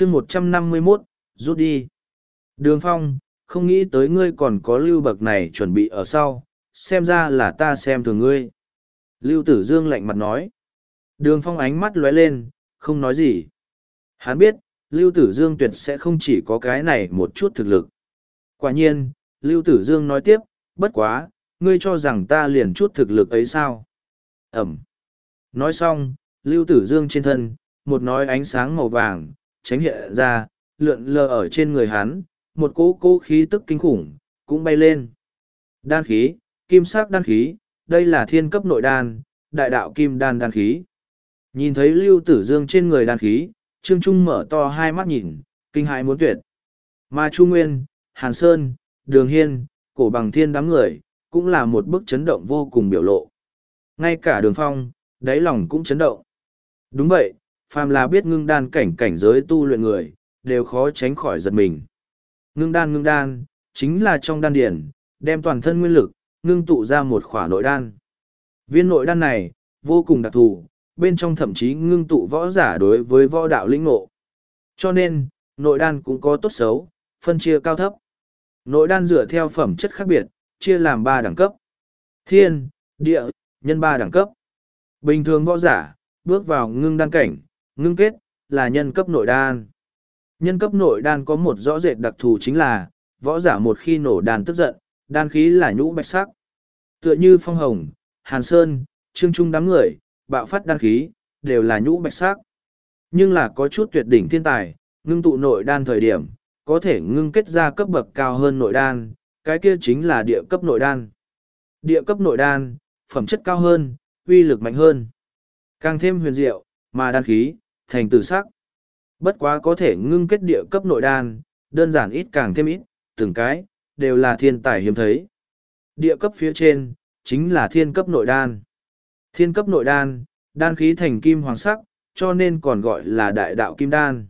chương một trăm năm mươi mốt, rút đi. Đường phong, không nghĩ tới ngươi còn có lưu bậc này chuẩn bị ở sau, xem ra là ta xem thường ngươi. Lưu tử dương lạnh mặt nói. Đường phong ánh mắt lóe lên, không nói gì. Hắn biết, lưu tử dương tuyệt sẽ không chỉ có cái này một chút thực lực. Quả nhiên, lưu tử dương nói tiếp, bất quá, ngươi cho rằng ta liền chút thực lực ấy sao? Ẩm. Nói xong, lưu tử dương trên thân, một nói ánh sáng màu vàng tránh hiện ra, lượn lờ ở trên người hắn, một cỗ cỗ khí tức kinh khủng cũng bay lên. Đan khí, kim sắc đan khí, đây là thiên cấp nội đan, đại đạo kim đan đan khí. Nhìn thấy lưu tử dương trên người đan khí, trương trung mở to hai mắt nhìn, kinh hãi muốn tuyệt. Mà chu nguyên, hàn sơn, đường hiên, cổ bằng thiên đám người cũng là một bức chấn động vô cùng biểu lộ. Ngay cả đường phong, đáy lòng cũng chấn động. Đúng vậy phàm là biết ngưng đan cảnh cảnh giới tu luyện người, đều khó tránh khỏi giật mình. Ngưng đan ngưng đan, chính là trong đan điển, đem toàn thân nguyên lực, ngưng tụ ra một khỏa nội đan. Viên nội đan này, vô cùng đặc thù, bên trong thậm chí ngưng tụ võ giả đối với võ đạo lĩnh ngộ. Cho nên, nội đan cũng có tốt xấu, phân chia cao thấp. Nội đan dựa theo phẩm chất khác biệt, chia làm ba đẳng cấp. Thiên, địa, nhân ba đẳng cấp. Bình thường võ giả, bước vào ngưng đan cảnh ngưng kết, là nhân cấp nội đan. Nhân cấp nội đan có một rõ rệt đặc thù chính là, võ giả một khi nổ đan tức giận, đan khí là nhũ bạch sắc. Tựa như phong hồng, hàn sơn, trương trung đám người, bạo phát đan khí, đều là nhũ bạch sắc. Nhưng là có chút tuyệt đỉnh thiên tài, ngưng tụ nội đan thời điểm, có thể ngưng kết ra cấp bậc cao hơn nội đan, cái kia chính là địa cấp nội đan. Địa cấp nội đan, phẩm chất cao hơn, uy lực mạnh hơn. Càng thêm huyền diệu, mà đan khí thành từ sắc. Bất quá có thể ngưng kết địa cấp nội đan, đơn giản ít càng thêm ít, từng cái, đều là thiên tài hiếm thấy. Địa cấp phía trên, chính là thiên cấp nội đan. Thiên cấp nội đan đan khí thành kim hoàng sắc, cho nên còn gọi là đại đạo kim đan.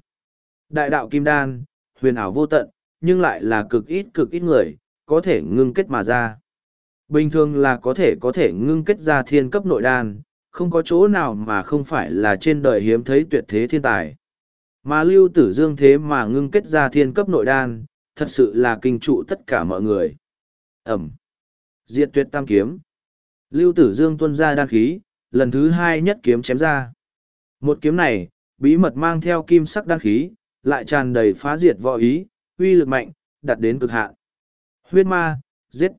Đại đạo kim đan, huyền ảo vô tận, nhưng lại là cực ít cực ít người, có thể ngưng kết mà ra. Bình thường là có thể có thể ngưng kết ra thiên cấp nội đan không có chỗ nào mà không phải là trên đời hiếm thấy tuyệt thế thiên tài. Mà lưu tử dương thế mà ngưng kết ra thiên cấp nội đan, thật sự là kinh trụ tất cả mọi người. Ẩm. Diệt tuyệt tam kiếm. Lưu tử dương tuân ra đan khí, lần thứ hai nhất kiếm chém ra. Một kiếm này, bí mật mang theo kim sắc đan khí, lại tràn đầy phá diệt võ ý, uy lực mạnh, đạt đến cực hạn. Huyết ma, giết.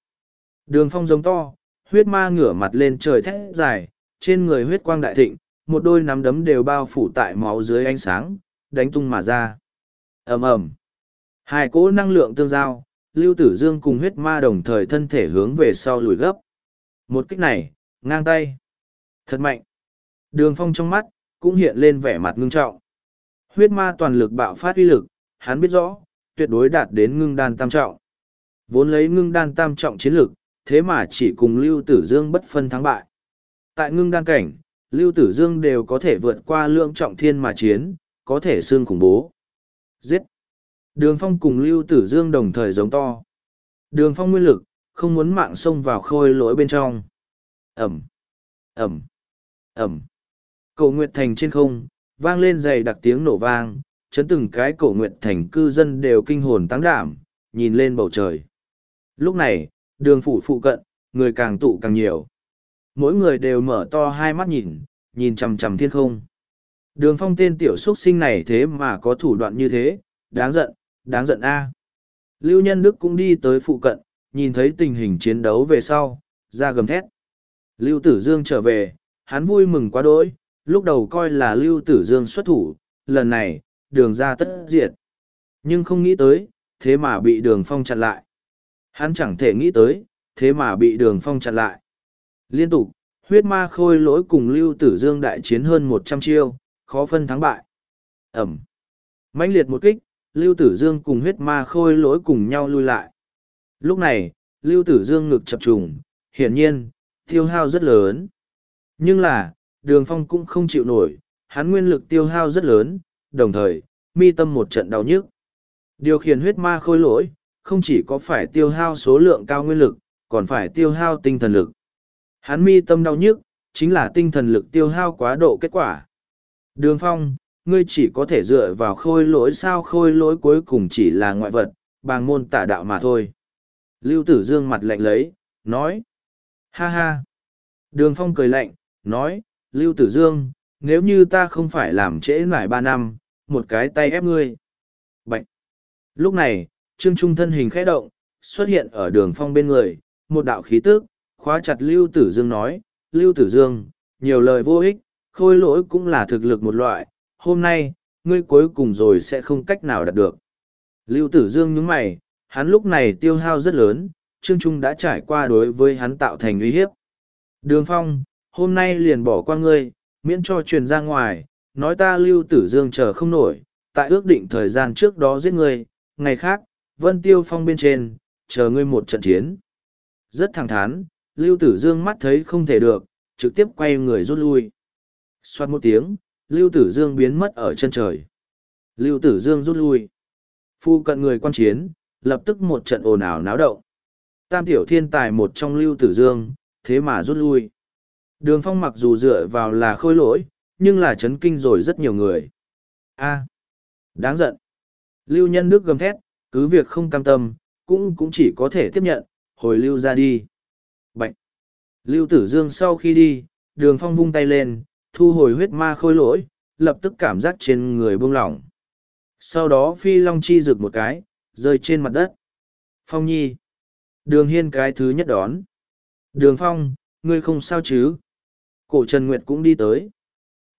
Đường phong giống to, huyết ma ngửa mặt lên trời thét dài, trên người huyết quang đại thịnh, một đôi nắm đấm đều bao phủ tại máu dưới ánh sáng, đánh tung mà ra. ầm ầm Hai cỗ năng lượng tương giao, Lưu Tử Dương cùng huyết ma đồng thời thân thể hướng về sau lùi gấp. Một kích này, ngang tay. Thật mạnh. Đường phong trong mắt, cũng hiện lên vẻ mặt ngưng trọng. Huyết ma toàn lực bạo phát uy lực, hắn biết rõ, tuyệt đối đạt đến ngưng đan tam trọng. Vốn lấy ngưng đan tam trọng chiến lực, thế mà chỉ cùng Lưu Tử Dương bất phân thắng bại. Tại ngưng đan cảnh, Lưu Tử Dương đều có thể vượt qua lượng trọng thiên mà chiến, có thể xương khủng bố. Giết! Đường Phong cùng Lưu Tử Dương đồng thời giống to. Đường Phong nguyên lực, không muốn mạng xông vào khôi lỗi bên trong. Ẩm! Ẩm! Ẩm! Cầu Nguyệt Thành trên không, vang lên dày đặc tiếng nổ vang, chấn từng cái cổ Nguyệt Thành cư dân đều kinh hồn tăng đảm, nhìn lên bầu trời. Lúc này, đường phủ phụ cận, người càng tụ càng nhiều mỗi người đều mở to hai mắt nhìn nhìn chằm chằm thiên không. Đường phong tên tiểu x u ấ t sinh này thế mà có thủ đoạn như thế, đáng giận đáng giận a. Lưu nhân đức cũng đi tới phụ cận, nhìn thấy tình hình chiến đấu về sau, ra gầm thét. Lưu tử dương trở về, hắn vui mừng quá đỗi, lúc đầu coi là lưu tử dương xuất thủ, lần này, đường ra tất diệt. Nhưng không nghĩ tới, thế mà bị đường phong chặn lại. Hắn chẳng thể nghĩ tới, thế mà bị đường phong chặn lại. Liên tục, huyết ma khôi lỗi cùng Lưu Tử Dương đại chiến hơn một trăm chiêu, khó phân thắng bại. Ẩm. mãnh liệt một kích, Lưu Tử Dương cùng huyết ma khôi lỗi cùng nhau lui lại. Lúc này, Lưu Tử Dương ngực chập trùng, hiển nhiên, tiêu hao rất lớn. Nhưng là, đường phong cũng không chịu nổi, hắn nguyên lực tiêu hao rất lớn, đồng thời, mi tâm một trận đau nhức. Điều khiển huyết ma khôi lỗi, không chỉ có phải tiêu hao số lượng cao nguyên lực, còn phải tiêu hao tinh thần lực. Hắn mi tâm đau nhức, chính là tinh thần lực tiêu hao quá độ kết quả. Đường phong, ngươi chỉ có thể dựa vào khôi lỗi sao khôi lỗi cuối cùng chỉ là ngoại vật, bàng môn tả đạo mà thôi. Lưu Tử Dương mặt lạnh lấy, nói. Ha ha. Đường Phong cười lạnh, nói, Lưu Tử Dương, nếu như ta không phải làm trễ nải ba năm, một cái tay ép ngươi. Bạch. Lúc này, Trương Trung thân hình khẽ động, xuất hiện ở đường phong bên người, một đạo khí tức, khóa chặt Lưu Tử Dương nói, Lưu Tử Dương, nhiều lời vô ích, khôi lỗi cũng là thực lực một loại, hôm nay, ngươi cuối cùng rồi sẽ không cách nào đạt được. Lưu Tử Dương nhướng mày, hắn lúc này tiêu hao rất lớn, Trương Trung đã trải qua đối với hắn tạo thành uy hiếp. Đường Phong, hôm nay liền bỏ qua ngươi, miễn cho truyền ra ngoài, nói ta Lưu Tử Dương chờ không nổi, tại ước định thời gian trước đó giết ngươi, ngày khác, Vân Tiêu Phong bên trên, chờ ngươi một trận chiến. Rất thẳng thắn, Lưu Tử Dương mắt thấy không thể được, trực tiếp quay người rút lui. Xoát một tiếng, Lưu Tử Dương biến mất ở chân trời. Lưu Tử Dương rút lui. Phu cận người quan chiến, lập tức một trận ồn ào náo động. Tam tiểu thiên tài một trong Lưu Tử Dương, thế mà rút lui. Đường phong mặc dù dựa vào là khôi lỗi, nhưng là chấn kinh rồi rất nhiều người. a đáng giận. Lưu nhân đức gầm thét, cứ việc không cam tâm, cũng cũng chỉ có thể tiếp nhận, hồi lưu ra đi. Bạch! Lưu tử dương sau khi đi, đường phong vung tay lên, thu hồi huyết ma khôi lỗi, lập tức cảm giác trên người buông lỏng. Sau đó phi long chi rực một cái, rơi trên mặt đất. Phong nhi! Đường hiên cái thứ nhất đón. Đường phong, ngươi không sao chứ? Cổ Trần Nguyệt cũng đi tới.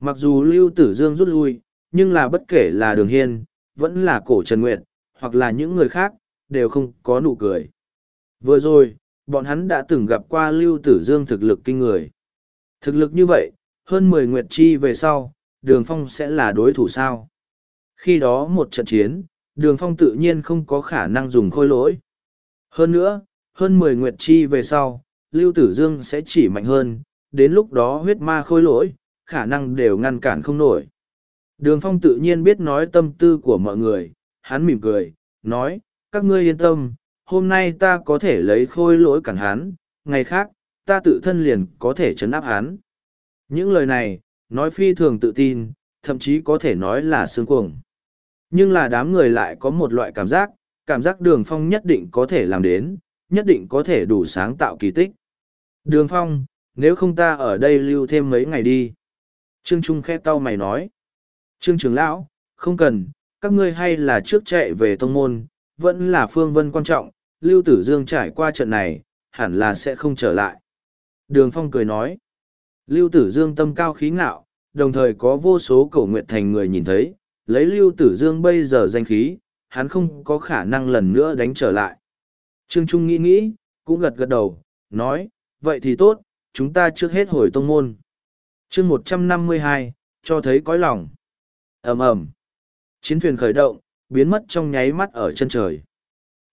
Mặc dù Lưu Tử Dương rút lui, nhưng là bất kể là Đường Hiên, vẫn là cổ Trần Nguyệt, hoặc là những người khác, đều không có nụ cười. Vừa rồi, bọn hắn đã từng gặp qua Lưu Tử Dương thực lực kinh người. Thực lực như vậy, hơn mười Nguyệt Chi về sau, Đường Phong sẽ là đối thủ sao? Khi đó một trận chiến, Đường Phong tự nhiên không có khả năng dùng khôi lỗi. Hơn nữa, hơn mười Nguyệt Chi về sau, Lưu Tử Dương sẽ chỉ mạnh hơn, đến lúc đó huyết ma khôi lỗi, khả năng đều ngăn cản không nổi. Đường Phong tự nhiên biết nói tâm tư của mọi người, hắn mỉm cười, nói, các ngươi yên tâm, hôm nay ta có thể lấy khôi lỗi cản hắn, ngày khác, ta tự thân liền có thể chấn áp hắn. Những lời này, nói phi thường tự tin, thậm chí có thể nói là sương cuồng. Nhưng là đám người lại có một loại cảm giác, cảm giác đường phong nhất định có thể làm đến, nhất định có thể đủ sáng tạo kỳ tích. Đường phong, nếu không ta ở đây lưu thêm mấy ngày đi. Trương Trung khẽ tao mày nói. Trương trưởng lão, không cần, các ngươi hay là trước chạy về tông môn, vẫn là phương vân quan trọng, Lưu Tử Dương trải qua trận này, hẳn là sẽ không trở lại. Đường Phong cười nói. Lưu Tử Dương tâm cao khí ngạo, đồng thời có vô số cổ nguyện thành người nhìn thấy, lấy Lưu Tử Dương bây giờ danh khí, hắn không có khả năng lần nữa đánh trở lại. Trương Trung nghĩ nghĩ, cũng gật gật đầu, nói, vậy thì tốt, chúng ta trước hết hồi tông môn. chương một trăm năm mươi hai cho thấy cõi lòng. ầm ầm Chiến thuyền khởi động, biến mất trong nháy mắt ở chân trời.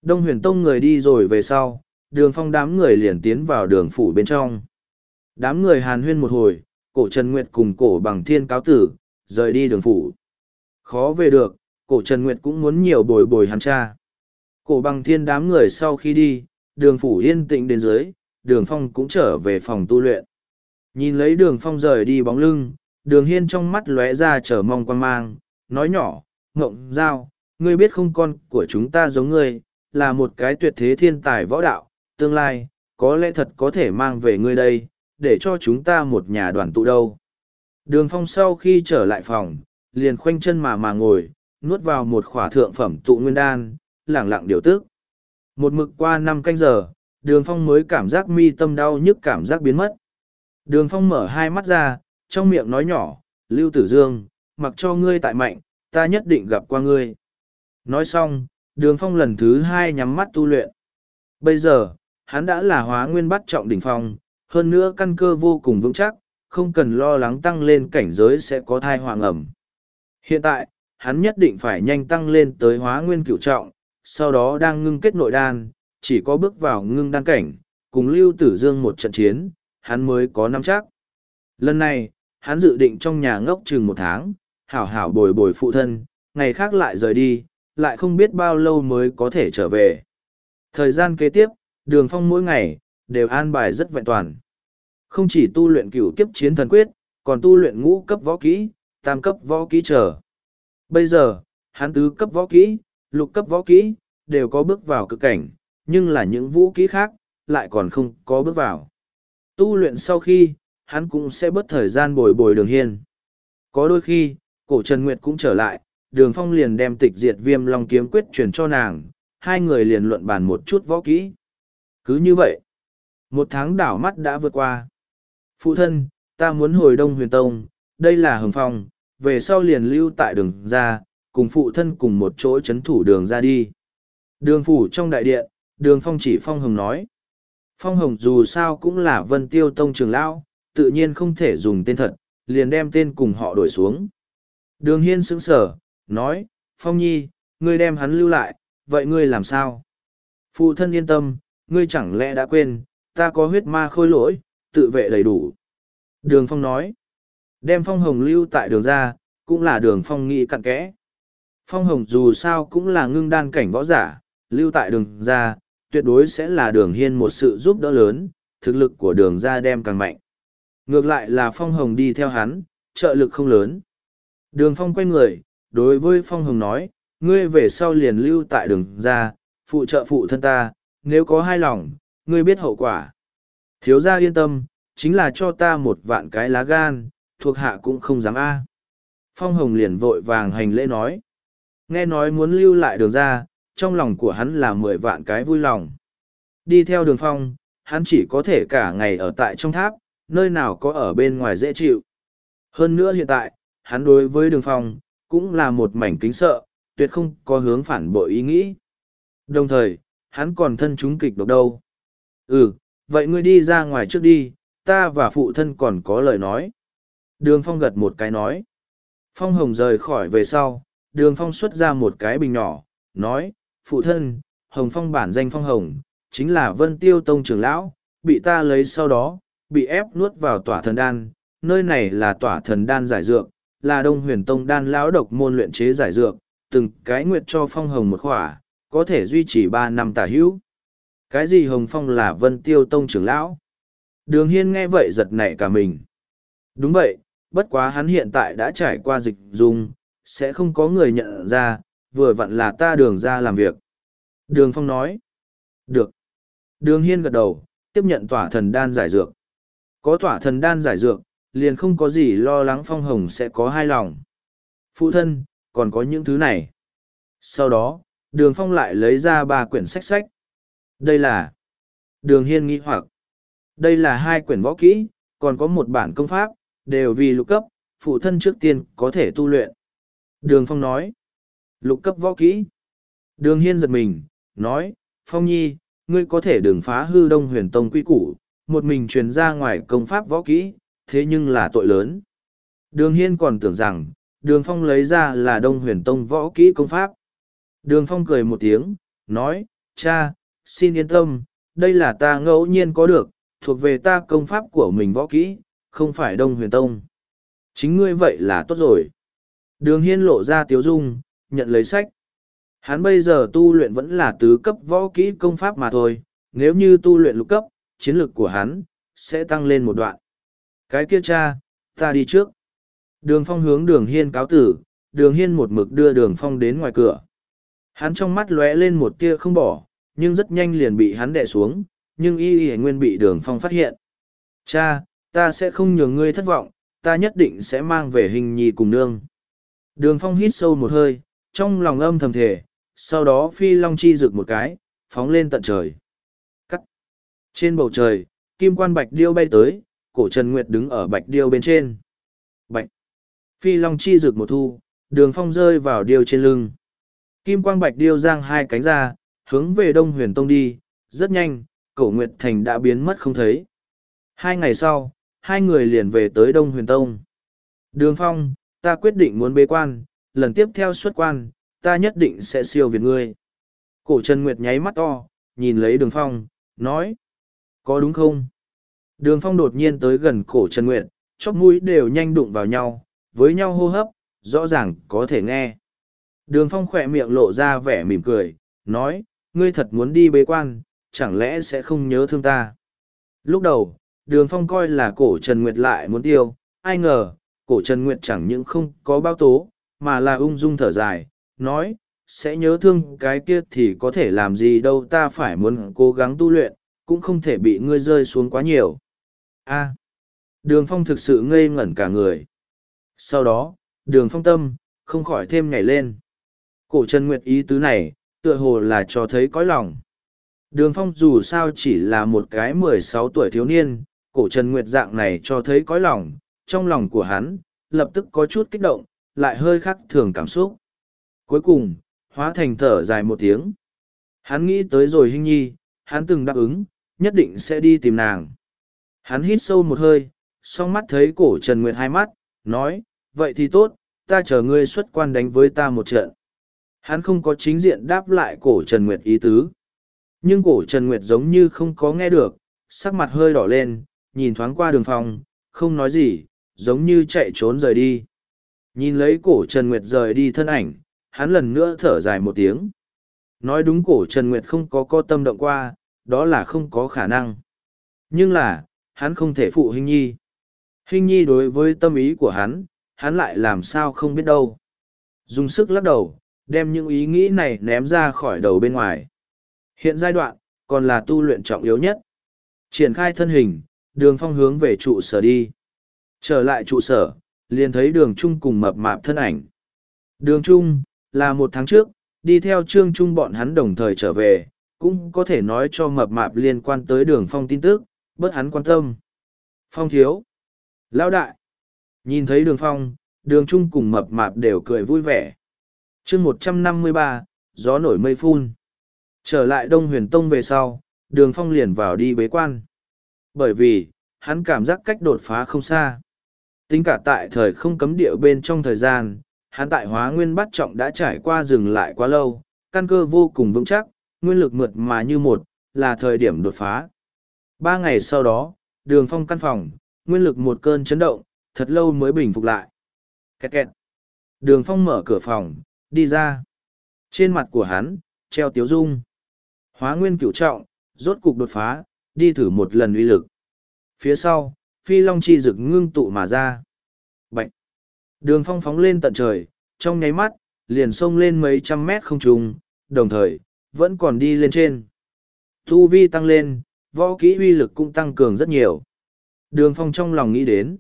Đông huyền tông người đi rồi về sau, đường phong đám người liền tiến vào đường phủ bên trong. Đám người hàn huyên một hồi, cổ Trần Nguyệt cùng cổ bằng thiên cáo tử, rời đi đường phủ. Khó về được, cổ Trần Nguyệt cũng muốn nhiều bồi bồi hắn cha. Cổ bằng thiên đám người sau khi đi, đường phủ yên tĩnh đến dưới, đường phong cũng trở về phòng tu luyện nhìn lấy đường phong rời đi bóng lưng đường hiên trong mắt lóe ra trở mong quan mang nói nhỏ ngộng giao ngươi biết không con của chúng ta giống ngươi là một cái tuyệt thế thiên tài võ đạo, tương lai, có lẽ thật có thể mang về ngươi đây, để cho chúng ta một nhà đoàn tụ đâu. Đường phong sau khi trở lại phòng, liền khoanh chân mà mà ngồi, nuốt vào một khỏa thượng phẩm tụ nguyên đan, lẳng lặng điều tức. Một mực qua năm canh giờ, đường phong mới cảm giác mi tâm đau nhức cảm giác biến mất. Đường phong mở hai mắt ra, trong miệng nói nhỏ, lưu tử dương, mặc cho ngươi tại mạnh, ta nhất định gặp qua ngươi. Nói xong đường phong lần thứ hai nhắm mắt tu luyện bây giờ hắn đã là hóa nguyên bắt trọng đỉnh phong hơn nữa căn cơ vô cùng vững chắc không cần lo lắng tăng lên cảnh giới sẽ có thai hoàng ẩm hiện tại hắn nhất định phải nhanh tăng lên tới hóa nguyên cựu trọng sau đó đang ngưng kết nội đan chỉ có bước vào ngưng đan cảnh, cùng Lưu Tử Dương một trận chiến, hắn mới có nắm chắc. Lần này, hắn dự định trong nhà ngốc chừng một tháng, hảo hảo bồi bồi phụ thân, ngày khác lại rời đi, lại không biết bao lâu mới có thể trở về. Thời gian kế tiếp, đường phong mỗi ngày, đều an bài rất vẹn toàn. Không chỉ tu luyện cửu kiếp chiến thần quyết, còn tu luyện ngũ cấp võ kỹ, tam cấp võ kỹ trở. Bây giờ, hắn tứ cấp võ kỹ, lục cấp võ kỹ, đều có bước vào cực cảnh, nhưng là những vũ kỹ khác, lại còn không có bước vào. Tu luyện sau khi, hắn cũng sẽ bớt thời gian bồi bồi đường hiên. Có đôi khi, cổ Trần Nguyệt cũng trở lại, đường phong liền đem tịch diệt viêm long kiếm quyết truyền cho nàng, hai người liền luận bàn một chút võ kỹ. Cứ như vậy, một tháng đảo mắt đã vượt qua. Phụ thân, ta muốn hồi đông huyền tông, đây là hồng phong, về sau liền lưu tại đường ra, cùng phụ thân cùng một chỗ chấn thủ đường ra đi. Đường phủ trong đại điện, đường phong chỉ phong hồng nói. Phong hồng dù sao cũng là vân tiêu tông trường lão, tự nhiên không thể dùng tên thật, liền đem tên cùng họ đổi xuống. Đường hiên sững sở, nói, Phong Nhi, ngươi đem hắn lưu lại, vậy ngươi làm sao? Phụ thân yên tâm, ngươi chẳng lẽ đã quên, ta có huyết ma khôi lỗi, tự vệ đầy đủ. Đường Phong nói, đem Phong Hồng lưu tại đường ra, cũng là đường Phong nghĩ cặn kẽ. Phong Hồng dù sao cũng là ngưng đan cảnh võ giả, lưu tại đường ra, tuyệt đối sẽ là đường hiên một sự giúp đỡ lớn, thực lực của đường ra đem càng mạnh. Ngược lại là Phong Hồng đi theo hắn, trợ lực không lớn. Đường Phong quay người, đối với Phong Hồng nói, ngươi về sau liền lưu tại đường ra, phụ trợ phụ thân ta, nếu có hai lòng, ngươi biết hậu quả. Thiếu gia yên tâm, chính là cho ta một vạn cái lá gan, thuộc hạ cũng không dám a. Phong Hồng liền vội vàng hành lễ nói. Nghe nói muốn lưu lại đường ra, trong lòng của hắn là mười vạn cái vui lòng. Đi theo đường phong, hắn chỉ có thể cả ngày ở tại trong tháp, nơi nào có ở bên ngoài dễ chịu. Hơn nữa hiện tại, hắn đối với đường phong, cũng là một mảnh kính sợ, tuyệt không có hướng phản bội ý nghĩ. Đồng thời, hắn còn thân chúng kịch độc đâu. Ừ, vậy ngươi đi ra ngoài trước đi, ta và phụ thân còn có lời nói. Đường phong gật một cái nói. Phong hồng rời khỏi về sau, đường phong xuất ra một cái bình nhỏ, nói, phụ thân, hồng phong bản danh phong hồng, chính là vân tiêu tông trưởng lão, bị ta lấy sau đó, bị ép nuốt vào tỏa thần đan, nơi này là tỏa thần đan giải dược, là đông huyền tông đan lão độc môn luyện chế giải dược, từng cái nguyệt cho phong hồng một khỏa, có thể duy trì ba năm tả hữu. Cái gì hồng phong là vân tiêu tông trưởng lão? Đường hiên nghe vậy giật nảy cả mình. Đúng vậy, bất quá hắn hiện tại đã trải qua dịch dung, sẽ không có người nhận ra, vừa vặn là ta đường ra làm việc. Đường phong nói. Được. Đường hiên gật đầu, tiếp nhận tỏa thần đan giải dược. Có tỏa thần đan giải dược, liền không có gì lo lắng phong hồng sẽ có hai lòng. Phụ thân, còn có những thứ này. Sau đó, đường phong lại lấy ra ba quyển sách sách. Đây là đường hiên nghi hoặc. Đây là hai quyển võ kỹ, còn có một bản công pháp, đều vì lục cấp, phụ thân trước tiên có thể tu luyện. Đường phong nói. Lục cấp võ kỹ. Đường hiên giật mình, nói, Phong Nhi, ngươi có thể đừng phá hư đông huyền tông quy củ, một mình truyền ra ngoài công pháp võ kỹ, thế nhưng là tội lớn. Đường hiên còn tưởng rằng, đường phong lấy ra là đông huyền tông võ kỹ công pháp. Đường phong cười một tiếng, nói, cha, xin yên tâm, đây là ta ngẫu nhiên có được, thuộc về ta công pháp của mình võ kỹ, không phải đông huyền tông. Chính ngươi vậy là tốt rồi. Đường hiên lộ ra tiếu dung, nhận lấy sách. Hắn bây giờ tu luyện vẫn là tứ cấp võ kỹ công pháp mà thôi, nếu như tu luyện lục cấp, chiến lược của hắn sẽ tăng lên một đoạn. Cái kia cha, ta đi trước. Đường phong hướng đường hiên cáo tử, đường hiên một mực đưa đường phong đến ngoài cửa. Hắn trong mắt lóe lên một tia không bỏ, nhưng rất nhanh liền bị hắn đè xuống, nhưng y y nguyên bị đường phong phát hiện. Cha, ta sẽ không nhường ngươi thất vọng, ta nhất định sẽ mang về hình nhi cùng nương. Đường phong hít sâu một hơi, trong lòng âm thầm thể, sau đó phi long chi rực một cái, phóng lên tận trời. Cắt. Trên bầu trời, kim quan bạch điêu bay tới, cổ Trần Nguyệt đứng ở bạch điêu bên trên. Bạch. Phi long chi rực một thu, đường phong rơi vào điêu trên lưng. Kim quang bạch điêu giang hai cánh ra, hướng về đông huyền tông đi, rất nhanh, cổ Nguyệt Thành đã biến mất không thấy. Hai ngày sau, hai người liền về tới đông huyền tông. Đường phong, ta quyết định muốn bế quan, lần tiếp theo xuất quan, ta nhất định sẽ siêu việt ngươi. Cổ Trần Nguyệt nháy mắt to, nhìn lấy đường phong, nói. Có đúng không? Đường phong đột nhiên tới gần cổ Trần Nguyệt, chóp mũi đều nhanh đụng vào nhau, với nhau hô hấp, rõ ràng có thể nghe. Đường phong khỏe miệng lộ ra vẻ mỉm cười, nói, ngươi thật muốn đi bế quan, chẳng lẽ sẽ không nhớ thương ta. Lúc đầu, đường phong coi là cổ Trần Nguyệt lại muốn tiêu, ai ngờ, cổ Trần Nguyệt chẳng những không có bao tố, mà là ung dung thở dài, nói, sẽ nhớ thương cái kia thì có thể làm gì đâu ta phải muốn cố gắng tu luyện, cũng không thể bị ngươi rơi xuống quá nhiều. A. đường phong thực sự ngây ngẩn cả người. Sau đó, đường phong tâm, không khỏi thêm nhảy lên. Cổ Trần Nguyệt ý tứ này, tựa hồ là cho thấy cõi lòng. Đường phong dù sao chỉ là một cái mười sáu tuổi thiếu niên, cổ Trần Nguyệt dạng này cho thấy cõi lòng, trong lòng của hắn, lập tức có chút kích động, lại hơi khác thường cảm xúc. Cuối cùng, hóa thành thở dài một tiếng. Hắn nghĩ tới rồi Hinh nhi, hắn từng đáp ứng, nhất định sẽ đi tìm nàng. Hắn hít sâu một hơi, song mắt thấy cổ Trần Nguyệt hai mắt, nói, vậy thì tốt, ta chờ ngươi xuất quan đánh với ta một trận. Hắn không có chính diện đáp lại cổ Trần Nguyệt ý tứ. Nhưng cổ Trần Nguyệt giống như không có nghe được, sắc mặt hơi đỏ lên, nhìn thoáng qua đường phòng, không nói gì, giống như chạy trốn rời đi. Nhìn lấy cổ Trần Nguyệt rời đi thân ảnh, hắn lần nữa thở dài một tiếng. Nói đúng cổ Trần Nguyệt không có co tâm động qua, đó là không có khả năng. Nhưng là, hắn không thể phụ Hình Nhi. Hình Nhi đối với tâm ý của hắn, hắn lại làm sao không biết đâu. Dùng sức lắc đầu, đem những ý nghĩ này ném ra khỏi đầu bên ngoài. Hiện giai đoạn, còn là tu luyện trọng yếu nhất. Triển khai thân hình, đường phong hướng về trụ sở đi. Trở lại trụ sở, liền thấy đường trung cùng mập mạp thân ảnh. Đường trung, là một tháng trước, đi theo trương trung bọn hắn đồng thời trở về, cũng có thể nói cho mập mạp liên quan tới đường phong tin tức, bớt hắn quan tâm. Phong thiếu. Lão đại. Nhìn thấy đường phong, đường trung cùng mập mạp đều cười vui vẻ. chương một trăm năm mươi ba gió nổi mây phun. Trở lại Đông Huyền Tông về sau, đường phong liền vào đi bế quan. Bởi vì, hắn cảm giác cách đột phá không xa. Tính cả tại thời không cấm địa bên trong thời gian, hắn tại hóa nguyên bắt trọng đã trải qua dừng lại quá lâu, căn cơ vô cùng vững chắc, nguyên lực mượt mà như một, là thời điểm đột phá. Ba ngày sau đó, đường phong căn phòng, nguyên lực một cơn chấn động, thật lâu mới bình phục lại. Kẹt kẹt. Đường phong mở cửa phòng, đi ra. Trên mặt của hắn, treo tiếu dung. Hóa nguyên cửu trọng, rốt cục đột phá, đi thử một lần uy lực. Phía sau, phi long chi rực ngưng tụ mà ra. Bạch. Đường phong phóng lên tận trời, trong nháy mắt, liền xông lên mấy trăm mét không trùng, đồng thời, vẫn còn đi lên trên. Thu vi tăng lên, võ kỹ uy lực cũng tăng cường rất nhiều. Đường phong trong lòng nghĩ đến.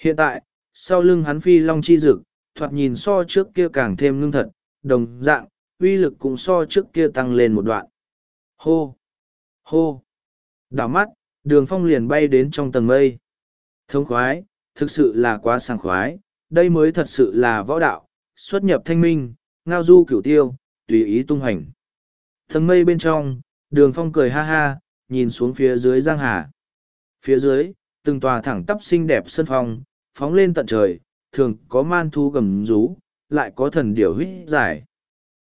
Hiện tại, sau lưng hắn phi long chi dực, thoạt nhìn so trước kia càng thêm ngưng thật, đồng dạng, uy lực cũng so trước kia tăng lên một đoạn. Hô! Hô! Đảo mắt, đường phong liền bay đến trong tầng mây. Thông khoái, thực sự là quá sảng khoái, đây mới thật sự là võ đạo, xuất nhập thanh minh, ngao du cửu tiêu, tùy ý tung hành. Tầng mây bên trong, đường phong cười ha ha, nhìn xuống phía dưới giang hà. Phía dưới, từng tòa thẳng tắp xinh đẹp sân phong, phóng lên tận trời, thường có man thu gầm rú, lại có thần điểu huyết giải.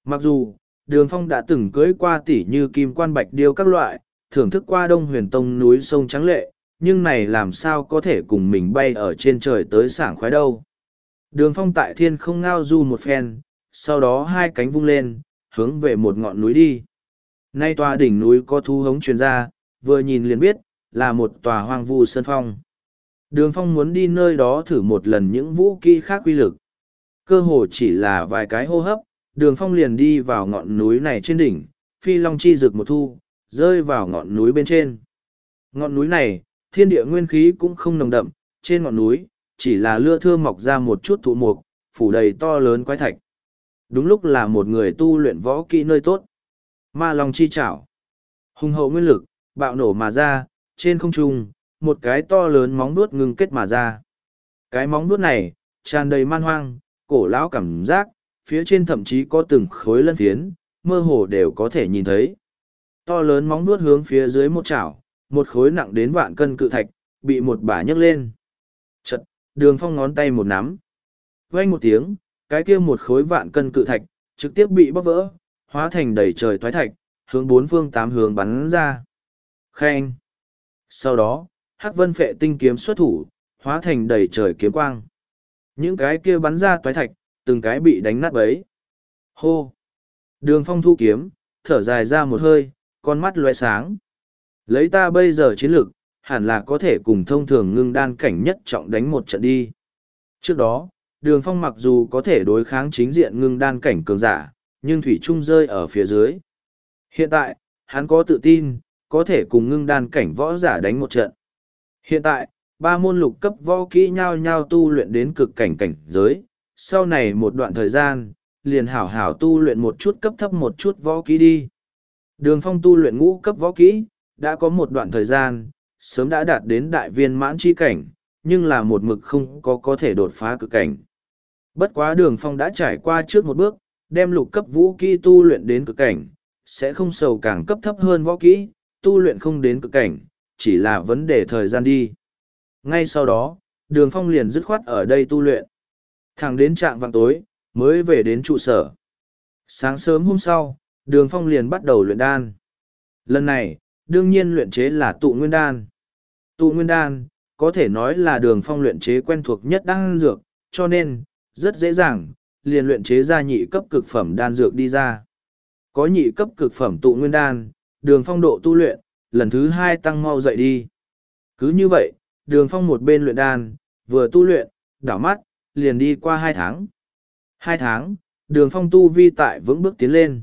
Mặc dù, đường phong đã từng cưới qua tỉ như kim quan bạch điêu các loại, thưởng thức qua đông huyền tông núi sông trắng lệ, nhưng này làm sao có thể cùng mình bay ở trên trời tới sảng khoái đâu. Đường phong tại thiên không ngao du một phen, sau đó hai cánh vung lên, hướng về một ngọn núi đi. Nay tòa đỉnh núi có thu hống truyền ra, vừa nhìn liền biết, là một tòa hoang vu sơn phong. Đường phong muốn đi nơi đó thử một lần những vũ kỹ khác uy lực. Cơ hồ chỉ là vài cái hô hấp, đường phong liền đi vào ngọn núi này trên đỉnh, phi long chi rực một thu, rơi vào ngọn núi bên trên. Ngọn núi này, thiên địa nguyên khí cũng không nồng đậm, trên ngọn núi, chỉ là lưa thưa mọc ra một chút thụ mục, phủ đầy to lớn quái thạch. Đúng lúc là một người tu luyện võ kỹ nơi tốt. Ma Long chi chảo. Hùng hậu nguyên lực, bạo nổ mà ra, trên không trung, một cái to lớn móng nuốt ngưng kết mà ra. Cái móng nuốt này, tràn đầy man hoang, cổ lão cảm giác, phía trên thậm chí có từng khối lân phiến, mơ hồ đều có thể nhìn thấy. To lớn móng nuốt hướng phía dưới một chảo, một khối nặng đến vạn cân cự thạch, bị một bả nhấc lên. Chật, đường phong ngón tay một nắm. Vang một tiếng, cái kia một khối vạn cân cự thạch, trực tiếp bị bóc vỡ, hóa thành đầy trời thoái thạch, hướng bốn phương tám hướng bắn ra. Khen! Sau đó, hắc vân phệ tinh kiếm xuất thủ, hóa thành đầy trời kiếm quang. Những cái kia bắn ra toái thạch, từng cái bị đánh nát bấy. Hô! Đường phong thu kiếm, thở dài ra một hơi, con mắt loe sáng. Lấy ta bây giờ chiến lược, hẳn là có thể cùng thông thường ngưng đan cảnh nhất trọng đánh một trận đi. Trước đó, đường phong mặc dù có thể đối kháng chính diện ngưng đan cảnh cường giả, nhưng thủy trung rơi ở phía dưới. Hiện tại, hắn có tự tin, có thể cùng ngưng đan cảnh võ giả đánh một trận. Hiện tại, ba môn lục cấp võ kỹ nhau nhau tu luyện đến cực cảnh cảnh giới, sau này một đoạn thời gian, liền hảo hảo tu luyện một chút cấp thấp một chút võ kỹ đi. Đường phong tu luyện ngũ cấp võ kỹ, đã có một đoạn thời gian, sớm đã đạt đến đại viên mãn chi cảnh, nhưng là một mực không có có thể đột phá cực cảnh. Bất quá đường phong đã trải qua trước một bước, đem lục cấp vũ kỹ tu luyện đến cực cảnh, sẽ không sầu càng cấp thấp hơn võ kỹ, tu luyện không đến cực cảnh, chỉ là vấn đề thời gian đi. Ngay sau đó, đường phong liền dứt khoát ở đây tu luyện. Thẳng đến trạng vàng tối, mới về đến trụ sở. Sáng sớm hôm sau, đường phong liền bắt đầu luyện đan. Lần này, đương nhiên luyện chế là tụ nguyên đan. Tụ nguyên đan, có thể nói là đường phong luyện chế quen thuộc nhất đan dược, cho nên, rất dễ dàng, liền luyện chế ra nhị cấp cực phẩm đan dược đi ra. Có nhị cấp cực phẩm tụ nguyên đan, đường phong độ tu luyện, lần thứ hai tăng mau dậy đi. Cứ như vậy, đường phong một bên luyện đan, vừa tu luyện, đảo mắt, liền đi qua hai tháng. Hai tháng, đường phong tu vi tại vững bước tiến lên.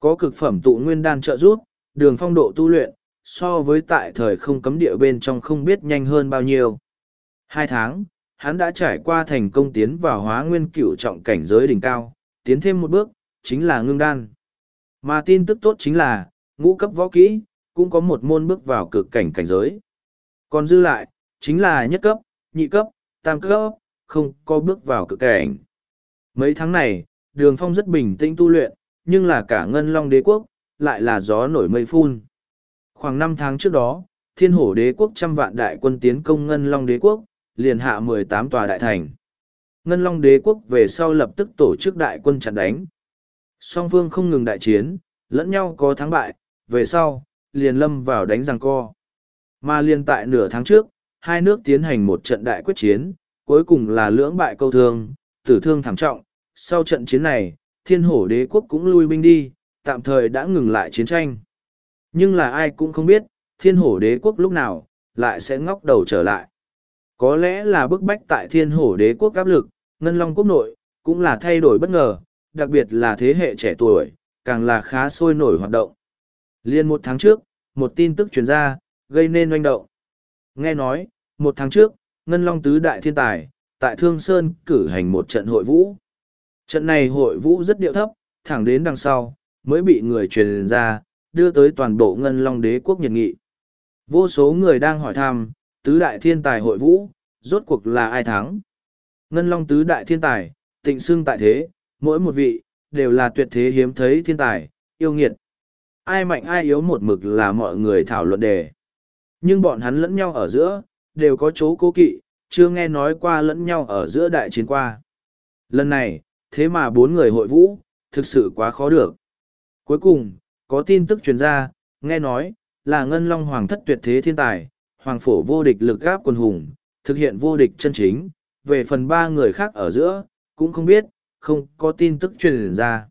Có cực phẩm tụ nguyên đan trợ giúp, đường phong độ tu luyện, so với tại thời không cấm địa bên trong không biết nhanh hơn bao nhiêu. Hai tháng, hắn đã trải qua thành công tiến vào hóa nguyên cửu trọng cảnh giới đỉnh cao, tiến thêm một bước, chính là ngưng đan. Mà tin tức tốt chính là, ngũ cấp võ kỹ, cũng có một môn bước vào cực cảnh cảnh giới. Còn dư lại, chính là nhất cấp, nhị cấp, tam cấp, không có bước vào cực cảnh. Mấy tháng này, đường phong rất bình tĩnh tu luyện, nhưng là cả ngân long đế quốc, lại là gió nổi mây phun. Khoảng năm tháng trước đó, thiên hổ đế quốc trăm vạn đại quân tiến công ngân long đế quốc, liền hạ mười tám tòa đại thành. Ngân long đế quốc về sau lập tức tổ chức đại quân chặn đánh. Song phương không ngừng đại chiến, lẫn nhau có thắng bại, về sau, liền lâm vào đánh giằng co. Mà liền tại nửa tháng trước, hai nước tiến hành một trận đại quyết chiến, cuối cùng là lưỡng bại câu thương, tử thương thảm trọng. Sau trận chiến này, thiên hổ đế quốc cũng lui binh đi, tạm thời đã ngừng lại chiến tranh. Nhưng là ai cũng không biết, thiên hổ đế quốc lúc nào, lại sẽ ngóc đầu trở lại. Có lẽ là bức bách tại thiên hổ đế quốc áp lực, ngân long quốc nội, cũng là thay đổi bất ngờ, đặc biệt là thế hệ trẻ tuổi, càng là khá sôi nổi hoạt động. Liên một tháng trước, một tin tức truyền ra, gây nên oanh động. Nghe nói, một tháng trước, Ngân Long Tứ Đại Thiên Tài, tại Thương Sơn cử hành một trận hội vũ. Trận này hội vũ rất điệu thấp, thẳng đến đằng sau, mới bị người truyền ra, đưa tới toàn bộ Ngân Long Đế quốc nhiệt nghị. Vô số người đang hỏi thăm, Tứ Đại Thiên Tài hội vũ, rốt cuộc là ai thắng? Ngân Long Tứ Đại Thiên Tài, tịnh xưng tại thế, mỗi một vị, đều là tuyệt thế hiếm thấy thiên tài, yêu nghiệt. Ai mạnh ai yếu một mực là mọi người thảo luận đề. Nhưng bọn hắn lẫn nhau ở giữa, đều có chỗ cố kỵ, chưa nghe nói qua lẫn nhau ở giữa đại chiến qua. Lần này, thế mà bốn người hội vũ, thực sự quá khó được. Cuối cùng, có tin tức truyền ra, nghe nói, là Ngân Long Hoàng thất tuyệt thế thiên tài, Hoàng phổ vô địch lực gáp quân hùng, thực hiện vô địch chân chính, về phần ba người khác ở giữa, cũng không biết, không có tin tức truyền ra.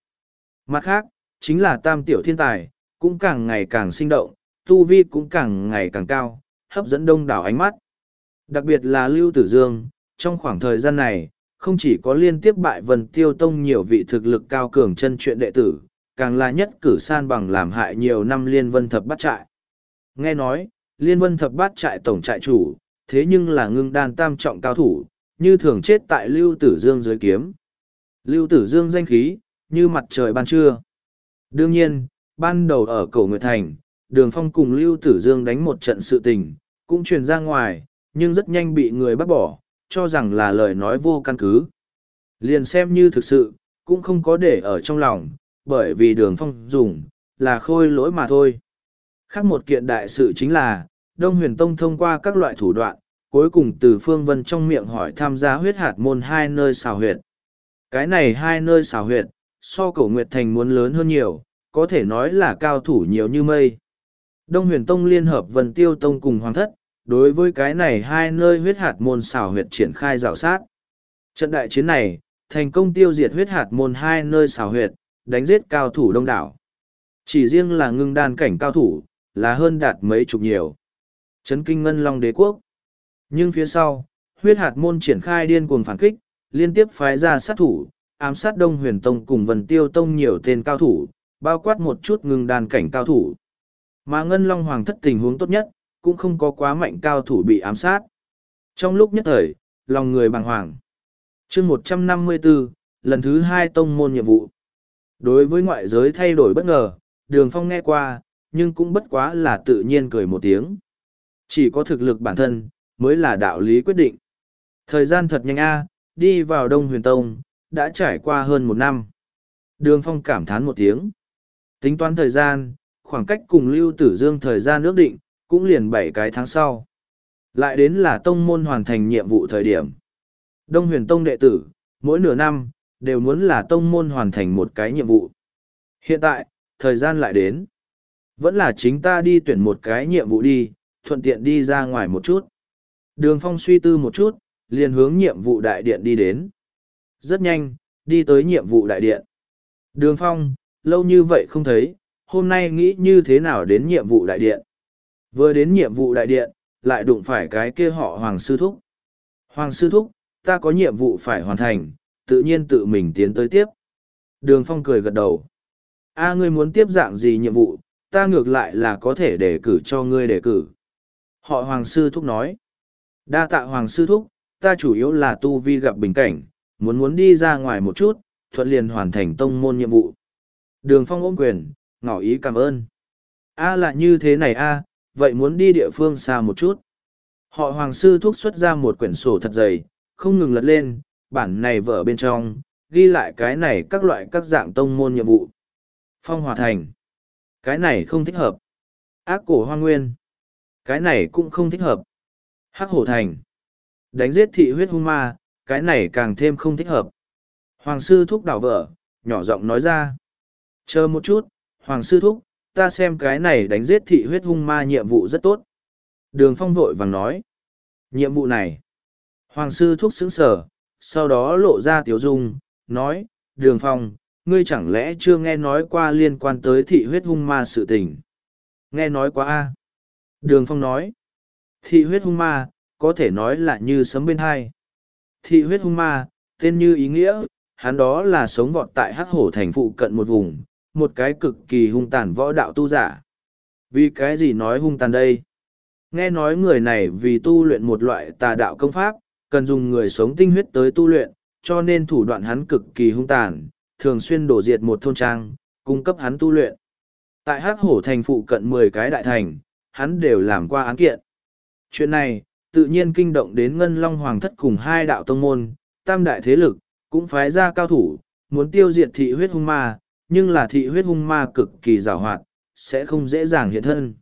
Mặt khác, chính là tam tiểu thiên tài, cũng càng ngày càng sinh động, tu vi cũng càng ngày càng cao, hấp dẫn đông đảo ánh mắt. Đặc biệt là Lưu Tử Dương, trong khoảng thời gian này, không chỉ có liên tiếp bại vần tiêu tông nhiều vị thực lực cao cường chân truyện đệ tử, càng là nhất cử san bằng làm hại nhiều năm liên vân thập bắt trại. Nghe nói, liên vân thập bát trại tổng trại chủ, thế nhưng là ngưng đan tam trọng cao thủ, như thường chết tại Lưu Tử Dương dưới kiếm. Lưu Tử Dương danh khí, như mặt trời ban trưa. Đương nhiên, ban đầu ở cổ Nguyệt Thành, Đường Phong cùng Lưu Tử Dương đánh một trận sự tình, cũng truyền ra ngoài, nhưng rất nhanh bị người bắt bỏ, cho rằng là lời nói vô căn cứ. Liền xem như thực sự, cũng không có để ở trong lòng, bởi vì Đường Phong dùng, là khôi lỗi mà thôi. Khác một kiện đại sự chính là, Đông Huyền Tông thông qua các loại thủ đoạn, cuối cùng từ Phương Vân trong miệng hỏi tham gia huyết hạt môn hai nơi xào huyệt. Cái này hai nơi xào huyệt, so cổ Nguyệt Thành muốn lớn hơn nhiều, có thể nói là cao thủ nhiều như mây. Đông huyền tông liên hợp vân tiêu tông cùng hoàng thất, đối với cái này hai nơi huyết hạt môn xào huyệt triển khai rào sát. Trận đại chiến này, thành công tiêu diệt huyết hạt môn hai nơi xào huyệt, đánh giết cao thủ đông đảo. Chỉ riêng là ngưng đan cảnh cao thủ, là hơn đạt mấy chục nhiều chấn kinh ngân long đế quốc. Nhưng phía sau, Huyết hạt môn triển khai điên cuồng phản kích, liên tiếp phái ra sát thủ, ám sát Đông Huyền Tông cùng Vân Tiêu Tông nhiều tên cao thủ, bao quát một chút ngừng đàn cảnh cao thủ. Mà Ngân Long Hoàng thất tình huống tốt nhất, cũng không có quá mạnh cao thủ bị ám sát. Trong lúc nhất thời, lòng người bàng hoàng. chương một trăm năm mươi 154, lần thứ hai tông môn nhiệm vụ. Đối với ngoại giới thay đổi bất ngờ, đường phong nghe qua, nhưng cũng bất quá là tự nhiên cười một tiếng. Chỉ có thực lực bản thân, mới là đạo lý quyết định. Thời gian thật nhanh a đi vào Đông Huyền Tông, đã trải qua hơn một năm. Đường phong cảm thán một tiếng. Tính toán thời gian, khoảng cách cùng Lưu Tử Dương thời gian ước định, cũng liền bảy cái tháng sau. Lại đến là tông môn hoàn thành nhiệm vụ thời điểm. Đông huyền tông đệ tử, mỗi nửa năm, đều muốn là tông môn hoàn thành một cái nhiệm vụ. Hiện tại, thời gian lại đến. Vẫn là chính ta đi tuyển một cái nhiệm vụ đi, thuận tiện đi ra ngoài một chút. Đường phong suy tư một chút, liền hướng nhiệm vụ đại điện đi đến. Rất nhanh, đi tới nhiệm vụ đại điện. Đường phong, lâu như vậy không thấy, hôm nay nghĩ như thế nào đến nhiệm vụ đại điện. Vừa đến nhiệm vụ đại điện, lại đụng phải cái kia họ Hoàng Sư Thúc. Hoàng Sư Thúc, ta có nhiệm vụ phải hoàn thành, tự nhiên tự mình tiến tới tiếp. Đường Phong cười gật đầu. A ngươi muốn tiếp dạng gì nhiệm vụ, ta ngược lại là có thể đề cử cho ngươi đề cử. Họ Hoàng Sư Thúc nói. Đa tạ Hoàng Sư Thúc, ta chủ yếu là tu vi gặp bình cảnh, muốn muốn đi ra ngoài một chút, thuận liền hoàn thành tông môn nhiệm vụ. Đường Phong ôm quyền, ngỏ ý cảm ơn. A là như thế này a, vậy muốn đi địa phương xa một chút. Họ Hoàng Sư Thúc xuất ra một quyển sổ thật dày, không ngừng lật lên, bản này vở bên trong, ghi lại cái này các loại các dạng tông môn nhiệm vụ. Phong Hòa Thành. Cái này không thích hợp. Ác cổ hoa nguyên. Cái này cũng không thích hợp. Hắc hổ thành. Đánh giết thị huyết hung ma, cái này càng thêm không thích hợp. Hoàng sư thúc đảo vợ, nhỏ giọng nói ra. Chờ một chút, Hoàng sư thúc, ta xem cái này đánh giết thị huyết hung ma nhiệm vụ rất tốt. Đường phong vội vàng nói. Nhiệm vụ này. Hoàng sư thúc xứng sở, sau đó lộ ra tiếu dung, nói, đường phong, ngươi chẳng lẽ chưa nghe nói qua liên quan tới thị huyết hung ma sự tình. Nghe nói quá a Đường phong nói, thị huyết hung ma, có thể nói là như sấm bên hai. Thị huyết hung ma, tên như ý nghĩa, hắn đó là sống vọt tại hắc hổ thành phụ cận một vùng, một cái cực kỳ hung tàn võ đạo tu giả. Vì cái gì nói hung tàn đây? Nghe nói người này vì tu luyện một loại tà đạo công pháp, cần dùng người sống tinh huyết tới tu luyện, cho nên thủ đoạn hắn cực kỳ hung tàn, thường xuyên đổ diệt một thôn trang, cung cấp hắn tu luyện. Tại Hắc Hổ thành phụ cận mười cái đại thành, hắn đều làm qua án kiện. Chuyện này, tự nhiên kinh động đến Ngân Long Hoàng thất cùng hai đạo tông môn, tam đại thế lực, cũng phái ra cao thủ, muốn tiêu diệt thị huyết hung ma, nhưng là thị huyết hung ma cực kỳ rào hoạt, sẽ không dễ dàng hiện thân.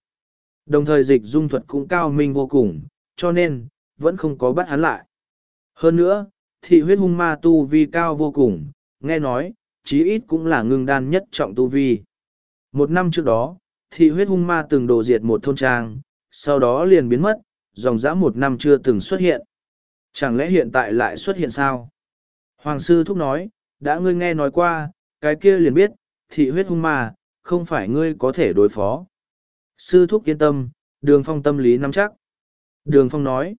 Đồng thời dịch dung thuật cũng cao minh vô cùng, cho nên, vẫn không có bắt hắn lại. Hơn nữa, thị huyết hung ma tu vi cao vô cùng, nghe nói, chí ít cũng là ngưng đan nhất trọng tu vi. Một năm trước đó, thị huyết hung ma từng đổ diệt một thôn trang, sau đó liền biến mất, dòng dã một năm chưa từng xuất hiện. Chẳng lẽ hiện tại lại xuất hiện sao? Hoàng sư thúc nói, đã ngươi nghe nói qua, cái kia liền biết, thị huyết hung ma, không phải ngươi có thể đối phó. Sư thúc yên tâm, đường phong tâm lý nắm chắc. Đường phong nói,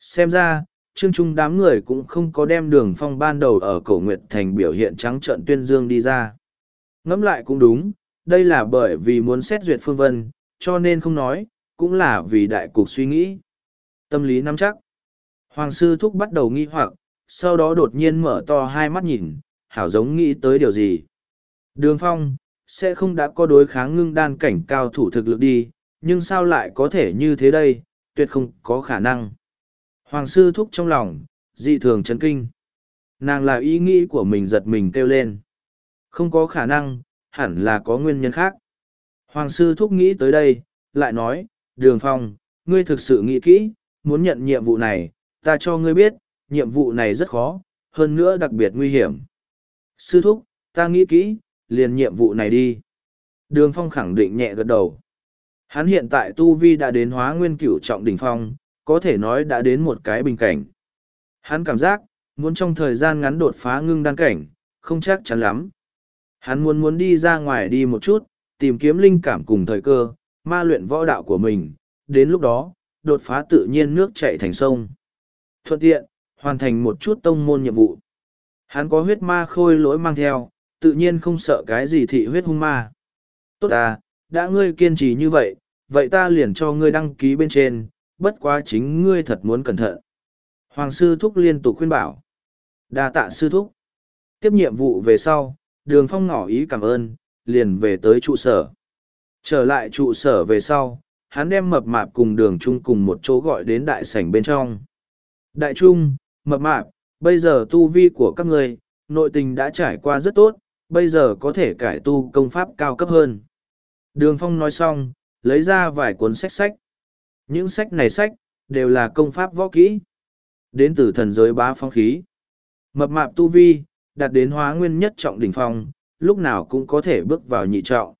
xem ra, trương trung đám người cũng không có đem đường phong ban đầu ở cổ nguyệt thành biểu hiện trắng trợn tuyên dương đi ra. Ngẫm lại cũng đúng, đây là bởi vì muốn xét duyệt phương vân, cho nên không nói, cũng là vì đại cục suy nghĩ. Tâm lý nắm chắc. Hoàng sư thúc bắt đầu nghi hoặc, sau đó đột nhiên mở to hai mắt nhìn, hảo giống nghĩ tới điều gì. Đường phong, sẽ không đã có đối kháng ngưng đan cảnh cao thủ thực lực đi, nhưng sao lại có thể như thế đây, tuyệt không có khả năng. Hoàng sư thúc trong lòng, dị thường chấn kinh. Nàng là ý nghĩ của mình giật mình kêu lên. Không có khả năng, hẳn là có nguyên nhân khác. Hoàng sư thúc nghĩ tới đây, lại nói, đường phong, ngươi thực sự nghĩ kỹ, muốn nhận nhiệm vụ này, ta cho ngươi biết, nhiệm vụ này rất khó, hơn nữa đặc biệt nguy hiểm. Sư thúc, ta nghĩ kỹ, liền nhiệm vụ này đi. Đường phong khẳng định nhẹ gật đầu. Hắn hiện tại tu vi đã đến hóa nguyên cửu trọng đỉnh phong, có thể nói đã đến một cái bình cảnh. Hắn cảm giác, muốn trong thời gian ngắn đột phá ngưng đan cảnh, không chắc chắn lắm. Hắn muốn muốn đi ra ngoài đi một chút, tìm kiếm linh cảm cùng thời cơ, ma luyện võ đạo của mình, đến lúc đó, đột phá tự nhiên nước chạy thành sông. Thuận tiện, hoàn thành một chút tông môn nhiệm vụ. Hắn có huyết ma khôi lỗi mang theo, tự nhiên không sợ cái gì thị huyết hung ma. Tốt à, đã ngươi kiên trì như vậy, vậy ta liền cho ngươi đăng ký bên trên, bất quá chính ngươi thật muốn cẩn thận. Hoàng sư thúc liên tục khuyên bảo. đa tạ sư thúc. Tiếp nhiệm vụ về sau, đường phong ngỏ ý cảm ơn, liền về tới trụ sở. Trở lại trụ sở về sau, hắn đem mập mạp cùng đường trung cùng một chỗ gọi đến đại sảnh bên trong. Đại trung, mập mạp, bây giờ tu vi của các ngươi, nội tình đã trải qua rất tốt, bây giờ có thể cải tu công pháp cao cấp hơn. Đường phong nói xong, lấy ra vài cuốn sách sách. Những sách này sách, đều là công pháp võ kỹ. Đến từ thần giới bá phong khí. Mập mạp tu vi, đạt đến hóa nguyên nhất trọng đỉnh phong, lúc nào cũng có thể bước vào nhị trọng.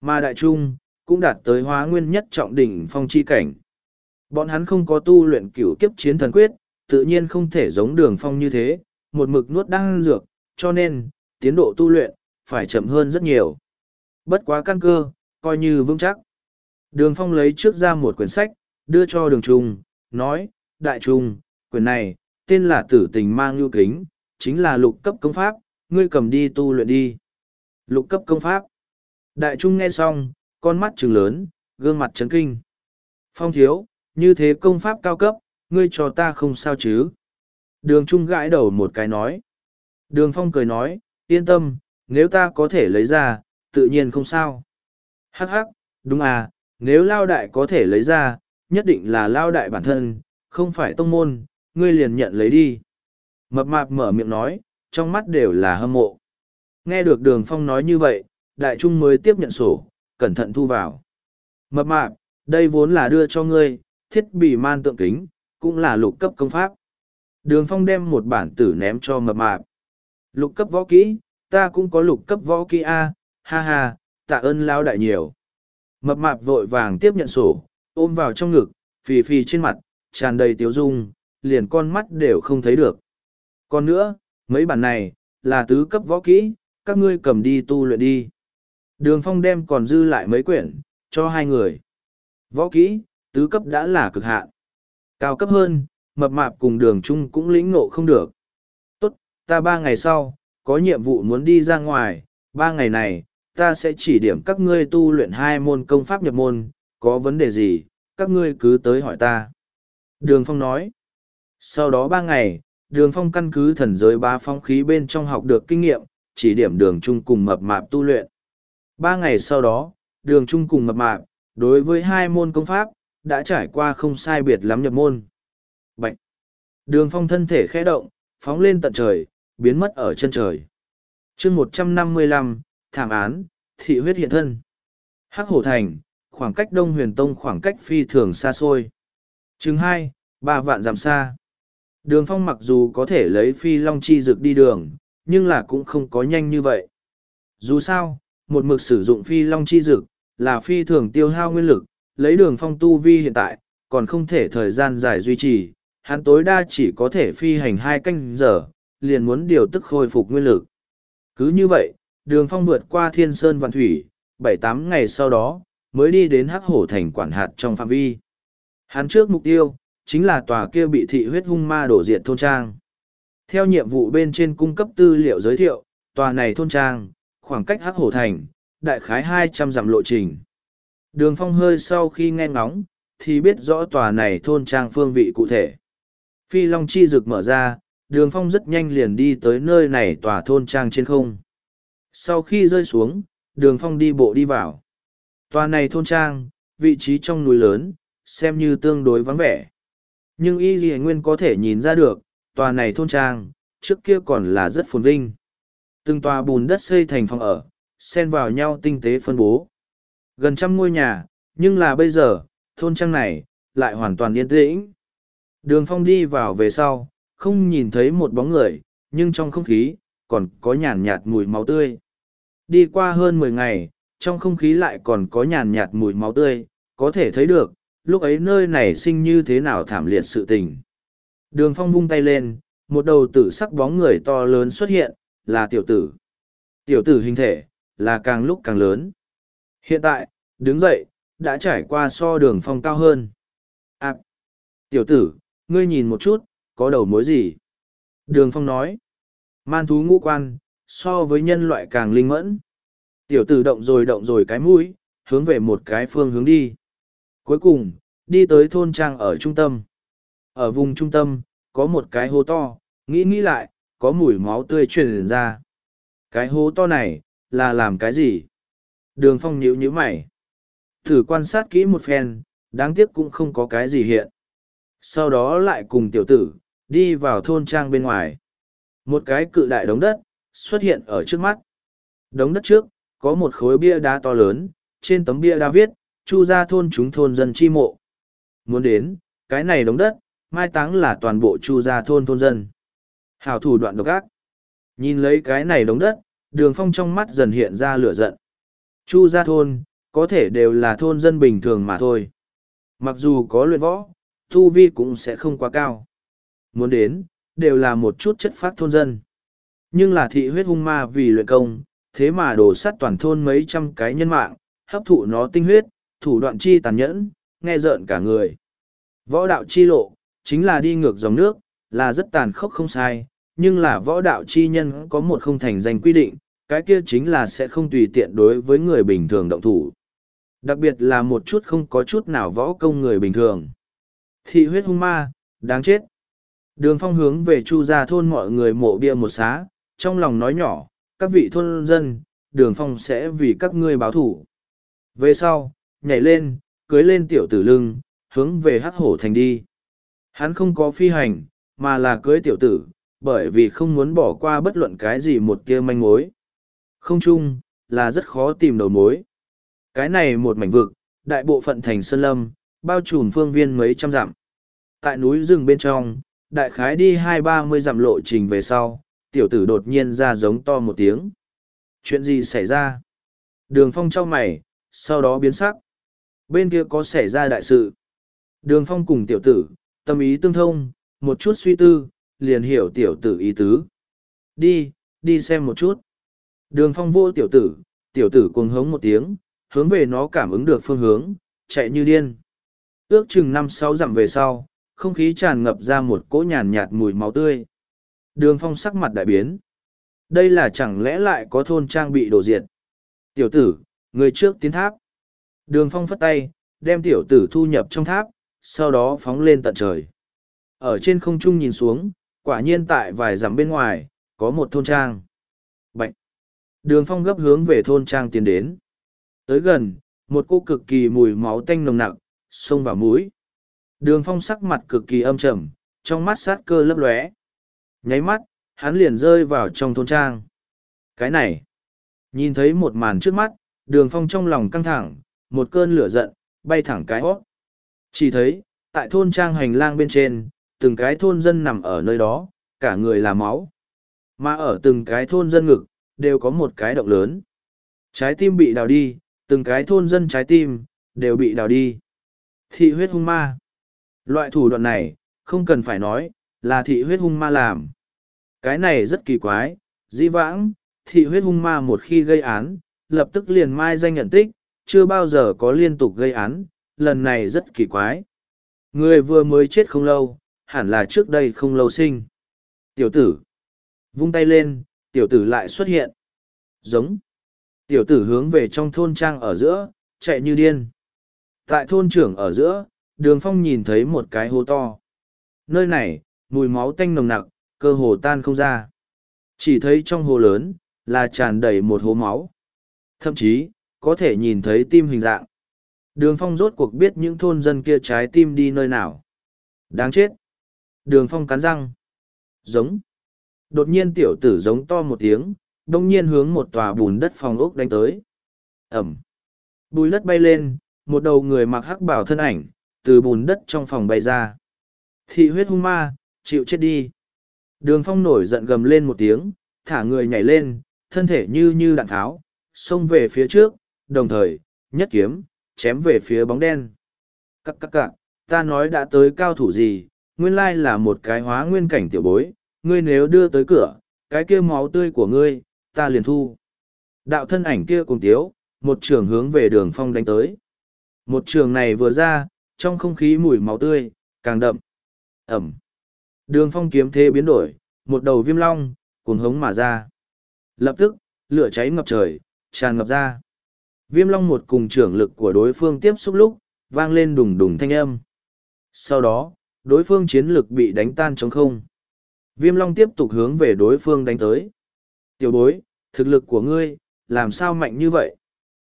Mà đại trung, cũng đạt tới hóa nguyên nhất trọng đỉnh phong chi cảnh. Bọn hắn không có tu luyện cửu kiếp chiến thần quyết, tự nhiên không thể giống đường phong như thế, một mực nuốt đăng dược, cho nên, tiến độ tu luyện, phải chậm hơn rất nhiều. Bất quá căn cơ, coi như vững chắc. Đường phong lấy trước ra một quyển sách, đưa cho đường trung, nói, đại trung, quyển này, tên là tử tình mang lưu kính, chính là lục cấp công pháp, ngươi cầm đi tu luyện đi. Lục cấp công pháp. Đại trung nghe xong, con mắt trừng lớn, gương mặt chấn kinh. Phong thiếu, như thế công pháp cao cấp, ngươi cho ta không sao chứ. Đường trung gãi đầu một cái nói. Đường phong cười nói, yên tâm, nếu ta có thể lấy ra, tự nhiên không sao. Hắc hắc, đúng à, nếu lao đại có thể lấy ra, nhất định là lao đại bản thân, không phải tông môn, ngươi liền nhận lấy đi. Mập mạp mở miệng nói, trong mắt đều là hâm mộ. Nghe được đường phong nói như vậy, đại trung mới tiếp nhận sổ, cẩn thận thu vào. Mập mạp, đây vốn là đưa cho ngươi, thiết bị man tượng kính, cũng là lục cấp công pháp. Đường phong đem một bản tử ném cho mập mạp. Lục cấp võ kỹ, ta cũng có lục cấp võ kỹ A, ha ha, tạ ơn lao đại nhiều. Mập mạp vội vàng tiếp nhận sổ, ôm vào trong ngực, phì phì trên mặt, tràn đầy tiếu dung, liền con mắt đều không thấy được. Còn nữa, mấy bản này, là tứ cấp võ kỹ, các ngươi cầm đi tu luyện đi. Đường phong đem còn dư lại mấy quyển, cho hai người. Võ kỹ, tứ cấp đã là cực hạn. Cao cấp hơn, mập mạp cùng đường chung cũng lĩnh ngộ không được. Tốt, ta ba ngày sau, có nhiệm vụ muốn đi ra ngoài, ba ngày này, ta sẽ chỉ điểm các ngươi tu luyện hai môn công pháp nhập môn, có vấn đề gì, các ngươi cứ tới hỏi ta. Đường Phong nói. Sau đó ba ngày, Đường Phong căn cứ thần giới ba phong khí bên trong học được kinh nghiệm, chỉ điểm đường chung cùng mập mạp tu luyện. Ba ngày sau đó, đường chung cùng mập mạp, đối với hai môn công pháp, đã trải qua không sai biệt lắm nhập môn. Bạch! Đường phong thân thể khẽ động, phóng lên tận trời, biến mất ở chân trời. chương một trăm năm mươi lăm thảm án, thị huyết hiện thân. Hắc hổ thành, khoảng cách đông huyền tông khoảng cách phi thường xa xôi. Chừng hai, ba vạn dặm xa. Đường phong mặc dù có thể lấy phi long chi dược đi đường, nhưng là cũng không có nhanh như vậy. Dù sao, một mực sử dụng phi long chi Dược là phi thường tiêu hao nguyên lực, lấy đường phong tu vi hiện tại, còn không thể thời gian dài duy trì, hắn tối đa chỉ có thể phi hành hai canh giờ, liền muốn điều tức khôi phục nguyên lực. Cứ như vậy, đường phong vượt qua thiên sơn vạn thủy, bảy tám ngày sau đó, mới đi đến hắc hổ thành quản hạt trong phạm vi. Hắn trước mục tiêu, chính là tòa kia bị thị huyết hung ma đổ diệt thôn trang. Theo nhiệm vụ bên trên cung cấp tư liệu giới thiệu, tòa này thôn trang, khoảng cách hắc hổ thành, đại khái hai trăm dặm lộ trình. Đường phong hơi sau khi nghe ngóng, thì biết rõ tòa này thôn trang phương vị cụ thể. Phi Long chi rực mở ra, đường phong rất nhanh liền đi tới nơi này tòa thôn trang trên không. Sau khi rơi xuống, đường phong đi bộ đi vào. Tòa này thôn trang, vị trí trong núi lớn, xem như tương đối vắng vẻ. Nhưng y gì nguyên có thể nhìn ra được, tòa này thôn trang, trước kia còn là rất phồn vinh. Từng tòa bùn đất xây thành phòng ở, xen vào nhau tinh tế phân bố. Gần trăm ngôi nhà, nhưng là bây giờ, thôn trang này, lại hoàn toàn yên tĩnh. Đường phong đi vào về sau, không nhìn thấy một bóng người, nhưng trong không khí, còn có nhàn nhạt mùi máu tươi. Đi qua hơn mười ngày, trong không khí lại còn có nhàn nhạt mùi máu tươi, có thể thấy được, lúc ấy nơi này sinh như thế nào thảm liệt sự tình. Đường phong vung tay lên, một đầu tử sắc bóng người to lớn xuất hiện, là tiểu tử. Tiểu tử hình thể, là càng lúc càng lớn. Hiện tại, đứng dậy, đã trải qua so đường phong cao hơn. À, tiểu tử, ngươi nhìn một chút, có đầu mối gì? Đường Phong nói, man thú ngũ quan, so với nhân loại càng linh mẫn. Tiểu tử động rồi động rồi cái mũi, hướng về một cái phương hướng đi. Cuối cùng, đi tới thôn trang ở trung tâm. Ở vùng trung tâm, có một cái hố to, nghĩ nghĩ lại, có mùi máu tươi truyền ra. Cái hố to này, là làm cái gì? Đường phong nhíu nhíu mày. Thử quan sát kỹ một phen, đáng tiếc cũng không có cái gì hiện. Sau đó lại cùng tiểu tử, đi vào thôn trang bên ngoài. Một cái cự đại đống đất, xuất hiện ở trước mắt. Đống đất trước, có một khối bia đá to lớn, trên tấm bia đá viết, chu ra thôn chúng thôn dân chi mộ. Muốn đến, cái này đống đất, mai táng là toàn bộ chu ra thôn thôn dân. Hảo thủ đoạn độc ác. Nhìn lấy cái này đống đất, đường phong trong mắt dần hiện ra lửa giận. Chu ra thôn, có thể đều là thôn dân bình thường mà thôi. Mặc dù có luyện võ, thu vi cũng sẽ không quá cao. Muốn đến, đều là một chút chất phát thôn dân. Nhưng là thị huyết hung ma vì luyện công, thế mà đổ sát toàn thôn mấy trăm cái nhân mạng, hấp thụ nó tinh huyết, thủ đoạn chi tàn nhẫn, nghe rợn cả người. Võ đạo chi lộ, chính là đi ngược dòng nước, là rất tàn khốc không sai, nhưng là võ đạo chi nhân có một không thành danh quy định, cái kia chính là sẽ không tùy tiện đối với người bình thường động thủ. Đặc biệt là một chút không có chút nào võ công người bình thường. Thị huyết hung ma, đáng chết. Đường phong hướng về chu gia thôn mọi người mộ bia một xá, trong lòng nói nhỏ, các vị thôn dân, đường phong sẽ vì các ngươi báo thủ. Về sau, nhảy lên, cưới lên tiểu tử lưng, hướng về hắc hổ thành đi. Hắn không có phi hành, mà là cưới tiểu tử, bởi vì không muốn bỏ qua bất luận cái gì một kia manh mối. Không chung, là rất khó tìm đầu mối. Cái này một mảnh vực, đại bộ phận thành sơn lâm, bao trùm phương viên mấy trăm dặm. Tại núi rừng bên trong, đại khái đi hai ba mươi dặm lộ trình về sau, tiểu tử đột nhiên ra giống to một tiếng. Chuyện gì xảy ra? Đường phong trao mày, sau đó biến sắc. Bên kia có xảy ra đại sự. Đường phong cùng tiểu tử, tâm ý tương thông, một chút suy tư, liền hiểu tiểu tử ý tứ. Đi, đi xem một chút. Đường phong vô tiểu tử, tiểu tử cuồng hống một tiếng, hướng về nó cảm ứng được phương hướng, chạy như điên. Ước chừng năm sáu dặm về sau, không khí tràn ngập ra một cỗ nhàn nhạt mùi máu tươi. Đường phong sắc mặt đại biến. Đây là chẳng lẽ lại có thôn trang bị đổ diệt. Tiểu tử, người trước tiến tháp. Đường phong phất tay, đem tiểu tử thu nhập trong tháp, sau đó phóng lên tận trời. Ở trên không trung nhìn xuống, quả nhiên tại vài dặm bên ngoài, có một thôn trang. Bạch! Đường phong gấp hướng về thôn trang tiến đến. Tới gần, một cô cực kỳ mùi máu tanh nồng nặc, xông vào mũi. Đường phong sắc mặt cực kỳ âm trầm, trong mắt sát cơ lấp lóe. Nháy mắt, hắn liền rơi vào trong thôn trang. Cái này! Nhìn thấy một màn trước mắt, đường phong trong lòng căng thẳng, một cơn lửa giận, bay thẳng cái hót. Chỉ thấy, tại thôn trang hành lang bên trên, từng cái thôn dân nằm ở nơi đó, cả người là máu. Mà ở từng cái thôn dân ngực, đều có một cái động lớn. Trái tim bị đào đi, từng cái thôn dân trái tim, đều bị đào đi. Thị huyết hung ma. Loại thủ đoạn này, không cần phải nói, là thị huyết hung ma làm. Cái này rất kỳ quái, dĩ vãng, thị huyết hung ma một khi gây án, lập tức liền mai danh nhận tích, chưa bao giờ có liên tục gây án, lần này rất kỳ quái. Người vừa mới chết không lâu, hẳn là trước đây không lâu sinh. Tiểu tử. Vung tay lên, tiểu tử lại xuất hiện. Giống. Tiểu tử hướng về trong thôn trang ở giữa, chạy như điên. Tại thôn trưởng ở giữa, đường phong nhìn thấy một cái hố to. Nơi này, mùi máu tanh nồng nặc, cơ hồ tan không ra. Chỉ thấy trong hồ lớn, là tràn đầy một hố máu. Thậm chí, có thể nhìn thấy tim hình dạng. Đường phong rốt cuộc biết những thôn dân kia trái tim đi nơi nào. Đáng chết. Đường phong cắn răng. Giống. Đột nhiên tiểu tử giống to một tiếng, đông nhiên hướng một tòa bùn đất phòng ốc đánh tới. Ẩm. Bùi đất bay lên, một đầu người mặc hắc bảo thân ảnh, từ bùn đất trong phòng bay ra. Thị huyết hung ma, chịu chết đi. Đường phong nổi giận gầm lên một tiếng, thả người nhảy lên, thân thể như như đạn tháo, xông về phía trước, đồng thời, nhất kiếm, chém về phía bóng đen. Các các cạc, ta nói đã tới cao thủ gì, nguyên lai là một cái hóa nguyên cảnh tiểu bối, ngươi nếu đưa tới cửa, cái kia máu tươi của ngươi, ta liền thu. Đạo thân ảnh kia cùng tiếu, một trường hướng về đường phong đánh tới. Một trường này vừa ra, trong không khí mùi máu tươi, càng đậm. Ẩm. Đường phong kiếm thế biến đổi, một đầu viêm long, cuồng hống mà ra. Lập tức, lửa cháy ngập trời, tràn ngập ra. Viêm long một cùng trưởng lực của đối phương tiếp xúc lúc, vang lên đùng đùng thanh âm. Sau đó, đối phương chiến lực bị đánh tan trống không. Viêm long tiếp tục hướng về đối phương đánh tới. Tiểu bối, thực lực của ngươi, làm sao mạnh như vậy?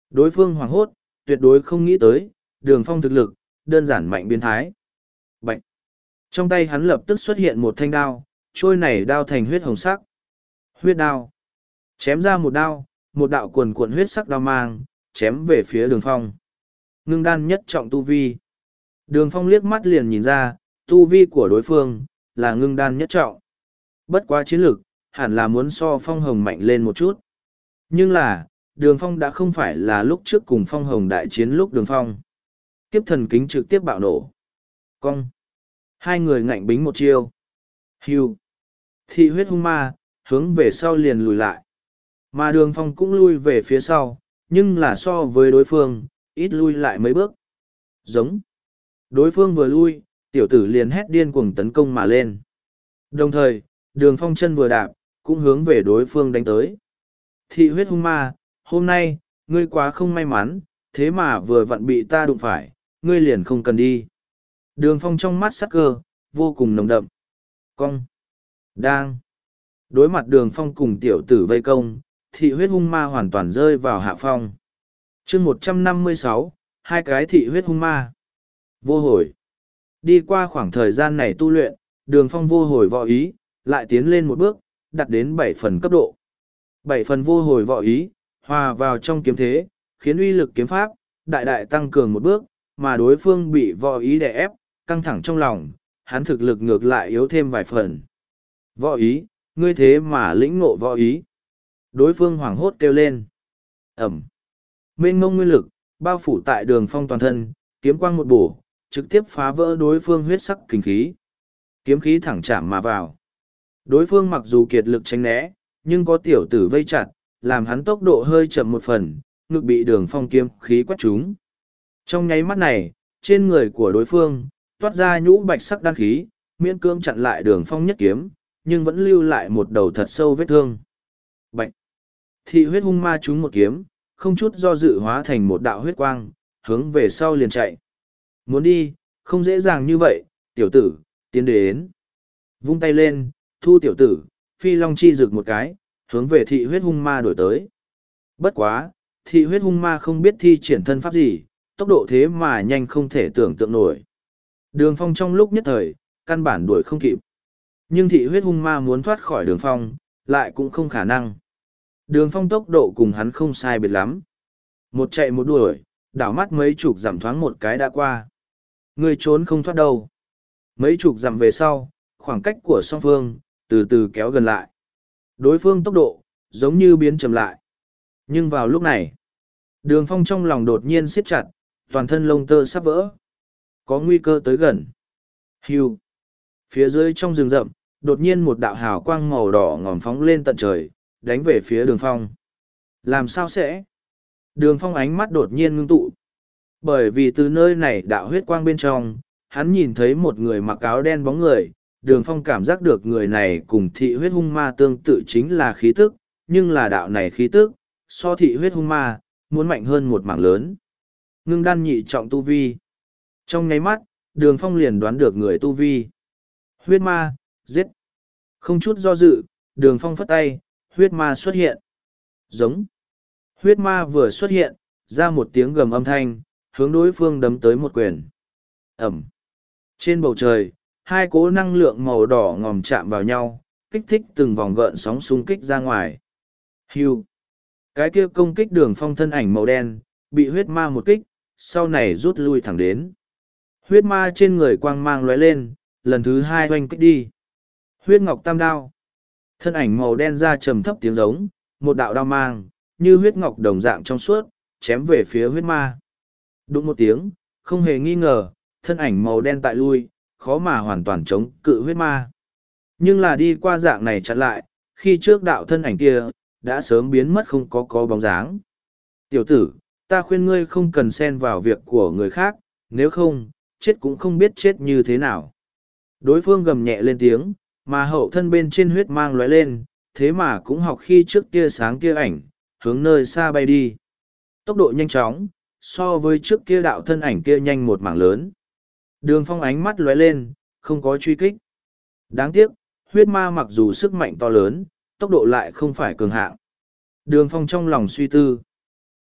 Đối phương hoảng hốt, tuyệt đối không nghĩ tới, đường phong thực lực, đơn giản mạnh biến thái. Bạch! Trong tay hắn lập tức xuất hiện một thanh đao, trôi này đao thành huyết hồng sắc. Huyết đao! Chém ra một đao, một đạo quần cuộn huyết sắc đao mang, chém về phía đường phong. Ngưng đan nhất trọng tu vi. Đường phong liếc mắt liền nhìn ra, tu vi của đối phương, là ngưng đan nhất trọng. Bất quá chiến lược, hẳn là muốn so phong hồng mạnh lên một chút. Nhưng là, đường phong đã không phải là lúc trước cùng phong hồng đại chiến lúc đường phong. Kiếp thần kính trực tiếp bạo nổ. Cong. Hai người ngạnh bính một chiêu. Hiu. Thị huyết hung ma, hướng về sau liền lùi lại. Mà đường phong cũng lui về phía sau, nhưng là so với đối phương, ít lui lại mấy bước. Giống. Đối phương vừa lui, tiểu tử liền hét điên cuồng tấn công mà lên. Đồng thời, đường phong chân vừa đạp, cũng hướng về đối phương đánh tới. Thị huyết hung ma, hôm nay, ngươi quá không may mắn, thế mà vừa vặn bị ta đụng phải, ngươi liền không cần đi. Đường phong trong mắt sắc cơ, vô cùng nồng đậm. Cong. Đang. Đối mặt đường phong cùng tiểu tử vây công, thị huyết hung ma hoàn toàn rơi vào hạ phong. chương một trăm năm mươi sáu hai cái thị huyết hung ma. Vô hồi. Đi qua khoảng thời gian này tu luyện, đường phong vô hồi võ ý, lại tiến lên một bước, đặt đến bảy phần cấp độ. Bảy phần vô hồi võ ý, hòa vào trong kiếm thế, khiến uy lực kiếm pháp, đại đại tăng cường một bước, mà đối phương bị võ ý đè ép, căng thẳng trong lòng, hắn thực lực ngược lại yếu thêm vài phần. Võ ý, ngươi thế mà lĩnh ngộ võ ý. Đối phương hoảng hốt kêu lên. Ẩm. Mênh ngông nguyên lực, bao phủ tại đường phong toàn thân, kiếm quang một bổ, trực tiếp phá vỡ đối phương huyết sắc kinh khí. Kiếm khí thẳng chạm mà vào. Đối phương mặc dù kiệt lực tránh né, nhưng có tiểu tử vây chặt, làm hắn tốc độ hơi chậm một phần, ngực bị đường phong kiếm khí quét trúng. Trong nháy mắt này, trên người của đối phương, toát ra nhũ bạch sắc đan khí, miễn cưỡng chặn lại đường phong nhất kiếm, nhưng vẫn lưu lại một đầu thật sâu vết thương. Bạch! Thị huyết hung ma trúng một kiếm, không chút do dự hóa thành một đạo huyết quang, hướng về sau liền chạy. Muốn đi, không dễ dàng như vậy, tiểu tử, tiến đến. Vung tay lên, thu tiểu tử, phi long chi rực một cái, hướng về thị huyết hung ma đổi tới. Bất quá, thị huyết hung ma không biết thi triển thân pháp gì, tốc độ thế mà nhanh không thể tưởng tượng nổi. Đường phong trong lúc nhất thời, căn bản đuổi không kịp. Nhưng thị huyết hung ma muốn thoát khỏi đường phong, lại cũng không khả năng. Đường phong tốc độ cùng hắn không sai biệt lắm. Một chạy một đuổi, đảo mắt mấy chục giảm thoáng một cái đã qua. Người trốn không thoát đâu. Mấy chục giảm về sau, khoảng cách của song phương, từ từ kéo gần lại. Đối phương tốc độ, giống như biến chậm lại. Nhưng vào lúc này, đường phong trong lòng đột nhiên siết chặt, toàn thân lông tơ sắp vỡ. Có nguy cơ tới gần. Hưu. Phía dưới trong rừng rậm, đột nhiên một đạo hào quang màu đỏ ngòm phóng lên tận trời, đánh về phía đường phong. Làm sao sẽ? Đường phong ánh mắt đột nhiên ngưng tụ. Bởi vì từ nơi này đạo huyết quang bên trong, hắn nhìn thấy một người mặc áo đen bóng người, đường phong cảm giác được người này cùng thị huyết hung ma tương tự chính là khí tức, nhưng là đạo này khí tức, so thị huyết hung ma, muốn mạnh hơn một mảng lớn. Ngưng đan nhị trọng tu vi. Trong nháy mắt, đường phong liền đoán được người tu vi. Huyết ma, giết. Không chút do dự, đường phong phất tay, huyết ma xuất hiện. Giống. Huyết ma vừa xuất hiện, ra một tiếng gầm âm thanh, hướng đối phương đấm tới một quyền. Ẩm. Trên bầu trời, hai cỗ năng lượng màu đỏ ngòm chạm vào nhau, kích thích từng vòng gợn sóng xung kích ra ngoài. Hưu. Cái kia công kích đường phong thân ảnh màu đen, bị huyết ma một kích, sau này rút lui thẳng đến. Huyết ma trên người quang mang lóe lên, lần thứ hai oanh kích đi. Huyết ngọc tam đao. Thân ảnh màu đen ra trầm thấp tiếng giống, một đạo đao mang, như huyết ngọc đồng dạng trong suốt, chém về phía huyết ma. Đúng một tiếng, không hề nghi ngờ, thân ảnh màu đen tại lui, khó mà hoàn toàn chống cự huyết ma. Nhưng là đi qua dạng này chặn lại, khi trước đạo thân ảnh kia, đã sớm biến mất không có có bóng dáng. Tiểu tử, ta khuyên ngươi không cần xen vào việc của người khác, nếu không, chết cũng không biết chết như thế nào. Đối phương gầm nhẹ lên tiếng, mà hậu thân bên trên huyết mang lóe lên, thế mà cũng học khi trước kia sáng kia ảnh, hướng nơi xa bay đi. Tốc độ nhanh chóng, so với trước kia đạo thân ảnh kia nhanh một mảng lớn. Đường phong ánh mắt lóe lên, không có truy kích. Đáng tiếc, huyết ma mặc dù sức mạnh to lớn, tốc độ lại không phải cường hạng. Đường phong trong lòng suy tư.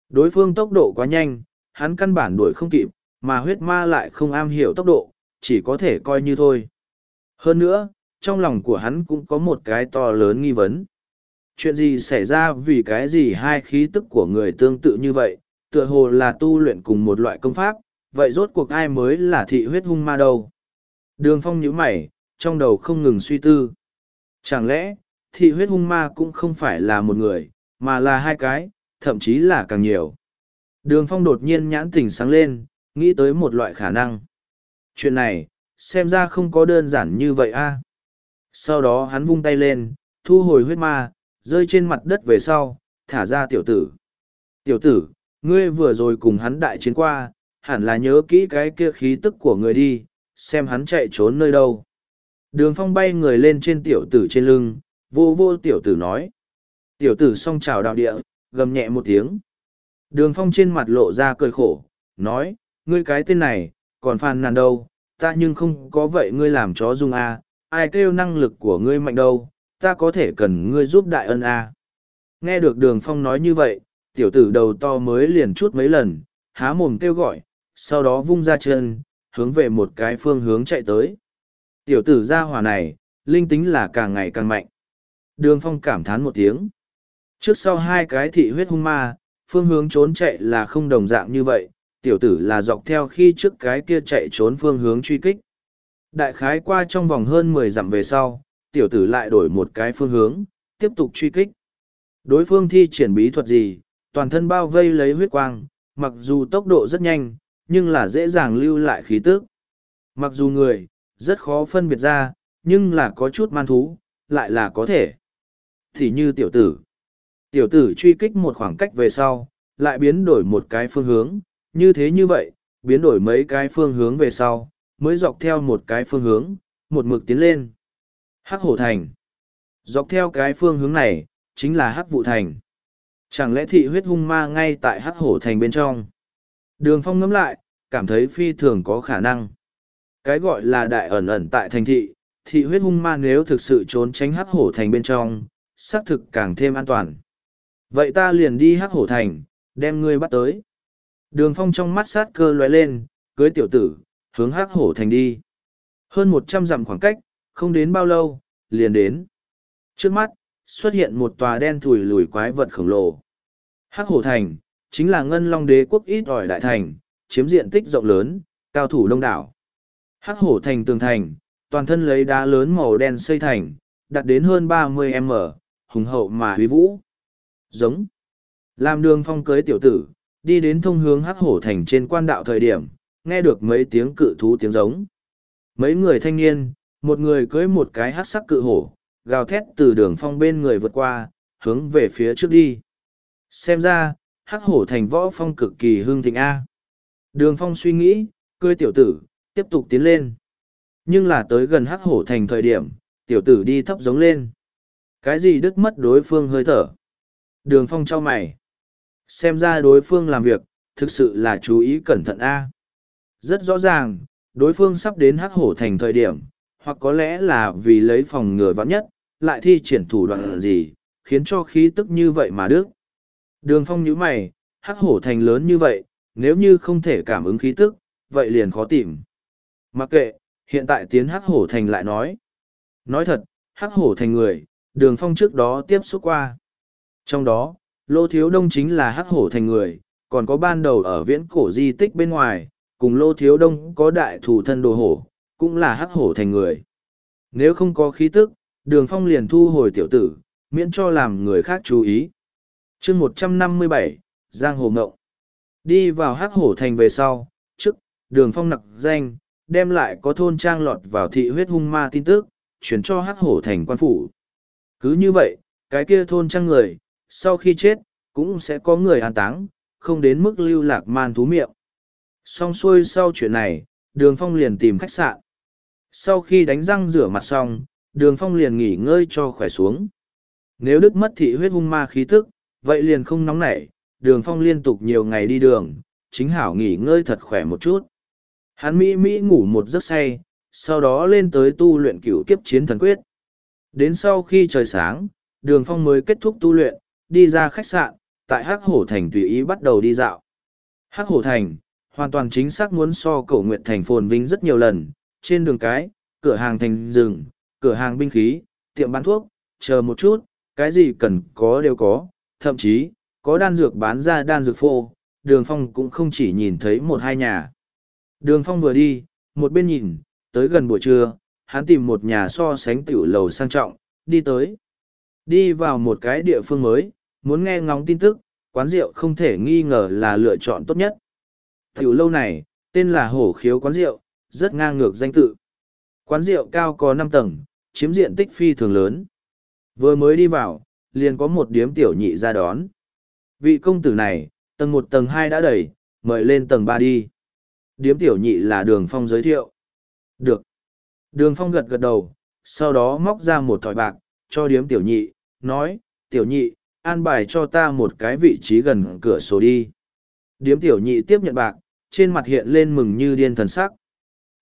Đối phương tốc độ quá nhanh, hắn căn bản đuổi không kịp, mà huyết ma lại không am hiểu tốc độ, chỉ có thể coi như thôi. Hơn nữa, trong lòng của hắn cũng có một cái to lớn nghi vấn. Chuyện gì xảy ra vì cái gì hai khí tức của người tương tự như vậy, tựa hồ là tu luyện cùng một loại công pháp, vậy rốt cuộc ai mới là thị huyết hung ma đâu? Đường phong nhíu mày, trong đầu không ngừng suy tư. Chẳng lẽ, thị huyết hung ma cũng không phải là một người, mà là hai cái, thậm chí là càng nhiều. Đường phong đột nhiên nhãn tỉnh sáng lên, nghĩ tới một loại khả năng. Chuyện này, xem ra không có đơn giản như vậy a. Sau đó hắn vung tay lên, thu hồi huyết ma, rơi trên mặt đất về sau, thả ra tiểu tử. Tiểu tử, ngươi vừa rồi cùng hắn đại chiến qua, hẳn là nhớ kỹ cái kia khí tức của người đi, xem hắn chạy trốn nơi đâu. Đường phong bay người lên trên tiểu tử trên lưng, vô vô tiểu tử nói. Tiểu tử song trào đạo địa, gầm nhẹ một tiếng. Đường phong trên mặt lộ ra cười khổ, nói, ngươi cái tên này, còn phàn nàn đâu, ta nhưng không có vậy ngươi làm chó dung a à, ai kêu năng lực của ngươi mạnh đâu, ta có thể cần ngươi giúp đại ân a Nghe được đường phong nói như vậy, tiểu tử đầu to mới liền chút mấy lần, há mồm kêu gọi, sau đó vung ra chân, hướng về một cái phương hướng chạy tới. Tiểu tử gia hỏa này, linh tính là càng ngày càng mạnh. Đường phong cảm thán một tiếng. Trước sau hai cái thị huyết hung ma, phương hướng trốn chạy là không đồng dạng như vậy, tiểu tử là dọc theo khi trước cái kia chạy trốn phương hướng truy kích. Đại khái qua trong vòng hơn mười dặm về sau, tiểu tử lại đổi một cái phương hướng, tiếp tục truy kích. Đối phương thi triển bí thuật gì, toàn thân bao vây lấy huyết quang, mặc dù tốc độ rất nhanh, nhưng là dễ dàng lưu lại khí tức. Mặc dù người, rất khó phân biệt ra, nhưng là có chút man thú, lại là có thể. Thì như tiểu tử. Tiểu tử truy kích một khoảng cách về sau, lại biến đổi một cái phương hướng, như thế như vậy, biến đổi mấy cái phương hướng về sau, mới dọc theo một cái phương hướng, một mực tiến lên. Hắc hổ thành. Dọc theo cái phương hướng này, chính là hắc vụ thành. Chẳng lẽ thị huyết hung ma ngay tại hắc hổ thành bên trong? Đường phong ngắm lại, cảm thấy phi thường có khả năng. Cái gọi là đại ẩn ẩn tại thành thị, thị huyết hung ma nếu thực sự trốn tránh hắc hổ thành bên trong, xác thực càng thêm an toàn. Vậy ta liền đi hắc hổ thành, đem ngươi bắt tới. Đường phong trong mắt sát cơ lóe lên, cưới tiểu tử, hướng hắc hổ thành đi. Hơn một trăm dặm khoảng cách, không đến bao lâu, liền đến. Trước mắt, xuất hiện một tòa đen thùi lùi quái vật khổng lồ. Hắc hổ thành, chính là ngân long đế quốc ít ỏi đại thành, chiếm diện tích rộng lớn, cao thủ đông đảo. Hắc hổ thành tường thành, toàn thân lấy đá lớn màu đen xây thành, đặt đến hơn ba mươi m hùng hậu mà huy vũ. Giống. Làm đường phong cưới tiểu tử, đi đến thông hướng hắc hổ thành trên quan đạo thời điểm, nghe được mấy tiếng cự thú tiếng giống. Mấy người thanh niên, một người cưới một cái hắc sắc cự hổ, gào thét từ đường phong bên người vượt qua, hướng về phía trước đi. Xem ra, hắc hổ thành võ phong cực kỳ hương thịnh A. Đường phong suy nghĩ, cưới tiểu tử, tiếp tục tiến lên. Nhưng là tới gần hắc hổ thành thời điểm, tiểu tử đi thấp giống lên. Cái gì đứt mất đối phương hơi thở? Đường phong trao mày. Xem ra đối phương làm việc, thực sự là chú ý cẩn thận A. Rất rõ ràng, đối phương sắp đến hắc hổ thành thời điểm, hoặc có lẽ là vì lấy phòng ngừa vắng nhất, lại thi triển thủ đoạn gì, khiến cho khí tức như vậy mà đức. Đường phong nhíu mày, hắc hổ thành lớn như vậy, nếu như không thể cảm ứng khí tức, vậy liền khó tìm. Mặc kệ, hiện tại tiến hắc hổ thành lại nói. Nói thật, hắc hổ thành người, đường phong trước đó tiếp xúc qua. Trong đó, Lô Thiếu Đông chính là hắc hổ thành người, còn có ban đầu ở viễn cổ di tích bên ngoài, cùng Lô Thiếu Đông có đại thủ thân đồ hổ, cũng là hắc hổ thành người. Nếu không có khí tức, đường phong liền thu hồi tiểu tử, miễn cho làm người khác chú ý. chương một trăm năm mươi bảy Giang Hồ Ngộng Đi vào hắc hổ thành về sau, trước, đường phong nặc danh, đem lại có thôn trang lọt vào thị huyết hung ma tin tức, chuyển cho hắc hổ thành quan phủ. Cứ như vậy, cái kia thôn trang người, sau khi chết, cũng sẽ có người an táng, không đến mức lưu lạc man thú miệng. Xong xuôi sau chuyện này, đường phong liền tìm khách sạn. sau khi đánh răng rửa mặt xong đường phong liền nghỉ ngơi cho khỏe xuống. Nếu đức mất thị huyết hung ma khí tức vậy liền không nóng nảy đường phong liên tục nhiều ngày đi đường chính hảo nghỉ ngơi thật khỏe một chút. Hắn mỹ mỹ ngủ một giấc say sau đó lên tới tu luyện cựu kiếp chiến thần quyết. Đến sau khi trời sáng đường phong mới kết thúc tu luyện đi ra khách sạn tại hắc hổ thành tùy ý bắt đầu đi dạo. Hắc hổ thành hoàn toàn chính xác muốn so cổ nguyện thành phồn vinh rất nhiều lần, trên đường cái, cửa hàng thành rừng, cửa hàng binh khí, tiệm bán thuốc, chờ một chút, cái gì cần có đều có, thậm chí, có đan dược bán ra đan dược phô, đường phong cũng không chỉ nhìn thấy một hai nhà. Đường phong vừa đi, một bên nhìn, tới gần buổi trưa, hắn tìm một nhà so sánh tiểu lầu sang trọng, đi tới. Đi vào một cái địa phương mới, muốn nghe ngóng tin tức, quán rượu không thể nghi ngờ là lựa chọn tốt nhất tiểu lâu này, tên là hổ khiếu quán rượu, rất ngang ngược danh tự. Quán rượu cao có năm tầng, chiếm diện tích phi thường lớn. Vừa mới đi vào, liền có một điếm tiểu nhị ra đón. Vị công tử này, tầng một, tầng hai đã đầy, mời lên tầng ba đi. Điếm tiểu nhị là đường phong giới thiệu. Được. Đường phong gật gật đầu, sau đó móc ra một thỏi bạc, cho điếm tiểu nhị, nói, tiểu nhị, an bài cho ta một cái vị trí gần cửa sổ đi. Điếm tiểu nhị tiếp nhận bạc trên mặt hiện lên mừng như điên thần sắc.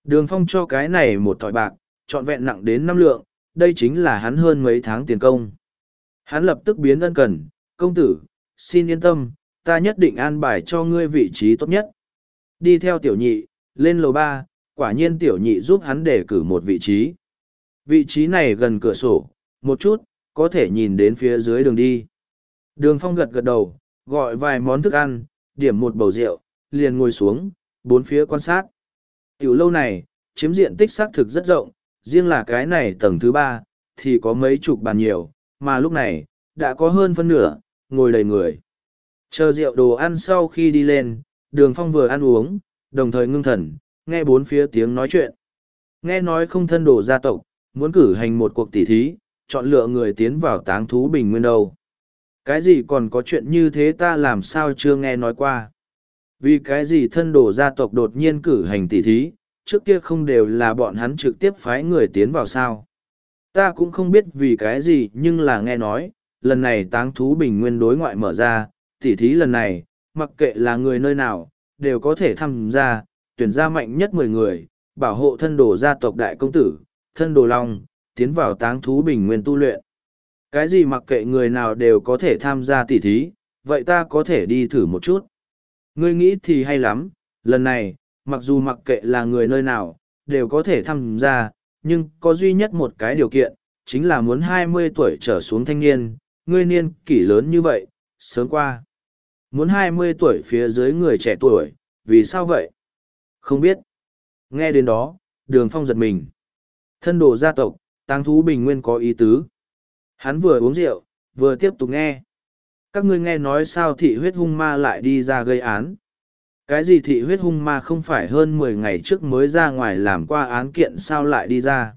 Đường phong cho cái này một thỏi bạc, trọn vẹn nặng đến năm lượng, đây chính là hắn hơn mấy tháng tiền công. Hắn lập tức biến ân cần, công tử, xin yên tâm, ta nhất định an bài cho ngươi vị trí tốt nhất. Đi theo tiểu nhị, lên lầu ba, quả nhiên tiểu nhị giúp hắn để cử một vị trí. Vị trí này gần cửa sổ, một chút, có thể nhìn đến phía dưới đường đi. Đường phong gật gật đầu, gọi vài món thức ăn, điểm một bầu rượu liền ngồi xuống, bốn phía quan sát. Tiểu lâu này, chiếm diện tích xác thực rất rộng, riêng là cái này tầng thứ ba, thì có mấy chục bàn nhiều, mà lúc này, đã có hơn phân nửa, ngồi đầy người. Chờ rượu đồ ăn sau khi đi lên, đường phong vừa ăn uống, đồng thời ngưng thần, nghe bốn phía tiếng nói chuyện. Nghe nói không thân đồ gia tộc, muốn cử hành một cuộc tỉ thí, chọn lựa người tiến vào táng thú bình nguyên đâu. Cái gì còn có chuyện như thế ta làm sao chưa nghe nói qua vì cái gì thân đồ gia tộc đột nhiên cử hành tỷ thí, trước kia không đều là bọn hắn trực tiếp phái người tiến vào sao? Ta cũng không biết vì cái gì, nhưng là nghe nói, lần này táng thú bình nguyên đối ngoại mở ra tỷ thí lần này, mặc kệ là người nơi nào, đều có thể tham gia, tuyển ra mạnh nhất mười người, bảo hộ thân đồ gia tộc đại công tử, thân đồ long, tiến vào táng thú bình nguyên tu luyện. Cái gì mặc kệ người nào đều có thể tham gia tỷ thí, vậy ta có thể đi thử một chút ngươi nghĩ thì hay lắm, lần này, mặc dù mặc kệ là người nơi nào, đều có thể tham gia, nhưng có duy nhất một cái điều kiện, chính là muốn hai mươi tuổi trở xuống thanh niên, ngươi niên kỷ lớn như vậy, sớm qua. Muốn hai mươi tuổi phía dưới người trẻ tuổi, vì sao vậy? Không biết. Nghe đến đó, đường phong giật mình. Thân đồ gia tộc tăng thú bình nguyên có ý tứ. Hắn vừa uống rượu, vừa tiếp tục nghe các ngươi nghe nói sao thị huyết hung ma lại đi ra gây án? Cái gì thị huyết hung ma không phải hơn mười ngày trước mới ra ngoài làm qua án kiện sao lại đi ra?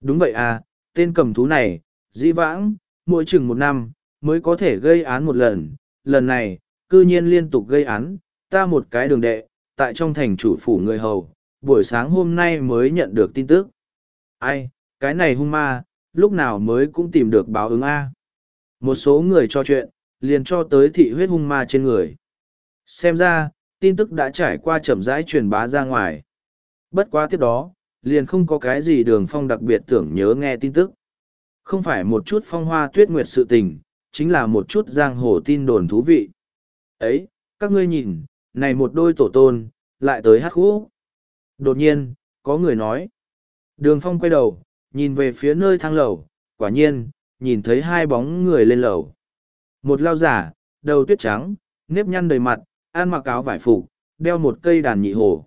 Đúng vậy à tên cầm thú này, dĩ vãng, mỗi chừng một năm, mới có thể gây án một lần. Lần này, cư nhiên liên tục gây án, ta một cái đường đệ, tại trong thành chủ phủ người hầu, buổi sáng hôm nay mới nhận được tin tức. Ai, cái này hung ma, lúc nào mới cũng tìm được báo ứng a. Một số người cho chuyện liền cho tới thị huyết hung ma trên người. Xem ra, tin tức đã trải qua chậm rãi truyền bá ra ngoài. Bất quá tiếp đó, liền không có cái gì đường phong đặc biệt tưởng nhớ nghe tin tức. Không phải một chút phong hoa tuyết nguyệt sự tình, chính là một chút giang hồ tin đồn thú vị. Ấy, các ngươi nhìn, này một đôi tổ tôn, lại tới hát khúc. Đột nhiên, có người nói. Đường phong quay đầu, nhìn về phía nơi thang lầu, quả nhiên, nhìn thấy hai bóng người lên lầu một lao giả, đầu tuyết trắng, nếp nhăn đầy mặt, ăn mặc áo vải phục đeo một cây đàn nhị hồ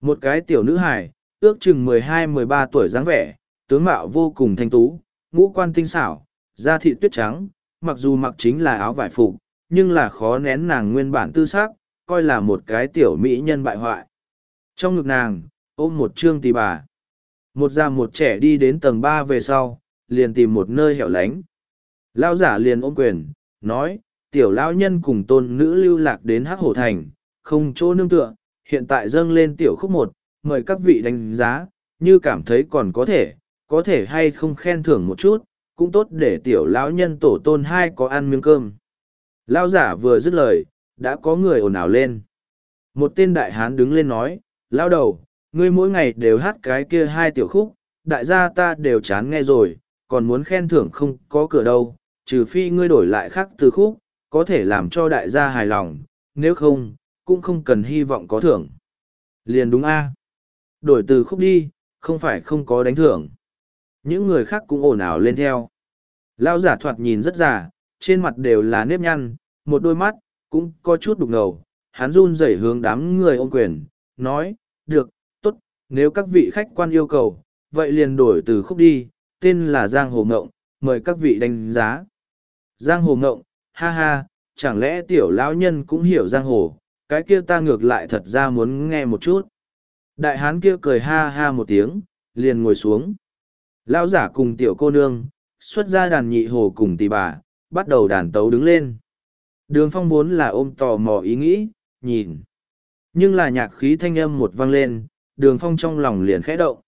một cái tiểu nữ hải ước chừng mười hai, mười ba tuổi dáng vẻ, tướng mạo vô cùng thanh tú, ngũ quan tinh xảo, da thị tuyết trắng, mặc dù mặc chính là áo vải phục nhưng là khó nén nàng nguyên bản tư xác coi là một cái tiểu mỹ nhân bại hoại. Trong ngực nàng, ôm một trương tì bà. Một già một trẻ đi đến tầng ba về sau, liền tìm một nơi hẻo lánh. Lao giả liền ôm quyền nói tiểu lão nhân cùng tôn nữ lưu lạc đến hắc hổ thành không chỗ nương tựa hiện tại dâng lên tiểu khúc một mời các vị đánh giá như cảm thấy còn có thể, có thể hay không khen thưởng một chút, cũng tốt để tiểu lão nhân tổ tôn hai có ăn miếng cơm. Lão giả vừa dứt lời, đã có người ồn ào lên. Một tên đại hán đứng lên nói, lão đầu, ngươi mỗi ngày đều hát cái kia hai tiểu khúc, đại gia ta đều chán nghe rồi, còn muốn khen thưởng không có cửa đâu, trừ phi ngươi đổi lại khác từ khúc, có thể làm cho đại gia hài lòng, nếu không, cũng không cần hy vọng có thưởng. Liền đúng a Đổi từ khúc đi, không phải không có đánh thưởng. Những người khác cũng ồn ào lên theo. Lao giả thoạt nhìn rất già, trên mặt đều là nếp nhăn, một đôi mắt, cũng có chút đục ngầu. Hắn run rẩy hướng đám người ôm quyền, nói, được, tốt, nếu các vị khách quan yêu cầu, vậy liền đổi từ khúc đi, tên là Giang Hồ Ngộng, mời các vị đánh giá. Giang Hồ Ngộng, ha ha, chẳng lẽ tiểu lão nhân cũng hiểu Giang Hồ, cái kia ta ngược lại thật ra muốn nghe một chút. Đại hán kia cười ha ha một tiếng, liền ngồi xuống. Lão giả cùng tiểu cô nương, xuất ra đàn nhị hồ cùng tỷ bà, bắt đầu đàn tấu đứng lên. Đường phong vốn là ôm tò mò ý nghĩ, nhìn. Nhưng là nhạc khí thanh âm một vang lên, đường phong trong lòng liền khẽ động.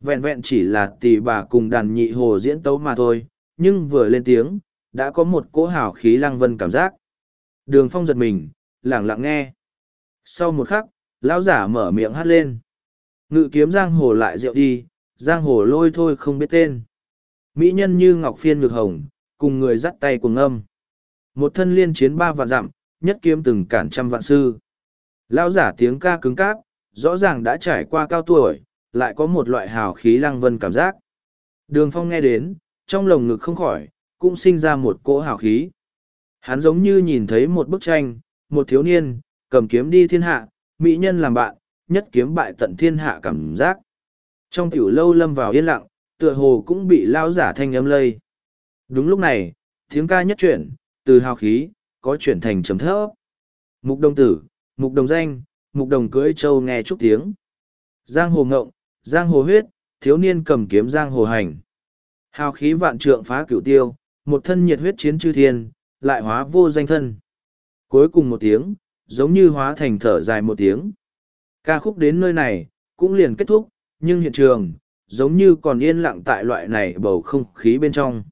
Vẹn vẹn chỉ là tỷ bà cùng đàn nhị hồ diễn tấu mà thôi, nhưng vừa lên tiếng, đã có một cỗ hào khí lăng vân cảm giác. Đường phong giật mình, lẳng lặng nghe. Sau một khắc, lão giả mở miệng hát lên. Ngự kiếm giang hồ lại rượu đi, giang hồ lôi thôi không biết tên. Mỹ nhân như ngọc phiên ngược hồng, cùng người dắt tay cùng âm. Một thân liên chiến ba vạn dặm, nhất kiếm từng cản trăm vạn sư. Lão giả tiếng ca cứng cáp, rõ ràng đã trải qua cao tuổi, lại có một loại hào khí lăng vân cảm giác. Đường phong nghe đến, trong lồng ngực không khỏi, cũng sinh ra một cỗ hào khí. Hắn giống như nhìn thấy một bức tranh, một thiếu niên, cầm kiếm đi thiên hạ, mỹ nhân làm bạn, nhất kiếm bại tận thiên hạ cảm giác. Trong tiểu lâu lâm vào yên lặng, tựa hồ cũng bị lao giả thanh âm lây. Đúng lúc này, tiếng ca nhất chuyển, từ hào khí, có chuyển thành chấm thấp. Mục đồng tử, mục đồng danh, mục đồng cưỡi châu nghe chút tiếng. Giang hồ ngộng, giang hồ huyết, thiếu niên cầm kiếm giang hồ hành. Hào khí vạn trượng phá cửu tiêu, một thân nhiệt huyết chiến chư thiên, lại hóa vô danh thân. Cuối cùng một tiếng, giống như hóa thành thở dài một tiếng. Ca khúc đến nơi này, cũng liền kết thúc, nhưng hiện trường, giống như còn yên lặng tại loại này bầu không khí bên trong.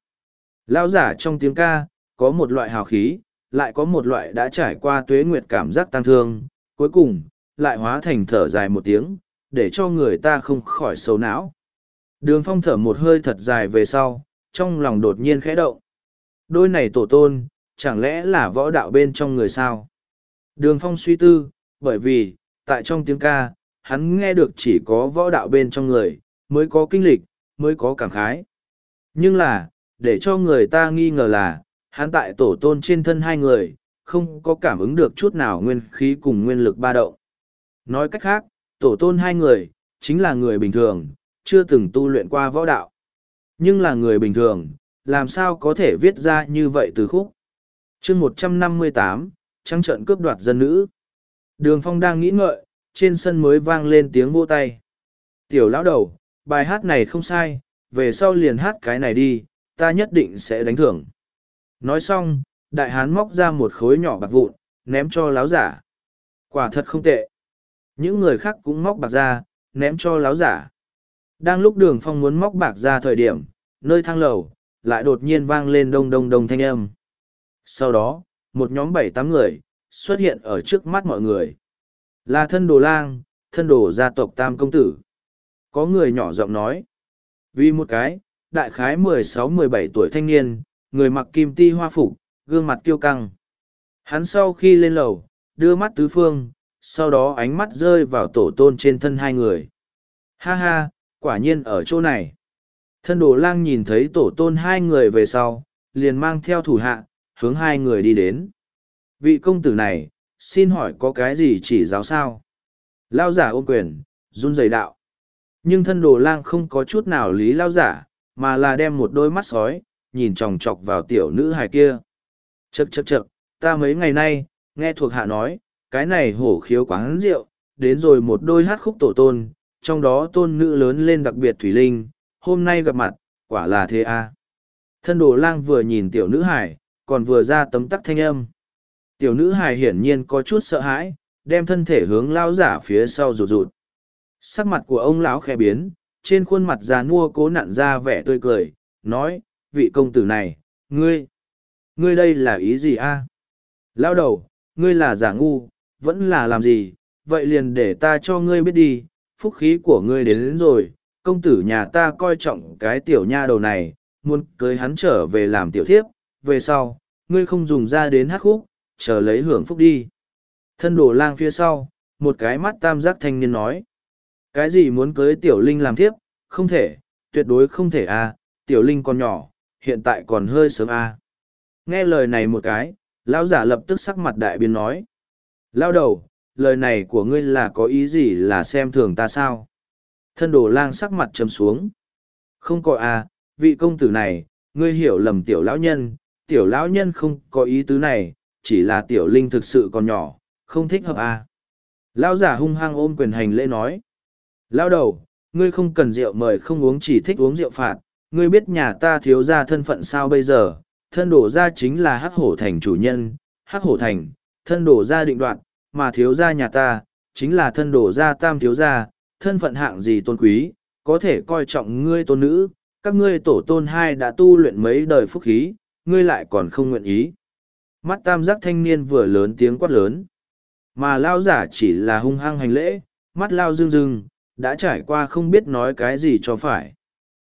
Lao giả trong tiếng ca, có một loại hào khí, lại có một loại đã trải qua tuế nguyệt cảm giác tăng thương, cuối cùng, lại hóa thành thở dài một tiếng, để cho người ta không khỏi sầu não. Đường phong thở một hơi thật dài về sau, trong lòng đột nhiên khẽ động. Đôi này tổ tôn, chẳng lẽ là võ đạo bên trong người sao? Đường phong suy tư, bởi vì, tại trong tiếng ca, hắn nghe được chỉ có võ đạo bên trong người, mới có kinh lịch, mới có cảm khái. Nhưng là, để cho người ta nghi ngờ là, hắn tại tổ tôn trên thân hai người, không có cảm ứng được chút nào nguyên khí cùng nguyên lực ba động. Nói cách khác, tổ tôn hai người, chính là người bình thường, chưa từng tu luyện qua võ đạo. Nhưng là người bình thường, làm sao có thể viết ra như vậy từ khúc. chương một trăm năm mươi tám trăng trận cướp đoạt dân nữ. Đường phong đang nghĩ ngợi, trên sân mới vang lên tiếng vô tay. Tiểu lão đầu, bài hát này không sai, về sau liền hát cái này đi, ta nhất định sẽ đánh thưởng. Nói xong, đại hán móc ra một khối nhỏ bạc vụn, ném cho láo giả. Quả thật không tệ. Những người khác cũng móc bạc ra, ném cho láo giả. Đang lúc đường phong muốn móc bạc ra thời điểm, nơi thang lầu, lại đột nhiên vang lên đông đông đông thanh âm. Sau đó, một nhóm bảy tám người, xuất hiện ở trước mắt mọi người. Là thân đồ lang, thân đồ gia tộc Tam Công Tử. Có người nhỏ giọng nói. Vì một cái, đại khái mười sáu mười bảy tuổi thanh niên, người mặc kim ti hoa phục, gương mặt kiêu căng. Hắn sau khi lên lầu, đưa mắt tứ phương, sau đó ánh mắt rơi vào tổ tôn trên thân hai người. Ha ha, quả nhiên ở chỗ này. Thân đồ lang nhìn thấy tổ tôn hai người về sau, liền mang theo thủ hạ, hướng hai người đi đến. Vị công tử này, xin hỏi có cái gì chỉ giáo sao? Lao giả ôm quyền, run rẩy đạo. Nhưng thân đồ lang không có chút nào lý lao giả, mà là đem một đôi mắt sói, nhìn chòng chọc vào tiểu nữ hài kia. Chậc chậc chậc, ta mấy ngày nay, nghe thuộc hạ nói, cái này hổ khiếu quán rượu, đến rồi một đôi hát khúc tổ tôn, trong đó tôn nữ lớn lên đặc biệt thủy linh, hôm nay gặp mặt, quả là thế a. À. Thân đồ lang vừa nhìn tiểu nữ hải, còn vừa ra tấm tắc thanh âm. Tiểu nữ Hải hiển nhiên có chút sợ hãi, đem thân thể hướng lao giả phía sau rụt rụt. Sắc mặt của ông lão khẽ biến, trên khuôn mặt già nua cố nặn ra vẻ tươi cười, nói, vị công tử này, ngươi, ngươi đây là ý gì a? Lao đầu, ngươi là giả ngu, vẫn là làm gì, vậy liền để ta cho ngươi biết đi, phúc khí của ngươi đến, đến rồi, công tử nhà ta coi trọng cái tiểu nha đầu này, muốn cưới hắn trở về làm tiểu thiếp, về sau, ngươi không dùng ra đến hát khúc, chờ lấy hưởng phúc đi. Thân đồ lang phía sau, một cái mắt tam giác thanh niên nói. Cái gì muốn cưới tiểu linh làm thiếp, không thể, tuyệt đối không thể à, tiểu linh còn nhỏ, hiện tại còn hơi sớm à. Nghe lời này một cái, lão giả lập tức sắc mặt đại biến nói. Lao đầu, lời này của ngươi là có ý gì là xem thường ta sao? Thân đồ lang sắc mặt trầm xuống. Không có à, vị công tử này, ngươi hiểu lầm tiểu lão nhân, tiểu lão nhân không có ý tứ này, chỉ là tiểu linh thực sự còn nhỏ, không thích hợp à. Lão giả hung hăng ôm quyền hành lễ nói. Lão đầu, ngươi không cần rượu mời không uống chỉ thích uống rượu phạt, ngươi biết nhà ta thiếu ra thân phận sao bây giờ, thân đổ ra chính là hắc hổ thành chủ nhân, hắc hổ thành, thân đổ ra định đoạn, mà thiếu gia nhà ta, chính là thân đổ ra tam thiếu gia, thân phận hạng gì tôn quý, có thể coi trọng ngươi tôn nữ, các ngươi tổ tôn hai đã tu luyện mấy đời phúc khí, ngươi lại còn không nguyện ý. Mắt tam giác thanh niên vừa lớn tiếng quát lớn, mà lao giả chỉ là hung hăng hành lễ, mắt lao dương dương, đã trải qua không biết nói cái gì cho phải.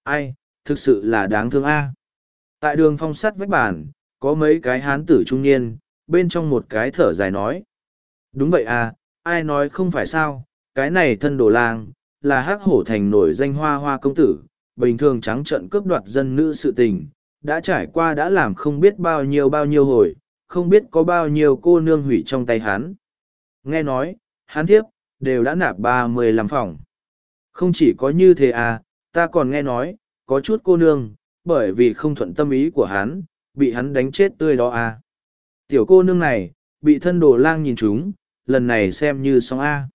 Ai, thực sự là đáng thương a. Tại đường phong sắt vách bản, có mấy cái hán tử trung niên, bên trong một cái thở dài nói. Đúng vậy à, ai nói không phải sao, cái này thân đồ lang, là hắc hổ thành nổi danh hoa hoa công tử, bình thường trắng trận cướp đoạt dân nữ sự tình, đã trải qua đã làm không biết bao nhiêu bao nhiêu hồi, không biết có bao nhiêu cô nương hủy trong tay hắn. Nghe nói, hắn thiếp, đều đã nạp ba mươi lăm phòng. Không chỉ có như thế à, ta còn nghe nói, có chút cô nương, bởi vì không thuận tâm ý của hắn, bị hắn đánh chết tươi đó à. Tiểu cô nương này, bị thân đồ lang nhìn chúng, lần này xem như xong A.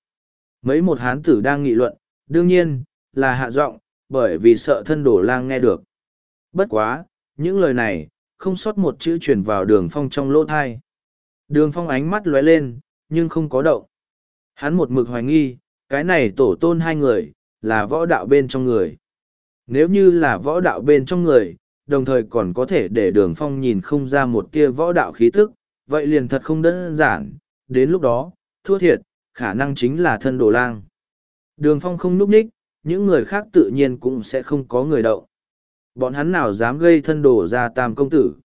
Mấy một hán tử đang nghị luận, đương nhiên, là hạ giọng, bởi vì sợ thân đổ lang nghe được. Bất quá, những lời này, không sót một chữ truyền vào đường phong trong lỗ thai. Đường phong ánh mắt lóe lên, nhưng không có động. Hắn một mực hoài nghi, cái này tổ tôn hai người, là võ đạo bên trong người. Nếu như là võ đạo bên trong người, đồng thời còn có thể để đường phong nhìn không ra một kia võ đạo khí tức, vậy liền thật không đơn giản, đến lúc đó, thua thiệt, khả năng chính là thân đồ lang. Đường phong không núp ních, những người khác tự nhiên cũng sẽ không có người đậu. Bọn hắn nào dám gây thân đồ ra tam công tử.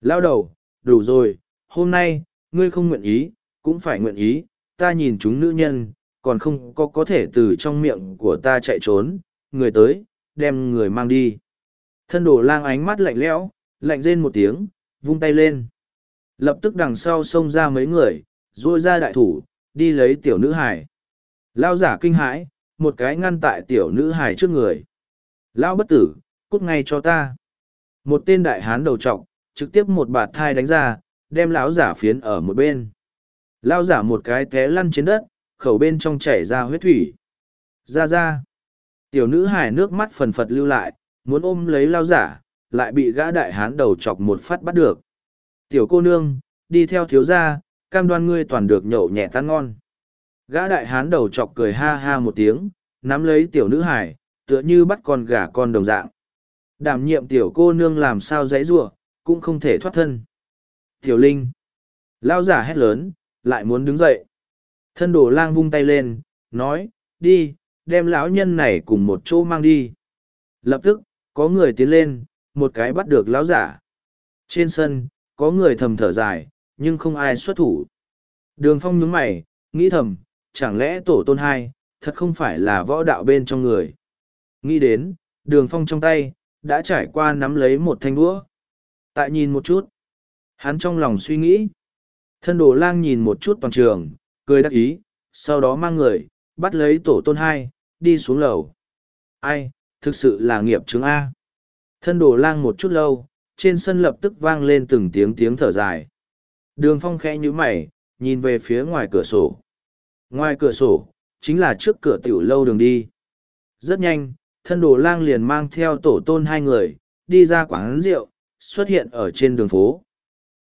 Lao đầu, đủ rồi, hôm nay, ngươi không nguyện ý, cũng phải nguyện ý, ta nhìn chúng nữ nhân, còn không có có thể từ trong miệng của ta chạy trốn, người tới, đem người mang đi. Thân đồ lang ánh mắt lạnh lẽo, lạnh rên một tiếng, vung tay lên. Lập tức đằng sau xông ra mấy người, ruôi ra đại thủ, đi lấy tiểu nữ hải. Lao giả kinh hãi, một cái ngăn tại tiểu nữ hải trước người. Lao bất tử, cút ngay cho ta. Một tên đại hán đầu trọc, trực tiếp một bạt thai đánh ra, đem lão giả phiến ở một bên. Lao giả một cái té lăn trên đất, khẩu bên trong chảy ra huyết thủy. Ra ra. Tiểu nữ hải nước mắt phần phật lưu lại, muốn ôm lấy lao giả, lại bị gã đại hán đầu chọc một phát bắt được. Tiểu cô nương, đi theo thiếu gia, cam đoan ngươi toàn được nhậu nhẹ tan ngon. Gã đại hán đầu chọc cười ha ha một tiếng, nắm lấy tiểu nữ hải, tựa như bắt con gà con đồng dạng. Đảm nhiệm tiểu cô nương làm sao dãy rủa cũng không thể thoát thân. Tiểu Linh. Lao giả hét lớn, lại muốn đứng dậy. Thân đồ lang vung tay lên, nói, đi, đem lão nhân này cùng một chỗ mang đi. Lập tức, có người tiến lên, một cái bắt được lão giả. Trên sân, có người thầm thở dài, nhưng không ai xuất thủ. Đường phong nhướng mày, nghĩ thầm, chẳng lẽ tổ tôn hai, thật không phải là võ đạo bên trong người. Nghĩ đến, đường phong trong tay, đã trải qua nắm lấy một thanh đũa. Tại nhìn một chút, hắn trong lòng suy nghĩ. Thân đồ lang nhìn một chút toàn trường, cười đắc ý, sau đó mang người, bắt lấy tổ tôn hai, đi xuống lầu. Ai, thực sự là nghiệp chứng A. Thân đồ lang một chút lâu, trên sân lập tức vang lên từng tiếng tiếng thở dài. Đường phong khẽ nhíu mày, nhìn về phía ngoài cửa sổ. Ngoài cửa sổ, chính là trước cửa tiểu lâu đường đi. Rất nhanh, thân đồ lang liền mang theo tổ tôn hai người, đi ra quán rượu, xuất hiện ở trên đường phố.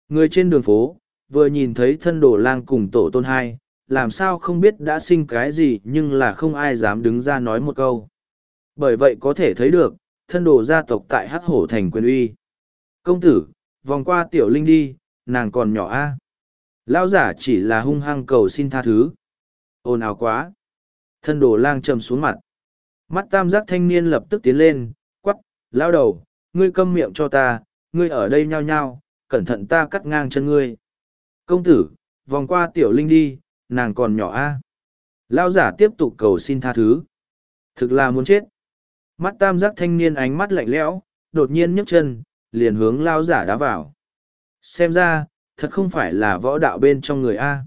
Người trên đường phố, vừa nhìn thấy thân đồ lang cùng tổ tôn hai, làm sao không biết đã sinh cái gì nhưng là không ai dám đứng ra nói một câu. bởi vậy có thể thấy được, thân đồ gia tộc tại Hắc Hổ thành quyền uy. Công tử, vòng qua tiểu linh đi, nàng còn nhỏ a. Lão giả chỉ là hung hăng cầu xin tha thứ. Ồn ào quá. Thân đồ lang trầm xuống mặt. Mắt tam giác thanh niên lập tức tiến lên, quắp lao đầu, ngươi câm miệng cho ta, ngươi ở đây nhao nhao, cẩn thận ta cắt ngang chân ngươi. Công tử, vòng qua tiểu linh đi, nàng còn nhỏ a. Lao giả tiếp tục cầu xin tha thứ. Thực là muốn chết. Mắt tam giác thanh niên ánh mắt lạnh lẽo, đột nhiên nhấc chân, liền hướng lao giả đá vào. Xem ra, thật không phải là võ đạo bên trong người A.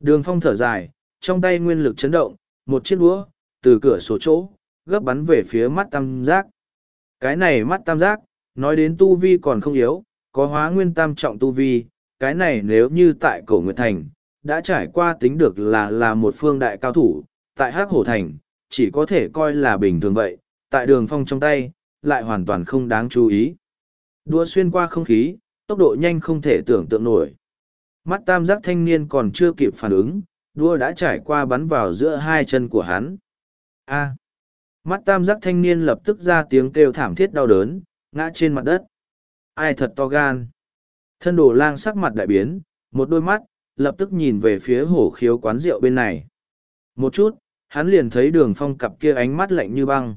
Đường phong thở dài, trong tay nguyên lực chấn động, một chiếc đũa, từ cửa sổ chỗ, gấp bắn về phía mắt tam giác. Cái này mắt tam giác, nói đến tu vi còn không yếu, có hóa nguyên tam trọng tu vi, cái này nếu như tại cổ Nguyệt Thành, đã trải qua tính được là là một phương đại cao thủ, tại Hắc Hổ Thành, chỉ có thể coi là bình thường vậy, tại đường phong trong tay, lại hoàn toàn không đáng chú ý. Đua xuyên qua không khí, tốc độ nhanh không thể tưởng tượng nổi. Mắt tam giác thanh niên còn chưa kịp phản ứng, đua đã trải qua bắn vào giữa hai chân của hắn. A. Mắt tam giác thanh niên lập tức ra tiếng kêu thảm thiết đau đớn, ngã trên mặt đất. Ai thật to gan. Thân đồ lang sắc mặt đại biến, một đôi mắt, lập tức nhìn về phía hổ khiếu quán rượu bên này. Một chút, hắn liền thấy đường phong cặp kia ánh mắt lạnh như băng.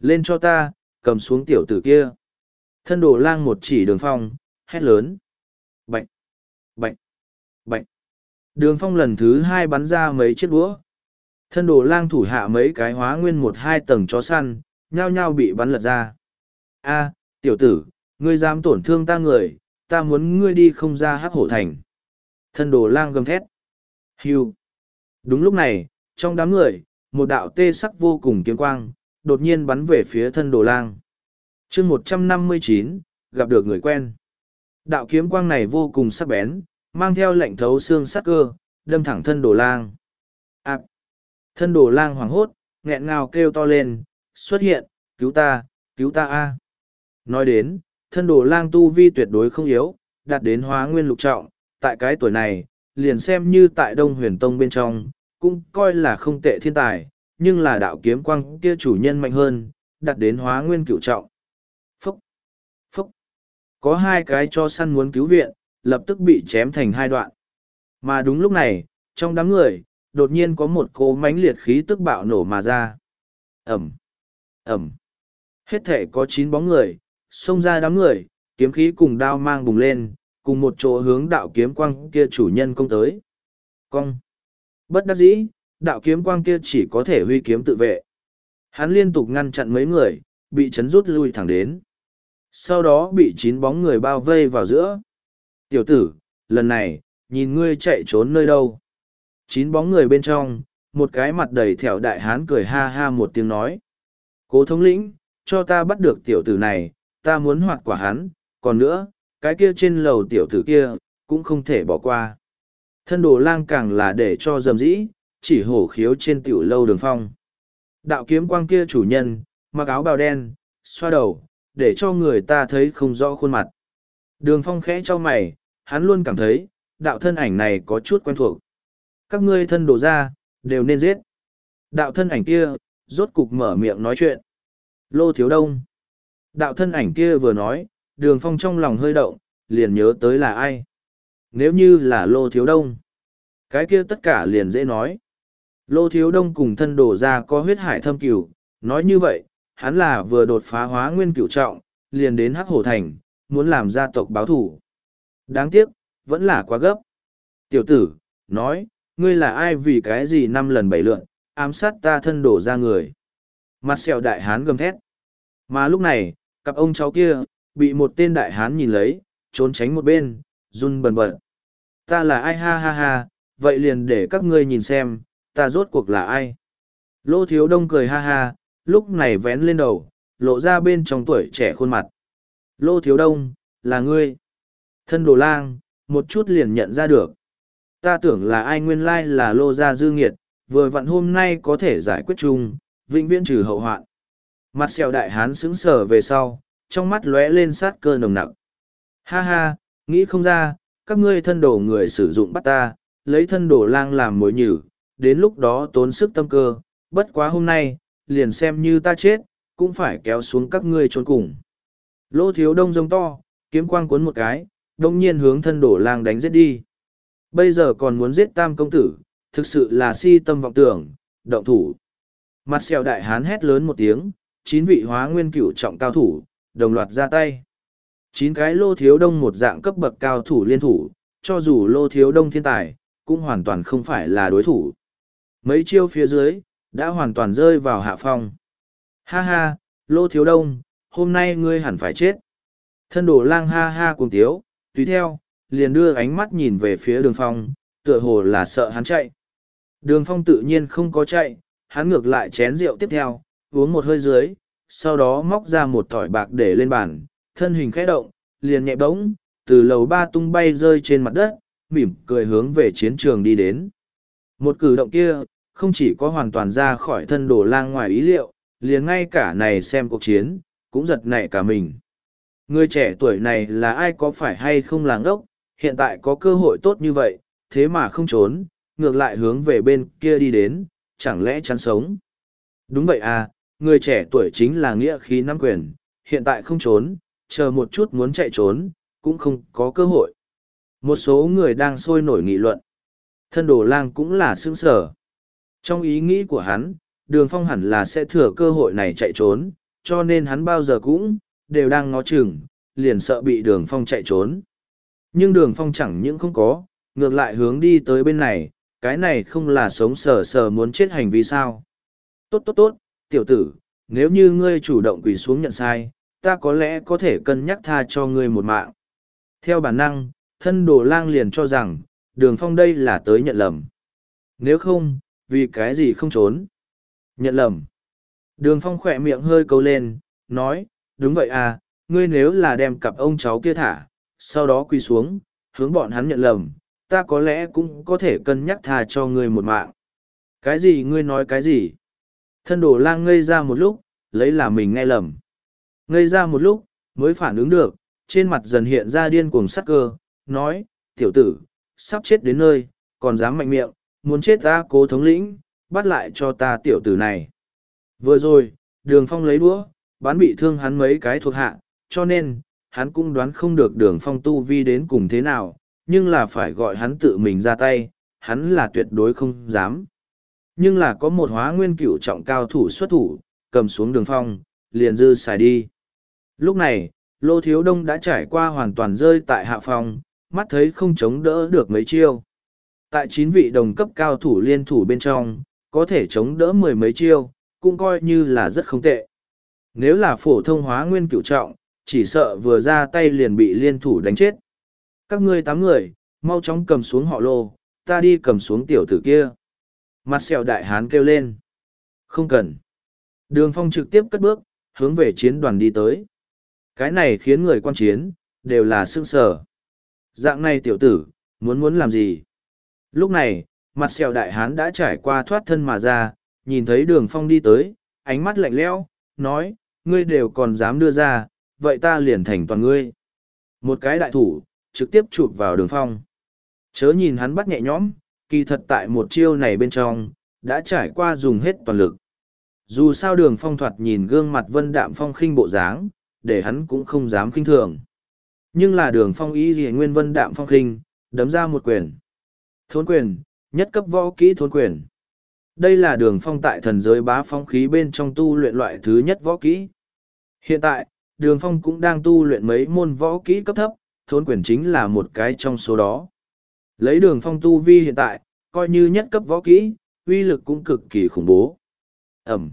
Lên cho ta, cầm xuống tiểu tử kia. Thân đồ lang một chỉ đường phong, hét lớn. Bạch! Bạch! Bạch! Đường phong lần thứ hai bắn ra mấy chiếc đũa. Thân đồ lang thủ hạ mấy cái hóa nguyên một hai tầng chó săn, nhao nhao bị bắn lật ra. A, tiểu tử, ngươi dám tổn thương ta người, ta muốn ngươi đi không ra hắc hổ thành. Thân đồ lang gầm thét. Hưu. Đúng lúc này, trong đám người, một đạo tê sắc vô cùng kiếm quang, đột nhiên bắn về phía thân đồ lang. chương một trăm năm mươi chín gặp được người quen. Đạo kiếm quang này vô cùng sắc bén, mang theo lệnh thấu xương sắc cơ, đâm thẳng thân đồ lang. À, thân đồ lang hoảng hốt, nghẹn ngào kêu to lên, xuất hiện, cứu ta, cứu ta a Nói đến, thân đồ lang tu vi tuyệt đối không yếu, đạt đến hóa nguyên lục trọng, tại cái tuổi này, liền xem như tại Đông Huyền Tông bên trong, cũng coi là không tệ thiên tài, nhưng là đạo kiếm quang kia chủ nhân mạnh hơn, đạt đến hóa nguyên cựu trọng. Có hai cái cho săn muốn cứu viện, lập tức bị chém thành hai đoạn. Mà đúng lúc này, trong đám người, đột nhiên có một cỗ mánh liệt khí tức bạo nổ mà ra. Ẩm! Ẩm! Hết thể có chín bóng người, xông ra đám người, kiếm khí cùng đao mang bùng lên, cùng một chỗ hướng đạo kiếm quang kia chủ nhân công tới. Cong! Bất đắc dĩ, đạo kiếm quang kia chỉ có thể huy kiếm tự vệ. Hắn liên tục ngăn chặn mấy người, bị chấn rút lui thẳng đến. Sau đó bị chín bóng người bao vây vào giữa. Tiểu tử, lần này, nhìn ngươi chạy trốn nơi đâu. Chín bóng người bên trong, một cái mặt đầy thẹo đại hán cười ha ha một tiếng nói. Cố thống lĩnh, cho ta bắt được tiểu tử này, ta muốn hoạt quả hắn, còn nữa, cái kia trên lầu tiểu tử kia, cũng không thể bỏ qua. Thân đồ lang càng là để cho dầm dĩ, chỉ hổ khiếu trên tiểu lâu đường phong. Đạo kiếm quang kia chủ nhân, mặc áo bào đen, xoa đầu, để cho người ta thấy không rõ khuôn mặt. Đường phong khẽ cho mày, hắn luôn cảm thấy, đạo thân ảnh này có chút quen thuộc. Các ngươi thân đổ ra, đều nên giết. Đạo thân ảnh kia, rốt cục mở miệng nói chuyện. Lô thiếu đông. Đạo thân ảnh kia vừa nói, đường phong trong lòng hơi động, liền nhớ tới là ai. Nếu như là lô thiếu đông, cái kia tất cả liền dễ nói. Lô thiếu đông cùng thân đổ ra có huyết hải thâm cửu, nói như vậy, hắn là vừa đột phá hóa nguyên cửu trọng, liền đến hắc hổ thành, muốn làm gia tộc báo thủ. Đáng tiếc, vẫn là quá gấp. Tiểu tử, nói, ngươi là ai vì cái gì năm lần bảy lượn, ám sát ta thân đổ ra người. Mặt sẹo đại hán gầm thét. Mà lúc này, cặp ông cháu kia, bị một tên đại hán nhìn lấy, trốn tránh một bên, run bần bật. Ta là ai ha ha ha, vậy liền để các ngươi nhìn xem, ta rốt cuộc là ai. Lô thiếu đông cười ha ha, lúc này vén lên đầu, lộ ra bên trong tuổi trẻ khuôn mặt. Lô thiếu đông, là ngươi. Thân đồ lang, một chút liền nhận ra được. Ta tưởng là ai nguyên lai là lô gia dư nghiệt, vừa vặn hôm nay có thể giải quyết chung, vĩnh viễn trừ hậu hoạn. Mặt xèo đại hán sững sờ về sau, trong mắt lóe lên sát cơ nồng nặc. Ha ha, nghĩ không ra, các ngươi thân đồ người sử dụng bắt ta, lấy thân đồ lang làm mối nhử, đến lúc đó tốn sức tâm cơ, bất quá hôm nay, liền xem như ta chết, cũng phải kéo xuống các ngươi trốn cùng. Lô thiếu đông rông to, kiếm quang cuốn một cái, đông nhiên hướng thân đổ lang đánh giết đi. Bây giờ còn muốn giết tam công tử, thực sự là si tâm vọng tưởng, động thủ. Mặt xèo đại hán hét lớn một tiếng, chín vị hóa nguyên cửu trọng cao thủ, đồng loạt ra tay. Chín cái lô thiếu đông một dạng cấp bậc cao thủ liên thủ, cho dù lô thiếu đông thiên tài, cũng hoàn toàn không phải là đối thủ. Mấy chiêu phía dưới, đã hoàn toàn rơi vào hạ phong. Ha ha, lô thiếu đông, hôm nay ngươi hẳn phải chết. Thân đồ lang ha ha cùng tiếu, tùy theo, liền đưa ánh mắt nhìn về phía đường phong, tựa hồ là sợ hắn chạy. Đường phong tự nhiên không có chạy, hắn ngược lại chén rượu tiếp theo, uống một hơi dưới, sau đó móc ra một thỏi bạc để lên bàn, thân hình khẽ động, liền nhẹ bỗng, từ lầu ba tung bay rơi trên mặt đất, mỉm cười hướng về chiến trường đi đến. Một cử động kia, không chỉ có hoàn toàn ra khỏi thân đồ lang ngoài ý liệu, liền ngay cả này xem cuộc chiến, cũng giật nảy cả mình. Người trẻ tuổi này là ai có phải hay không làng ốc, hiện tại có cơ hội tốt như vậy, thế mà không trốn, ngược lại hướng về bên kia đi đến, chẳng lẽ chán sống. Đúng vậy à, người trẻ tuổi chính là nghĩa khí nắm quyền, hiện tại không trốn, chờ một chút muốn chạy trốn, cũng không có cơ hội. Một số người đang sôi nổi nghị luận. Thân đồ lang cũng là sướng sở. Trong ý nghĩ của hắn, đường phong hẳn là sẽ thừa cơ hội này chạy trốn, cho nên hắn bao giờ cũng, đều đang ngó chừng, liền sợ bị đường phong chạy trốn. Nhưng đường phong chẳng những không có, ngược lại hướng đi tới bên này, cái này không là sống sờ sờ muốn chết hành vi sao. Tốt tốt tốt, tiểu tử, nếu như ngươi chủ động quỳ xuống nhận sai, ta có lẽ có thể cân nhắc tha cho ngươi một mạng. Theo bản năng, thân đồ lang liền cho rằng, đường phong đây là tới nhận lầm. Nếu không, vì cái gì không trốn? Nhận lầm. Đường phong khỏe miệng hơi câu lên, nói, đúng vậy à, ngươi nếu là đem cặp ông cháu kia thả, sau đó quỳ xuống, hướng bọn hắn nhận lầm, ta có lẽ cũng có thể cân nhắc tha cho ngươi một mạng. Cái gì ngươi nói cái gì? Thân đổ lang ngây ra một lúc, lấy là mình nghe lầm. Ngây ra một lúc, mới phản ứng được, trên mặt dần hiện ra điên cuồng sắc cơ, nói, tiểu tử, sắp chết đến nơi, còn dám mạnh miệng, muốn chết ta cố thống lĩnh, bắt lại cho ta tiểu tử này. Vừa rồi, đường phong lấy đũa, bán bị thương hắn mấy cái thuộc hạ, cho nên, hắn cũng đoán không được đường phong tu vi đến cùng thế nào, nhưng là phải gọi hắn tự mình ra tay, hắn là tuyệt đối không dám. Nhưng là có một hóa nguyên cửu trọng cao thủ xuất thủ, cầm xuống đường phong, liền dư xài đi. Lúc này, Lô Thiếu Đông đã trải qua hoàn toàn rơi tại hạ phòng, mắt thấy không chống đỡ được mấy chiêu. Tại chín vị đồng cấp cao thủ liên thủ bên trong, có thể chống đỡ mười mấy chiêu, cũng coi như là rất không tệ. Nếu là phổ thông hóa nguyên cửu trọng, chỉ sợ vừa ra tay liền bị liên thủ đánh chết. Các ngươi tám người, mau chóng cầm xuống họ lô, ta đi cầm xuống tiểu tử kia. Mặt sẹo đại hán kêu lên. Không cần. Đường phong trực tiếp cất bước, hướng về chiến đoàn đi tới. Cái này khiến người quan chiến, đều là sương sở. Dạng này tiểu tử, muốn muốn làm gì? Lúc này, mặt sẹo đại hán đã trải qua thoát thân mà ra, nhìn thấy đường phong đi tới, ánh mắt lạnh lẽo, nói, ngươi đều còn dám đưa ra, vậy ta liền thành toàn ngươi. Một cái đại thủ, trực tiếp chụp vào đường phong. Chớ nhìn hắn bắt nhẹ nhõm, kỳ thật tại một chiêu này bên trong, đã trải qua dùng hết toàn lực. Dù sao đường phong thoạt nhìn gương mặt vân đạm phong khinh bộ dáng, để hắn cũng không dám khinh thường. Nhưng là đường phong ý gì nguyên vân đạm phong khinh, đấm ra một quyền. Thốn quyền, nhất cấp võ kỹ thốn quyền. Đây là đường phong tại thần giới bá phong khí bên trong tu luyện loại thứ nhất võ kỹ. Hiện tại, đường phong cũng đang tu luyện mấy môn võ kỹ cấp thấp, thốn quyền chính là một cái trong số đó. Lấy đường phong tu vi hiện tại, coi như nhất cấp võ kỹ, uy lực cũng cực kỳ khủng bố. Ẩm,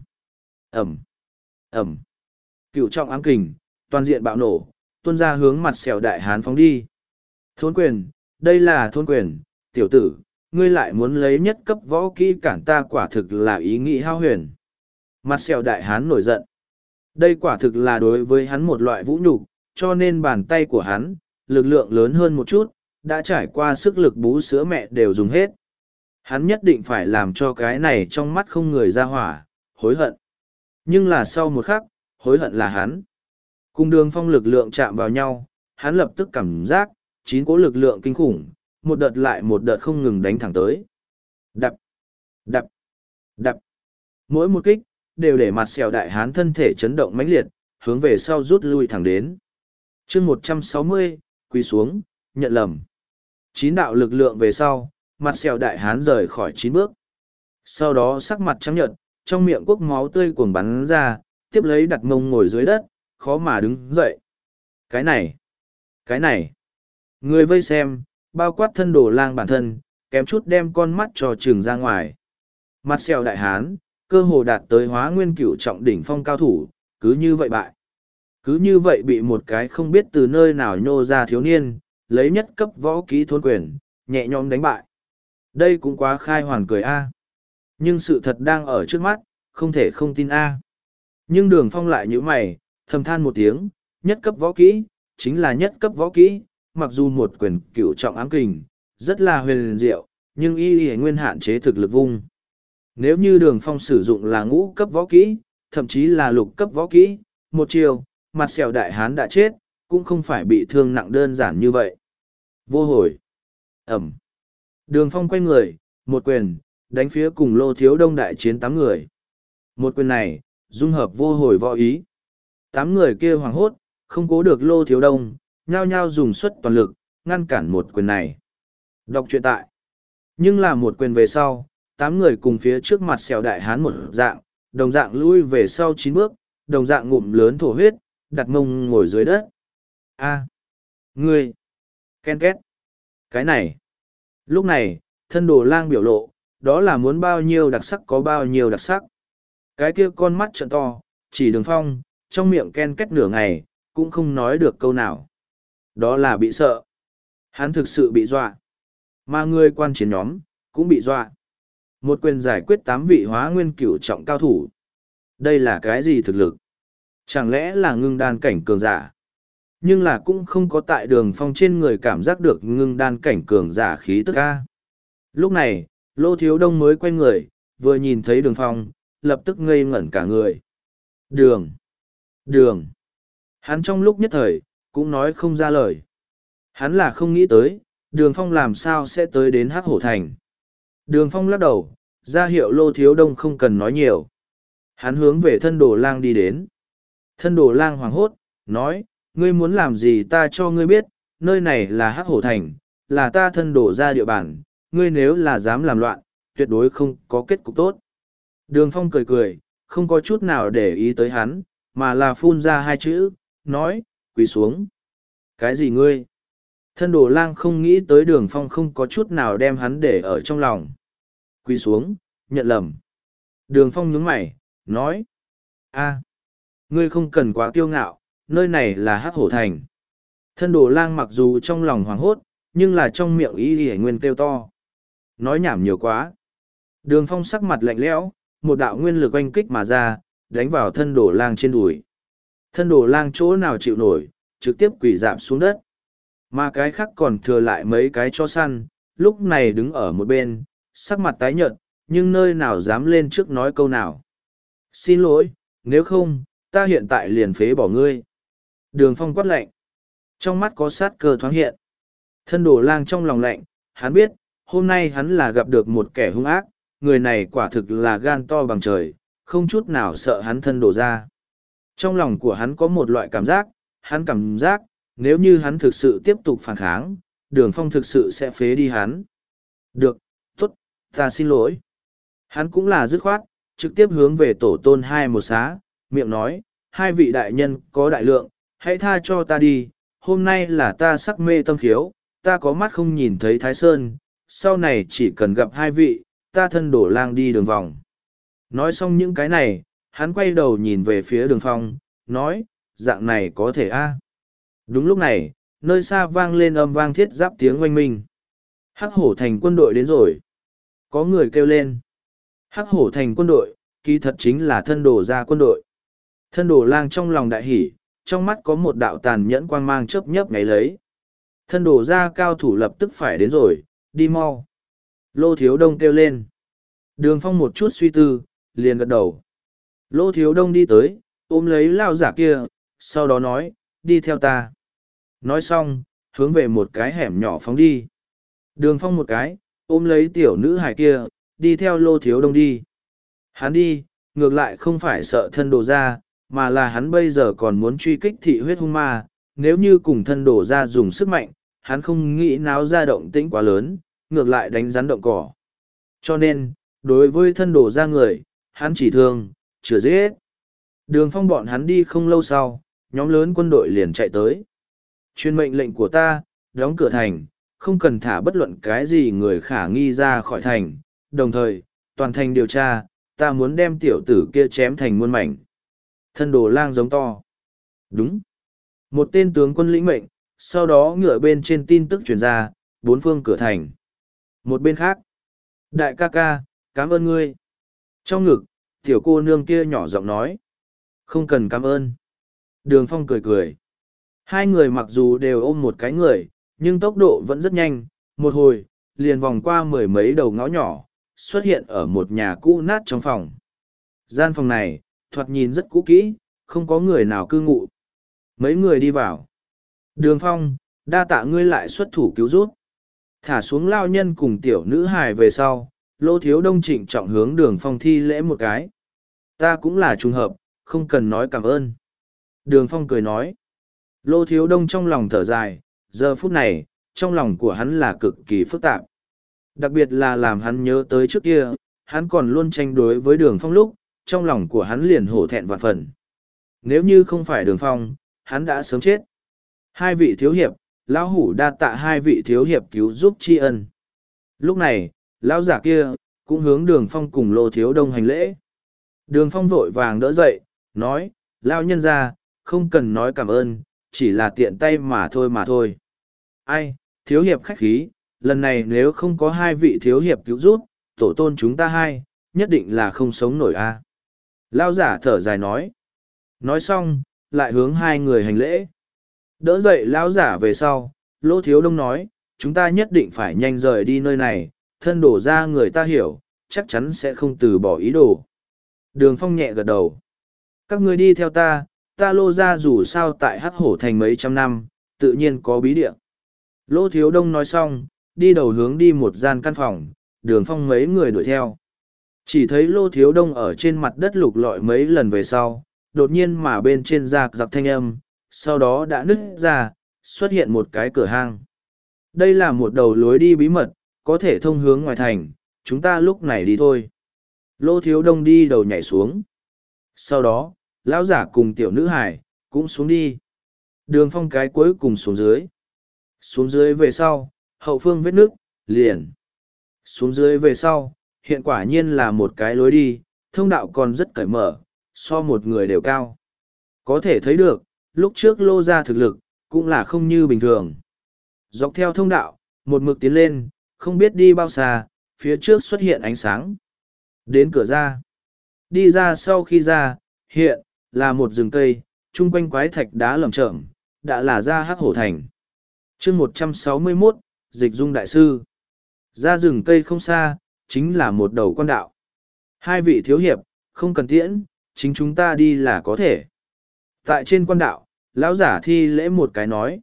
Ẩm, Ẩm. Cựu trọng ám kình, toàn diện bạo nổ, tuôn ra hướng mặt xẻo đại hán phóng đi. Thốn quyền, đây là thốn quyền, tiểu tử, ngươi lại muốn lấy nhất cấp võ kỹ cản ta quả thực là ý nghĩ hao huyền. Mặt sẹo đại hán nổi giận. Đây quả thực là đối với hắn một loại vũ nhục, cho nên bàn tay của hắn, lực lượng lớn hơn một chút, đã trải qua sức lực bú sữa mẹ đều dùng hết. Hắn nhất định phải làm cho cái này trong mắt không người ra hỏa, hối hận. Nhưng là sau một khắc, hối hận là hắn. Cùng đường phong lực lượng chạm vào nhau, hắn lập tức cảm giác, chín cố lực lượng kinh khủng, một đợt lại một đợt không ngừng đánh thẳng tới. Đập, đập, đập. Mỗi một kích, đều để mặt sẹo đại hán thân thể chấn động mãnh liệt, hướng về sau rút lui thẳng đến. chương một trăm sáu mươi quỳ xuống, nhận lầm. Chín đạo lực lượng về sau, mặt sẹo đại hán rời khỏi chín bước. Sau đó sắc mặt trắng nhợt, trong miệng quốc máu tươi cuồng bắn ra, tiếp lấy đặt mông ngồi dưới đất, khó mà đứng dậy. Cái này, cái này, người vây xem, bao quát thân đồ lang bản thân, kém chút đem con mắt cho trường ra ngoài. Mặt sẹo đại hán, cơ hồ đạt tới hóa nguyên cửu trọng đỉnh phong cao thủ, cứ như vậy bại. Cứ như vậy bị một cái không biết từ nơi nào nhô ra thiếu niên, lấy nhất cấp võ kỹ thôn quyền, nhẹ nhõm đánh bại. Đây cũng quá khai hoàn cười a. Nhưng sự thật đang ở trước mắt, không thể không tin a. Nhưng đường phong lại như mày, thầm than một tiếng, nhất cấp võ kỹ, chính là nhất cấp võ kỹ, mặc dù một quyền cựu trọng ám kình, rất là huyền diệu, nhưng y y nguyên hạn chế thực lực vung. Nếu như đường phong sử dụng là ngũ cấp võ kỹ, thậm chí là lục cấp võ kỹ, một chiều, mặt sẹo đại hán đã chết, cũng không phải bị thương nặng đơn giản như vậy. Vô hồi. Ẩm. Đường phong quay người, một quyền, đánh phía cùng lô thiếu đông đại chiến tám người. Một quyền này, dung hợp vô hồi võ ý. Tám người kia hoàng hốt, không cố được lô thiếu đông, nhao nhao dùng suất toàn lực, ngăn cản một quyền này. Đọc truyện tại. Nhưng là một quyền về sau, tám người cùng phía trước mặt xèo đại hán một dạng, đồng dạng lui về sau chín bước, đồng dạng ngụm lớn thổ huyết, đặt mông ngồi dưới đất. A. Ngươi. Ken két. Cái này. Lúc này, thân đồ lang biểu lộ, đó là muốn bao nhiêu đặc sắc có bao nhiêu đặc sắc. Cái kia con mắt trợn to, chỉ đường phong, trong miệng ken két nửa ngày, cũng không nói được câu nào. Đó là bị sợ. Hắn thực sự bị dọa. Mà người quan chiến nhóm, cũng bị dọa. Một quyền giải quyết tám vị hóa nguyên cửu trọng cao thủ. Đây là cái gì thực lực? Chẳng lẽ là ngưng đan cảnh cường giả? Nhưng là cũng không có tại đường phong trên người cảm giác được ngưng đan cảnh cường giả khí tức ca. Lúc này, Lô Thiếu Đông mới quay người, vừa nhìn thấy đường phong, lập tức ngây ngẩn cả người. Đường! Đường! Hắn trong lúc nhất thời, cũng nói không ra lời. Hắn là không nghĩ tới, đường phong làm sao sẽ tới đến hát hổ thành. Đường phong lắc đầu, ra hiệu lô thiếu đông không cần nói nhiều. Hắn hướng về thân đồ lang đi đến. Thân đồ lang hoảng hốt, nói, ngươi muốn làm gì ta cho ngươi biết, nơi này là hát hổ thành, là ta thân đổ ra địa bàn, ngươi nếu là dám làm loạn, tuyệt đối không có kết cục tốt. Đường phong cười cười, không có chút nào để ý tới hắn, mà là phun ra hai chữ, nói, quỳ xuống. Cái gì ngươi? Thân đồ lang không nghĩ tới đường phong không có chút nào đem hắn để ở trong lòng. Quỳ xuống, nhận lầm. Đường phong nhướng mày, nói. a ngươi không cần quá kiêu ngạo, nơi này là hắc hổ thành. Thân đồ lang mặc dù trong lòng hoảng hốt, nhưng là trong miệng ý hề nguyên kêu to. Nói nhảm nhiều quá. Đường phong sắc mặt lạnh lẽo, một đạo nguyên lực oanh kích mà ra, đánh vào thân đồ lang trên đùi. Thân đồ lang chỗ nào chịu nổi, trực tiếp quỳ giảm xuống đất. Mà cái khác còn thừa lại mấy cái cho săn, lúc này đứng ở một bên, sắc mặt tái nhợt, nhưng nơi nào dám lên trước nói câu nào. Xin lỗi, nếu không, ta hiện tại liền phế bỏ ngươi. Đường phong quát lạnh. Trong mắt có sát cơ thoáng hiện. Thân đồ lang trong lòng lạnh, hắn biết, hôm nay hắn là gặp được một kẻ hung ác, người này quả thực là gan to bằng trời, không chút nào sợ hắn thân đồ ra. Trong lòng của hắn có một loại cảm giác, hắn cảm giác, nếu như hắn thực sự tiếp tục phản kháng, đường phong thực sự sẽ phế đi hắn. Được, tốt, ta xin lỗi. Hắn cũng là dứt khoát, trực tiếp hướng về tổ tôn hai một xá, miệng nói, hai vị đại nhân có đại lượng, hãy tha cho ta đi, hôm nay là ta sắc mê tâm khiếu, ta có mắt không nhìn thấy Thái Sơn, sau này chỉ cần gặp hai vị, ta thân đổ lang đi đường vòng. Nói xong những cái này, hắn quay đầu nhìn về phía đường phong, nói, dạng này có thể a Đúng lúc này, nơi xa vang lên âm vang thiết giáp tiếng oanh minh. Hắc hổ thành quân đội đến rồi. Có người kêu lên. Hắc hổ thành quân đội, kỳ thật chính là thân đồ ra quân đội. Thân đồ lang trong lòng đại hỷ, trong mắt có một đạo tàn nhẫn quang mang chớp nhấp ngáy lấy. Thân đồ ra cao thủ lập tức phải đến rồi, đi mau. Lô thiếu đông kêu lên. Đường phong một chút suy tư, liền gật đầu. Lô thiếu đông đi tới, ôm lấy lao giả kia, sau đó nói, đi theo ta. Nói xong, hướng về một cái hẻm nhỏ phóng đi. Đường phong một cái, ôm lấy tiểu nữ hải kia, đi theo lô thiếu đông đi. Hắn đi, Ngược lại không phải sợ thân đồ ra, mà là hắn bây giờ còn muốn truy kích thị huyết hung ma, nếu như cùng thân đồ ra dùng sức mạnh, hắn không nghĩ náo ra động tĩnh quá lớn, ngược lại đánh rắn động cỏ. Cho nên, đối với thân đồ ra người, hắn chỉ thương, chưa giết. Đường phong bọn hắn đi không lâu sau, nhóm lớn quân đội liền chạy tới. Chuyên mệnh lệnh của ta, đóng cửa thành, không cần thả bất luận cái gì người khả nghi ra khỏi thành, đồng thời, toàn thành điều tra, ta muốn đem tiểu tử kia chém thành muôn mảnh. Thân đồ lang giống to. Đúng. Một tên tướng quân lĩnh mệnh, sau đó ngựa bên trên tin tức truyền ra, bốn phương cửa thành. Một bên khác. Đại ca ca, cảm ơn ngươi. Trong ngực, tiểu cô nương kia nhỏ giọng nói. Không cần cảm ơn. Đường phong cười cười. Hai người mặc dù đều ôm một cái người, nhưng tốc độ vẫn rất nhanh. Một hồi, liền vòng qua mười mấy đầu ngõ nhỏ, xuất hiện ở một nhà cũ nát trong phòng. Gian phòng này, thoạt nhìn rất cũ kỹ, không có người nào cư ngụ. Mấy người đi vào. Đường phong, đa tạ ngươi lại xuất thủ cứu rút. Thả xuống lao nhân cùng tiểu nữ hài về sau, lô thiếu đông trịnh trọng hướng đường phong thi lễ một cái. Ta cũng là trùng hợp, không cần nói cảm ơn. Đường phong cười nói. Lô thiếu đông trong lòng thở dài, giờ phút này, trong lòng của hắn là cực kỳ phức tạp. Đặc biệt là làm hắn nhớ tới trước kia, hắn còn luôn tranh đối với đường phong lúc, trong lòng của hắn liền hổ thẹn vạn phần. Nếu như không phải đường phong, hắn đã sớm chết. Hai vị thiếu hiệp, lão hủ đa tạ hai vị thiếu hiệp cứu giúp tri ân. Lúc này, lão giả kia, cũng hướng đường phong cùng lô thiếu đông hành lễ. Đường phong vội vàng đỡ dậy, nói, lao nhân ra, không cần nói cảm ơn, chỉ là tiện tay mà thôi mà thôi. Ai, thiếu hiệp khách khí, lần này nếu không có hai vị thiếu hiệp cứu giúp, tổ tôn chúng ta hai, nhất định là không sống nổi a. À. Lao giả thở dài nói. Nói xong, lại hướng hai người hành lễ. Đỡ dậy lão giả về sau, lỗ Thiếu Đông nói, chúng ta nhất định phải nhanh rời đi nơi này, thân đổ ra người ta hiểu, chắc chắn sẽ không từ bỏ ý đồ. Đường Phong nhẹ gật đầu. Các ngươi đi theo ta, ta lô ra dù sao tại hắc hổ thành mấy trăm năm, tự nhiên có bí địa. Lô Thiếu Đông nói xong, đi đầu hướng đi một gian căn phòng, đường phong mấy người đuổi theo. Chỉ thấy Lô Thiếu Đông ở trên mặt đất lục lọi mấy lần về sau, đột nhiên mà bên trên giạc giặc thanh âm, sau đó đã nứt ra, xuất hiện một cái cửa hang. Đây là một đầu lối đi bí mật, có thể thông hướng ngoài thành, chúng ta lúc này đi thôi. Lô thiếu đông đi đầu nhảy xuống. Sau đó, lão giả cùng tiểu nữ hải, cũng xuống đi. Đường phong cái cuối cùng xuống dưới. Xuống dưới về sau, hậu phương vết nước, liền. Xuống dưới về sau, hiện quả nhiên là một cái lối đi, thông đạo còn rất cởi mở, so một người đều cao. Có thể thấy được, lúc trước lô ra thực lực, cũng là không như bình thường. Dọc theo thông đạo, một mực tiến lên, không biết đi bao xa, phía trước xuất hiện ánh sáng. Đến cửa ra. Đi ra sau khi ra, hiện, là một rừng cây, chung quanh quái thạch đá lởm chởm, đã là ra hắc hổ thành. chương một trăm sáu mươi 161, Dịch Dung Đại Sư. Ra rừng cây không xa, chính là một đầu quan đạo. Hai vị thiếu hiệp, không cần tiễn, chính chúng ta đi là có thể. Tại trên quan đạo, lão giả thi lễ một cái nói.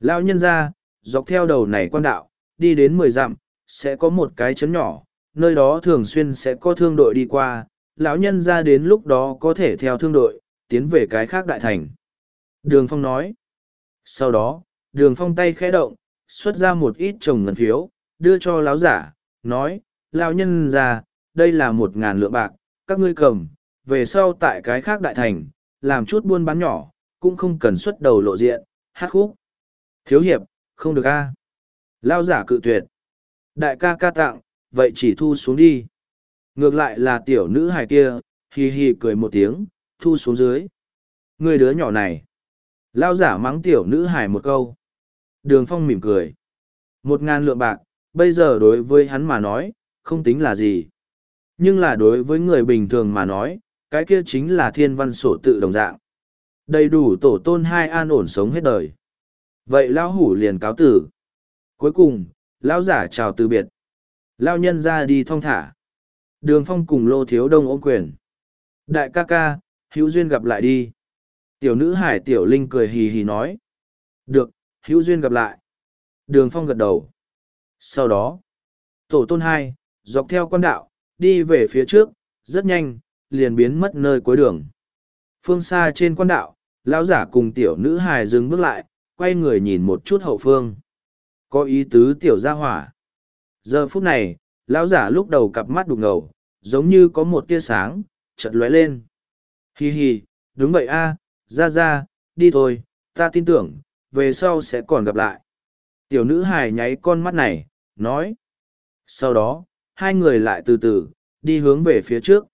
Lão nhân ra, dọc theo đầu này quan đạo, đi đến mười dặm, sẽ có một cái chấn nhỏ, nơi đó thường xuyên sẽ có thương đội đi qua, lão nhân ra đến lúc đó có thể theo thương đội, tiến về cái khác đại thành. Đường Phong nói. Sau đó, đường Phong tay khẽ động, xuất ra một ít trồng ngân phiếu, đưa cho lão giả, nói, lão nhân ra, đây là một ngàn lượng bạc, các ngươi cầm, về sau tại cái khác đại thành, làm chút buôn bán nhỏ, cũng không cần xuất đầu lộ diện, hát khúc. Thiếu hiệp, không được a Lao giả cự tuyệt. Đại ca ca tặng, vậy chỉ thu xuống đi. Ngược lại là tiểu nữ hài kia, hì hì cười một tiếng, thu xuống dưới. Người đứa nhỏ này. Lao giả mắng tiểu nữ hài một câu. Đường phong mỉm cười. Một ngàn lượng bạc, bây giờ đối với hắn mà nói, không tính là gì. Nhưng là đối với người bình thường mà nói, cái kia chính là thiên văn sổ tự đồng dạng. Đầy đủ tổ tôn hai an ổn sống hết đời. Vậy lão hủ liền cáo tử. Cuối cùng, lão giả chào từ biệt. Lão nhân ra đi thong thả. Đường phong cùng lô thiếu đông ôm quyền. Đại ca ca, hữu duyên gặp lại đi. Tiểu nữ hải tiểu linh cười hì hì nói. Được, hữu duyên gặp lại. Đường phong gật đầu. Sau đó, tổ tôn hai, dọc theo quan đạo, đi về phía trước, rất nhanh, liền biến mất nơi cuối đường. Phương xa trên quan đạo, lão giả cùng tiểu nữ hài dừng bước lại, quay người nhìn một chút hậu phương. Có ý tứ tiểu gia hỏa. Giờ phút này, lão giả lúc đầu cặp mắt đục ngầu, giống như có một tia sáng, chợt lóe lên. Hi hi, đúng vậy a, ra ra, đi thôi, ta tin tưởng, về sau sẽ còn gặp lại. Tiểu nữ hài nháy con mắt này, nói. Sau đó, hai người lại từ từ, đi hướng về phía trước.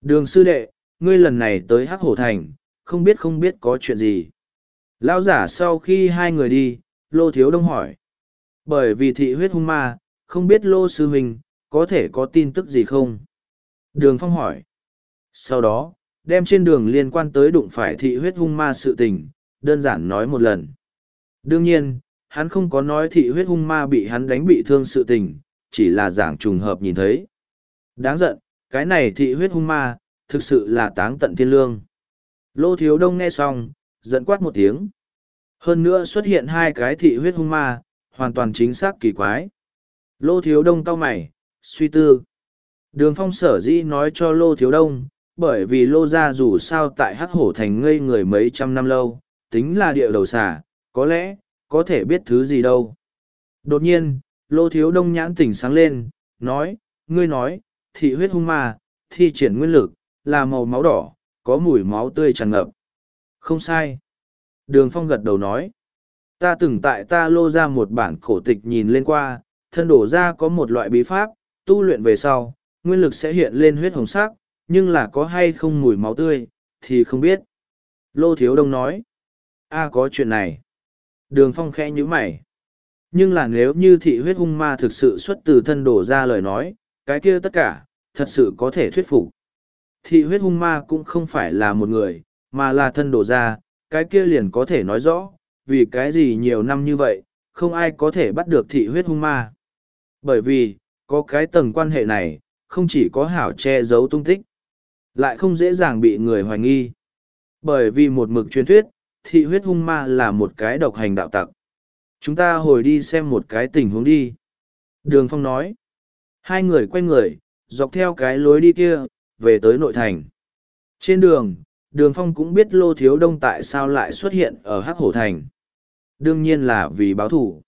Đường sư đệ, ngươi lần này tới Hắc Hổ Thành, không biết không biết có chuyện gì. Lão giả sau khi hai người đi, Lô Thiếu Đông hỏi. Bởi vì thị huyết hung ma, không biết Lô Sư Huynh, có thể có tin tức gì không? Đường Phong hỏi. Sau đó, đem trên đường liên quan tới đụng phải thị huyết hung ma sự tình, đơn giản nói một lần. Đương nhiên, hắn không có nói thị huyết hung ma bị hắn đánh bị thương sự tình, chỉ là giảng trùng hợp nhìn thấy. Đáng giận, cái này thị huyết hung ma, thực sự là táng tận thiên lương. Lô thiếu đông nghe xong, giận quát một tiếng. Hơn nữa xuất hiện hai cái thị huyết hung ma, hoàn toàn chính xác kỳ quái. Lô thiếu đông cau mày, suy tư. Đường phong sở dĩ nói cho lô thiếu đông, bởi vì lô gia dù sao tại hắc hổ thành ngây người mấy trăm năm lâu, tính là địa đầu xả, có lẽ, có thể biết thứ gì đâu. Đột nhiên, lô thiếu đông nhãn tỉnh sáng lên, nói, ngươi nói, thị huyết hung ma, thi triển nguyên lực, là màu máu đỏ, có mùi máu tươi tràn ngập. Không sai. Đường phong gật đầu nói, ta từng tại ta lô ra một bản cổ tịch nhìn lên qua, thân đổ ra có một loại bí pháp, tu luyện về sau, nguyên lực sẽ hiện lên huyết hồng sắc, nhưng là có hay không mùi máu tươi, thì không biết. Lô Thiếu Đông nói, a có chuyện này. Đường Phong khẽ như mày. Nhưng là nếu như thị huyết hung ma thực sự xuất từ thân đổ ra lời nói, cái kia tất cả, thật sự có thể thuyết phục. Thị huyết hung ma cũng không phải là một người, mà là thân đổ ra, cái kia liền có thể nói rõ, vì cái gì nhiều năm như vậy, không ai có thể bắt được thị huyết hung ma. Bởi vì, có cái tầng quan hệ này, không chỉ có hảo che giấu tung tích, lại không dễ dàng bị người hoài nghi. Bởi vì một mực truyền thuyết, thị huyết hung ma là một cái độc hành đạo tặc. Chúng ta hồi đi xem một cái tình huống đi. Đường Phong nói. Hai người quay người, dọc theo cái lối đi kia, về tới nội thành. Trên đường, đường Phong cũng biết Lô Thiếu Đông tại sao lại xuất hiện ở Hắc Hổ Thành. Đương nhiên là vì báo thủ.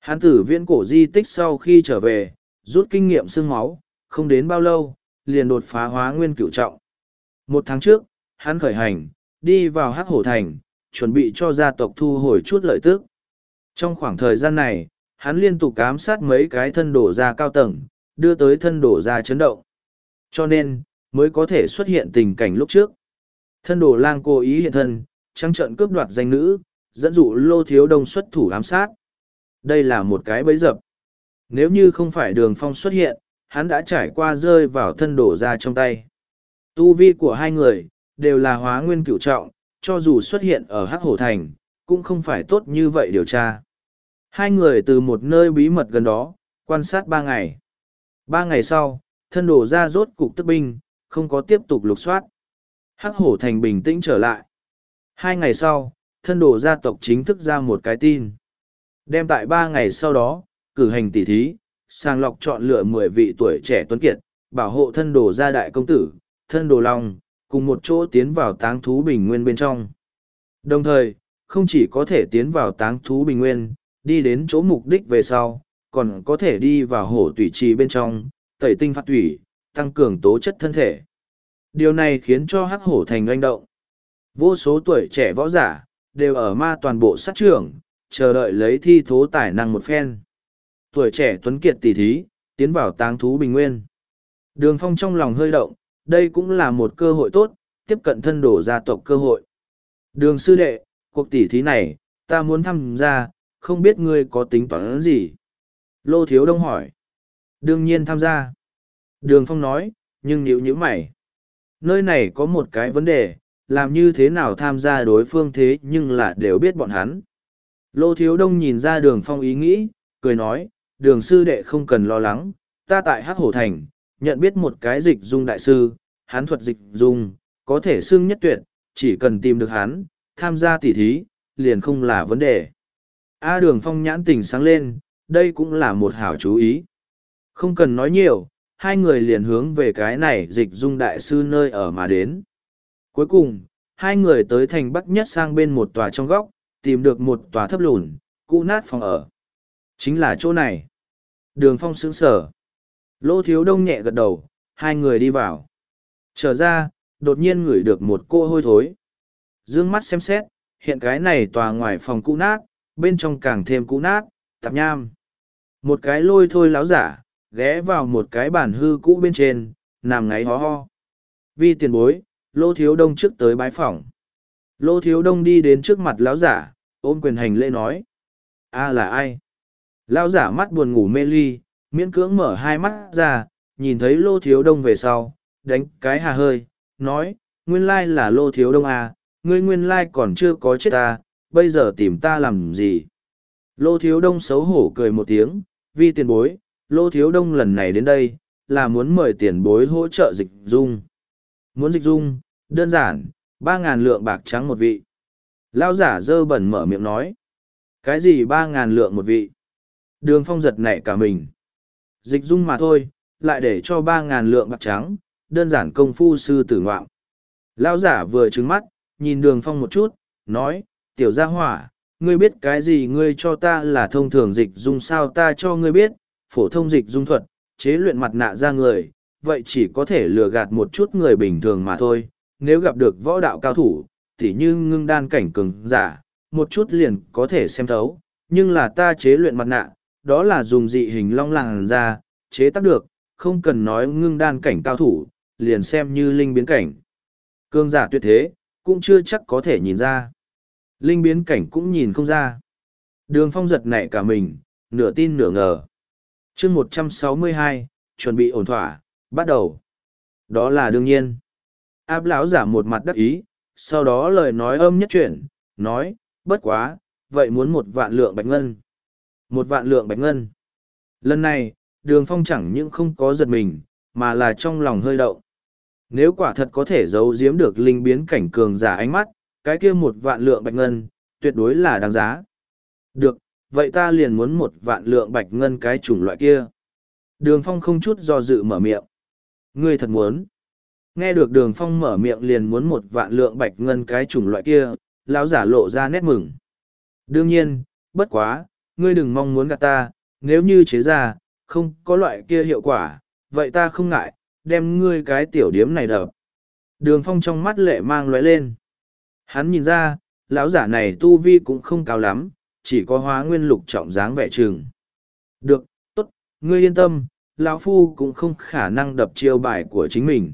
Hán tử viễn cổ di tích sau khi trở về, rút kinh nghiệm xương máu, không đến bao lâu, liền đột phá hóa nguyên cửu trọng. Một tháng trước, hắn khởi hành, đi vào Hắc Hổ Thành, chuẩn bị cho gia tộc thu hồi chút lợi tức. Trong khoảng thời gian này, hắn liên tục ám sát mấy cái thân đổ ra cao tầng, đưa tới thân đổ ra chấn động. Cho nên, mới có thể xuất hiện tình cảnh lúc trước. Thân đổ lang cố ý hiện thân, trăng trận cướp đoạt danh nữ, dẫn dụ lô thiếu đông xuất thủ ám sát. Đây là một cái bẫy dập. Nếu như không phải đường phong xuất hiện, hắn đã trải qua rơi vào thân đổ ra trong tay. Tu vi của hai người, đều là hóa nguyên cửu trọng, cho dù xuất hiện ở Hắc Hổ Thành, cũng không phải tốt như vậy điều tra. Hai người từ một nơi bí mật gần đó, quan sát ba ngày. Ba ngày sau, thân đổ ra rốt cục tức binh, không có tiếp tục lục soát. Hắc Hổ Thành bình tĩnh trở lại. Hai ngày sau, thân đổ gia tộc chính thức ra một cái tin. Đem tại ba ngày sau đó, cử hành tỷ thí, sàng lọc chọn lựa mười vị tuổi trẻ tuấn kiệt, bảo hộ thân đồ gia đại công tử, thân đồ long, cùng một chỗ tiến vào táng thú bình nguyên bên trong. Đồng thời, không chỉ có thể tiến vào táng thú bình nguyên, đi đến chỗ mục đích về sau, còn có thể đi vào hổ tủy trì bên trong, tẩy tinh phát tủy, tăng cường tố chất thân thể. Điều này khiến cho hắc hổ thành oanh động. Vô số tuổi trẻ võ giả, đều ở ma toàn bộ sát trường chờ đợi lấy thi thố tài năng một phen. Tuổi trẻ tuấn kiệt tỷ thí, tiến vào táng thú bình nguyên. Đường phong trong lòng hơi động, đây cũng là một cơ hội tốt, tiếp cận thân đổ gia tộc cơ hội. Đường sư đệ, cuộc tỷ thí này, ta muốn tham gia, không biết ngươi có tính toán gì? Lô Thiếu Đông hỏi. Đương nhiên tham gia. Đường Phong nói, nhưng nhíu nhữ mày. Nơi này có một cái vấn đề, làm như thế nào tham gia đối phương thế nhưng là đều biết bọn hắn. Lô Thiếu Đông nhìn ra đường Phong ý nghĩ, cười nói, đường sư đệ không cần lo lắng, ta tại Hắc Hổ Thành, nhận biết một cái dịch dung đại sư, hắn thuật dịch dung, có thể xưng nhất tuyệt, chỉ cần tìm được hắn, tham gia tỉ thí, liền không là vấn đề. A đường phong nhãn tình sáng lên, đây cũng là một hảo chú ý. Không cần nói nhiều, hai người liền hướng về cái này dịch dung đại sư nơi ở mà đến. Cuối cùng, hai người tới thành bắc nhất sang bên một tòa trong góc, tìm được một tòa thấp lùn, cũ nát phòng ở. Chính là chỗ này. Đường phong sững sở. Lô thiếu đông nhẹ gật đầu, hai người đi vào. Trở ra, đột nhiên ngửi được một cô hôi thối. Dương mắt xem xét, hiện cái này tòa ngoài phòng cũ nát, bên trong càng thêm cũ nát, tạp nham. Một cái lôi thôi láo giả, ghé vào một cái bàn hư cũ bên trên, nằm ngáy ho ho. Vì tiền bối, lô thiếu đông trước tới bái phỏng. Lô thiếu đông đi đến trước mặt lão giả, ôm quyền hành lễ nói. a là ai? Lão giả mắt buồn ngủ mê ly, miễn cưỡng mở hai mắt ra, nhìn thấy lô thiếu đông về sau, đánh cái hà hơi, nói, nguyên lai là lô thiếu đông à, ngươi nguyên lai còn chưa có chết ta, bây giờ tìm ta làm gì? Lô thiếu đông xấu hổ cười một tiếng, vì tiền bối, lô thiếu đông lần này đến đây, là muốn mời tiền bối hỗ trợ dịch dung. Muốn dịch dung, đơn giản, ba ngàn lượng bạc trắng một vị. Lão giả dơ bẩn mở miệng nói. Cái gì ba ngàn lượng một vị? Đường phong giật nảy cả mình. Dịch dung mà thôi, lại để cho ba ngàn lượng bạc trắng, đơn giản công phu sư tử ngoạm. Lão giả vừa trứng mắt, nhìn đường phong một chút, nói, tiểu gia hỏa, ngươi biết cái gì ngươi cho ta là thông thường dịch dung sao ta cho ngươi biết, phổ thông dịch dung thuật, chế luyện mặt nạ ra người, vậy chỉ có thể lừa gạt một chút người bình thường mà thôi, nếu gặp được võ đạo cao thủ, tỉ như ngưng đan cảnh cường giả, một chút liền có thể xem thấu, nhưng là ta chế luyện mặt nạ, đó là dùng dị hình long làng ra, chế tác được, không cần nói ngưng đan cảnh cao thủ, liền xem như linh biến cảnh. cường giả tuyệt thế, cũng chưa chắc có thể nhìn ra. Linh biến cảnh cũng nhìn không ra. Đường phong giật nảy cả mình, nửa tin nửa ngờ. chương một trăm sáu mươi hai chuẩn bị ổn thỏa, bắt đầu. Đó là đương nhiên. Áp lão giả một mặt đắc ý, sau đó lời nói âm nhất chuyển, nói, bất quá, vậy muốn một vạn lượng bạch ngân. Một vạn lượng bạch ngân. Lần này, đường phong chẳng những không có giật mình, mà là trong lòng hơi đậu. Nếu quả thật có thể giấu giếm được linh biến cảnh cường giả ánh mắt, cái kia một vạn lượng bạch ngân, tuyệt đối là đáng giá. Được, vậy ta liền muốn một vạn lượng bạch ngân cái chủng loại kia. Đường phong không chút do dự mở miệng. Ngươi thật muốn. Nghe được đường phong mở miệng liền muốn một vạn lượng bạch ngân cái chủng loại kia, lão giả lộ ra nét mừng. Đương nhiên, bất quá, ngươi đừng mong muốn gạt ta, nếu như chế ra, không có loại kia hiệu quả, vậy ta không ngại, đem ngươi cái tiểu điếm này đập. Đường phong trong mắt lệ mang lóe lên. Hắn nhìn ra, lão giả này tu vi cũng không cao lắm, chỉ có hóa nguyên lục trọng dáng vẻ trường. Được, tốt, ngươi yên tâm, lão phu cũng không khả năng đập chiêu bài của chính mình.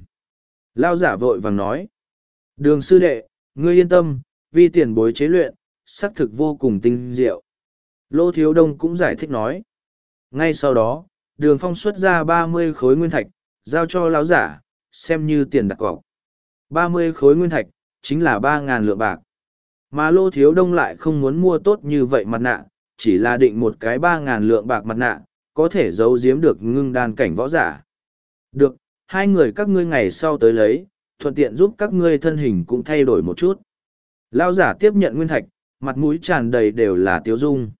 Lão giả vội vàng nói. Đường sư đệ, ngươi yên tâm, vì tiền bối chế luyện, xác thực vô cùng tinh diệu. Lô Thiếu Đông cũng giải thích nói. Ngay sau đó, đường phong xuất ra ba mươi khối nguyên thạch, giao cho lão giả, xem như tiền đặt cọc. ba mươi khối nguyên thạch, chính là ba ngàn lượng bạc. Mà Lô Thiếu Đông lại không muốn mua tốt như vậy mặt nạ, chỉ là định một cái ba ngàn lượng bạc mặt nạ, có thể giấu giếm được ngưng đan cảnh võ giả. Được, hai người các ngươi ngày sau tới lấy, thuận tiện giúp các ngươi thân hình cũng thay đổi một chút. Lão giả tiếp nhận nguyên thạch, mặt mũi tràn đầy đều là tiếu dung.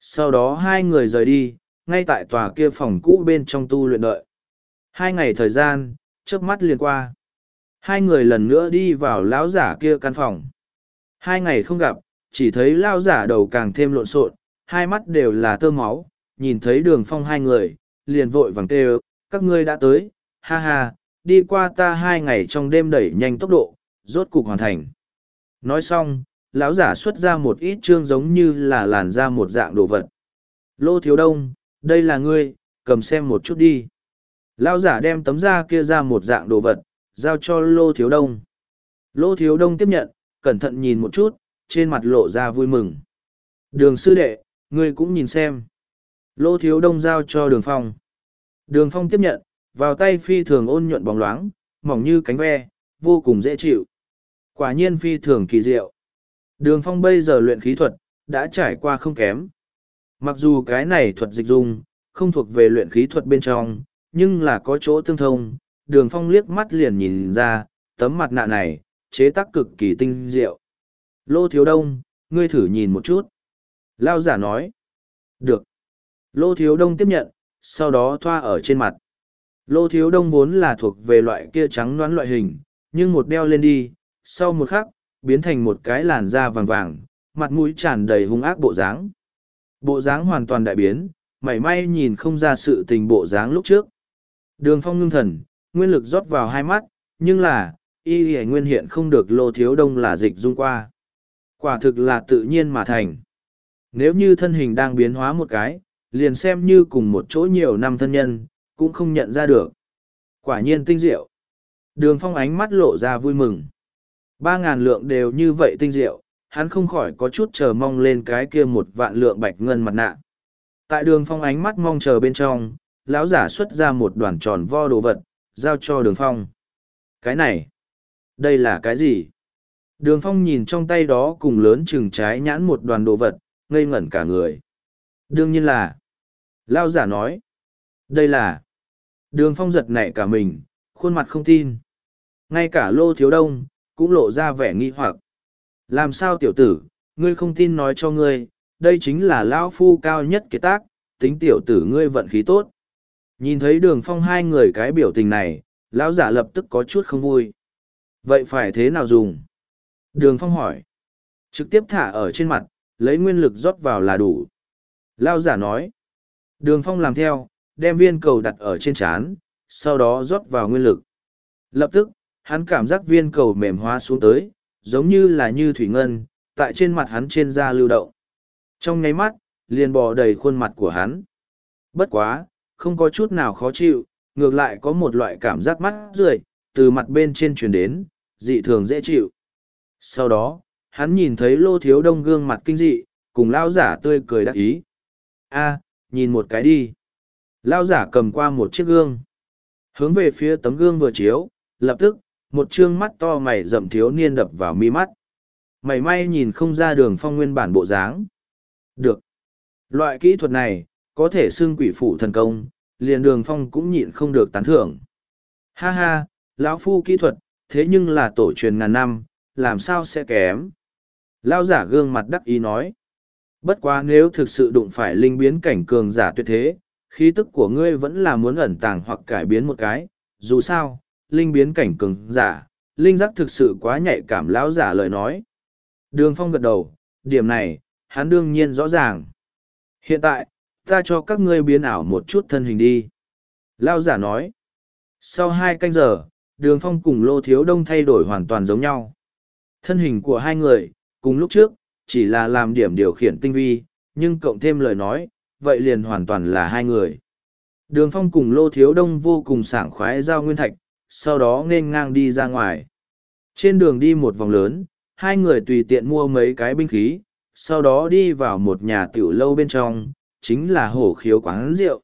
Sau đó hai người rời đi, ngay tại tòa kia phòng cũ bên trong tu luyện đợi. Hai ngày thời gian, trước mắt liền qua. Hai người lần nữa đi vào lão giả kia căn phòng. Hai ngày không gặp, chỉ thấy lão giả đầu càng thêm lộn xộn, hai mắt đều là tơ máu, nhìn thấy đường phong hai người, liền vội vàng kêu, các ngươi đã tới, ha ha, đi qua ta hai ngày trong đêm đẩy nhanh tốc độ, rốt cục hoàn thành. Nói xong, lão giả xuất ra một ít chương giống như là làn ra một dạng đồ vật. Lô thiếu đông, đây là ngươi, cầm xem một chút đi. Lão giả đem tấm da kia ra một dạng đồ vật, giao cho lô thiếu đông. Lô thiếu đông tiếp nhận, cẩn thận nhìn một chút, trên mặt lộ ra vui mừng. Đường sư đệ, ngươi cũng nhìn xem. Lô thiếu đông giao cho đường phong. Đường phong tiếp nhận, vào tay phi thường ôn nhuận bóng loáng, mỏng như cánh ve, vô cùng dễ chịu. Quả nhiên phi thường kỳ diệu. Đường phong bây giờ luyện khí thuật, đã trải qua không kém. Mặc dù cái này thuật dịch dung, không thuộc về luyện khí thuật bên trong, nhưng là có chỗ tương thông. Đường phong liếc mắt liền nhìn ra, tấm mặt nạ này, chế tác cực kỳ tinh diệu. Lô thiếu đông, ngươi thử nhìn một chút. Lao giả nói. Được. Lô thiếu đông tiếp nhận, sau đó thoa ở trên mặt. Lô thiếu đông vốn là thuộc về loại kia trắng đoán loại hình, nhưng một đeo lên đi, sau một khắc, biến thành một cái làn da vàng vàng, mặt mũi tràn đầy hung ác bộ dáng. Bộ dáng hoàn toàn đại biến, mảy may nhìn không ra sự tình bộ dáng lúc trước. Đường phong ngưng thần, nguyên lực rót vào hai mắt, nhưng là, y y nguyên hiện không được lô thiếu đông là dịch dung qua. Quả thực là tự nhiên mà thành. Nếu như thân hình đang biến hóa một cái, liền xem như cùng một chỗ nhiều năm thân nhân, cũng không nhận ra được. Quả nhiên tinh diệu. Đường phong ánh mắt lộ ra vui mừng. Ba ngàn lượng đều như vậy tinh diệu, hắn không khỏi có chút chờ mong lên cái kia một vạn lượng bạch ngân mặt nạ. Tại đường phong ánh mắt mong chờ bên trong, lão giả xuất ra một đoàn tròn vo đồ vật, giao cho đường phong. Cái này, đây là cái gì? Đường phong nhìn trong tay đó cùng lớn chừng trái nhãn một đoàn đồ vật, ngây ngẩn cả người. Đương nhiên là, lão giả nói, đây là, đường phong giật nảy cả mình, khuôn mặt không tin. Ngay cả lô thiếu đông, cũng lộ ra vẻ nghi hoặc. Làm sao tiểu tử, ngươi không tin nói cho ngươi, đây chính là lão phu cao nhất kế tác, tính tiểu tử ngươi vận khí tốt. Nhìn thấy đường phong hai người cái biểu tình này, lão giả lập tức có chút không vui. Vậy phải thế nào dùng? Đường phong hỏi. Trực tiếp thả ở trên mặt, lấy nguyên lực rót vào là đủ. Lão giả nói. Đường phong làm theo, đem viên cầu đặt ở trên chán, sau đó rót vào nguyên lực. Lập tức, hắn cảm giác viên cầu mềm hóa xuống tới, giống như là như thủy ngân, tại trên mặt hắn trên da lưu động. Trong nháy mắt, liền bò đầy khuôn mặt của hắn. Bất quá, không có chút nào khó chịu, ngược lại có một loại cảm giác mắt rượi, từ mặt bên trên truyền đến, dị thường dễ chịu. Sau đó, hắn nhìn thấy lô thiếu đông gương mặt kinh dị, cùng lao giả tươi cười đắc ý. a nhìn một cái đi. Lao giả cầm qua một chiếc gương. Hướng về phía tấm gương vừa chiếu, lập tức, một chương mắt to mày rậm thiếu niên đập vào mi mắt. Mày may nhìn không ra đường phong nguyên bản bộ dáng. Được. Loại kỹ thuật này, có thể xưng quỷ phụ thần công, liền đường phong cũng nhịn không được tán thưởng. Ha ha, lão phu kỹ thuật, thế nhưng là tổ truyền ngàn năm, làm sao sẽ kém. Lao giả gương mặt đắc ý nói. Bất quá nếu thực sự đụng phải linh biến cảnh cường giả tuyệt thế, khí tức của ngươi vẫn là muốn ẩn tàng hoặc cải biến một cái, dù sao, linh biến cảnh cường giả, linh giác thực sự quá nhạy cảm lão giả lời nói. Đường phong gật đầu, điểm này, hắn đương nhiên rõ ràng. Hiện tại, ta cho các ngươi biến ảo một chút thân hình đi. Lao giả nói. Sau hai canh giờ, đường phong cùng lô thiếu đông thay đổi hoàn toàn giống nhau. Thân hình của hai người, cùng lúc trước, chỉ là làm điểm điều khiển tinh vi, nhưng cộng thêm lời nói, vậy liền hoàn toàn là hai người. Đường phong cùng lô thiếu đông vô cùng sảng khoái giao nguyên thạch, sau đó nên ngang đi ra ngoài. Trên đường đi một vòng lớn, hai người tùy tiện mua mấy cái binh khí, sau đó đi vào một nhà tiểu lâu bên trong, chính là hổ khiếu quán rượu.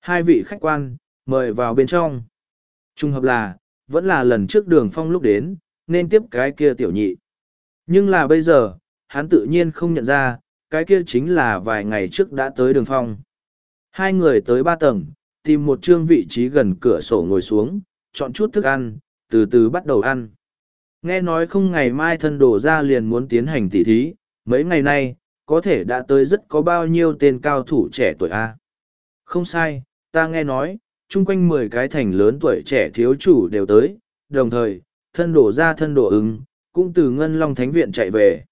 Hai vị khách quan, mời vào bên trong. Trung hợp là, vẫn là lần trước đường phong lúc đến, nên tiếp cái kia tiểu nhị. Nhưng là bây giờ, hắn tự nhiên không nhận ra, cái kia chính là vài ngày trước đã tới đường phong. Hai người tới ba tầng, tìm một chương vị trí gần cửa sổ ngồi xuống, chọn chút thức ăn, từ từ bắt đầu ăn. Nghe nói không ngày mai thân đổ ra liền muốn tiến hành tỉ thí, mấy ngày nay, có thể đã tới rất có bao nhiêu tên cao thủ trẻ tuổi A. Không sai, ta nghe nói, chung quanh mười cái thành lớn tuổi trẻ thiếu chủ đều tới, đồng thời, thân đổ ra thân đổ ứng, cũng từ Ngân Long Thánh Viện chạy về.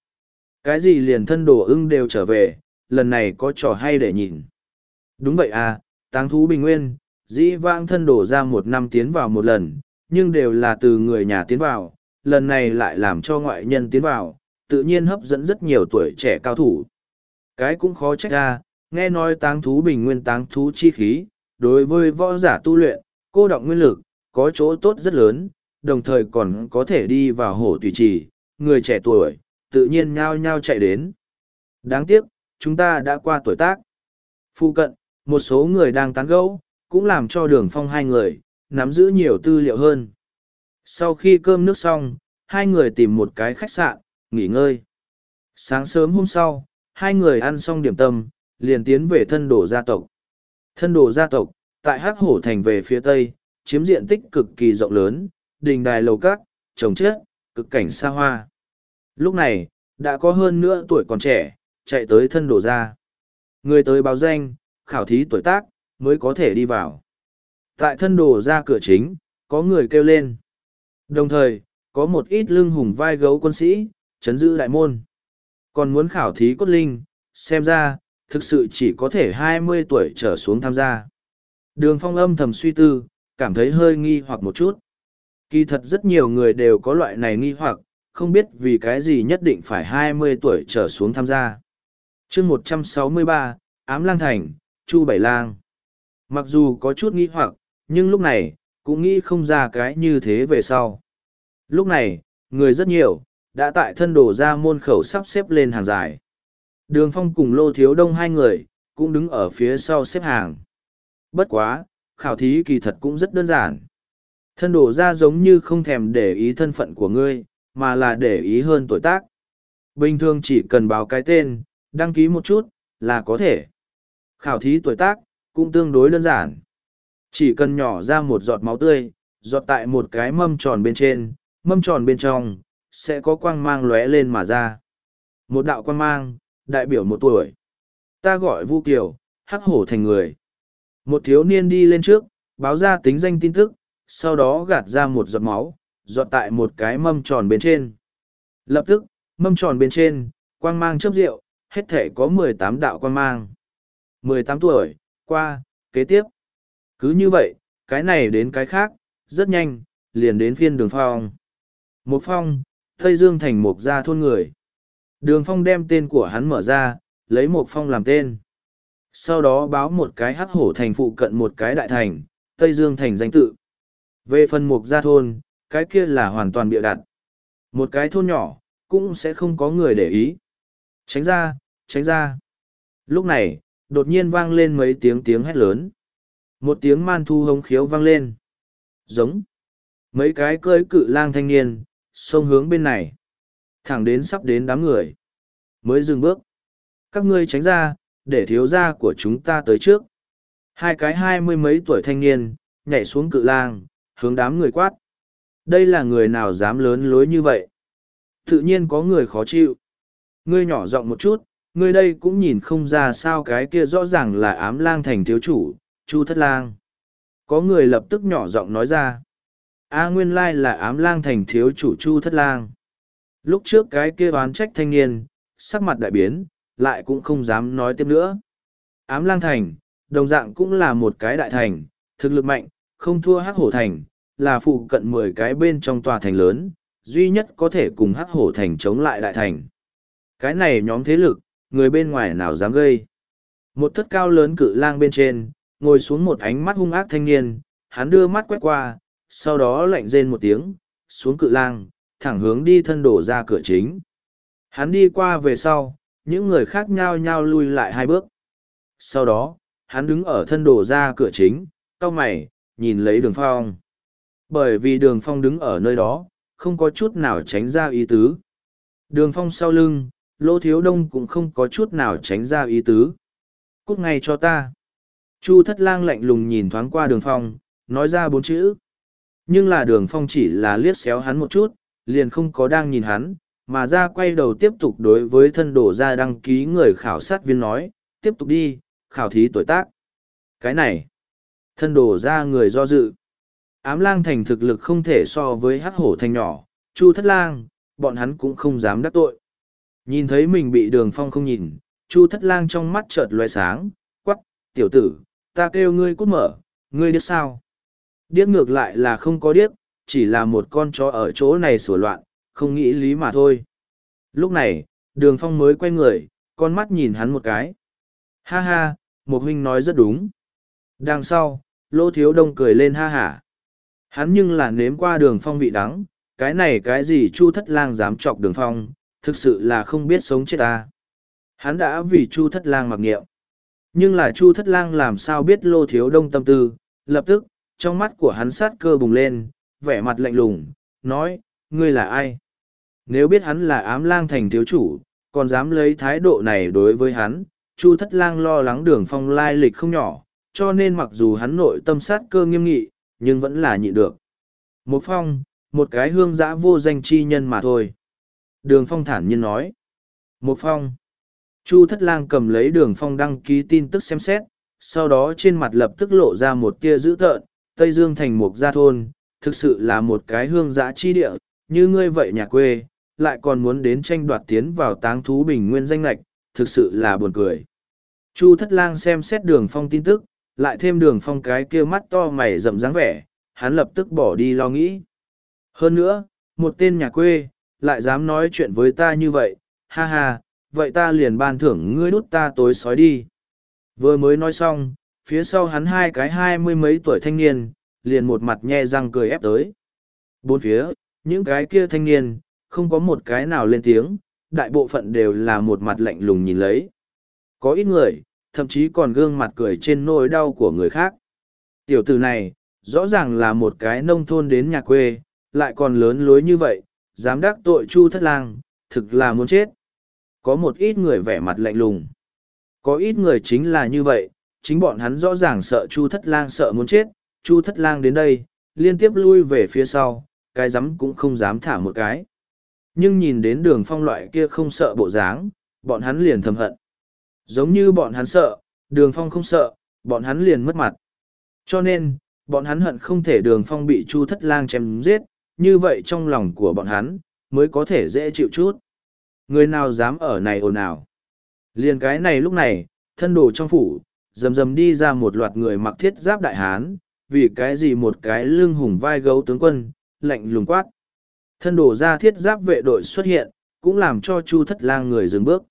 Cái gì liền thân đổ ưng đều trở về, lần này có trò hay để nhìn. Đúng vậy à, táng thú bình nguyên, dĩ vãng thân đổ ra một năm tiến vào một lần, nhưng đều là từ người nhà tiến vào, lần này lại làm cho ngoại nhân tiến vào, tự nhiên hấp dẫn rất nhiều tuổi trẻ cao thủ. Cái cũng khó trách ra, nghe nói táng thú bình nguyên táng thú chi khí, đối với võ giả tu luyện, cô động nguyên lực, có chỗ tốt rất lớn, đồng thời còn có thể đi vào hổ tùy trì, người trẻ tuổi, tự nhiên nhao nhao chạy đến. Đáng tiếc, chúng ta đã qua tuổi tác. Phu cận, một số người đang tán gẫu, cũng làm cho đường phong hai người, nắm giữ nhiều tư liệu hơn. Sau khi cơm nước xong, hai người tìm một cái khách sạn, nghỉ ngơi. Sáng sớm hôm sau, hai người ăn xong điểm tâm, liền tiến về thân đồ gia tộc. Thân đồ gia tộc, tại Hắc Hổ Thành về phía tây, chiếm diện tích cực kỳ rộng lớn, đình đài lầu cát, trồng chết, cực cảnh xa hoa. Lúc này, đã có hơn nữa tuổi còn trẻ, chạy tới thân đồ ra Người tới báo danh, khảo thí tuổi tác, mới có thể đi vào. Tại thân đồ ra cửa chính, có người kêu lên. Đồng thời, có một ít lưng hùng vai gấu quân sĩ, chấn giữ đại môn. Còn muốn khảo thí cốt linh, xem ra, thực sự chỉ có thể hai mươi tuổi trở xuống tham gia. Đường phong âm thầm suy tư, cảm thấy hơi nghi hoặc một chút. Kỳ thật rất nhiều người đều có loại này nghi hoặc, không biết vì cái gì nhất định phải hai mươi tuổi trở xuống tham gia. chương một trăm sáu mươi ba, Ám Lang Thành, Chu Bảy Lang. Mặc dù có chút nghi hoặc, nhưng lúc này, cũng nghĩ không ra cái như thế về sau. Lúc này, người rất nhiều, đã tại thân đổ ra môn khẩu sắp xếp lên hàng dài. Đường phong cùng lô thiếu đông hai người, cũng đứng ở phía sau xếp hàng. Bất quá, khảo thí kỳ thật cũng rất đơn giản. Thân đổ ra giống như không thèm để ý thân phận của ngươi, mà là để ý hơn tuổi tác. Bình thường chỉ cần báo cái tên, đăng ký một chút, là có thể. Khảo thí tuổi tác, cũng tương đối đơn giản. Chỉ cần nhỏ ra một giọt máu tươi, giọt tại một cái mâm tròn bên trên, mâm tròn bên trong, sẽ có quang mang lóe lên mà ra. Một đạo quang mang, đại biểu một tuổi. Ta gọi Vu Kiều, hắc hổ thành người. Một thiếu niên đi lên trước, báo ra tính danh tin tức, sau đó gạt ra một giọt máu, dọn tại một cái mâm tròn bên trên. Lập tức, mâm tròn bên trên, quang mang chớp rượu, hết thể có mười tám đạo quang mang. mười tám tuổi, qua, kế tiếp. Cứ như vậy, cái này đến cái khác, rất nhanh, liền đến phiên đường phong. Một phong, Tây Dương thành một gia thôn người. Đường phong đem tên của hắn mở ra, lấy một phong làm tên. Sau đó báo một cái hắc hổ thành phụ cận một cái đại thành, Tây Dương thành danh tự. Về phần mục gia thôn, cái kia là hoàn toàn bịa đặt. Một cái thôn nhỏ, cũng sẽ không có người để ý. Tránh ra, tránh ra. Lúc này, đột nhiên vang lên mấy tiếng tiếng hét lớn. Một tiếng man thu hống khiếu vang lên. Giống. Mấy cái cơi cự lang thanh niên, xông hướng bên này. Thẳng đến sắp đến đám người. Mới dừng bước. Các ngươi tránh ra, để thiếu gia của chúng ta tới trước. Hai cái hai mươi mấy tuổi thanh niên, nhảy xuống cự lang, hướng đám người quát. Đây là người nào dám lớn lối như vậy? Tự nhiên có người khó chịu. Ngươi nhỏ giọng một chút, ngươi đây cũng nhìn không ra sao cái kia rõ ràng là ám lang thành thiếu chủ, Chu Thất Lang. Có người lập tức nhỏ giọng nói ra. A nguyên lai là ám lang thành thiếu chủ Chu Thất Lang. Lúc trước cái kia oán trách thanh niên, sắc mặt đại biến, lại cũng không dám nói tiếp nữa. Ám lang thành, đồng dạng cũng là một cái đại thành, thực lực mạnh, không thua hắc hổ thành, là phụ cận mười cái bên trong tòa thành lớn, duy nhất có thể cùng hắc hổ thành chống lại đại thành. Cái này nhóm thế lực, người bên ngoài nào dám gây. Một thất cao lớn cự lang bên trên, ngồi xuống một ánh mắt hung ác thanh niên, hắn đưa mắt quét qua, sau đó lạnh rên một tiếng, xuống cự lang, thẳng hướng đi thân đổ ra cửa chính. Hắn đi qua về sau, những người khác nhao nhao lui lại hai bước. Sau đó, hắn đứng ở thân đổ ra cửa chính, cau mày, nhìn lấy đường phong. Bởi vì đường phong đứng ở nơi đó, không có chút nào tránh ra ý tứ. Đường phong sau lưng, lỗ thiếu đông cũng không có chút nào tránh ra ý tứ. Cút ngay cho ta. Chu thất lang lạnh lùng nhìn thoáng qua đường phong, nói ra bốn chữ. Nhưng là đường phong chỉ là liếc xéo hắn một chút, liền không có đang nhìn hắn, mà ra quay đầu tiếp tục đối với thân đổ ra đăng ký người khảo sát viên nói, tiếp tục đi, khảo thí tuổi tác. Cái này, thân đổ ra người do dự. Ám lang thành thực lực không thể so với hắc hổ thành nhỏ, chu thất lang, bọn hắn cũng không dám đắc tội. Nhìn thấy mình bị đường phong không nhìn, chu thất lang trong mắt chợt loe sáng, quắc, tiểu tử, ta kêu ngươi cút mở, ngươi điếc sao? Điếc ngược lại là không có điếc, chỉ là một con chó ở chỗ này sửa loạn, không nghĩ lý mà thôi. Lúc này, đường phong mới quay người, con mắt nhìn hắn một cái. Ha ha, một huynh nói rất đúng. Đằng sau, lô thiếu đông cười lên ha hả. Hắn nhưng là nếm qua đường phong vị đắng, cái này cái gì chu thất lang dám chọc đường phong, thực sự là không biết sống chết ta. Hắn đã vì chu thất lang mặc nghiệm. Nhưng là chu thất lang làm sao biết lô thiếu đông tâm tư, lập tức, trong mắt của hắn sát cơ bùng lên, vẻ mặt lạnh lùng, nói, ngươi là ai? Nếu biết hắn là ám lang thành thiếu chủ, còn dám lấy thái độ này đối với hắn, chu thất lang lo lắng đường phong lai lịch không nhỏ, cho nên mặc dù hắn nội tâm sát cơ nghiêm nghị, nhưng vẫn là nhịn được. Một phong, một cái hương giã vô danh chi nhân mà thôi. Đường phong thản nhiên nói. Một phong. Chu thất lang cầm lấy đường phong đăng ký tin tức xem xét, sau đó trên mặt lập tức lộ ra một tia dữ tợn, Tây Dương thành một gia thôn, thực sự là một cái hương giã chi địa, như ngươi vậy nhà quê, lại còn muốn đến tranh đoạt tiến vào táng thú bình nguyên danh lạch, thực sự là buồn cười. Chu thất lang xem xét đường phong tin tức, lại thêm đường phong cái kia mắt to mày rậm dáng vẻ, hắn lập tức bỏ đi lo nghĩ. Hơn nữa, một tên nhà quê, lại dám nói chuyện với ta như vậy, ha ha, vậy ta liền ban thưởng ngươi đút ta tối sói đi. Vừa mới nói xong, phía sau hắn hai cái hai mươi mấy tuổi thanh niên, liền một mặt nhe răng cười ép tới. Bốn phía, những cái kia thanh niên, không có một cái nào lên tiếng, đại bộ phận đều là một mặt lạnh lùng nhìn lấy. Có ít người, thậm chí còn gương mặt cười trên nỗi đau của người khác. Tiểu tử này, rõ ràng là một cái nông thôn đến nhà quê, lại còn lớn lối như vậy, dám đắc tội chu thất lang, thực là muốn chết. Có một ít người vẻ mặt lạnh lùng. Có ít người chính là như vậy, chính bọn hắn rõ ràng sợ chu thất lang sợ muốn chết, chu thất lang đến đây, liên tiếp lui về phía sau, cái rắm cũng không dám thả một cái. Nhưng nhìn đến đường phong loại kia không sợ bộ dáng, bọn hắn liền thầm hận. Giống như bọn hắn sợ, đường phong không sợ, bọn hắn liền mất mặt. Cho nên, bọn hắn hận không thể đường phong bị chu thất lang chém giết, như vậy trong lòng của bọn hắn, mới có thể dễ chịu chút. Người nào dám ở này ồn ào. Liền cái này lúc này, thân đồ trong phủ, rầm rầm đi ra một loạt người mặc thiết giáp đại hán, vì cái gì một cái lưng hùng vai gấu tướng quân, lạnh lùng quát. Thân đồ ra thiết giáp vệ đội xuất hiện, cũng làm cho Chu Thất Lang người dừng bước.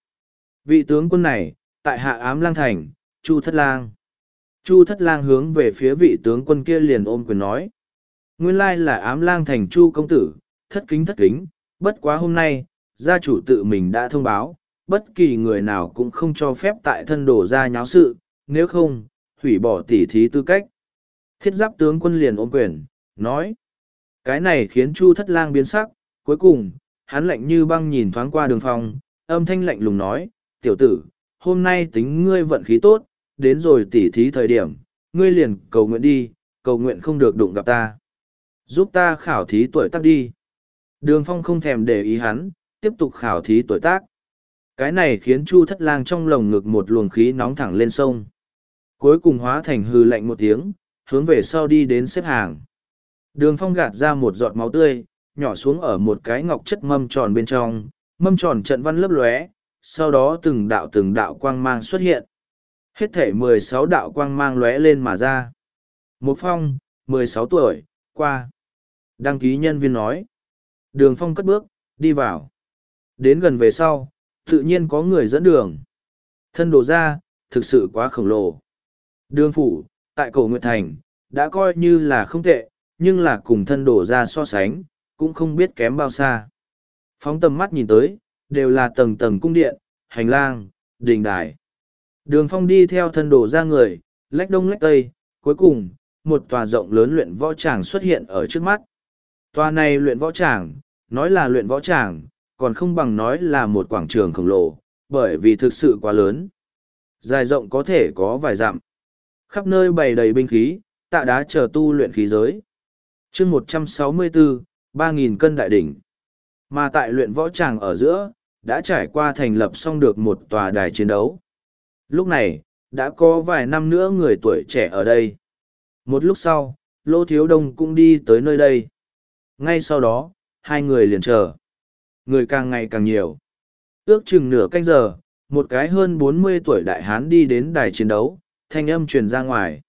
Vị tướng quân này, tại hạ ám lang thành, Chu Thất Lang. Chu Thất Lang hướng về phía vị tướng quân kia liền ôm quyền nói. Nguyên lai là ám lang thành Chu công tử, thất kính thất kính, bất quá hôm nay, gia chủ tự mình đã thông báo, bất kỳ người nào cũng không cho phép tại thân đồ ra nháo sự, nếu không, hủy bỏ tỉ thí tư cách. Thiết giáp tướng quân liền ôm quyền, nói. Cái này khiến Chu thất lang biến sắc, cuối cùng, hắn lạnh như băng nhìn thoáng qua đường phong, âm thanh lạnh lùng nói, tiểu tử, hôm nay tính ngươi vận khí tốt, đến rồi tỉ thí thời điểm, ngươi liền cầu nguyện đi, cầu nguyện không được đụng gặp ta. Giúp ta khảo thí tuổi tác đi. Đường phong không thèm để ý hắn, tiếp tục khảo thí tuổi tác. Cái này khiến Chu thất lang trong lồng ngực một luồng khí nóng thẳng lên sông. Cuối cùng hóa thành hư lạnh một tiếng, hướng về sau đi đến xếp hàng. Đường phong gạt ra một giọt máu tươi, nhỏ xuống ở một cái ngọc chất mâm tròn bên trong, mâm tròn trận văn lấp lóe, sau đó từng đạo từng đạo quang mang xuất hiện. Hết thể mười sáu đạo quang mang lóe lên mà ra. Một phong, mười sáu tuổi, qua. Đăng ký nhân viên nói. Đường phong cất bước, đi vào. Đến gần về sau, tự nhiên có người dẫn đường. Thân đồ ra, thực sự quá khổng lồ. Đường phủ, tại cổ Nguyệt Thành, đã coi như là không tệ, nhưng là cùng thân đồ ra so sánh, cũng không biết kém bao xa. Phóng tầm mắt nhìn tới, đều là tầng tầng cung điện, hành lang, đình đài. Đường phong đi theo thân đổ ra người, lách đông lách tây, cuối cùng, một tòa rộng lớn luyện võ tràng xuất hiện ở trước mắt. Tòa này luyện võ tràng, nói là luyện võ tràng, còn không bằng nói là một quảng trường khổng lồ, bởi vì thực sự quá lớn. Dài rộng có thể có vài dặm. Khắp nơi bày đầy binh khí, tạ đá chờ tu luyện khí giới chương một trăm sáu mươi bốn ba nghìn cân đại đỉnh mà tại luyện võ tràng ở giữa đã trải qua thành lập xong được một tòa đài chiến đấu. Lúc này đã có vài năm nữa người tuổi trẻ ở đây. Một lúc sau lô thiếu đông cũng đi tới nơi đây. Ngay sau đó hai người liền chờ. Người càng ngày càng nhiều. Ước chừng nửa canh giờ một cái hơn bốn mươi tuổi đại hán đi đến đài chiến đấu thanh âm truyền ra ngoài.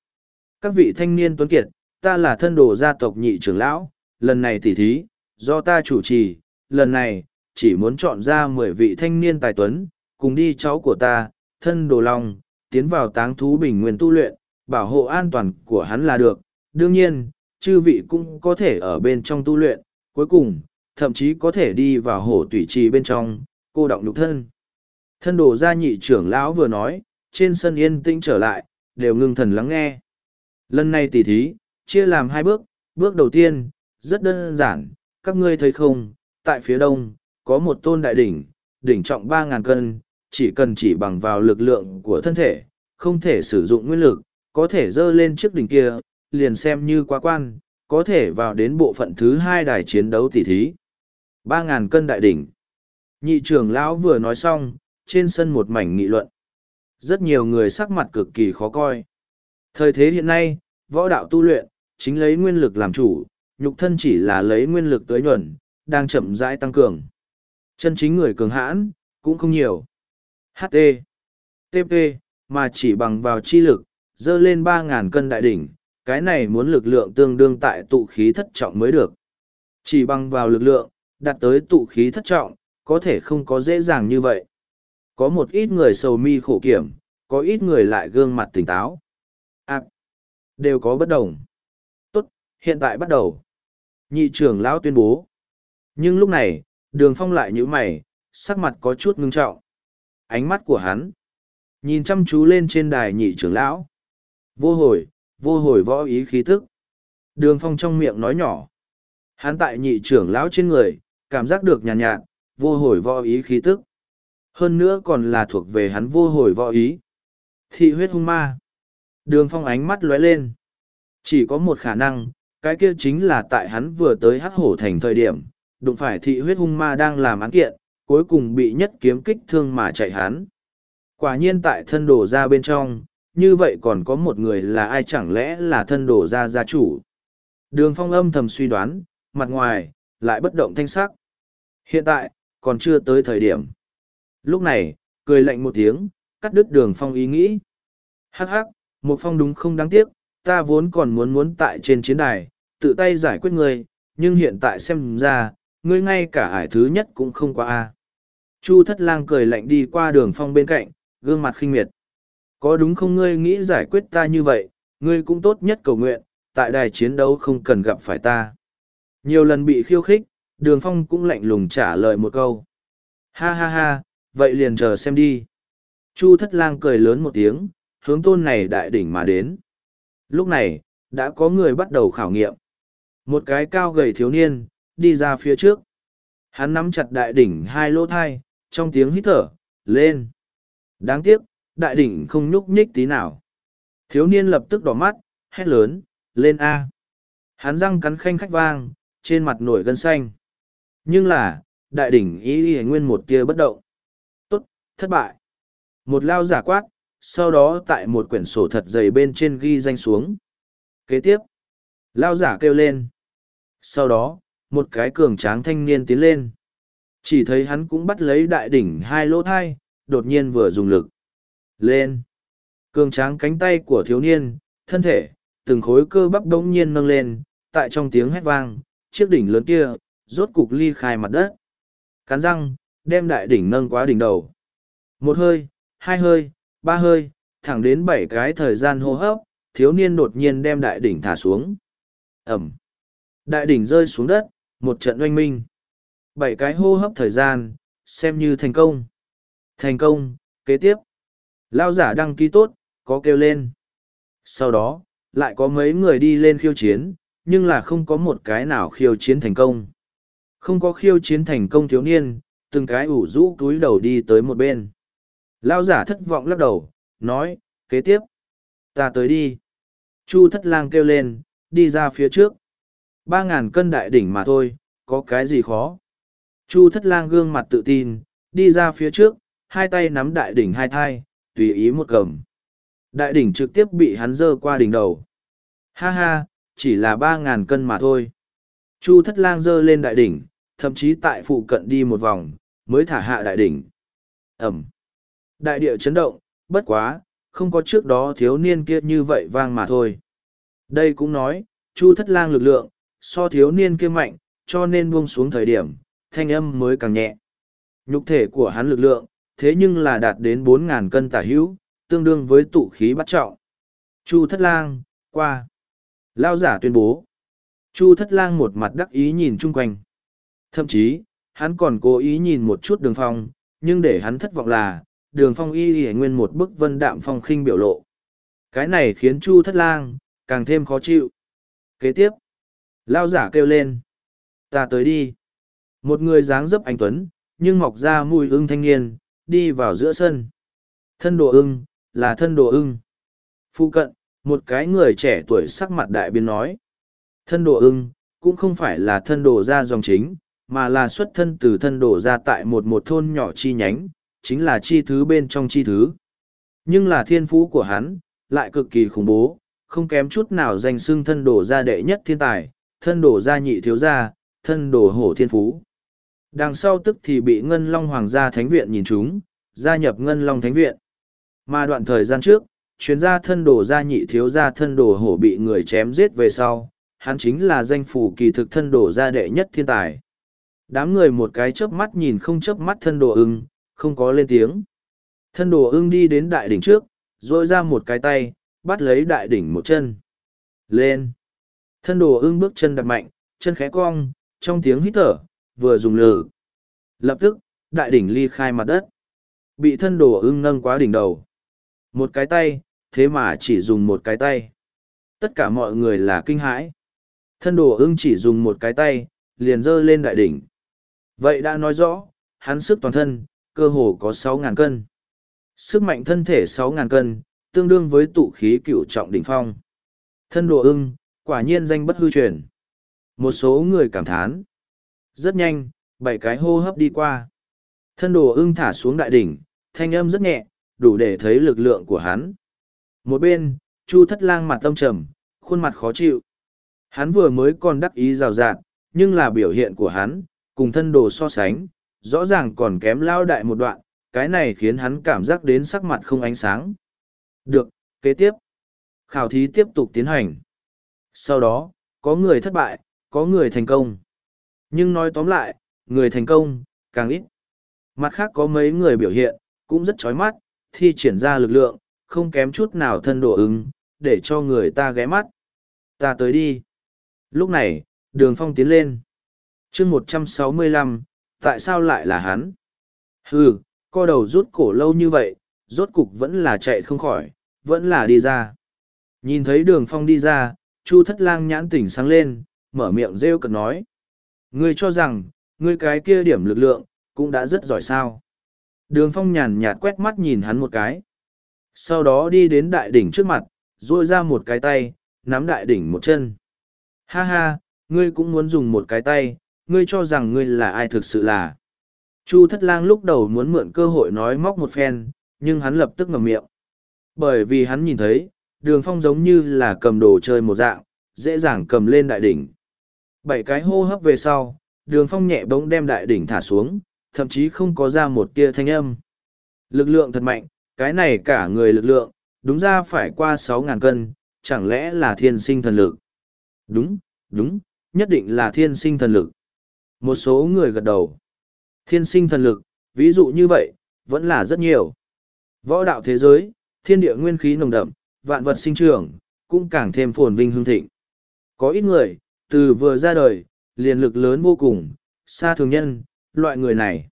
Các vị thanh niên tuấn kiệt ta là thân đồ gia tộc nhị trưởng lão, lần này tỉ thí, do ta chủ trì, lần này, chỉ muốn chọn ra mười vị thanh niên tài tuấn, cùng đi cháu của ta, thân đồ long, tiến vào táng thú bình nguyên tu luyện, bảo hộ an toàn của hắn là được. Đương nhiên, chư vị cũng có thể ở bên trong tu luyện, cuối cùng, thậm chí có thể đi vào hổ tủy trì bên trong, cô động nhục thân. Thân đồ gia nhị trưởng lão vừa nói, trên sân yên tĩnh trở lại, đều ngưng thần lắng nghe. Lần này tỉ thí, chia làm hai bước, bước đầu tiên, rất đơn giản, các ngươi thấy không, tại phía đông, có một tôn đại đỉnh, đỉnh trọng ba ngàn cân, chỉ cần chỉ bằng vào lực lượng của thân thể, không thể sử dụng nguyên lực, có thể dơ lên chiếc đỉnh kia, liền xem như quá quan, có thể vào đến bộ phận thứ hai đài chiến đấu tỷ thí. ba ngàn cân đại đỉnh. Nhị trưởng lão vừa nói xong, trên sân một mảnh nghị luận. Rất nhiều người sắc mặt cực kỳ khó coi. Thời thế hiện nay, võ đạo tu luyện, chính lấy nguyên lực làm chủ, nhục thân chỉ là lấy nguyên lực tới nhuận, đang chậm rãi tăng cường. Chân chính người cường hãn, cũng không nhiều. HT, TP, mà chỉ bằng vào chi lực, dơ lên 3.000 cân đại đỉnh, cái này muốn lực lượng tương đương tại tụ khí thất trọng mới được. Chỉ bằng vào lực lượng, đạt tới tụ khí thất trọng, có thể không có dễ dàng như vậy. Có một ít người sầu mi khổ kiểm, có ít người lại gương mặt tỉnh táo. À, đều có bất đồng. Tốt, hiện tại bắt đầu. Nhị trưởng lão tuyên bố. Nhưng lúc này, đường phong lại nhữ mày, sắc mặt có chút ngưng trọng. Ánh mắt của hắn, nhìn chăm chú lên trên đài nhị trưởng lão. Vô hồi, vô hồi võ ý khí tức. Đường phong trong miệng nói nhỏ. Hắn tại nhị trưởng lão trên người, cảm giác được nhàn nhạt, nhạt, vô hồi võ ý khí tức. Hơn nữa còn là thuộc về hắn vô hồi võ ý. Thị huyết hung ma. Đường phong ánh mắt lóe lên. Chỉ có một khả năng, cái kia chính là tại hắn vừa tới hắc hổ thành thời điểm, đụng phải thị huyết hung ma đang làm án kiện, cuối cùng bị nhất kiếm kích thương mà chạy hắn. Quả nhiên tại thân đổ ra bên trong, như vậy còn có một người là ai chẳng lẽ là thân đổ ra gia chủ. Đường phong âm thầm suy đoán, mặt ngoài, lại bất động thanh sắc. Hiện tại, còn chưa tới thời điểm. Lúc này, cười lạnh một tiếng, cắt đứt đường phong ý nghĩ. Hắc hắc, một phong đúng không đáng tiếc, ta vốn còn muốn muốn tại trên chiến đài, tự tay giải quyết người, nhưng hiện tại xem ra, ngươi ngay cả ải thứ nhất cũng không qua a. Chu thất lang cười lạnh đi qua đường phong bên cạnh, gương mặt khinh miệt. Có đúng không ngươi nghĩ giải quyết ta như vậy, ngươi cũng tốt nhất cầu nguyện, tại đài chiến đấu không cần gặp phải ta. Nhiều lần bị khiêu khích, đường phong cũng lạnh lùng trả lời một câu. Ha ha ha, vậy liền chờ xem đi. Chu thất lang cười lớn một tiếng, hướng tôn này đại đỉnh mà đến. Lúc này, đã có người bắt đầu khảo nghiệm. Một cái cao gầy thiếu niên, đi ra phía trước. Hắn nắm chặt đại đỉnh hai lỗ thai, trong tiếng hít thở, lên. Đáng tiếc, đại đỉnh không nhúc nhích tí nào. Thiếu niên lập tức đỏ mắt, hét lớn, lên A. Hắn răng cắn khanh khách vang, trên mặt nổi gân xanh. Nhưng là, đại đỉnh ý y nguyên một tia bất động. Tốt, thất bại. Một lao giả quát, sau đó tại một quyển sổ thật dày bên trên ghi danh xuống. Kế tiếp, lao giả kêu lên. Sau đó, một cái cường tráng thanh niên tiến lên. Chỉ thấy hắn cũng bắt lấy đại đỉnh hai lỗ thai, đột nhiên vừa dùng lực. Lên. Cường tráng cánh tay của thiếu niên, thân thể, từng khối cơ bắp đống nhiên nâng lên, tại trong tiếng hét vang, chiếc đỉnh lớn kia, rốt cục ly khai mặt đất. Cắn răng, đem đại đỉnh nâng quá đỉnh đầu. Một hơi, hai hơi, ba hơi, thẳng đến bảy cái thời gian hô hấp, thiếu niên đột nhiên đem đại đỉnh thả xuống. Ẩm. Đại đỉnh rơi xuống đất, một trận oanh minh. Bảy cái hô hấp thời gian, xem như thành công. Thành công, kế tiếp. Lao giả đăng ký tốt, có kêu lên. Sau đó, lại có mấy người đi lên khiêu chiến, nhưng là không có một cái nào khiêu chiến thành công. Không có khiêu chiến thành công thiếu niên, từng cái ủ rũ túi đầu đi tới một bên. Lao giả thất vọng lắc đầu, nói, kế tiếp. Ta tới đi. Chu thất lang kêu lên, đi ra phía trước. Ba ngàn cân đại đỉnh mà thôi, có cái gì khó. Chu thất lang gương mặt tự tin, đi ra phía trước, hai tay nắm đại đỉnh hai thai, tùy ý một cầm. Đại đỉnh trực tiếp bị hắn dơ qua đỉnh đầu. Ha ha, chỉ là ba ngàn cân mà thôi. Chu thất lang dơ lên đại đỉnh, thậm chí tại phụ cận đi một vòng, mới thả hạ đại đỉnh. Ẩm. Đại địa chấn động, bất quá, không có trước đó thiếu niên kia như vậy vang mà thôi. Đây cũng nói, Chu thất lang lực lượng, so thiếu niên kia mạnh, cho nên buông xuống thời điểm, thanh âm mới càng nhẹ. Nhục thể của hắn lực lượng, thế nhưng là đạt đến bốn ngàn cân tả hữu, tương đương với tụ khí bắt trọng. Chu thất lang, qua. Lao giả tuyên bố. Chu thất lang một mặt đắc ý nhìn chung quanh. Thậm chí, hắn còn cố ý nhìn một chút đường phong, nhưng để hắn thất vọng là, đường phong y y nguyên một bức vân đạm phong khinh biểu lộ. Cái này khiến Chu thất lang, càng thêm khó chịu. Kế tiếp, lao giả kêu lên. Ta tới đi. Một người dáng dấp anh Tuấn, nhưng mọc ra mùi ưng thanh niên, đi vào giữa sân. Thân đồ ưng, là thân đồ ưng. Phu cận, một cái người trẻ tuổi sắc mặt đại biến nói. Thân đồ ưng, cũng không phải là thân đồ ra dòng chính, mà là xuất thân từ thân đồ ra tại một một thôn nhỏ chi nhánh, chính là chi thứ bên trong chi thứ. Nhưng là thiên phú của hắn, lại cực kỳ khủng bố, không kém chút nào danh xưng thân đồ ra đệ nhất thiên tài, thân đổ gia nhị thiếu gia, thân đổ hổ thiên phú. Đằng sau tức thì bị Ngân Long Hoàng gia Thánh Viện nhìn chúng, gia nhập Ngân Long Thánh Viện. Mà đoạn thời gian trước, chuyến gia thân đổ gia nhị thiếu gia thân đổ hổ bị người chém giết về sau, hắn chính là danh phủ kỳ thực thân đổ gia đệ nhất thiên tài. Đám người một cái chớp mắt nhìn không chớp mắt thân đồ ưng, không có lên tiếng. Thân đồ ưng đi đến đại đỉnh trước, rồi ra một cái tay, bắt lấy đại đỉnh một chân. Lên! Thân đồ ưng bước chân đặt mạnh, chân khẽ cong, trong tiếng hít thở, vừa dùng lử. Lập tức, đại đỉnh ly khai mặt đất. Bị thân đồ ưng nâng quá đỉnh đầu. Một cái tay, thế mà chỉ dùng một cái tay. Tất cả mọi người là kinh hãi. Thân đồ ưng chỉ dùng một cái tay, liền giơ lên đại đỉnh. Vậy đã nói rõ, hắn sức toàn thân, cơ hồ có sáu ngàn cân. Sức mạnh thân thể sáu ngàn cân, tương đương với tụ khí cựu trọng đỉnh phong. Thân đồ ưng, quả nhiên danh bất hư truyền. Một số người cảm thán. Rất nhanh, bảy cái hô hấp đi qua. Thân đồ ưng thả xuống đại đỉnh, thanh âm rất nhẹ, đủ để thấy lực lượng của hắn. Một bên, Chu thất lang mặt tâm trầm, khuôn mặt khó chịu. Hắn vừa mới còn đắc ý rào rạt, nhưng là biểu hiện của hắn, cùng thân đồ so sánh, rõ ràng còn kém lao đại một đoạn, cái này khiến hắn cảm giác đến sắc mặt không ánh sáng. Được, kế tiếp. Khảo thí tiếp tục tiến hành. Sau đó, có người thất bại, có người thành công. Nhưng nói tóm lại, người thành công, càng ít. Mặt khác có mấy người biểu hiện, cũng rất chói mắt, thi triển ra lực lượng, không kém chút nào thân độ ứng, để cho người ta ghé mắt. Ta tới đi. Lúc này, đường phong tiến lên. chương một trăm sáu mươi lăm, tại sao lại là hắn? Hừ, co đầu rút cổ lâu như vậy, rốt cục vẫn là chạy không khỏi, vẫn là đi ra. Nhìn thấy đường phong đi ra, chu thất lang nhãn tỉnh sáng lên, mở miệng rêu cợt nói. Ngươi cho rằng, ngươi cái kia điểm lực lượng, cũng đã rất giỏi sao. Đường phong nhàn nhạt quét mắt nhìn hắn một cái. Sau đó đi đến đại đỉnh trước mặt, duỗi ra một cái tay, nắm đại đỉnh một chân. Ha ha, ngươi cũng muốn dùng một cái tay, ngươi cho rằng ngươi là ai thực sự là. Chu thất lang lúc đầu muốn mượn cơ hội nói móc một phen, nhưng hắn lập tức ngậm miệng. Bởi vì hắn nhìn thấy, đường phong giống như là cầm đồ chơi một dạng, dễ dàng cầm lên đại đỉnh. Bảy cái hô hấp về sau, đường phong nhẹ bỗng đem đại đỉnh thả xuống, thậm chí không có ra một tia thanh âm. Lực lượng thật mạnh, cái này cả người lực lượng, đúng ra phải qua sáu ngàn cân, chẳng lẽ là thiên sinh thần lực? Đúng, đúng, nhất định là thiên sinh thần lực. Một số người gật đầu. Thiên sinh thần lực, ví dụ như vậy, vẫn là rất nhiều. Võ đạo thế giới, thiên địa nguyên khí nồng đậm, vạn vật sinh trưởng, cũng càng thêm phồn vinh hương thịnh. Có ít người, từ vừa ra đời, liền lực lớn vô cùng, xa thường nhân, loại người này,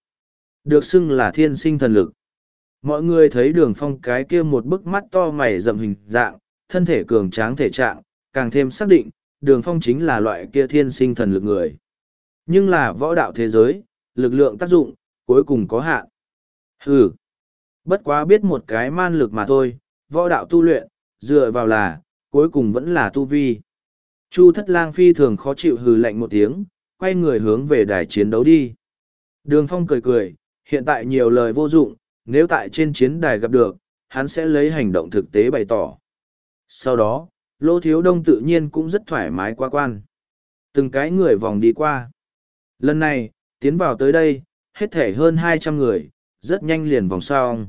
được xưng là thiên sinh thần lực. Mọi người thấy đường phong cái kia một bức mắt to mày rậm hình dạng, thân thể cường tráng thể trạng, càng thêm xác định, đường phong chính là loại kia thiên sinh thần lực người. Nhưng là võ đạo thế giới, lực lượng tác dụng, cuối cùng có hạn. Hừ, bất quá biết một cái man lực mà thôi, võ đạo tu luyện, dựa vào là, cuối cùng vẫn là tu vi. Chu thất lang phi thường khó chịu hừ lạnh một tiếng, quay người hướng về đài chiến đấu đi. Đường phong cười cười, hiện tại nhiều lời vô dụng, nếu tại trên chiến đài gặp được, hắn sẽ lấy hành động thực tế bày tỏ. Sau đó, Lô Thiếu Đông tự nhiên cũng rất thoải mái qua quan. Từng cái người vòng đi qua. Lần này, tiến vào tới đây, hết thể hơn hai trăm người, rất nhanh liền vòng xong.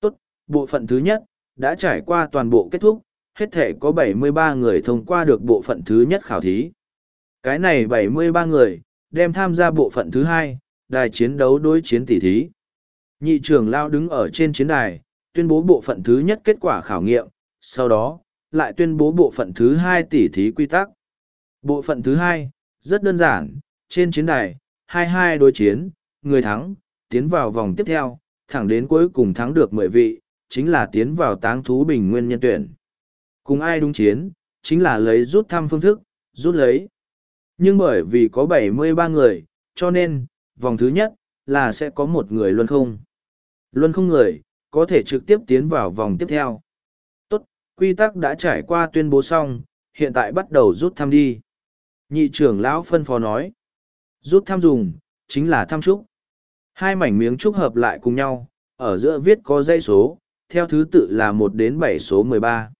Tốt, bộ phận thứ nhất, đã trải qua toàn bộ kết thúc, hết thể có bảy mươi ba người thông qua được bộ phận thứ nhất khảo thí. Cái này bảy mươi ba người, đem tham gia bộ phận thứ hai, đài chiến đấu đối chiến tỷ thí. Nhị trưởng lao đứng ở trên chiến đài, tuyên bố bộ phận thứ nhất kết quả khảo nghiệm, sau đó, lại tuyên bố bộ phận thứ hai tỷ thí quy tắc. Bộ phận thứ hai, rất đơn giản, trên chiến đài, hai hai đối chiến, người thắng, tiến vào vòng tiếp theo, thẳng đến cuối cùng thắng được mười vị, chính là tiến vào táng thú bình nguyên nhân tuyển. Cùng ai đúng chiến, chính là lấy rút thăm phương thức, rút lấy. Nhưng bởi vì có bảy mươi ba người, cho nên, vòng thứ nhất, là sẽ có một người luân không. Luân không người, có thể trực tiếp tiến vào vòng tiếp theo. Tốt, quy tắc đã trải qua tuyên bố xong, hiện tại bắt đầu rút thăm đi. Nhị trưởng lão phân phó nói. Rút thăm dùng, chính là thăm trúc. Hai mảnh miếng trúc hợp lại cùng nhau, ở giữa viết có dây số, theo thứ tự là một đến bảy số mười ba.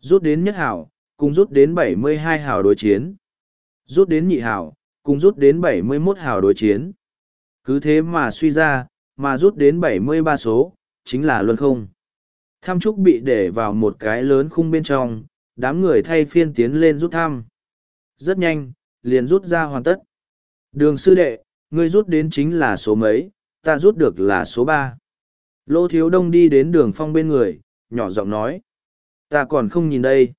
rút đến nhất hảo, cùng rút đến bảy mươi hai hảo đối chiến. Rút đến nhị hảo, cùng rút đến bảy mươi 71 hảo đối chiến. Cứ thế mà suy ra, mà rút đến bảy mươi ba số, chính là luân không. Tham trúc bị để vào một cái lớn khung bên trong, đám người thay phiên tiến lên rút thăm. Rất nhanh, liền rút ra hoàn tất. Đường sư đệ, ngươi rút đến chính là số mấy, ta rút được là số ba. Lô thiếu đông đi đến đường phong bên người, nhỏ giọng nói. Ta còn không nhìn đây.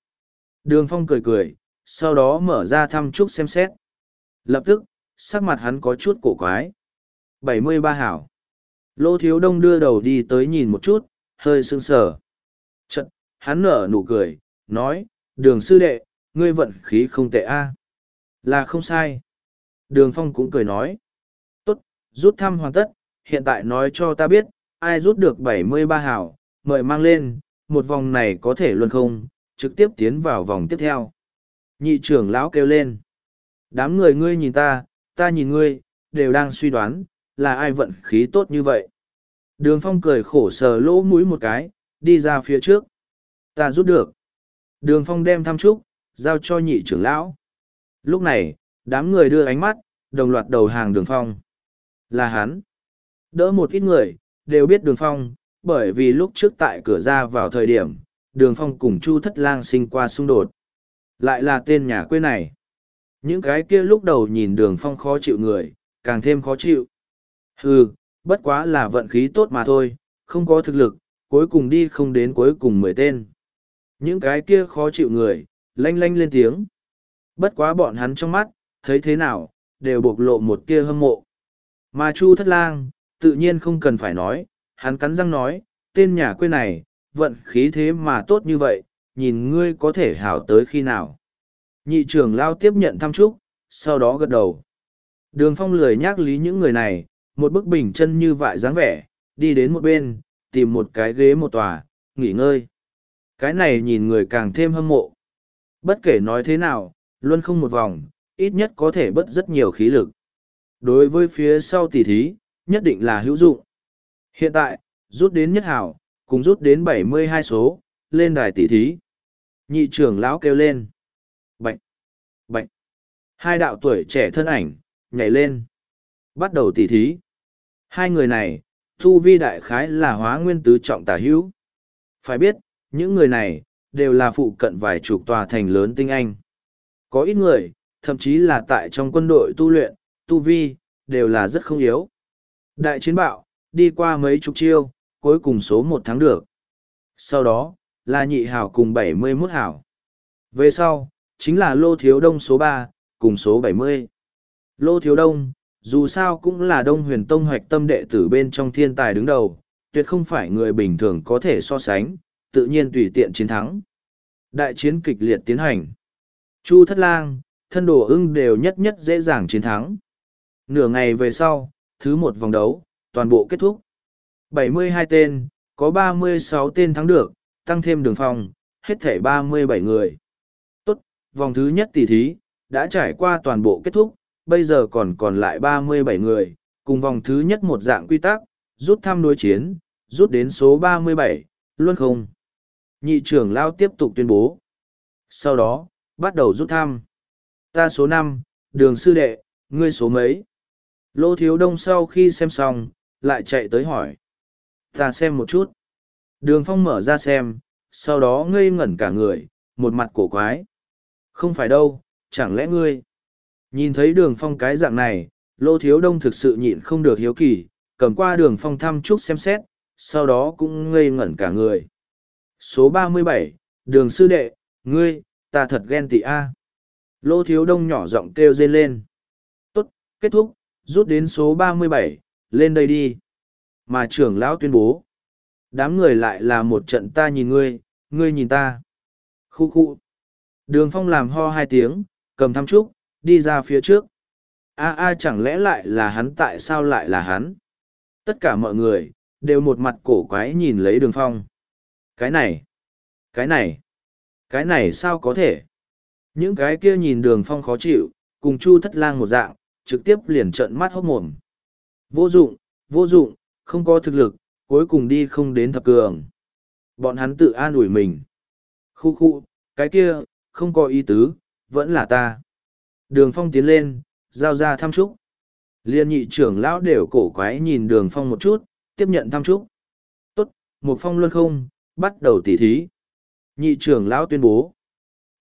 Đường phong cười cười, sau đó mở ra thăm trúc xem xét. Lập tức, sắc mặt hắn có chút cổ quái. bảy mươi ba hảo. Lô thiếu đông đưa đầu đi tới nhìn một chút, hơi sưng sờ. Chật, hắn nở nụ cười, nói, đường sư đệ, ngươi vận khí không tệ a Là không sai. Đường phong cũng cười nói. Tốt, rút thăm hoàn tất, hiện tại nói cho ta biết, ai rút được bảy mươi ba hảo, mời mang lên, một vòng này có thể luôn không, trực tiếp tiến vào vòng tiếp theo. Nhị trưởng lão kêu lên. Đám người ngươi nhìn ta, ta nhìn ngươi, đều đang suy đoán, là ai vận khí tốt như vậy. Đường phong cười khổ sờ lỗ mũi một cái, đi ra phía trước. Ta rút được. Đường phong đem thăm trúc, giao cho nhị trưởng lão. Lúc này, đám người đưa ánh mắt, đồng loạt đầu hàng đường phong. Là hắn. Đỡ một ít người, đều biết đường phong, bởi vì lúc trước tại cửa ra vào thời điểm, đường phong cùng chu thất lang sinh qua xung đột. Lại là tên nhà quê này. Những cái kia lúc đầu nhìn đường phong khó chịu người, càng thêm khó chịu. Hừ, bất quá là vận khí tốt mà thôi, không có thực lực, cuối cùng đi không đến cuối cùng mười tên. Những cái kia khó chịu người, lanh lanh lên tiếng. Bất quá bọn hắn trong mắt, thấy thế nào, đều bộc lộ một kia hâm mộ. Mà Chu Thất Lang, tự nhiên không cần phải nói, hắn cắn răng nói, tên nhà quê này, vận khí thế mà tốt như vậy, nhìn ngươi có thể hảo tới khi nào. Nhị trưởng lao tiếp nhận thăm chúc, sau đó gật đầu. Đường phong lười nhắc lý những người này, một bức bình chân như vại dáng vẻ, đi đến một bên, tìm một cái ghế một tòa, nghỉ ngơi. Cái này nhìn người càng thêm hâm mộ. Bất kể nói thế nào, luôn không một vòng, ít nhất có thể bớt rất nhiều khí lực. Đối với phía sau tỷ thí, nhất định là hữu dụng. Hiện tại, rút đến nhất hảo, cùng rút đến bảy mươi hai số, lên đài tỷ thí. Nhị trưởng lão kêu lên. Bạch! Bạch! Hai đạo tuổi trẻ thân ảnh, nhảy lên. Bắt đầu tỷ thí. Hai người này, thu vi đại khái là hóa nguyên tứ trọng tả hữu. Phải biết, những người này, đều là phụ cận vài chục tòa thành lớn tinh anh. Có ít người, thậm chí là tại trong quân đội tu luyện, tu vi, đều là rất không yếu. Đại chiến bạo, đi qua mấy chục chiêu, cuối cùng số một thắng được. Sau đó, là nhị hảo cùng bảy mươi 71 hảo. Về sau, chính là lô thiếu đông số ba cùng số bảy mươi Lô thiếu đông, dù sao cũng là đông huyền tông hoạch tâm đệ tử bên trong thiên tài đứng đầu, tuyệt không phải người bình thường có thể so sánh, tự nhiên tùy tiện chiến thắng. Đại chiến kịch liệt tiến hành. Chu thất lang, thân đồ ưng đều nhất nhất dễ dàng chiến thắng. Nửa ngày về sau, thứ một vòng đấu, toàn bộ kết thúc. 72 tên, có 36 tên thắng được, tăng thêm đường phòng, hết thể 37 người. Tốt, vòng thứ nhất tỷ thí, đã trải qua toàn bộ kết thúc, bây giờ còn còn lại 37 người, cùng vòng thứ nhất một dạng quy tắc, rút thăm đối chiến, rút đến số 37, luôn không. Nhị trưởng lao tiếp tục tuyên bố. Sau đó, bắt đầu rút thăm. Ta số năm, đường sư đệ, ngươi số mấy? Lô thiếu đông sau khi xem xong, lại chạy tới hỏi. Ta xem một chút. Đường phong mở ra xem, sau đó ngây ngẩn cả người, một mặt cổ quái. Không phải đâu, chẳng lẽ ngươi? Nhìn thấy đường phong cái dạng này, lô thiếu đông thực sự nhịn không được hiếu kỳ, cầm qua đường phong thăm chút xem xét, sau đó cũng ngây ngẩn cả người. Số ba mươi bảy, đường sư đệ, ngươi, ta thật ghen tị a. Lô thiếu đông nhỏ giọng kêu rên lên. Tốt, kết thúc, rút đến số ba mươi bảy, lên đây đi. Mà trưởng lão tuyên bố. Đám người lại là một trận ta nhìn ngươi, ngươi nhìn ta. Khu khu. Đường phong làm ho hai tiếng, cầm thăm trúc, đi ra phía trước. A a chẳng lẽ lại là hắn tại sao lại là hắn? Tất cả mọi người, đều một mặt cổ quái nhìn lấy đường phong. Cái này, cái này, cái này sao có thể? Những cái kia nhìn đường phong khó chịu, cùng chu thất lang một dạng, trực tiếp liền trợn mắt hốc mồm. Vô dụng, vô dụng, không có thực lực, cuối cùng đi không đến thập cường. Bọn hắn tự an ủi mình. Khu khu, Cái kia, không có ý tứ, vẫn là ta. Đường phong tiến lên, giao ra thăm chúc. Liên nhị trưởng lão đều cổ quái nhìn đường phong một chút, tiếp nhận thăm chúc. Tốt, một phong luân không, bắt đầu tỉ thí. Nhị trưởng lão tuyên bố.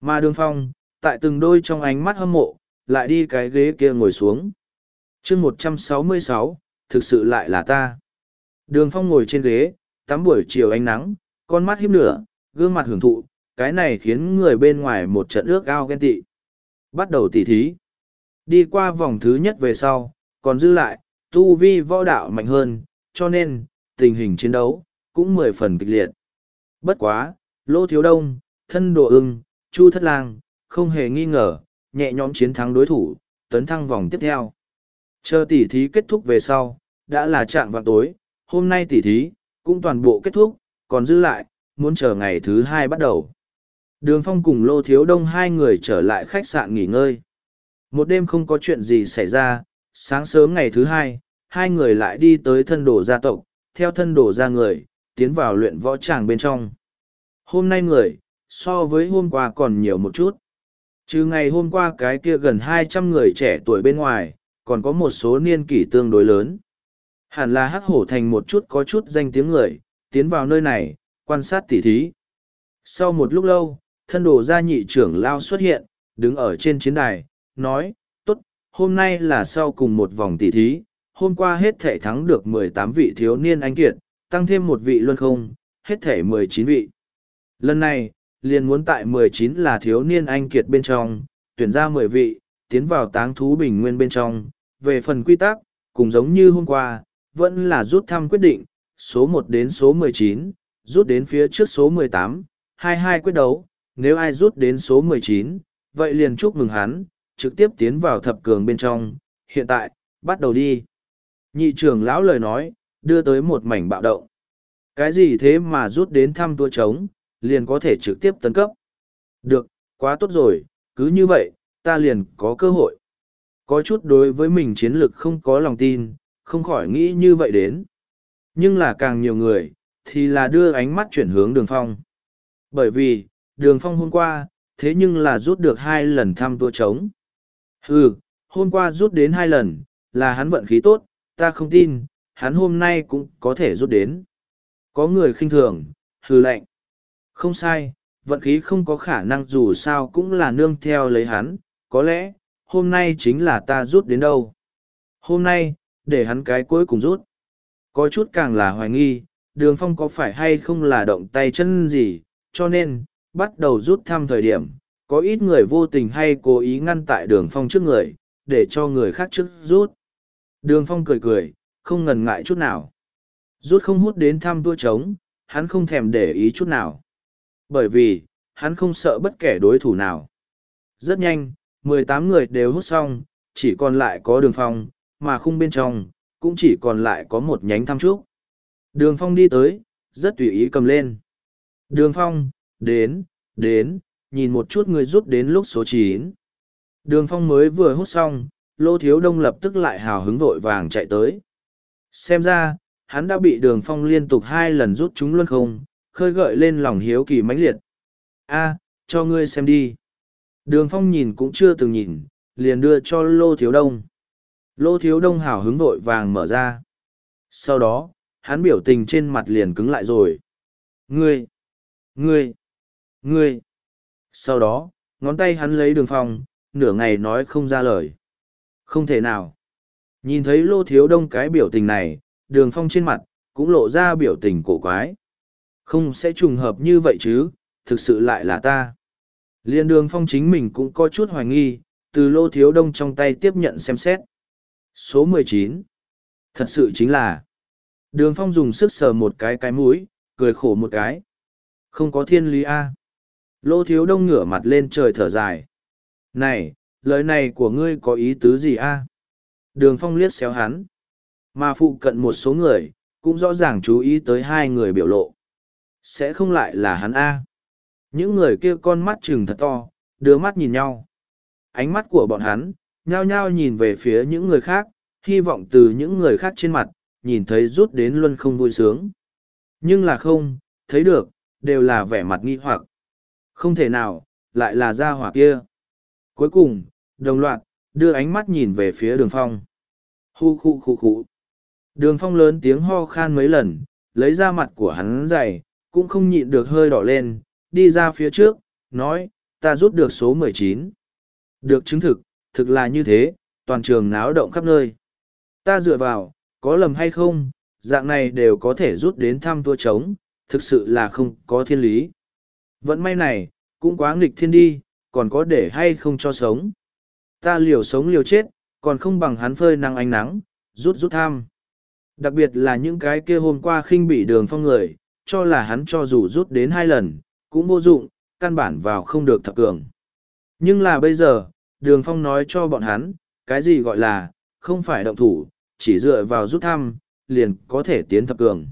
Mà đường phong, tại từng đôi trong ánh mắt hâm mộ, lại đi cái ghế kia ngồi xuống. chương một trăm sáu mươi sáu, thực sự lại là ta. Đường phong ngồi trên ghế, tắm buổi chiều ánh nắng, con mắt hiếp lửa, gương mặt hưởng thụ, cái này khiến người bên ngoài một trận ước ao ghen tị. Bắt đầu tỉ thí. Đi qua vòng thứ nhất về sau, còn dư lại, tu vi võ đạo mạnh hơn, cho nên, tình hình chiến đấu, cũng mười phần kịch liệt. Bất quá, Lô Thiếu Đông, Thân Đồ ưng, Chu Thất Lang, không hề nghi ngờ, nhẹ nhõm chiến thắng đối thủ, tấn thăng vòng tiếp theo. Chờ tỉ thí kết thúc về sau, đã là trạng vào tối, hôm nay tỉ thí, cũng toàn bộ kết thúc, còn dư lại, muốn chờ ngày thứ hai bắt đầu. Đường Phong cùng Lô Thiếu Đông hai người trở lại khách sạn nghỉ ngơi. Một đêm không có chuyện gì xảy ra, sáng sớm ngày thứ hai, hai người lại đi tới thân đồ gia tộc, theo thân đồ gia người, tiến vào luyện võ tràng bên trong. Hôm nay người, so với hôm qua còn nhiều một chút. Chứ ngày hôm qua cái kia gần hai trăm người trẻ tuổi bên ngoài, còn có một số niên kỷ tương đối lớn. Hẳn là hắc hổ thành một chút có chút danh tiếng người, tiến vào nơi này, quan sát tỉ thí. Sau một lúc lâu, thân đồ gia nhị trưởng lao xuất hiện, đứng ở trên chiến đài, nói, tốt, hôm nay là sau cùng một vòng tỉ thí, hôm qua hết thể thắng được mười tám vị thiếu niên anh kiệt, tăng thêm một vị luân không, hết thể mười chín vị. Lần này, liền muốn tại mười chín là thiếu niên anh kiệt bên trong, tuyển ra mười vị, tiến vào táng thú bình nguyên bên trong. Về phần quy tắc, cũng giống như hôm qua, vẫn là rút thăm quyết định, số một đến số mười chín, rút đến phía trước số mười tám, hai hai quyết đấu, nếu ai rút đến số mười chín, vậy liền chúc mừng hắn, trực tiếp tiến vào thập cường bên trong, hiện tại, bắt đầu đi. Nhị trưởng lão lời nói, đưa tới một mảnh bạo động. Cái gì thế mà rút đến thăm tua trống, liền có thể trực tiếp tấn cấp. Được, quá tốt rồi, cứ như vậy, ta liền có cơ hội. Có chút đối với mình chiến lược không có lòng tin, không khỏi nghĩ như vậy đến. Nhưng là càng nhiều người, thì là đưa ánh mắt chuyển hướng đường phong. Bởi vì, đường phong hôm qua, thế nhưng là rút được hai lần thăm tua trống. Ừ, hôm qua rút đến hai lần, là hắn vận khí tốt, ta không tin, hắn hôm nay cũng có thể rút đến. Có người khinh thường, hư lạnh. Không sai, vận khí không có khả năng dù sao cũng là nương theo lấy hắn, có lẽ, hôm nay chính là ta rút đến đâu. Hôm nay, để hắn cái cuối cùng rút. Có chút càng là hoài nghi, đường phong có phải hay không là động tay chân gì, cho nên, bắt đầu rút thăm thời điểm, có ít người vô tình hay cố ý ngăn tại đường phong trước người, để cho người khác trước rút. Đường phong cười cười, không ngần ngại chút nào. Rút không hút đến thăm tua trống, hắn không thèm để ý chút nào. Bởi vì, hắn không sợ bất kể đối thủ nào. Rất nhanh, mười tám người đều hút xong, chỉ còn lại có đường phong, mà khung bên trong, cũng chỉ còn lại có một nhánh thăm trúc. Đường phong đi tới, rất tùy ý cầm lên. Đường phong, đến, đến, nhìn một chút người rút đến lúc số chín. Đường phong mới vừa hút xong, lô thiếu đông lập tức lại hào hứng vội vàng chạy tới. Xem ra, hắn đã bị đường phong liên tục hai lần rút chúng luân không, khơi gợi lên lòng hiếu kỳ mãnh liệt. a cho ngươi xem đi. Đường phong nhìn cũng chưa từng nhìn, liền đưa cho lô thiếu đông. Lô thiếu đông hào hứng vội vàng mở ra. Sau đó, hắn biểu tình trên mặt liền cứng lại rồi. Ngươi! Ngươi! Ngươi! Sau đó, ngón tay hắn lấy đường phong, nửa ngày nói không ra lời. Không thể nào. Nhìn thấy lô thiếu đông cái biểu tình này, đường phong trên mặt, cũng lộ ra biểu tình cổ quái. Không sẽ trùng hợp như vậy chứ, thực sự lại là ta. Liên đường phong chính mình cũng có chút hoài nghi, từ lô thiếu đông trong tay tiếp nhận xem xét. Số mười chín Thật sự chính là. Đường phong dùng sức sờ một cái cái mũi, cười khổ một cái. Không có thiên lý A. Lô thiếu đông ngửa mặt lên trời thở dài. Này, lời này của ngươi có ý tứ gì A? Đường phong liếc xéo hắn. Mà phụ cận một số người, cũng rõ ràng chú ý tới hai người biểu lộ sẽ không lại là hắn a những người kia con mắt chừng thật to đưa mắt nhìn nhau ánh mắt của bọn hắn nhao nhao nhìn về phía những người khác hy vọng từ những người khác trên mặt nhìn thấy rút đến luân không vui sướng nhưng là không thấy được đều là vẻ mặt nghi hoặc Không thể nào, lại là gia hỏa kia. Cuối cùng, đồng loạt, đưa ánh mắt nhìn về phía đường phong. Hu khu khu khu. Đường phong lớn tiếng ho khan mấy lần, lấy ra mặt của hắn dày, cũng không nhịn được hơi đỏ lên, đi ra phía trước, nói, ta rút được số mười chín. Được chứng thực, thực là như thế, toàn trường náo động khắp nơi. Ta dựa vào, có lầm hay không, dạng này đều có thể rút đến thăm tua trống, thực sự là không có thiên lý. Vẫn may này, cũng quá nghịch thiên đi, còn có để hay không cho sống. Ta liều sống liều chết, còn không bằng hắn phơi nắng ánh nắng, rút rút tham. Đặc biệt là những cái kia hôm qua khinh bị đường phong người, cho là hắn cho dù rút đến hai lần, cũng vô dụng, căn bản vào không được thập cường. Nhưng là bây giờ, đường phong nói cho bọn hắn, cái gì gọi là, không phải động thủ, chỉ dựa vào rút thăm, liền có thể tiến thập cường.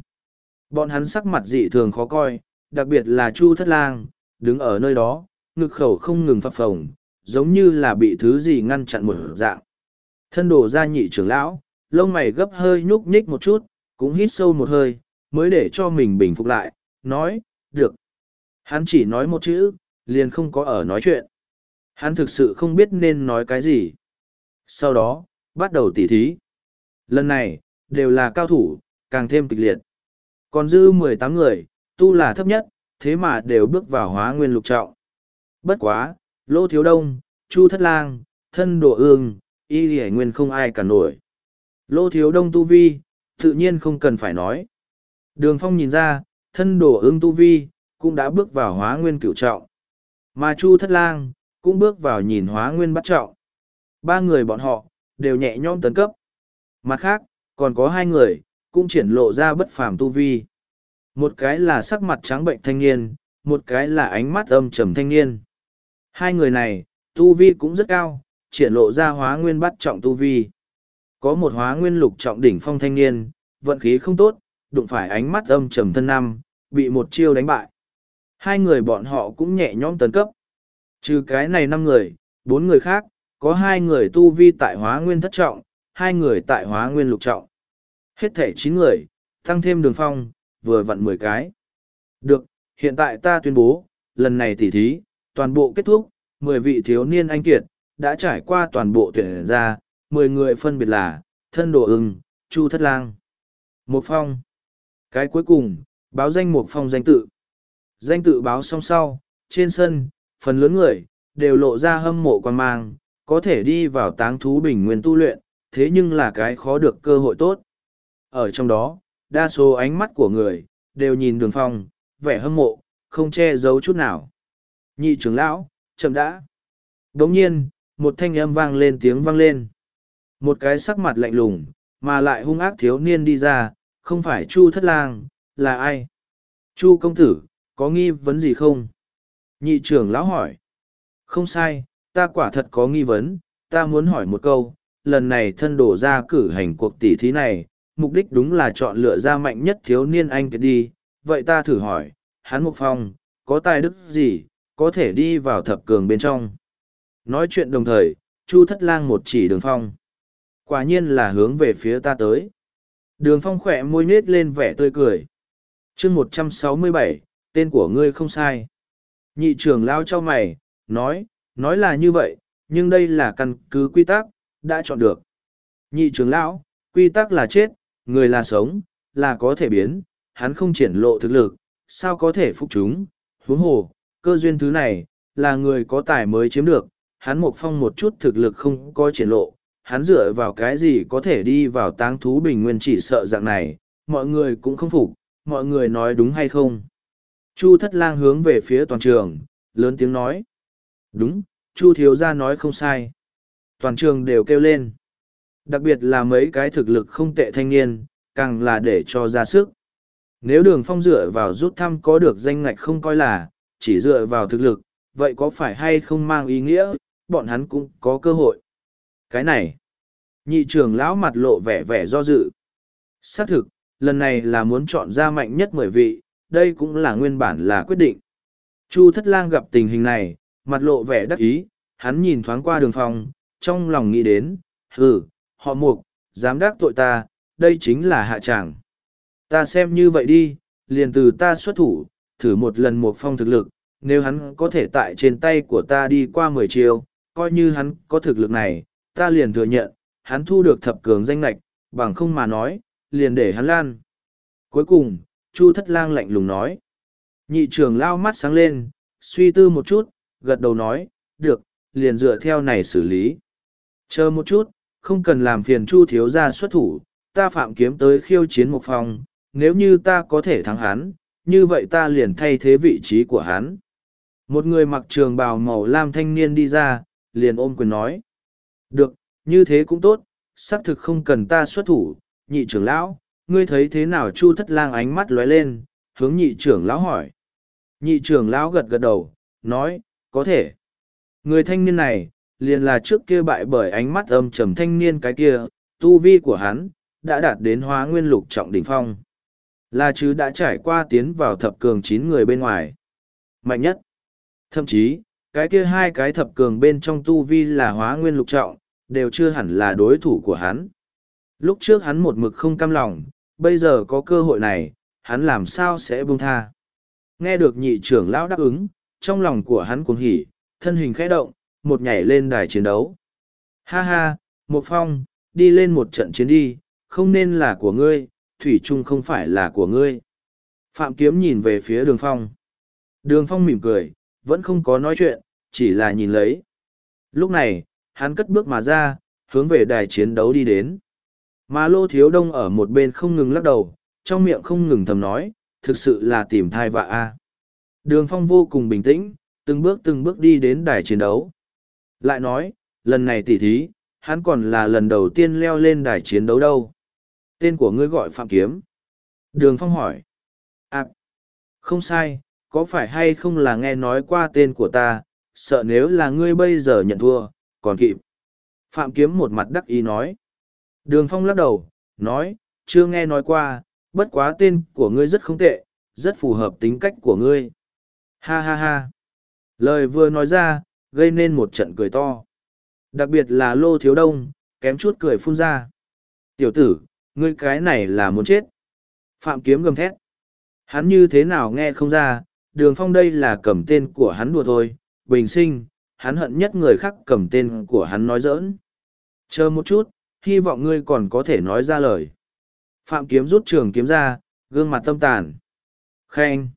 Bọn hắn sắc mặt dị thường khó coi, đặc biệt là Chu Thất Lang, đứng ở nơi đó, ngực khẩu không ngừng phập phồng, giống như là bị thứ gì ngăn chặn một dạng. Thân đổ ra nhị trưởng lão, lông mày gấp hơi nhúc nhích một chút, cũng hít sâu một hơi, mới để cho mình bình phục lại, nói, được. Hắn chỉ nói một chữ, liền không có ở nói chuyện. Hắn thực sự không biết nên nói cái gì. Sau đó, bắt đầu tỉ thí. Lần này, đều là cao thủ, càng thêm kịch liệt. Còn dư mười tám người, tu là thấp nhất, thế mà đều bước vào hóa nguyên lục trọng. Bất quá, Lô Thiếu Đông, Chu Thất Lang, Thân Đồ Ương, Y Hải Nguyên không ai cả nổi. Lô Thiếu Đông Tu Vi, tự nhiên không cần phải nói. Đường Phong nhìn ra, Thân Đồ ưng Tu Vi, cũng đã bước vào hóa nguyên cửu trọng. Mà Chu Thất Lang, cũng bước vào nhìn hóa nguyên bắt trọng. Ba người bọn họ, đều nhẹ nhõm tấn cấp. Mặt khác, còn có hai người, cũng triển lộ ra bất phàm tu vi. Một cái là sắc mặt trắng bệnh thanh niên, một cái là ánh mắt âm trầm thanh niên. Hai người này, tu vi cũng rất cao, triển lộ ra hóa nguyên bắt trọng tu vi. Có một hóa nguyên lục trọng đỉnh phong thanh niên, vận khí không tốt, đụng phải ánh mắt âm trầm thân năm, bị một chiêu đánh bại. Hai người bọn họ cũng nhẹ nhõm tấn cấp. Trừ cái này năm người, bốn người khác, có hai người tu vi tại hóa nguyên thất trọng, hai người tại hóa nguyên lục trọng. Hết thể chín người, tăng thêm đường phong, vừa vặn mười cái. Được, hiện tại ta tuyên bố, lần này tỉ thí, toàn bộ kết thúc, mười vị thiếu niên anh kiệt, đã trải qua toàn bộ tuyển ra, mười người phân biệt là, thân đồ ưng, chu thất lang. Một phong. Cái cuối cùng, báo danh một phong danh tự. Danh tự báo xong sau, trên sân, phần lớn người, đều lộ ra hâm mộ quan mang, có thể đi vào táng thú bình nguyên tu luyện, thế nhưng là cái khó được cơ hội tốt. Ở trong đó, đa số ánh mắt của người, đều nhìn đường phong, vẻ hâm mộ, không che giấu chút nào. Nhị trưởng lão, chậm đã. Đồng nhiên, một thanh âm vang lên tiếng vang lên. Một cái sắc mặt lạnh lùng, mà lại hung ác thiếu niên đi ra, không phải Chu Thất Lang, là ai? Chu công tử, có nghi vấn gì không? Nhị trưởng lão hỏi. Không sai, ta quả thật có nghi vấn, ta muốn hỏi một câu, lần này thân đổ ra cử hành cuộc tỷ thí này, mục đích đúng là chọn lựa ra mạnh nhất thiếu niên anh kiệt đi, vậy ta thử hỏi, hắn Mục Phong, có tài đức gì, có thể đi vào thập cường bên trong. Nói chuyện đồng thời, Chu Thất Lang một chỉ đường phong. Quả nhiên là hướng về phía ta tới. Đường phong khỏe môi nết lên vẻ tươi cười. chương một trăm sáu mươi bảy tên của ngươi không sai. Nhị trưởng lao cho mày, nói, nói là như vậy, nhưng đây là căn cứ quy tắc, đã chọn được. Nhị trưởng lão, quy tắc là chết, người là sống, là có thể biến, hắn không triển lộ thực lực, sao có thể phục chúng, huống hồ, cơ duyên thứ này, là người có tài mới chiếm được, hắn một phong một chút thực lực không có triển lộ, hắn dựa vào cái gì có thể đi vào táng thú bình nguyên chỉ sợ dạng này, mọi người cũng không phục, mọi người nói đúng hay không. Chu thất lang hướng về phía toàn trường, lớn tiếng nói. Đúng, Chu thiếu gia nói không sai. Toàn trường đều kêu lên. Đặc biệt là mấy cái thực lực không tệ thanh niên, càng là để cho ra sức. Nếu đường phong dựa vào rút thăm có được danh ngạch không coi là, chỉ dựa vào thực lực, vậy có phải hay không mang ý nghĩa, bọn hắn cũng có cơ hội. Cái này, nhị trưởng lão mặt lộ vẻ vẻ do dự. Xác thực, lần này là muốn chọn ra mạnh nhất mười vị, đây cũng là nguyên bản là quyết định. Chu thất lang gặp tình hình này, mặt lộ vẻ đắc ý, hắn nhìn thoáng qua đường phong, trong lòng nghĩ đến, hừ, họ mục, dám đắc tội ta, đây chính là hạ tràng. Ta xem như vậy đi, liền từ ta xuất thủ, thử một lần một phong thực lực, nếu hắn có thể tại trên tay của ta đi qua mười chiều, coi như hắn có thực lực này, ta liền thừa nhận, hắn thu được thập cường danh lạch, bằng không mà nói, liền để hắn lan. Cuối cùng, Chu Thất Lang lạnh lùng nói. Nhị trưởng lao mắt sáng lên, suy tư một chút, gật đầu nói, được, liền dựa theo này xử lý. Chờ một chút, không cần làm phiền Chu thiếu gia xuất thủ, ta phạm kiếm tới khiêu chiến một phòng, nếu như ta có thể thắng hắn, như vậy ta liền thay thế vị trí của hắn. Một người mặc trường bào màu lam thanh niên đi ra, liền ôm quyền nói. Được, như thế cũng tốt, xác thực không cần ta xuất thủ, nhị trưởng lão, ngươi thấy thế nào chu thất lang ánh mắt lóe lên, hướng nhị trưởng lão hỏi. Nhị trưởng lão gật gật đầu, nói, có thể. Người thanh niên này, liền là trước kia bại bởi ánh mắt âm trầm thanh niên cái kia, tu vi của hắn, đã đạt đến hóa nguyên lục trọng đỉnh phong. Là chứ đã trải qua tiến vào thập cường chín người bên ngoài. Mạnh nhất. Thậm chí, cái kia hai cái thập cường bên trong tu vi là hóa nguyên lục trọng, đều chưa hẳn là đối thủ của hắn. Lúc trước hắn một mực không cam lòng, bây giờ có cơ hội này, hắn làm sao sẽ buông tha. Nghe được nhị trưởng lão đáp ứng, trong lòng của hắn cuồng hỉ, thân hình khẽ động, một nhảy lên đài chiến đấu. Ha ha, một phong, đi lên một trận chiến đi, không nên là của ngươi, thủy chung không phải là của ngươi. Phạm kiếm nhìn về phía đường phong. Đường phong mỉm cười, vẫn không có nói chuyện, chỉ là nhìn lấy. Lúc này, hắn cất bước mà ra, hướng về đài chiến đấu đi đến. Mà lô thiếu đông ở một bên không ngừng lắc đầu, trong miệng không ngừng thầm nói, thực sự là tìm thai vạ a. Đường phong vô cùng bình tĩnh, từng bước từng bước đi đến đài chiến đấu. Lại nói, lần này tỉ thí, hắn còn là lần đầu tiên leo lên đài chiến đấu đâu. Tên của ngươi gọi Phạm Kiếm. Đường Phong hỏi. À, không sai, có phải hay không là nghe nói qua tên của ta, sợ nếu là ngươi bây giờ nhận thua, còn kịp. Phạm Kiếm một mặt đắc ý nói. Đường Phong lắc đầu, nói, chưa nghe nói qua, bất quá tên của ngươi rất không tệ, rất phù hợp tính cách của ngươi. Ha ha ha. Lời vừa nói ra, gây nên một trận cười to. Đặc biệt là Lô Thiếu Đông, kém chút cười phun ra. Tiểu tử, ngươi cái này là muốn chết. Phạm Kiếm gầm thét. Hắn như thế nào nghe không ra, đường phong đây là cầm tên của hắn đùa thôi, bình sinh, hắn hận nhất người khác cầm tên của hắn nói dỡn. Chờ một chút, hy vọng ngươi còn có thể nói ra lời. Phạm Kiếm rút trường kiếm ra, gương mặt tâm tàn. Khen.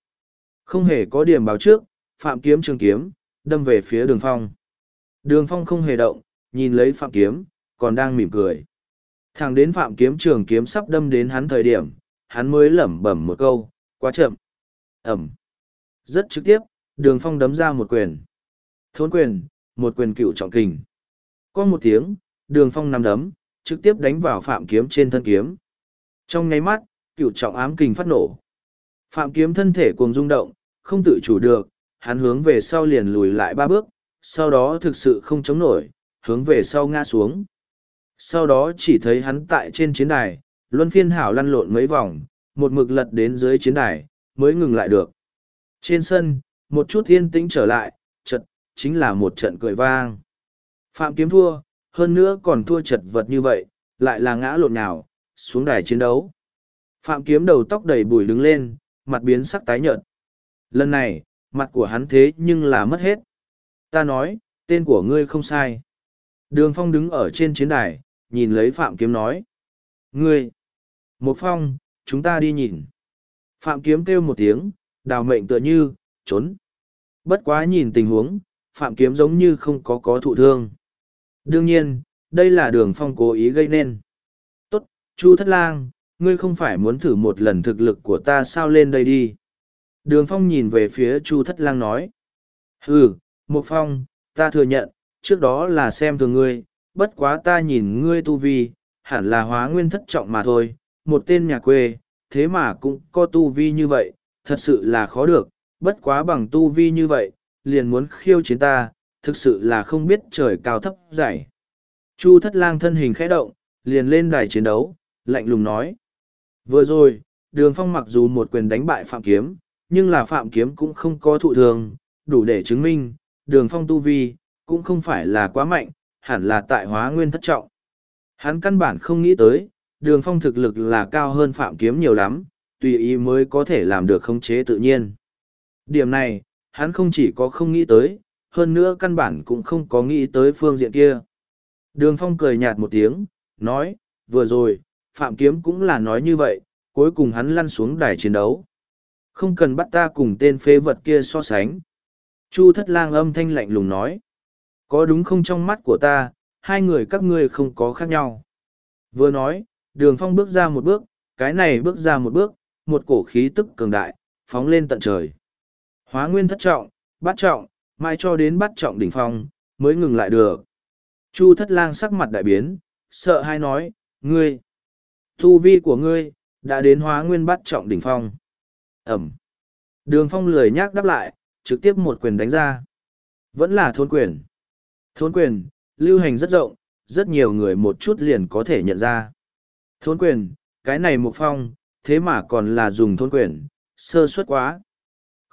Không hề có điểm báo trước, Phạm Kiếm trường kiếm, đâm về phía đường phong. Đường phong không hề động, nhìn lấy Phạm Kiếm, còn đang mỉm cười. Thẳng đến Phạm Kiếm trường kiếm sắp đâm đến hắn thời điểm, hắn mới lẩm bẩm một câu, quá chậm. Ẩm. Rất trực tiếp, đường phong đấm ra một quyền. Thốn quyền, một quyền cựu trọng kình. Có một tiếng, đường phong nằm đấm, trực tiếp đánh vào Phạm Kiếm trên thân kiếm. Trong nháy mắt, cựu trọng ám kình phát nổ. Phạm Kiếm thân thể cuồng rung động, không tự chủ được, hắn hướng về sau liền lùi lại ba bước, sau đó thực sự không chống nổi, hướng về sau ngã xuống. Sau đó chỉ thấy hắn tại trên chiến đài, luân phiên hảo lăn lộn mấy vòng, một mực lật đến dưới chiến đài, mới ngừng lại được. Trên sân, một chút yên tĩnh trở lại, chật, chính là một trận cười vang. Phạm kiếm thua, hơn nữa còn thua chật vật như vậy, lại là ngã lộn nào, xuống đài chiến đấu. Phạm kiếm đầu tóc đầy bùi đứng lên, mặt biến sắc tái nhợt. Lần này, mặt của hắn thế nhưng là mất hết. Ta nói, tên của ngươi không sai. Đường Phong đứng ở trên chiến đài, nhìn lấy Phạm Kiếm nói. Ngươi! Một Phong, chúng ta đi nhìn. Phạm Kiếm kêu một tiếng, đào mệnh tựa như, trốn. Bất quá nhìn tình huống, Phạm Kiếm giống như không có có thụ thương. Đương nhiên, đây là đường Phong cố ý gây nên. Tốt, Chu Thất Lang, ngươi không phải muốn thử một lần thực lực của ta sao lên đây đi. Đường Phong nhìn về phía Chu Thất Lang nói. Ừ, Một Phong, ta thừa nhận, trước đó là xem thường ngươi, bất quá ta nhìn ngươi tu vi, hẳn là hóa nguyên thất trọng mà thôi, một tên nhà quê, thế mà cũng có tu vi như vậy, thật sự là khó được, bất quá bằng tu vi như vậy, liền muốn khiêu chiến ta, thực sự là không biết trời cao thấp dày. Chu thất lang thân hình khẽ động, liền lên đài chiến đấu, lạnh lùng nói. Vừa rồi, đường phong mặc dù một quyền đánh bại Phạm Kiếm, nhưng là Phạm Kiếm cũng không có thụ thường, đủ để chứng minh, đường phong tu vi, cũng không phải là quá mạnh, hẳn là tại hóa nguyên thất trọng. Hắn căn bản không nghĩ tới, đường phong thực lực là cao hơn phạm kiếm nhiều lắm, tùy ý mới có thể làm được khống chế tự nhiên. Điểm này, hắn không chỉ có không nghĩ tới, hơn nữa căn bản cũng không có nghĩ tới phương diện kia. Đường Phong cười nhạt một tiếng, nói, vừa rồi, Phạm Kiếm cũng là nói như vậy, cuối cùng hắn lăn xuống đài chiến đấu. Không cần bắt ta cùng tên phế vật kia so sánh. Chu thất lang âm thanh lạnh lùng nói, có đúng không trong mắt của ta, hai người các ngươi không có khác nhau. Vừa nói, đường phong bước ra một bước, cái này bước ra một bước, một cổ khí tức cường đại, phóng lên tận trời. Hóa nguyên thất trọng, bát trọng, mai cho đến bát trọng đỉnh phong, mới ngừng lại được. Chu thất lang sắc mặt đại biến, sợ hai nói, ngươi, thu vi của ngươi, đã đến hóa nguyên bát trọng đỉnh phong. Ẩm. Đường phong lười nhác đáp lại, trực tiếp một quyền đánh ra. Vẫn là thôn quyền. Thôn quyền, lưu hành rất rộng, rất nhiều người một chút liền có thể nhận ra. Thôn quyền, cái này một phong, thế mà còn là dùng thôn quyền, sơ suất quá.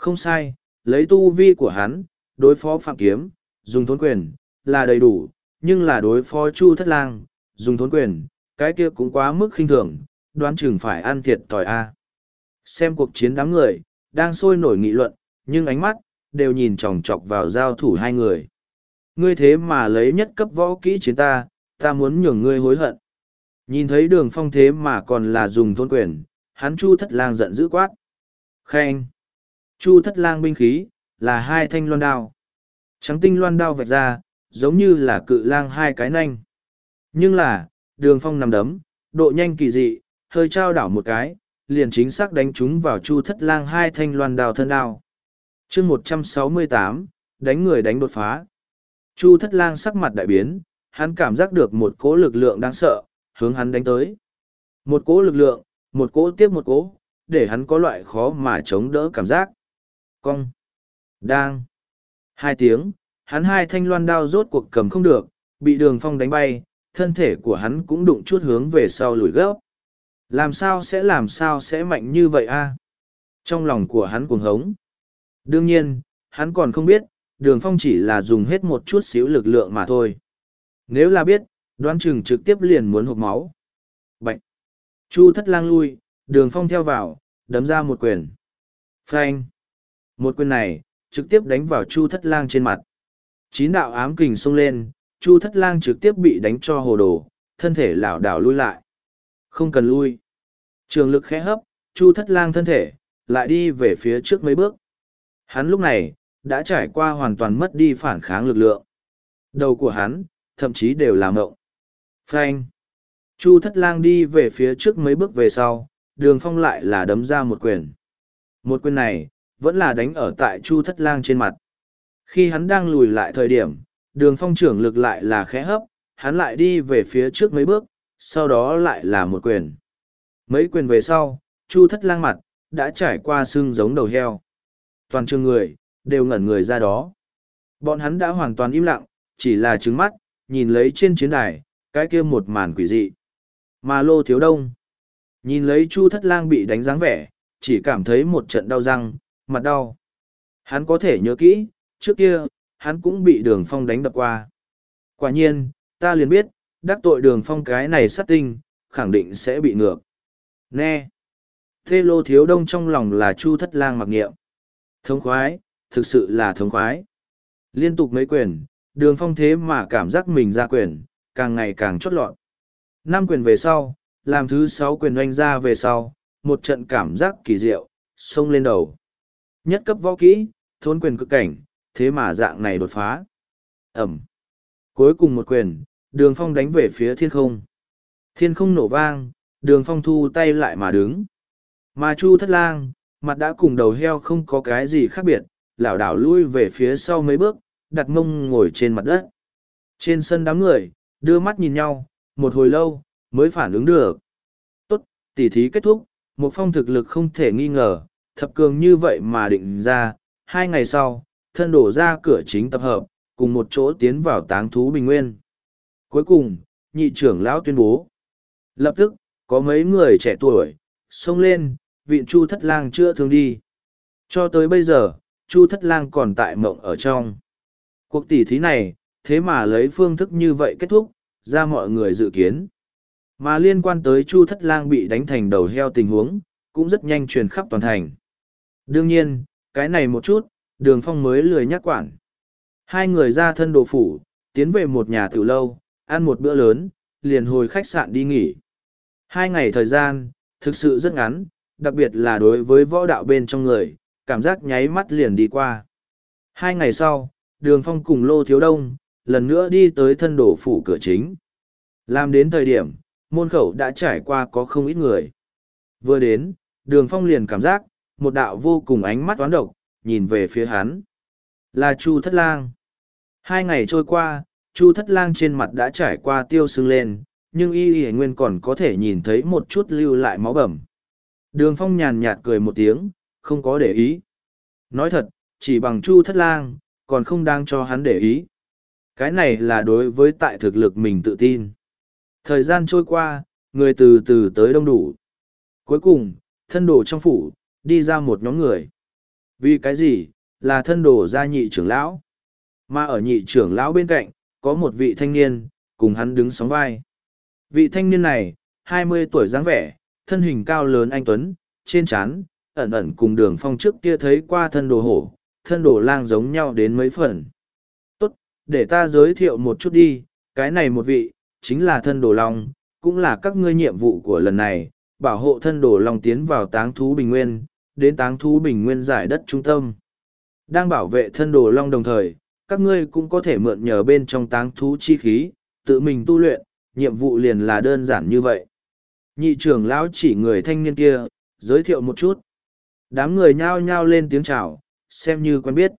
Không sai, lấy tu vi của hắn, đối phó phạm kiếm, dùng thốn quyền, là đầy đủ, nhưng là đối phó chu thất lang, dùng thốn quyền, cái kia cũng quá mức khinh thường, đoán chừng phải ăn thiệt tỏi a. Xem cuộc chiến đám người, đang sôi nổi nghị luận, nhưng ánh mắt, đều nhìn chòng chọc vào giao thủ hai người. Ngươi thế mà lấy nhất cấp võ kỹ chiến ta, ta muốn nhường ngươi hối hận. Nhìn thấy đường phong thế mà còn là dùng thôn quyền, hắn chu thất lang giận dữ quát. Khen! Chu thất lang binh khí, là hai thanh loan đao. Trắng tinh loan đao vạch ra, giống như là cự lang hai cái nanh. Nhưng là, đường phong nằm đấm, độ nhanh kỳ dị, hơi trao đảo một cái, liền chính xác đánh chúng vào chu thất lang hai thanh loan đao thân đao. chương một trăm sáu mươi tám đánh người đánh đột phá. Chu thất lang sắc mặt đại biến, hắn cảm giác được một cỗ lực lượng đáng sợ, hướng hắn đánh tới. Một cỗ lực lượng, một cỗ tiếp một cỗ, để hắn có loại khó mà chống đỡ cảm giác. Cong. Đang. Hai tiếng, hắn hai thanh loan đao rốt cuộc cầm không được, bị đường phong đánh bay, thân thể của hắn cũng đụng chút hướng về sau lùi gấp. Làm sao sẽ làm sao sẽ mạnh như vậy a? Trong lòng của hắn cuồng hống. Đương nhiên, hắn còn không biết, đường phong chỉ là dùng hết một chút xíu lực lượng mà thôi. Nếu là biết, đoán chừng trực tiếp liền muốn hộp máu. Bạch! Chu thất lang lui, đường phong theo vào, đấm ra một quyền. Phanh! Một quyền này, trực tiếp đánh vào chu thất lang trên mặt. Chín đạo ám kình xông lên, chu thất lang trực tiếp bị đánh cho hồ đồ, thân thể lảo đảo lui lại. Không cần lui. Trường lực khẽ hấp, chu thất lang thân thể, lại đi về phía trước mấy bước. Hắn lúc này, đã trải qua hoàn toàn mất đi phản kháng lực lượng. Đầu của hắn, thậm chí đều làm ngộng. Phanh. Chu thất lang đi về phía trước mấy bước về sau, đường phong lại là đấm ra một quyền. Một quyền này, vẫn là đánh ở tại chu thất lang trên mặt. Khi hắn đang lùi lại thời điểm, đường phong trưởng lực lại là khẽ hấp, hắn lại đi về phía trước mấy bước, sau đó lại là một quyền. Mấy quyền về sau, chu thất lang mặt, đã trải qua xương giống đầu heo. Toàn trường người, đều ngẩn người ra đó. Bọn hắn đã hoàn toàn im lặng, chỉ là trứng mắt, nhìn lấy trên chiến đài, cái kia một màn quỷ dị. Mà lô thiếu đông, nhìn lấy chu thất lang bị đánh dáng vẻ, chỉ cảm thấy một trận đau răng, mặt đau. Hắn có thể nhớ kỹ, trước kia, hắn cũng bị đường phong đánh đập qua. Quả nhiên, ta liền biết, đắc tội đường phong cái này sát tinh, khẳng định sẽ bị ngược. nè, Thê lô thiếu đông trong lòng là chu thất lang mặc nghiệm. Thống khoái, thực sự là thống khoái. Liên tục mấy quyền, đường phong thế mà cảm giác mình ra quyền, càng ngày càng chót lọt. Năm quyền về sau, làm thứ sáu quyền oanh ra về sau, một trận cảm giác kỳ diệu, xông lên đầu. Nhất cấp võ kỹ, thôn quyền cực cảnh, thế mà dạng này đột phá. Ẩm. Cuối cùng một quyền, đường phong đánh về phía thiên không. Thiên không nổ vang, đường phong thu tay lại mà đứng. Mà chu thất lang, mặt đã cùng đầu heo không có cái gì khác biệt, lảo đảo lui về phía sau mấy bước, đặt mông ngồi trên mặt đất. Trên sân đám người, đưa mắt nhìn nhau, một hồi lâu, mới phản ứng được. Tốt, tỉ thí kết thúc, một phong thực lực không thể nghi ngờ, thập cường như vậy mà định ra, hai ngày sau, thân đổ ra cửa chính tập hợp, cùng một chỗ tiến vào táng thú bình nguyên. Cuối cùng, nhị trưởng lão tuyên bố. Lập tức, có mấy người trẻ tuổi, xông lên, viện chu thất lang chưa thương đi. Cho tới bây giờ, chu thất lang còn tại mộng ở trong. Cuộc tỉ thí này, thế mà lấy phương thức như vậy kết thúc, ra mọi người dự kiến. Mà liên quan tới chu thất lang bị đánh thành đầu heo tình huống, cũng rất nhanh truyền khắp toàn thành. Đương nhiên, cái này một chút, đường phong mới lười nhắc quản. Hai người ra thân đồ phủ, tiến về một nhà tiểu lâu, ăn một bữa lớn, liền hồi khách sạn đi nghỉ. Hai ngày thời gian, thực sự rất ngắn, đặc biệt là đối với võ đạo bên trong người, cảm giác nháy mắt liền đi qua. Hai ngày sau, đường phong cùng Lô Thiếu Đông, lần nữa đi tới thân đổ phủ cửa chính. Làm đến thời điểm, môn khẩu đã trải qua có không ít người. Vừa đến, đường phong liền cảm giác, một đạo vô cùng ánh mắt toán độc, nhìn về phía hắn. Là Chu Thất Lang. Hai ngày trôi qua, Chu Thất Lang trên mặt đã trải qua tiêu sưng lên, nhưng y y nguyên còn có thể nhìn thấy một chút lưu lại máu bầm. Đường phong nhàn nhạt cười một tiếng, không có để ý. Nói thật, chỉ bằng Chu Thất Lang, còn không đang cho hắn để ý. Cái này là đối với tại thực lực mình tự tin. Thời gian trôi qua, người từ từ tới đông đủ. Cuối cùng, thân đồ trong phủ, đi ra một nhóm người. Vì cái gì, là thân đồ gia nhị trưởng lão. Mà ở nhị trưởng lão bên cạnh, có một vị thanh niên, cùng hắn đứng sóng vai. Vị thanh niên này, hai mươi tuổi dáng vẻ, thân hình cao lớn anh Tuấn, trên trán ẩn ẩn cùng đường phong trước kia thấy qua thân đồ hổ, thân đồ lang giống nhau đến mấy phần. Tốt, để ta giới thiệu một chút đi, cái này một vị, chính là thân đồ long, cũng là các ngươi nhiệm vụ của lần này, bảo hộ thân đồ long tiến vào táng thú bình nguyên, đến táng thú bình nguyên giải đất trung tâm. Đang bảo vệ thân đồ long đồng thời, các ngươi cũng có thể mượn nhờ bên trong táng thú chi khí, tự mình tu luyện, nhiệm vụ liền là đơn giản như vậy. Nhị trưởng lão chỉ người thanh niên kia, giới thiệu một chút. Đám người nhao nhao lên tiếng chào, xem như quen biết.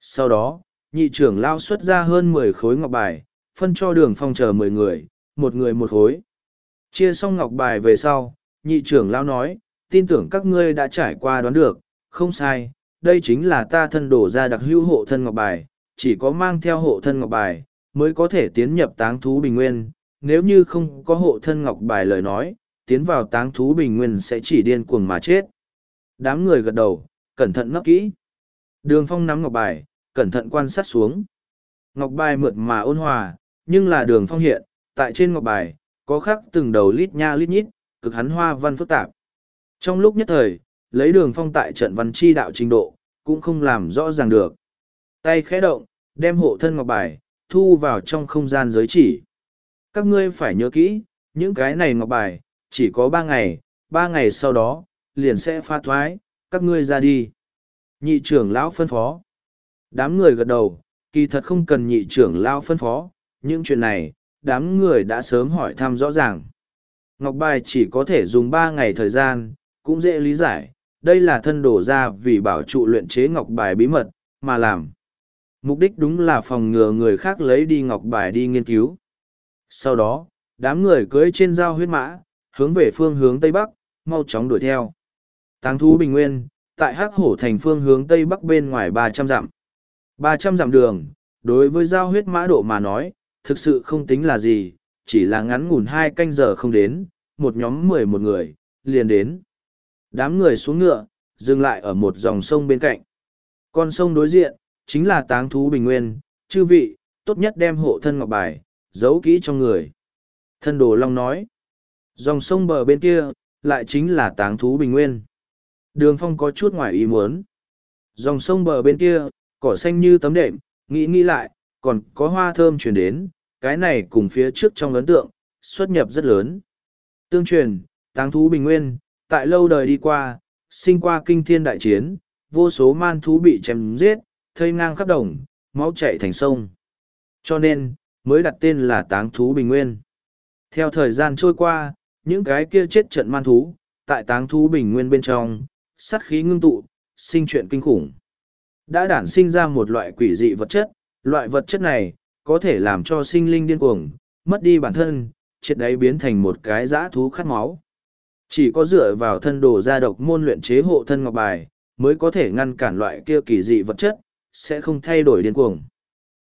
Sau đó, nhị trưởng lão xuất ra hơn mười khối ngọc bài, phân cho đường phong chờ mười người, một người một khối. Chia xong ngọc bài về sau, nhị trưởng lão nói, tin tưởng các ngươi đã trải qua đoán được, không sai, đây chính là ta thân đổ ra đặc hữu hộ thân ngọc bài, chỉ có mang theo hộ thân ngọc bài, mới có thể tiến nhập táng thú bình nguyên, nếu như không có hộ thân ngọc bài lời nói, tiến vào táng thú bình nguyên sẽ chỉ điên cuồng mà chết. Đám người gật đầu, cẩn thận ngấp kỹ. Đường phong nắm ngọc bài, cẩn thận quan sát xuống. Ngọc bài mượt mà ôn hòa, nhưng là đường phong hiện, tại trên ngọc bài, có khắc từng đầu lít nha lít nhít, cực hắn hoa văn phức tạp. Trong lúc nhất thời, lấy đường phong tại trận văn chi đạo trình độ, cũng không làm rõ ràng được. Tay khẽ động, đem hộ thân ngọc bài, thu vào trong không gian giới chỉ. Các ngươi phải nhớ kỹ, những cái này ngọc bài, chỉ có ba ngày, ba ngày sau đó, liền sẽ pha thoái, các ngươi ra đi. Nhị trưởng lão phân phó. Đám người gật đầu, kỳ thật không cần nhị trưởng lão phân phó, những chuyện này, đám người đã sớm hỏi thăm rõ ràng. Ngọc bài chỉ có thể dùng ba ngày thời gian, cũng dễ lý giải, đây là thân đổ ra vì bảo trụ luyện chế ngọc bài bí mật, mà làm. Mục đích đúng là phòng ngừa người khác lấy đi ngọc bài đi nghiên cứu. Sau đó, đám người cưới trên dao huyết mã, hướng về phương hướng Tây Bắc, mau chóng đuổi theo. Táng thú bình nguyên, tại hắc hổ thành phương hướng tây bắc bên ngoài ba trăm dặm ba trăm dặm đường đối với dao huyết mã độ mà nói thực sự không tính là gì chỉ là ngắn ngủn hai canh giờ không đến một nhóm mười một người liền đến đám người xuống ngựa dừng lại ở một dòng sông bên cạnh con sông đối diện chính là táng thú bình nguyên chư vị tốt nhất đem hộ thân ngọc bài giấu kỹ trong người thân đồ long nói dòng sông bờ bên kia lại chính là táng thú bình nguyên Đường phong có chút ngoài ý muốn. Dòng sông bờ bên kia, cỏ xanh như tấm đệm, nghĩ nghĩ lại, còn có hoa thơm chuyển đến, cái này cùng phía trước trong ấn tượng, xuất nhập rất lớn. Tương truyền, táng thú bình nguyên, tại lâu đời đi qua, sinh qua kinh thiên đại chiến, vô số man thú bị chém giết, thây ngang khắp đồng, máu chảy thành sông. Cho nên, mới đặt tên là táng thú bình nguyên. Theo thời gian trôi qua, những cái kia chết trận man thú, tại táng thú bình nguyên bên trong, sát khí ngưng tụ, sinh chuyện kinh khủng. Đã đản sinh ra một loại quỷ dị vật chất, loại vật chất này, có thể làm cho sinh linh điên cuồng, mất đi bản thân, triệt đáy biến thành một cái dã thú khát máu. Chỉ có dựa vào thân đồ gia độc môn luyện chế hộ thân ngọc bài, mới có thể ngăn cản loại kia kỳ dị vật chất, sẽ không thay đổi điên cuồng.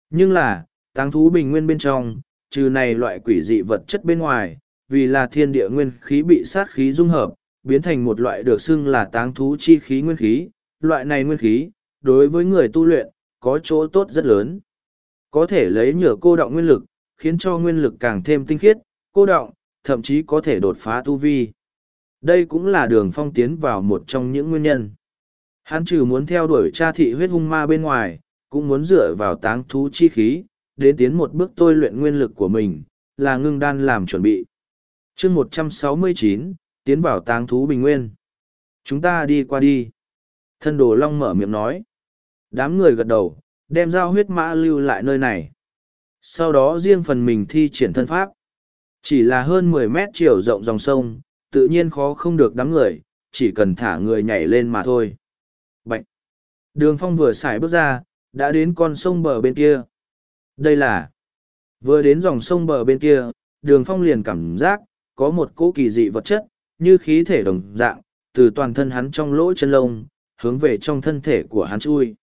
Nhưng là, táng thú bình nguyên bên trong, trừ này loại quỷ dị vật chất bên ngoài, vì là thiên địa nguyên khí bị sát khí dung hợp, biến thành một loại được xưng là táng thú chi khí nguyên khí. Loại này nguyên khí, đối với người tu luyện, có chỗ tốt rất lớn. Có thể lấy nhựa cô động nguyên lực, khiến cho nguyên lực càng thêm tinh khiết, cô động, thậm chí có thể đột phá tu vi. Đây cũng là đường phong tiến vào một trong những nguyên nhân. Hắn trừ muốn theo đuổi cha thị huyết hung ma bên ngoài, cũng muốn dựa vào táng thú chi khí, đến tiến một bước tôi luyện nguyên lực của mình, là ngưng đan làm chuẩn bị. chương một trăm sáu mươi chín tiến vào táng thú bình nguyên. Chúng ta đi qua đi. Thân đồ long mở miệng nói. Đám người gật đầu, đem dao huyết mã lưu lại nơi này. Sau đó riêng phần mình thi triển thân pháp. Chỉ là hơn mười mét chiều rộng dòng sông, tự nhiên khó không được đám người, chỉ cần thả người nhảy lên mà thôi. Bạch! Đường phong vừa xài bước ra, đã đến con sông bờ bên kia. Đây là... Vừa đến dòng sông bờ bên kia, đường phong liền cảm giác, có một cỗ kỳ dị vật chất, như khí thể đồng dạng, từ toàn thân hắn trong lỗ chân lông, hướng về trong thân thể của hắn chui.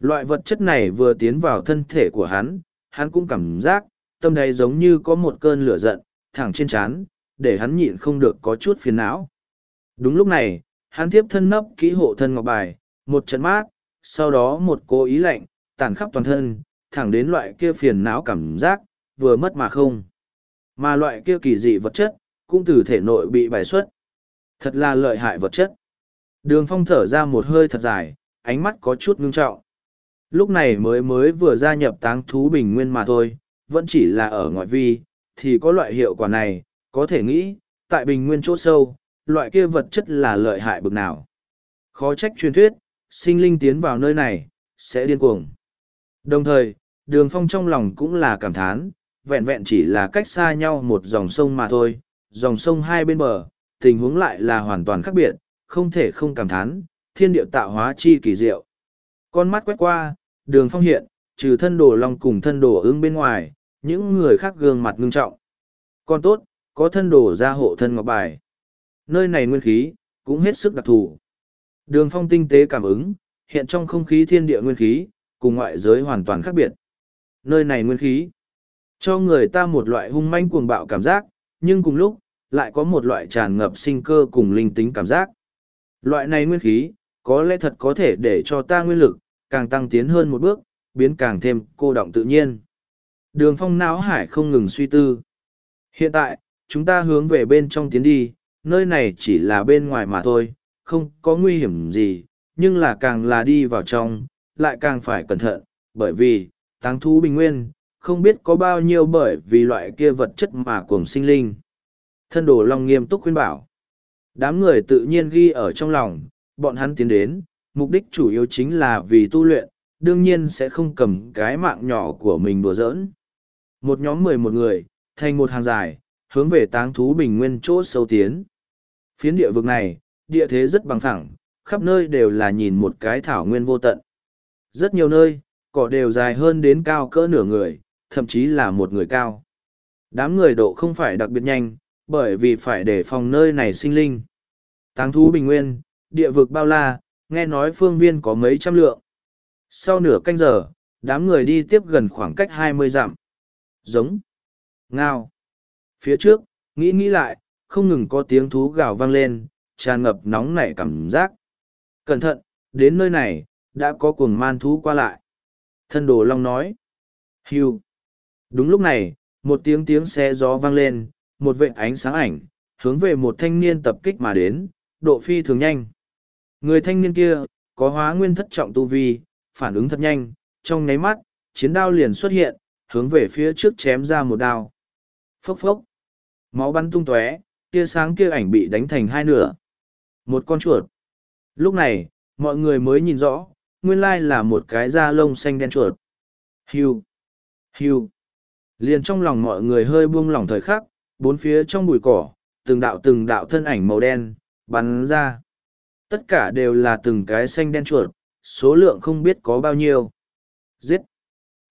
Loại vật chất này vừa tiến vào thân thể của hắn, hắn cũng cảm giác, tâm đầy giống như có một cơn lửa giận, thẳng trên trán, để hắn nhịn không được có chút phiền não. Đúng lúc này, hắn tiếp thân nấp kỹ hộ thân ngọc bài, một trận mát, sau đó một cố ý lạnh, tàn khắp toàn thân, thẳng đến loại kia phiền não cảm giác, vừa mất mà không. Mà loại kia kỳ dị vật chất, cũng từ thể nội bị bài xuất. Thật là lợi hại vật chất. Đường phong thở ra một hơi thật dài, ánh mắt có chút ngưng trọng. Lúc này mới mới vừa gia nhập táng thú bình nguyên mà thôi, vẫn chỉ là ở ngoại vi, thì có loại hiệu quả này, có thể nghĩ, tại bình nguyên chỗ sâu, loại kia vật chất là lợi hại bực nào. Khó trách truyền thuyết, sinh linh tiến vào nơi này, sẽ điên cuồng. Đồng thời, đường phong trong lòng cũng là cảm thán, vẹn vẹn chỉ là cách xa nhau một dòng sông mà thôi, dòng sông hai bên bờ, tình huống lại là hoàn toàn khác biệt, không thể không cảm thán, thiên điệu tạo hóa chi kỳ diệu. Con mắt quét qua, đường phong hiện, trừ thân đồ long cùng thân đồ ứng bên ngoài, những người khác gương mặt ngưng trọng. Con tốt, có thân đồ ra hộ thân ngọc bài. Nơi này nguyên khí, cũng hết sức đặc thù. Đường phong tinh tế cảm ứng, hiện trong không khí thiên địa nguyên khí, cùng ngoại giới hoàn toàn khác biệt. Nơi này nguyên khí, cho người ta một loại hung manh cuồng bạo cảm giác, nhưng cùng lúc, lại có một loại tràn ngập sinh cơ cùng linh tính cảm giác. Loại này nguyên khí, có lẽ thật có thể để cho ta nguyên lực, càng tăng tiến hơn một bước, biến càng thêm cô động tự nhiên. Đường phong não hải không ngừng suy tư. Hiện tại, chúng ta hướng về bên trong tiến đi, nơi này chỉ là bên ngoài mà thôi, không có nguy hiểm gì, nhưng là càng là đi vào trong, lại càng phải cẩn thận, bởi vì, táng thú bình nguyên, không biết có bao nhiêu bởi vì loại kia vật chất mà cuồng sinh linh. Thân đồ Long nghiêm túc khuyên bảo. Đám người tự nhiên ghi ở trong lòng, bọn hắn tiến đến, mục đích chủ yếu chính là vì tu luyện, đương nhiên sẽ không cầm cái mạng nhỏ của mình đùa giỡn. Một nhóm mười một người, thành một hàng dài, hướng về táng thú bình nguyên chỗ sâu tiến. Phiến địa vực này, địa thế rất bằng phẳng, khắp nơi đều là nhìn một cái thảo nguyên vô tận. Rất nhiều nơi, cỏ đều dài hơn đến cao cỡ nửa người, thậm chí là một người cao. Đám người độ không phải đặc biệt nhanh, bởi vì phải để phòng nơi này sinh linh. Táng thú bình nguyên, địa vực bao la, nghe nói phương viên có mấy trăm lượng. Sau nửa canh giờ, đám người đi tiếp gần khoảng cách hai mươi dặm. Giống. Ngao. Phía trước, nghĩ nghĩ lại, không ngừng có tiếng thú gào vang lên, tràn ngập nóng nảy cảm giác. Cẩn thận, đến nơi này, đã có cuồng man thú qua lại. Thân đồ long nói. Hiu. Đúng lúc này, một tiếng tiếng xe gió vang lên, một vệ ánh sáng ảnh, hướng về một thanh niên tập kích mà đến, độ phi thường nhanh. Người thanh niên kia, có hóa nguyên thất trọng tu vi, phản ứng thật nhanh, trong nháy mắt, chiến đao liền xuất hiện, hướng về phía trước chém ra một đao. Phốc phốc. Máu bắn tung tóe, tia sáng kia ảnh bị đánh thành hai nửa. Một con chuột. Lúc này, mọi người mới nhìn rõ, nguyên lai là một cái da lông xanh đen chuột. Hiu. Hiu. Liền trong lòng mọi người hơi buông lỏng thời khắc, bốn phía trong bụi cỏ, từng đạo từng đạo thân ảnh màu đen, bắn ra. Tất cả đều là từng cái xanh đen chuột, số lượng không biết có bao nhiêu. Giết!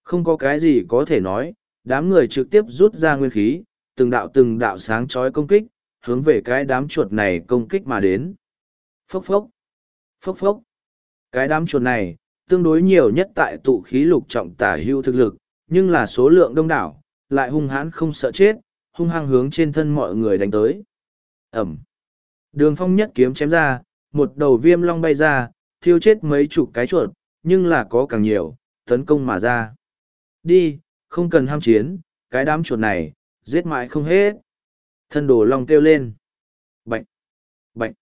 Không có cái gì có thể nói, đám người trực tiếp rút ra nguyên khí, từng đạo từng đạo sáng chói công kích, hướng về cái đám chuột này công kích mà đến. Phốc phốc! Phốc phốc! Cái đám chuột này, tương đối nhiều nhất tại tụ khí lục trọng tả hưu thực lực, nhưng là số lượng đông đảo, lại hung hãn không sợ chết, hung hăng hướng trên thân mọi người đánh tới. Ẩm! Đường phong nhất kiếm chém ra, một đầu viêm long bay ra, thiêu chết mấy chục cái chuột, nhưng là có càng nhiều, tấn công mà ra. Đi, không cần ham chiến, cái đám chuột này, giết mãi không hết. Thân đồ long kêu lên. Bạch! Bạch!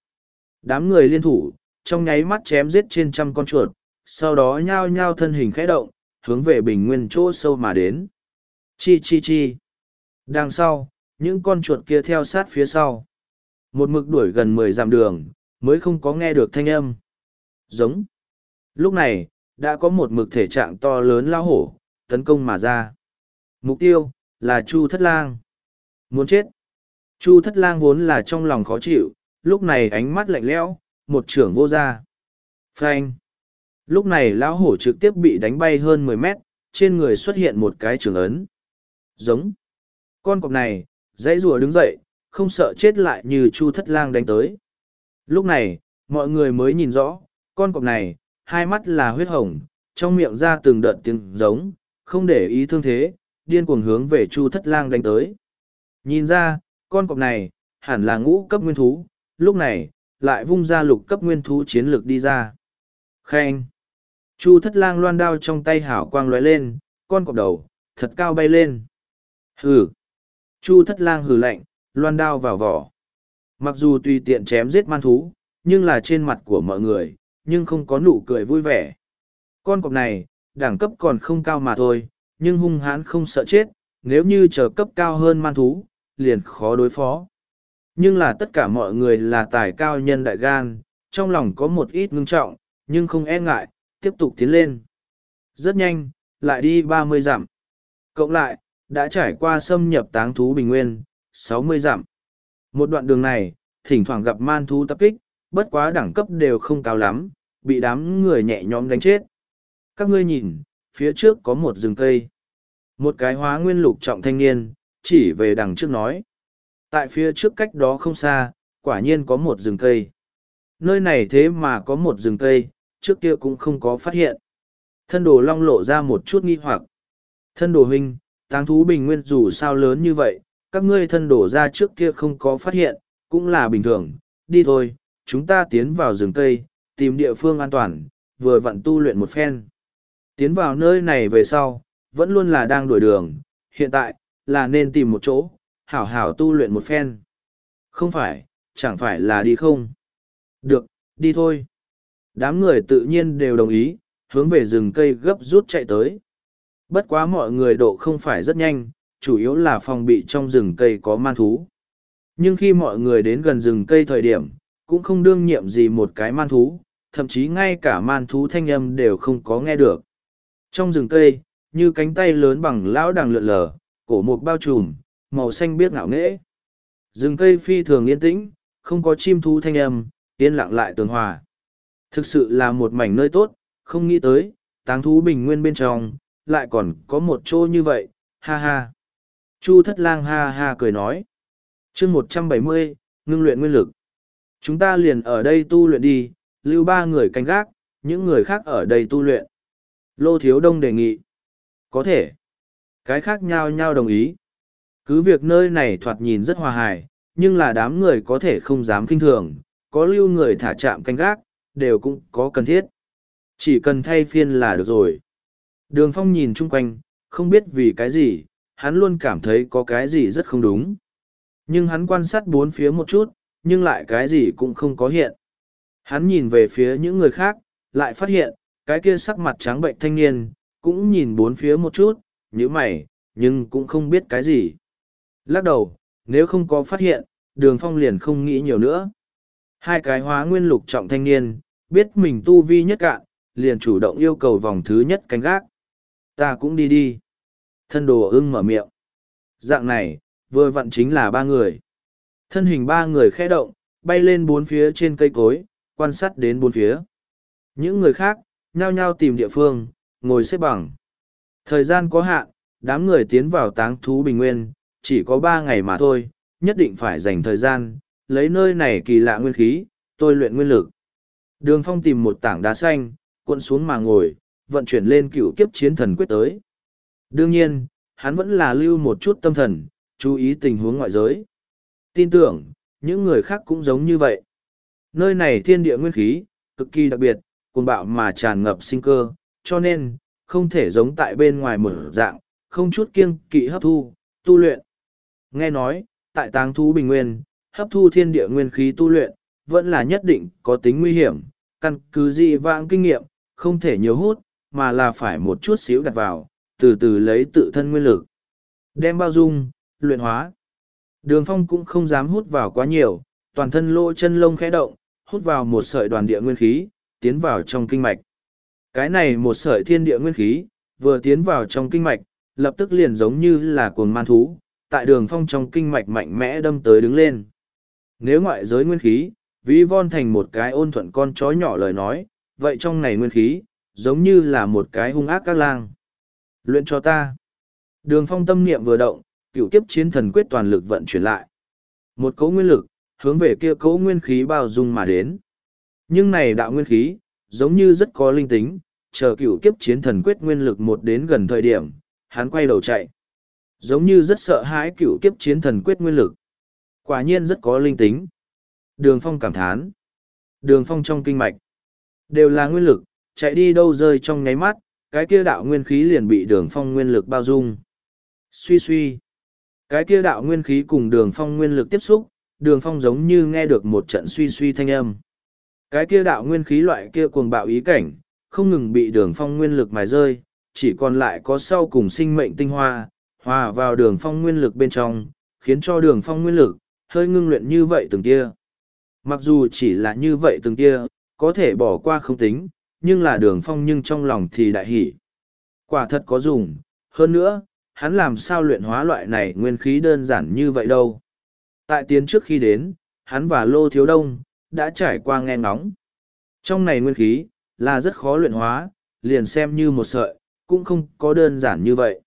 Đám người liên thủ, trong nháy mắt chém giết trên trăm con chuột, sau đó nhao nhao thân hình khẽ động, hướng về bình nguyên chỗ sâu mà đến. Chi chi chi. Đằng sau, những con chuột kia theo sát phía sau. Một mực đuổi gần mười dặm đường, mới không có nghe được thanh âm. Giống. Lúc này, đã có một mực thể trạng to lớn lao hổ, tấn công mà ra. Mục tiêu, là Chu Thất Lang. Muốn chết. Chu Thất Lang vốn là trong lòng khó chịu, lúc này ánh mắt lạnh lẽo, một trưởng vô ra. Phanh. Lúc này lão hổ trực tiếp bị đánh bay hơn mười mét, trên người xuất hiện một cái trường ấn. Giống. Con cọp này, dãy rùa đứng dậy, không sợ chết lại như Chu Thất Lang đánh tới. Lúc này, mọi người mới nhìn rõ, con cọp này, hai mắt là huyết hồng, trong miệng ra từng đợt tiếng giống, không để ý thương thế, điên cuồng hướng về Chu Thất Lang đánh tới. Nhìn ra, con cọp này, hẳn là ngũ cấp nguyên thú, lúc này, lại vung ra lục cấp nguyên thú chiến lược đi ra. Khen! Chu Thất Lang loan đao trong tay hảo quang lóe lên, con cọp đầu, thật cao bay lên. Hừ! Chu Thất Lang hừ lạnh, loan đao vào vỏ. Mặc dù tùy tiện chém giết man thú, nhưng là trên mặt của mọi người, nhưng không có nụ cười vui vẻ. Con cọp này, đẳng cấp còn không cao mà thôi, nhưng hung hãn không sợ chết, nếu như chờ cấp cao hơn man thú, liền khó đối phó. Nhưng là tất cả mọi người là tài cao nhân đại gan, trong lòng có một ít ngưng trọng, nhưng không e ngại, tiếp tục tiến lên. Rất nhanh, lại đi ba mươi dặm. Cộng lại, đã trải qua xâm nhập táng thú bình nguyên, sáu mươi dặm. Một đoạn đường này, thỉnh thoảng gặp man thú tập kích, bất quá đẳng cấp đều không cao lắm, bị đám người nhẹ nhõm đánh chết. Các ngươi nhìn, phía trước có một rừng cây. Một cái hóa nguyên lục trọng thanh niên, chỉ về đằng trước nói. Tại phía trước cách đó không xa, quả nhiên có một rừng cây. Nơi này thế mà có một rừng cây, trước kia cũng không có phát hiện. Thân đồ long lộ ra một chút nghi hoặc. Thân đồ huynh, táng thú bình nguyên dù sao lớn như vậy, các ngươi thân đổ ra trước kia không có phát hiện, cũng là bình thường. Đi thôi, chúng ta tiến vào rừng cây, tìm địa phương an toàn, vừa vặn tu luyện một phen. Tiến vào nơi này về sau, vẫn luôn là đang đổi đường, hiện tại, là nên tìm một chỗ, hảo hảo tu luyện một phen. Không phải, chẳng phải là đi không? Được, đi thôi. Đám người tự nhiên đều đồng ý, hướng về rừng cây gấp rút chạy tới. Bất quá mọi người độ không phải rất nhanh, chủ yếu là phòng bị trong rừng cây có man thú. Nhưng khi mọi người đến gần rừng cây thời điểm, cũng không đương nhiệm gì một cái man thú, thậm chí ngay cả man thú thanh âm đều không có nghe được. Trong rừng cây, như cánh tay lớn bằng lão đằng lượn lờ, cổ mục bao trùm, màu xanh biếc ngạo nghễ. Rừng cây phi thường yên tĩnh, không có chim thú thanh âm, yên lặng lại tường hòa. Thực sự là một mảnh nơi tốt, không nghĩ tới, táng thú bình nguyên bên trong, lại còn có một chỗ như vậy, ha ha. Chu thất lang ha ha cười nói. chương một trăm bảy mươi ngưng luyện nguyên lực. Chúng ta liền ở đây tu luyện đi, lưu ba người canh gác, những người khác ở đây tu luyện. Lô Thiếu Đông đề nghị. Có thể. Cái khác nhau nhau đồng ý. Cứ việc nơi này thoạt nhìn rất hòa hài, nhưng là đám người có thể không dám kinh thường, có lưu người thả chạm canh gác, đều cũng có cần thiết. Chỉ cần thay phiên là được rồi. Đường phong nhìn chung quanh, không biết vì cái gì, hắn luôn cảm thấy có cái gì rất không đúng. Nhưng hắn quan sát bốn phía một chút, nhưng lại cái gì cũng không có hiện. Hắn nhìn về phía những người khác, lại phát hiện, cái kia sắc mặt trắng bệnh thanh niên, cũng nhìn bốn phía một chút, như mày, nhưng cũng không biết cái gì. Lắc đầu, nếu không có phát hiện, đường phong liền không nghĩ nhiều nữa. Hai cái hóa nguyên lục trọng thanh niên, biết mình tu vi nhất cạn, liền chủ động yêu cầu vòng thứ nhất canh gác. Ta cũng đi đi. Thân đồ ưng mở miệng. Dạng này, vừa vặn chính là ba người. Thân hình ba người khẽ động, bay lên bốn phía trên cây cối, quan sát đến bốn phía. Những người khác, nhao nhao tìm địa phương, ngồi xếp bằng. Thời gian có hạn, đám người tiến vào táng thú bình nguyên, chỉ có ba ngày mà thôi, nhất định phải dành thời gian, lấy nơi này kỳ lạ nguyên khí, tôi luyện nguyên lực. Đường phong tìm một tảng đá xanh, cuộn xuống mà ngồi, vận chuyển lên cựu kiếp chiến thần quyết tới. Đương nhiên, hắn vẫn là lưu một chút tâm thần, chú ý tình huống ngoại giới. Tin tưởng, những người khác cũng giống như vậy. Nơi này thiên địa nguyên khí, cực kỳ đặc biệt, cuồng bạo mà tràn ngập sinh cơ, cho nên, không thể giống tại bên ngoài mở dạng, không chút kiêng kỵ hấp thu, tu luyện. Nghe nói, tại táng thú bình nguyên, hấp thu thiên địa nguyên khí tu luyện, vẫn là nhất định có tính nguy hiểm, căn cứ gì vãng kinh nghiệm, không thể nhiều hút, mà là phải một chút xíu đặt vào, từ từ lấy tự thân nguyên lực. Đem bao dung, luyện hóa. Đường phong cũng không dám hút vào quá nhiều, toàn thân lỗ chân lông khẽ động, hút vào một sợi đoàn địa nguyên khí, tiến vào trong kinh mạch. Cái này một sợi thiên địa nguyên khí, vừa tiến vào trong kinh mạch, lập tức liền giống như là cuồng man thú, tại đường phong trong kinh mạch mạnh mẽ đâm tới đứng lên. Nếu ngoại giới nguyên khí, ví von thành một cái ôn thuận con chó nhỏ lời nói, vậy trong này nguyên khí, giống như là một cái hung ác các lang. Luyện cho ta. Đường phong tâm niệm vừa động, cựu kiếp chiến thần quyết toàn lực vận chuyển lại. Một cấu nguyên lực, hướng về kia cấu nguyên khí bao dung mà đến. Nhưng này đạo nguyên khí, giống như rất có linh tính, chờ cựu kiếp chiến thần quyết nguyên lực một đến gần thời điểm, hắn quay đầu chạy. Giống như rất sợ hãi cựu kiếp chiến thần quyết nguyên lực. Quả nhiên rất có linh tính. Đường phong cảm thán. Đường phong trong kinh mạch. Đều là nguyên lực, chạy đi đâu rơi trong nháy mắt, cái kia đạo nguyên khí liền bị đường phong nguyên lực bao dung. Suy suy. Cái kia đạo nguyên khí cùng đường phong nguyên lực tiếp xúc, đường phong giống như nghe được một trận suy suy thanh âm. Cái kia đạo nguyên khí loại kia cuồng bạo ý cảnh, không ngừng bị đường phong nguyên lực mài rơi, chỉ còn lại có sau cùng sinh mệnh tinh hoa, hòa vào đường phong nguyên lực bên trong, khiến cho đường phong nguyên lực, hơi ngưng luyện như vậy từng tia. Mặc dù chỉ là như vậy từng tia, có thể bỏ qua không tính, nhưng là đường phong nhưng trong lòng thì đại hỷ. Quả thật có dùng, hơn nữa, hắn làm sao luyện hóa loại này nguyên khí đơn giản như vậy đâu. Tại tiến trước khi đến, hắn và Lô Thiếu Đông, đã trải qua nghe ngóng. Trong này nguyên khí, là rất khó luyện hóa, liền xem như một sợi, cũng không có đơn giản như vậy.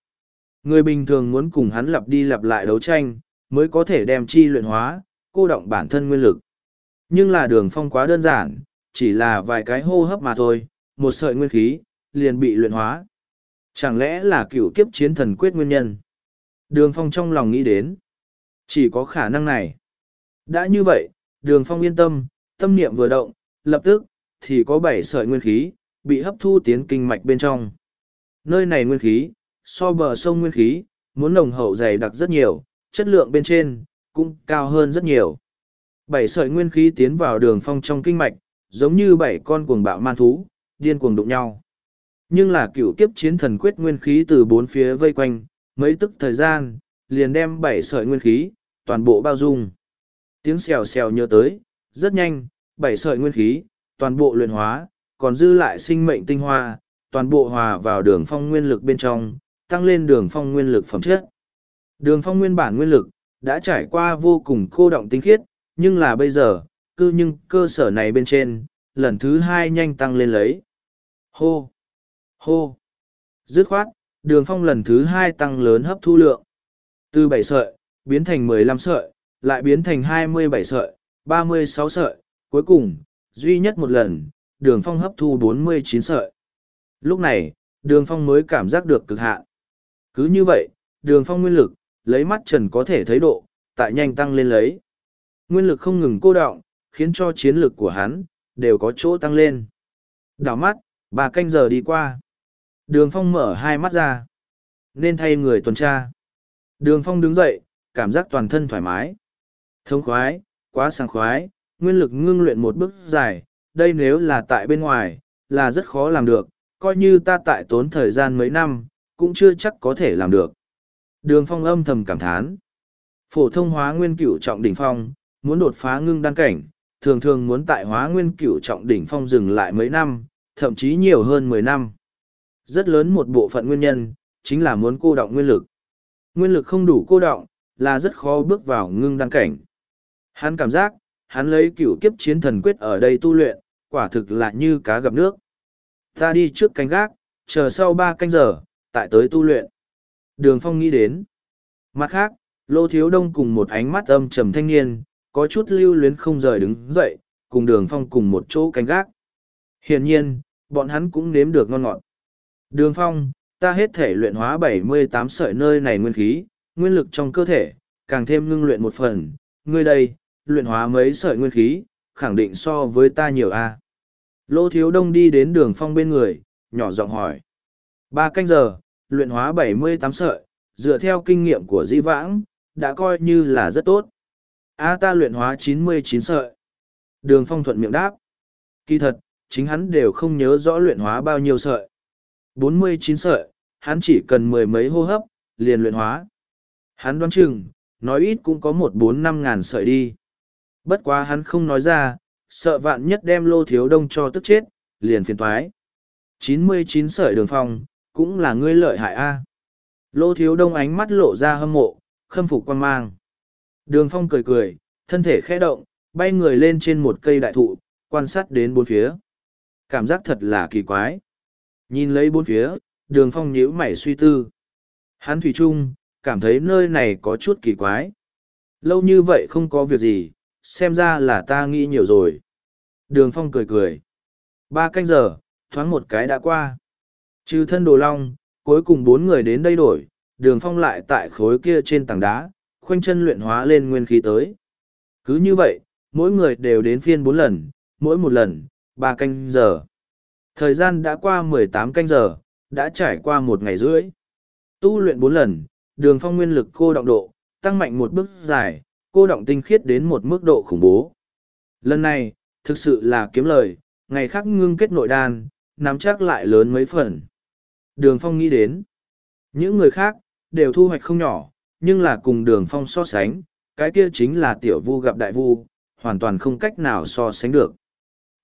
Người bình thường muốn cùng hắn lặp đi lặp lại đấu tranh, mới có thể đem chi luyện hóa, cô động bản thân nguyên lực. Nhưng là đường phong quá đơn giản, chỉ là vài cái hô hấp mà thôi, một sợi nguyên khí, liền bị luyện hóa. Chẳng lẽ là cựu kiếp chiến thần quyết nguyên nhân? Đường phong trong lòng nghĩ đến. Chỉ có khả năng này. Đã như vậy, đường phong yên tâm, tâm niệm vừa động, lập tức, thì có bảy sợi nguyên khí, bị hấp thu tiến kinh mạch bên trong. Nơi này nguyên khí, so bờ sông nguyên khí, muốn nồng hậu dày đặc rất nhiều, chất lượng bên trên, cũng cao hơn rất nhiều. Bảy sợi nguyên khí tiến vào đường phong trong kinh mạch, giống như bảy con cuồng bạo man thú, điên cuồng đụng nhau. Nhưng là cựu kiếp chiến thần quyết nguyên khí từ bốn phía vây quanh, mấy tức thời gian, liền đem bảy sợi nguyên khí, toàn bộ bao dung. Tiếng xèo xèo nhớ tới, rất nhanh, bảy sợi nguyên khí, toàn bộ luyện hóa, còn dư lại sinh mệnh tinh hoa, toàn bộ hòa vào đường phong nguyên lực bên trong, tăng lên đường phong nguyên lực phẩm chất. Đường phong nguyên bản nguyên lực, đã trải qua vô cùng cô động tinh khiết, nhưng là bây giờ, cư nhưng cơ sở này bên trên, lần thứ hai nhanh tăng lên lấy. Hô! Hô! Dứt khoát, đường phong lần thứ hai tăng lớn hấp thu lượng. Từ bảy sợi, biến thành mười lăm sợi, lại biến thành hai mươi bảy sợi, ba mươi sáu sợi, cuối cùng, duy nhất một lần, đường phong hấp thu bốn mươi chín sợi. Lúc này, đường phong mới cảm giác được cực hạn. Cứ như vậy, đường phong nguyên lực, lấy mắt trần có thể thấy độ, tại nhanh tăng lên lấy. Nguyên lực không ngừng cô động, khiến cho chiến lực của hắn, đều có chỗ tăng lên. Đảo mắt, bà canh giờ đi qua. Đường phong mở hai mắt ra. Nên thay người tuần tra. Đường phong đứng dậy, cảm giác toàn thân thoải mái. Thông khoái, quá sảng khoái, nguyên lực ngưng luyện một bước dài, đây nếu là tại bên ngoài, là rất khó làm được, coi như ta tại tốn thời gian mấy năm, cũng chưa chắc có thể làm được. Đường phong âm thầm cảm thán. Phổ thông hóa nguyên cửu trọng đỉnh phong, muốn đột phá ngưng đăng cảnh, thường thường muốn tại hóa nguyên cửu trọng đỉnh phong dừng lại mấy năm, thậm chí nhiều hơn mười năm. Rất lớn một bộ phận nguyên nhân, chính là muốn cô động nguyên lực. Nguyên lực không đủ cô động, là rất khó bước vào ngưng đăng cảnh. Hắn cảm giác, hắn lấy cửu kiếp chiến thần quyết ở đây tu luyện, quả thực là như cá gặp nước. Ta đi trước canh gác, chờ sau ba canh giờ, tại tới tu luyện. Đường Phong nghĩ đến. Mặt khác, Lô Thiếu Đông cùng một ánh mắt âm trầm thanh niên, có chút lưu luyến không rời đứng dậy, cùng Đường Phong cùng một chỗ canh gác. Hiển nhiên, bọn hắn cũng nếm được ngon ngọt. Đường Phong, ta hết thể luyện hóa bảy mươi tám sợi nơi này nguyên khí, nguyên lực trong cơ thể, càng thêm ngưng luyện một phần. Ngươi đây, luyện hóa mấy sợi nguyên khí, khẳng định so với ta nhiều a. Lô Thiếu Đông đi đến đường phong bên người, nhỏ giọng hỏi. Ba canh giờ, luyện hóa bảy mươi tám sợi, dựa theo kinh nghiệm của Di Vãng, đã coi như là rất tốt. A ta luyện hóa chín mươi chín sợi. Đường phong thuận miệng đáp. Kỳ thật, chính hắn đều không nhớ rõ luyện hóa bao nhiêu sợi. 49 sợi, hắn chỉ cần mười mấy hô hấp, liền luyện hóa. Hắn đoán chừng, nói ít cũng có một bốn năm ngàn sợi đi. Bất quá hắn không nói ra, sợ vạn nhất đem lô thiếu đông cho tức chết, liền phiền thoái. 99 sợi đường phong, cũng là ngươi lợi hại a. Lô thiếu đông ánh mắt lộ ra hâm mộ, khâm phục quan mang. Đường phong cười cười, thân thể khẽ động, bay người lên trên một cây đại thụ, quan sát đến bốn phía. Cảm giác thật là kỳ quái. Nhìn lấy bốn phía, đường phong nhíu mày suy tư. Hắn thủy chung, cảm thấy nơi này có chút kỳ quái. Lâu như vậy không có việc gì, xem ra là ta nghĩ nhiều rồi. Đường phong cười cười. Ba canh giờ, thoáng một cái đã qua. Trừ thân đồ long, cuối cùng bốn người đến đây đổi, đường phong lại tại khối kia trên tảng đá, khoanh chân luyện hóa lên nguyên khí tới. Cứ như vậy, mỗi người đều đến phiên bốn lần, mỗi một lần, ba canh giờ. Thời gian đã qua mười tám canh giờ, đã trải qua một ngày rưỡi. Tu luyện bốn lần, đường phong nguyên lực cô động độ, tăng mạnh một bước dài, cô động tinh khiết đến một mức độ khủng bố. Lần này, thực sự là kiếm lời, ngày khác ngưng kết nội đan, nắm chắc lại lớn mấy phần. Đường phong nghĩ đến, những người khác, đều thu hoạch không nhỏ, nhưng là cùng đường phong so sánh, cái kia chính là tiểu vu gặp đại vu, hoàn toàn không cách nào so sánh được.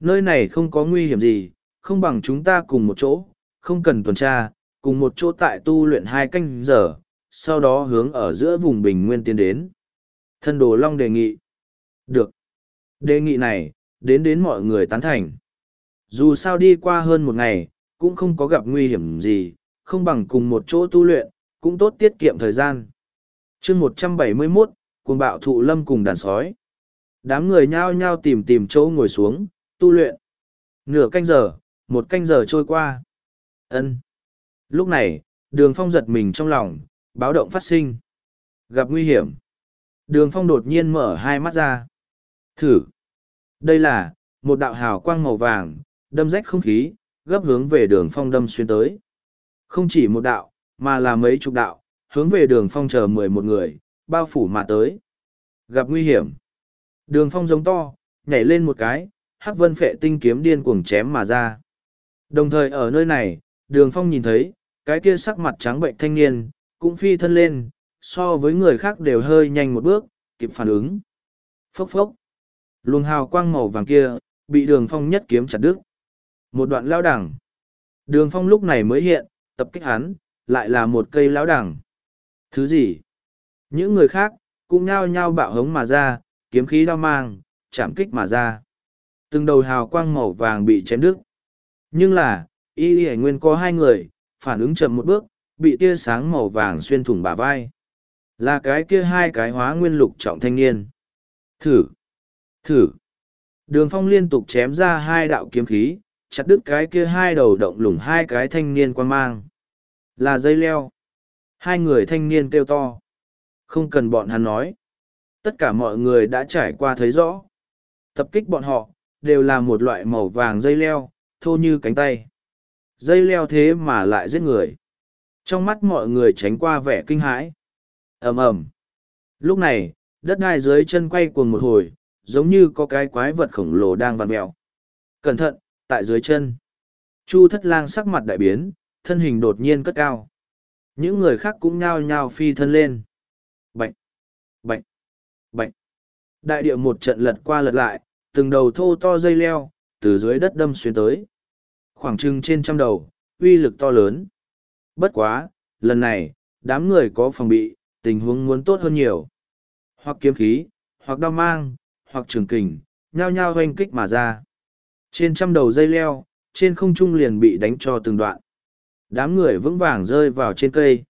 Nơi này không có nguy hiểm gì, không bằng chúng ta cùng một chỗ, không cần tuần tra, cùng một chỗ tại tu luyện hai canh giờ, sau đó hướng ở giữa vùng bình nguyên tiến đến. Thân đồ long đề nghị. Được. Đề nghị này, đến đến mọi người tán thành. Dù sao đi qua hơn một ngày, cũng không có gặp nguy hiểm gì, không bằng cùng một chỗ tu luyện, cũng tốt tiết kiệm thời gian. chương một trăm bảy mươi 171, cùng bạo thụ lâm cùng đàn sói. Đám người nhao nhao tìm tìm chỗ ngồi xuống, tu luyện. Nửa canh giờ, một canh giờ trôi qua. ân Lúc này, đường phong giật mình trong lòng, báo động phát sinh. Gặp nguy hiểm. Đường phong đột nhiên mở hai mắt ra. Thử. Đây là, một đạo hào quang màu vàng, đâm rách không khí, gấp hướng về đường phong đâm xuyên tới. Không chỉ một đạo, mà là mấy chục đạo, hướng về đường phong chờ mười một người, bao phủ mà tới. Gặp nguy hiểm. Đường phong giống to, nhảy lên một cái, hắc vân phệ tinh kiếm điên cuồng chém mà ra. Đồng thời ở nơi này, đường phong nhìn thấy, cái kia sắc mặt trắng bệnh thanh niên, cũng phi thân lên, so với người khác đều hơi nhanh một bước, kịp phản ứng. Phốc phốc. Luồng hào quang màu vàng kia, bị đường phong nhất kiếm chặt đứt. Một đoạn lao đẳng. Đường phong lúc này mới hiện, tập kích hắn, lại là một cây lão đẳng. Thứ gì? Những người khác, cũng nhao nhao bạo hống mà ra, kiếm khí đao mang, chạm kích mà ra. Từng đầu hào quang màu vàng bị chém đứt. Nhưng là, y y nguyên có hai người, phản ứng chậm một bước, bị tia sáng màu vàng xuyên thủng bả vai. Là cái kia hai cái hóa nguyên lục trọng thanh niên. Thử! Thử! Đường phong liên tục chém ra hai đạo kiếm khí, chặt đứt cái kia hai đầu động lủng hai cái thanh niên quan mang. Là dây leo. Hai người thanh niên kêu to. Không cần bọn hắn nói. Tất cả mọi người đã trải qua thấy rõ. Tập kích bọn họ, đều là một loại màu vàng dây leo, thô như cánh tay. Dây leo thế mà lại giết người. Trong mắt mọi người tránh qua vẻ kinh hãi ầm ầm Lúc này, đất đai dưới chân quay cuồng một hồi, giống như có cái quái vật khổng lồ đang vặn mẹo. Cẩn thận, tại dưới chân. Chu thất lang sắc mặt đại biến, thân hình đột nhiên cất cao. Những người khác cũng nhao nhao phi thân lên. Bạch! Bạch! Bạch! Đại địa một trận lật qua lật lại, từng đầu thô to dây leo, từ dưới đất đâm xuyên tới. Khoảng chừng trên trăm đầu, uy lực to lớn. Bất quá, lần này, đám người có phòng bị, tình huống muốn tốt hơn nhiều. Hoặc kiếm khí, hoặc đao mang, hoặc trường kình, nhao nhao hoanh kích mà ra. Trên trăm đầu dây leo, trên không trung liền bị đánh cho từng đoạn. Đám người vững vàng rơi vào trên cây.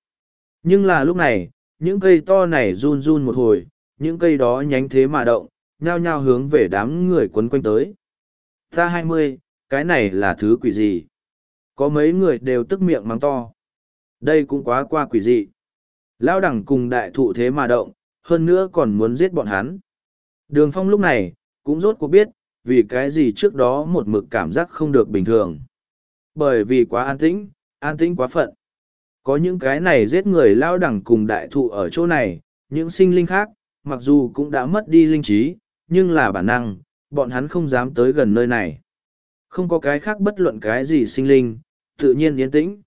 Nhưng là lúc này, những cây to này run run một hồi, những cây đó nhánh thế mà động, nhao nhao hướng về đám người quấn quanh tới. Ta hai mươi, cái này là thứ quỷ gì? Có mấy người đều tức miệng mắng to. Đây cũng quá qua quỷ dị. Lao đẳng cùng đại thụ thế mà động, hơn nữa còn muốn giết bọn hắn. Đường phong lúc này, cũng rốt cuộc biết, vì cái gì trước đó một mực cảm giác không được bình thường. Bởi vì quá an tĩnh, an tĩnh quá phận. Có những cái này giết người lao đẳng cùng đại thụ ở chỗ này, những sinh linh khác, mặc dù cũng đã mất đi linh trí, nhưng là bản năng, bọn hắn không dám tới gần nơi này. Không có cái khác bất luận cái gì sinh linh, tự nhiên yên tĩnh.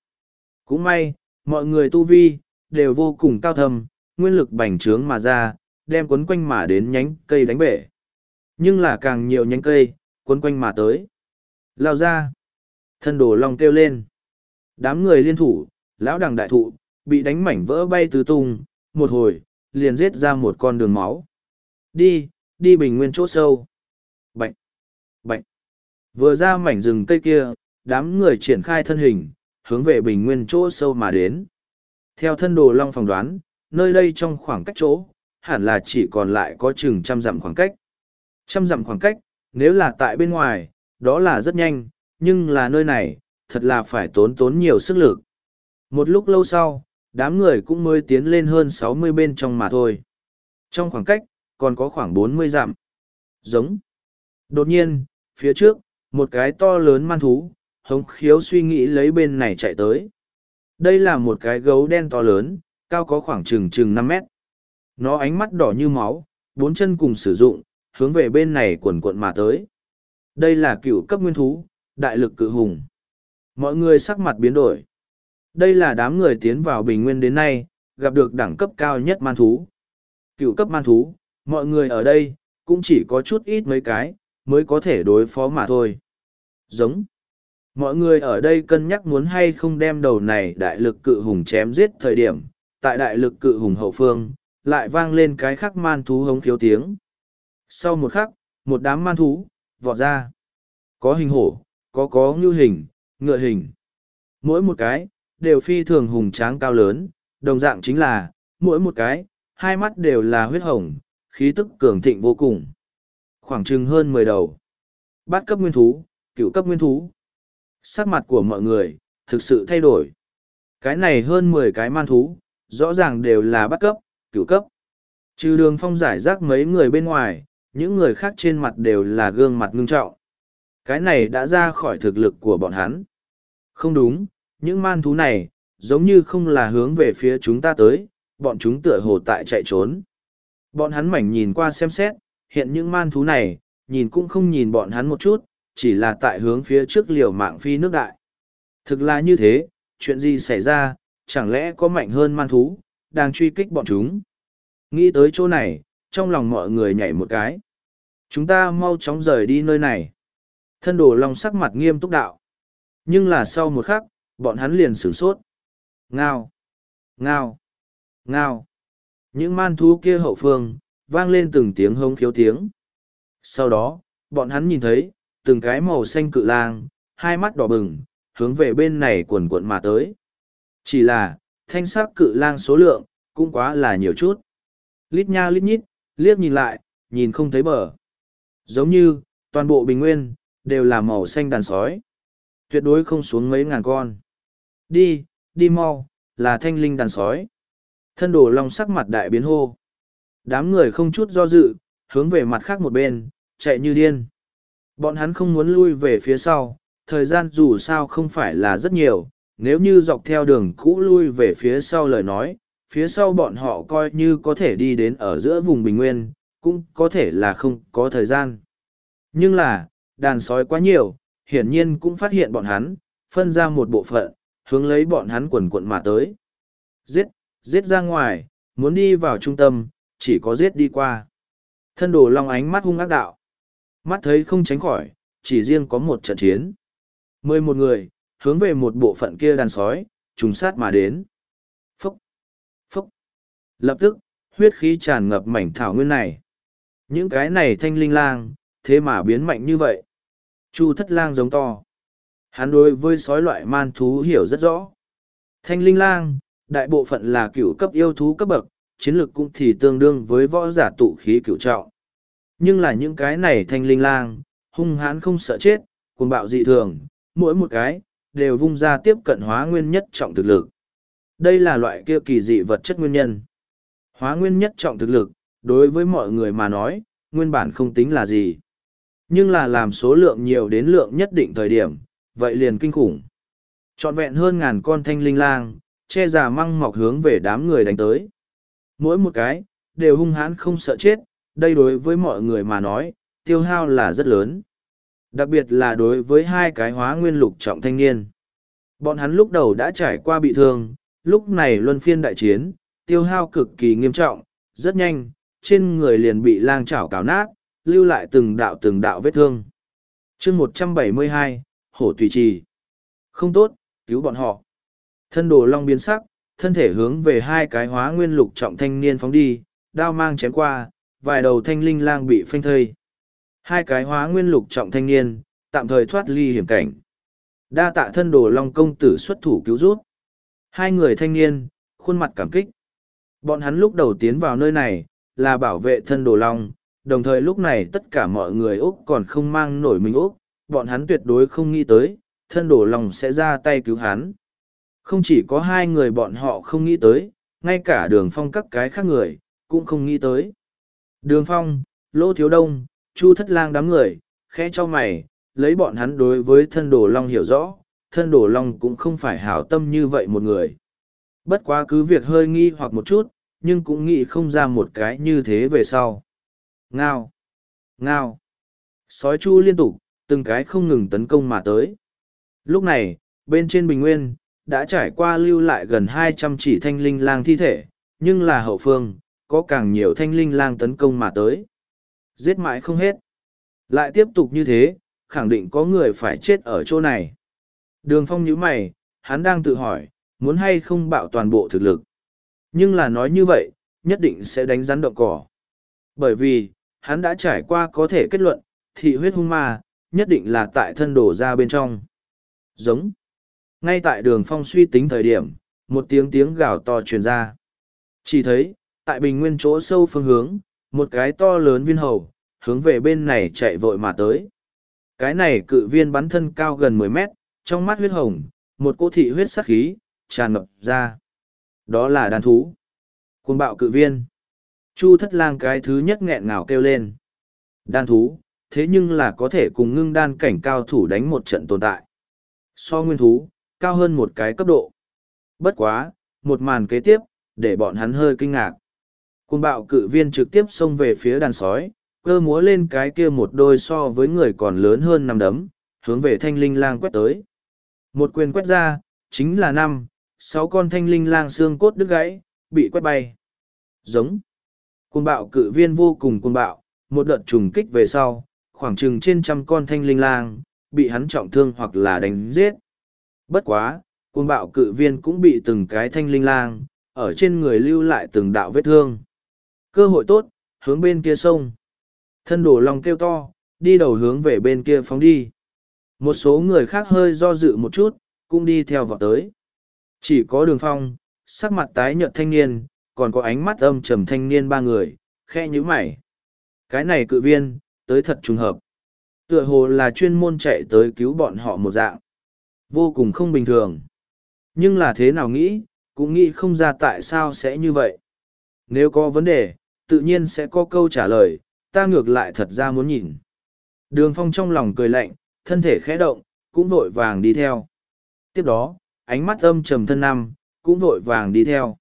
Cũng may, mọi người tu vi, đều vô cùng cao thâm, nguyên lực bành trướng mà ra, đem quấn quanh mà đến nhánh cây đánh bể. Nhưng là càng nhiều nhánh cây, quấn quanh mà tới. Lao ra. Thân đồ long kêu lên. Đám người liên thủ, lão đằng đại thụ, bị đánh mảnh vỡ bay tứ tung, một hồi, liền giết ra một con đường máu. Đi, đi bình nguyên chỗ sâu. Bệnh, bệnh. Vừa ra mảnh rừng cây kia, đám người triển khai thân hình, hướng về bình nguyên chỗ sâu mà đến. Theo thân đồ long phỏng đoán, nơi đây trong khoảng cách chỗ, hẳn là chỉ còn lại có chừng trăm dặm khoảng cách. Trăm dặm khoảng cách, nếu là tại bên ngoài, đó là rất nhanh, nhưng là nơi này, thật là phải tốn tốn nhiều sức lực. Một lúc lâu sau, đám người cũng mới tiến lên hơn sáu mươi bên trong mà thôi. Trong khoảng cách, còn có khoảng bốn mươi dặm. Giống. Đột nhiên, phía trước, một cái to lớn man thú, hống khiếu suy nghĩ lấy bên này chạy tới. Đây là một cái gấu đen to lớn, cao có khoảng chừng chừng năm mét. Nó ánh mắt đỏ như máu, bốn chân cùng sử dụng, hướng về bên này quần quận mà tới. Đây là cựu cấp nguyên thú, đại lực cự hùng. Mọi người sắc mặt biến đổi. Đây là đám người tiến vào bình nguyên đến nay, gặp được đẳng cấp cao nhất man thú. Cựu cấp man thú, mọi người ở đây, cũng chỉ có chút ít mấy cái, mới có thể đối phó mà thôi. Giống. Mọi người ở đây cân nhắc muốn hay không đem đầu này đại lực cự hùng chém giết thời điểm, tại đại lực cự hùng hậu phương, lại vang lên cái khắc man thú hống khiếu tiếng. Sau một khắc, một đám man thú, vọt ra. Có hình hổ, có có ngưu hình, ngựa hình. Mỗi một cái, đều phi thường hùng tráng cao lớn, đồng dạng chính là, mỗi một cái, hai mắt đều là huyết hồng, khí tức cường thịnh vô cùng. Khoảng chừng hơn mười đầu. Bát cấp nguyên thú, cựu cấp nguyên thú. Sắc mặt của mọi người, thực sự thay đổi. Cái này hơn mười cái man thú, rõ ràng đều là bắt cấp, cựu cấp. Trừ đường phong giải rác mấy người bên ngoài, những người khác trên mặt đều là gương mặt ngưng trọng. Cái này đã ra khỏi thực lực của bọn hắn. Không đúng, những man thú này, giống như không là hướng về phía chúng ta tới, bọn chúng tựa hồ tại chạy trốn. Bọn hắn mảnh nhìn qua xem xét, hiện những man thú này, nhìn cũng không nhìn bọn hắn một chút, chỉ là tại hướng phía trước liều mạng phi nước đại. Thực là như thế, chuyện gì xảy ra, chẳng lẽ có mạnh hơn man thú, đang truy kích bọn chúng. Nghĩ tới chỗ này, trong lòng mọi người nhảy một cái. Chúng ta mau chóng rời đi nơi này. Thân đồ long sắc mặt nghiêm túc đạo. Nhưng là sau một khắc, bọn hắn liền sửng sốt. Ngao! Ngao! Ngao! Những man thú kia hậu phương, vang lên từng tiếng hống khiếu tiếng. Sau đó, bọn hắn nhìn thấy, từng cái màu xanh cự lang, hai mắt đỏ bừng, hướng về bên này quần quận mà tới. Chỉ là, thanh sắc cự lang số lượng, cũng quá là nhiều chút. Lít nha lít nhít, liếc nhìn lại, nhìn không thấy bờ. Giống như, toàn bộ bình nguyên, đều là màu xanh đàn sói. Tuyệt đối không xuống mấy ngàn con. Đi, đi mau, là thanh linh đàn sói. Thân đồ long sắc mặt đại biến hô. Đám người không chút do dự, hướng về mặt khác một bên, chạy như điên. Bọn hắn không muốn lui về phía sau, thời gian dù sao không phải là rất nhiều, nếu như dọc theo đường cũ lui về phía sau lời nói, phía sau bọn họ coi như có thể đi đến ở giữa vùng bình nguyên, cũng có thể là không có thời gian. Nhưng là, đàn sói quá nhiều, hiển nhiên cũng phát hiện bọn hắn, phân ra một bộ phận, hướng lấy bọn hắn quần quận mà tới. Giết, giết ra ngoài, muốn đi vào trung tâm, chỉ có giết đi qua. Thân đồ long ánh mắt hung ác đạo. Mắt thấy không tránh khỏi, chỉ riêng có một trận chiến. Mười một người, hướng về một bộ phận kia đàn sói, trùng sát mà đến. Phúc! Phúc! Lập tức, huyết khí tràn ngập mảnh thảo nguyên này. Những cái này thanh linh lang, thế mà biến mạnh như vậy. Chu thất lang giống to. Hắn đối với sói loại man thú hiểu rất rõ. Thanh linh lang, đại bộ phận là cựu cấp yêu thú cấp bậc, chiến lược cũng thì tương đương với võ giả tụ khí cựu trọng. Nhưng là những cái này thanh linh lang, hung hãn không sợ chết, cuồng bạo dị thường, mỗi một cái, đều vung ra tiếp cận hóa nguyên nhất trọng thực lực. Đây là loại kia kỳ dị vật chất nguyên nhân. Hóa nguyên nhất trọng thực lực, đối với mọi người mà nói, nguyên bản không tính là gì. Nhưng là làm số lượng nhiều đến lượng nhất định thời điểm, vậy liền kinh khủng. Trọn vẹn hơn ngàn con thanh linh lang, che già măng mọc hướng về đám người đánh tới. Mỗi một cái, đều hung hãn không sợ chết, đây đối với mọi người mà nói, tiêu hao là rất lớn. Đặc biệt là đối với hai cái hóa nguyên lục trọng thanh niên. Bọn hắn lúc đầu đã trải qua bị thương, lúc này luân phiên đại chiến, tiêu hao cực kỳ nghiêm trọng, rất nhanh, trên người liền bị lang chảo cào nát, lưu lại từng đạo từng đạo vết thương. chương một trăm bảy mươi hai Hổ Tùy Trì. Không tốt, cứu bọn họ. Thân đồ long biến sắc, thân thể hướng về hai cái hóa nguyên lục trọng thanh niên phóng đi, đao mang chém qua, vài đầu thanh linh lang bị phanh thây. Hai cái hóa nguyên lục trọng thanh niên, tạm thời thoát ly hiểm cảnh. Đa tạ thân đồ long công tử xuất thủ cứu rút. Hai người thanh niên, khuôn mặt cảm kích. Bọn hắn lúc đầu tiến vào nơi này, là bảo vệ thân đồ long, đồng thời lúc này tất cả mọi người Úc còn không mang nổi mình Úc, bọn hắn tuyệt đối không nghĩ tới, thân đồ long sẽ ra tay cứu hắn. Không chỉ có hai người bọn họ không nghĩ tới, ngay cả đường phong các cái khác người, cũng không nghĩ tới. Đường phong, lô thiếu đông, chu thất lang đám người, khẽ cho mày, lấy bọn hắn đối với thân đồ long hiểu rõ, thân đồ long cũng không phải hảo tâm như vậy một người. Bất quá cứ việc hơi nghi hoặc một chút, nhưng cũng nghĩ không ra một cái như thế về sau. Ngao! Ngao! Sói chu liên tục, từng cái không ngừng tấn công mà tới. Lúc này, bên trên bình nguyên, đã trải qua lưu lại gần hai trăm chỉ thanh linh lang thi thể, nhưng là hậu phương, có càng nhiều thanh linh lang tấn công mà tới. Giết mãi không hết. Lại tiếp tục như thế, khẳng định có người phải chết ở chỗ này. Đường phong nhíu mày, hắn đang tự hỏi, muốn hay không bạo toàn bộ thực lực. Nhưng là nói như vậy, nhất định sẽ đánh rắn động cỏ. Bởi vì, hắn đã trải qua có thể kết luận, thị huyết hung ma, nhất định là tại thân đổ ra bên trong. Giống. Ngay tại đường phong suy tính thời điểm, một tiếng tiếng gào to truyền ra. Chỉ thấy, tại bình nguyên chỗ sâu phương hướng, một cái to lớn viên hầu, hướng về bên này chạy vội mà tới. Cái này cự viên bắn thân cao gần mười mét, trong mắt huyết hồng, một cô thị huyết sắc khí, tràn ngập ra. Đó là đàn thú. Cuồng bạo cự viên. Chu thất lang cái thứ nhất nghẹn ngào kêu lên. Đan thú, thế nhưng là có thể cùng ngưng đan cảnh cao thủ đánh một trận tồn tại. So nguyên thú, cao hơn một cái cấp độ. Bất quá, một màn kế tiếp, để bọn hắn hơi kinh ngạc côn bạo cự viên trực tiếp xông về phía đàn sói, cơ múa lên cái kia một đôi so với người còn lớn hơn năm đấm, hướng về thanh linh lang quét tới. Một quyền quét ra, chính là năm, sáu con thanh linh lang xương cốt đứt gãy, bị quét bay. Giống. côn bạo cự viên vô cùng côn bạo, một đợt trùng kích về sau, khoảng chừng trên trăm con thanh linh lang, bị hắn trọng thương hoặc là đánh giết. Bất quá, côn bạo cự viên cũng bị từng cái thanh linh lang, ở trên người lưu lại từng đạo vết thương. Cơ hội tốt, hướng bên kia sông. Thân đổ lòng kêu to, đi đầu hướng về bên kia phóng đi. Một số người khác hơi do dự một chút, cũng đi theo vào tới. Chỉ có đường phong, sắc mặt tái nhợt thanh niên, còn có ánh mắt âm trầm thanh niên ba người, khe nhíu mày. Cái này cự viên, tới thật trùng hợp. Tựa hồ là chuyên môn chạy tới cứu bọn họ một dạng. Vô cùng không bình thường. Nhưng là thế nào nghĩ, cũng nghĩ không ra tại sao sẽ như vậy. Nếu có vấn đề, tự nhiên sẽ có câu trả lời, ta ngược lại thật ra muốn nhìn. Đường phong trong lòng cười lạnh, thân thể khẽ động, cũng vội vàng đi theo. Tiếp đó, ánh mắt âm trầm thân năm, cũng vội vàng đi theo.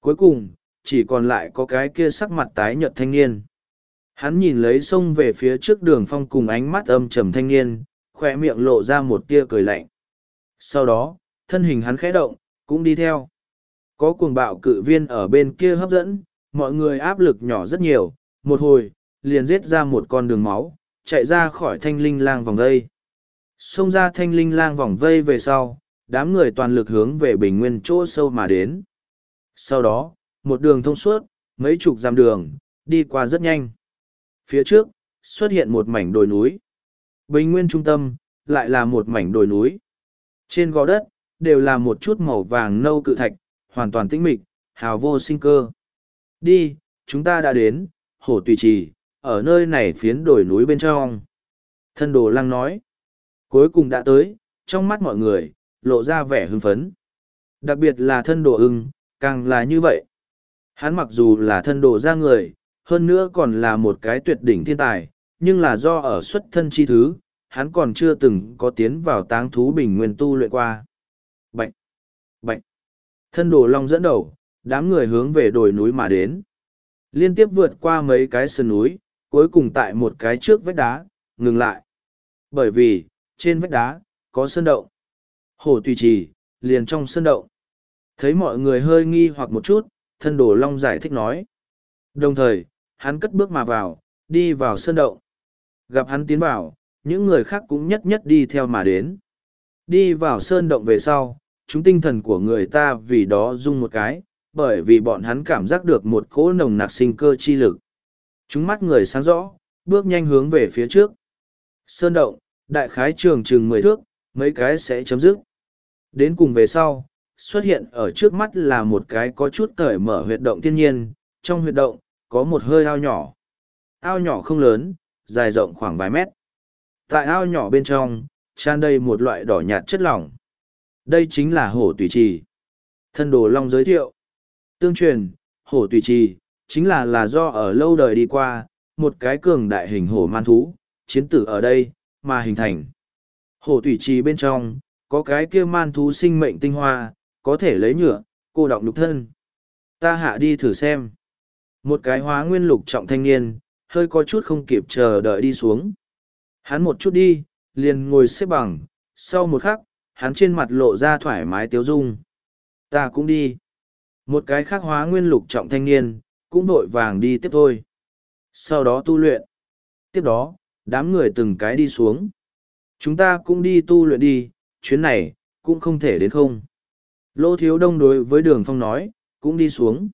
Cuối cùng, chỉ còn lại có cái kia sắc mặt tái nhợt thanh niên. Hắn nhìn lấy sông về phía trước đường phong cùng ánh mắt âm trầm thanh niên, khoe miệng lộ ra một tia cười lạnh. Sau đó, thân hình hắn khẽ động, cũng đi theo. Có cuồng bạo cự viên ở bên kia hấp dẫn, mọi người áp lực nhỏ rất nhiều, một hồi, liền giết ra một con đường máu, chạy ra khỏi thanh linh lang vòng vây. Xông ra thanh linh lang vòng vây về sau, đám người toàn lực hướng về bình nguyên chỗ sâu mà đến. Sau đó, một đường thông suốt, mấy chục dặm đường, đi qua rất nhanh. Phía trước, xuất hiện một mảnh đồi núi. Bình nguyên trung tâm, lại là một mảnh đồi núi. Trên gò đất, đều là một chút màu vàng nâu cự thạch, hoàn toàn tĩnh mịch, hào vô sinh cơ. Đi, chúng ta đã đến, hồ tùy trì, ở nơi này phiến đồi núi bên trong. Thân đồ lăng nói. Cuối cùng đã tới, trong mắt mọi người, lộ ra vẻ hưng phấn. Đặc biệt là thân đồ ưng, càng là như vậy. Hắn mặc dù là thân đồ ra người, hơn nữa còn là một cái tuyệt đỉnh thiên tài, nhưng là do ở xuất thân chi thứ, hắn còn chưa từng có tiến vào táng thú bình nguyên tu luyện qua. Bạch! Bạch! Thân đồ long dẫn đầu, đám người hướng về đồi núi mà đến. Liên tiếp vượt qua mấy cái sườn núi, cuối cùng tại một cái trước vách đá, ngừng lại. Bởi vì, trên vách đá, có sơn động. Hồ tùy trì, liền trong sơn động. Thấy mọi người hơi nghi hoặc một chút, thân đồ long giải thích nói. Đồng thời, hắn cất bước mà vào, đi vào sơn động. Gặp hắn tiến vào, những người khác cũng nhất nhất đi theo mà đến. Đi vào sơn động về sau, chúng tinh thần của người ta vì đó rung một cái, bởi vì bọn hắn cảm giác được một cỗ nồng nặc sinh cơ chi lực. Chúng mắt người sáng rõ, bước nhanh hướng về phía trước. Sơn động, đại khái trường chừng mười thước, mấy cái sẽ chấm dứt. Đến cùng về sau, xuất hiện ở trước mắt là một cái có chút cởi mở huyệt động thiên nhiên, trong huyệt động, có một hơi ao nhỏ. Ao nhỏ không lớn, dài rộng khoảng vài mét. Tại ao nhỏ bên trong, tràn đầy một loại đỏ nhạt chất lỏng. Đây chính là hổ tùy trì. Thân đồ long giới thiệu. Tương truyền, hổ tùy trì, chính là là do ở lâu đời đi qua, một cái cường đại hình hổ man thú, chiến tử ở đây, mà hình thành. Hổ tùy trì bên trong, có cái kia man thú sinh mệnh tinh hoa, có thể lấy nhựa, cô động lục thân. Ta hạ đi thử xem. Một cái hóa nguyên lục trọng thanh niên, hơi có chút không kịp chờ đợi đi xuống. Hắn một chút đi, liền ngồi xếp bằng, sau một khắc, hắn trên mặt lộ ra thoải mái tiếu dung. Ta cũng đi. Một cái khác hóa nguyên lục trọng thanh niên, cũng vội vàng đi tiếp thôi. Sau đó tu luyện. Tiếp đó, đám người từng cái đi xuống. Chúng ta cũng đi tu luyện đi, chuyến này, cũng không thể đến không. Lô thiếu đông đối với đường phong nói, cũng đi xuống.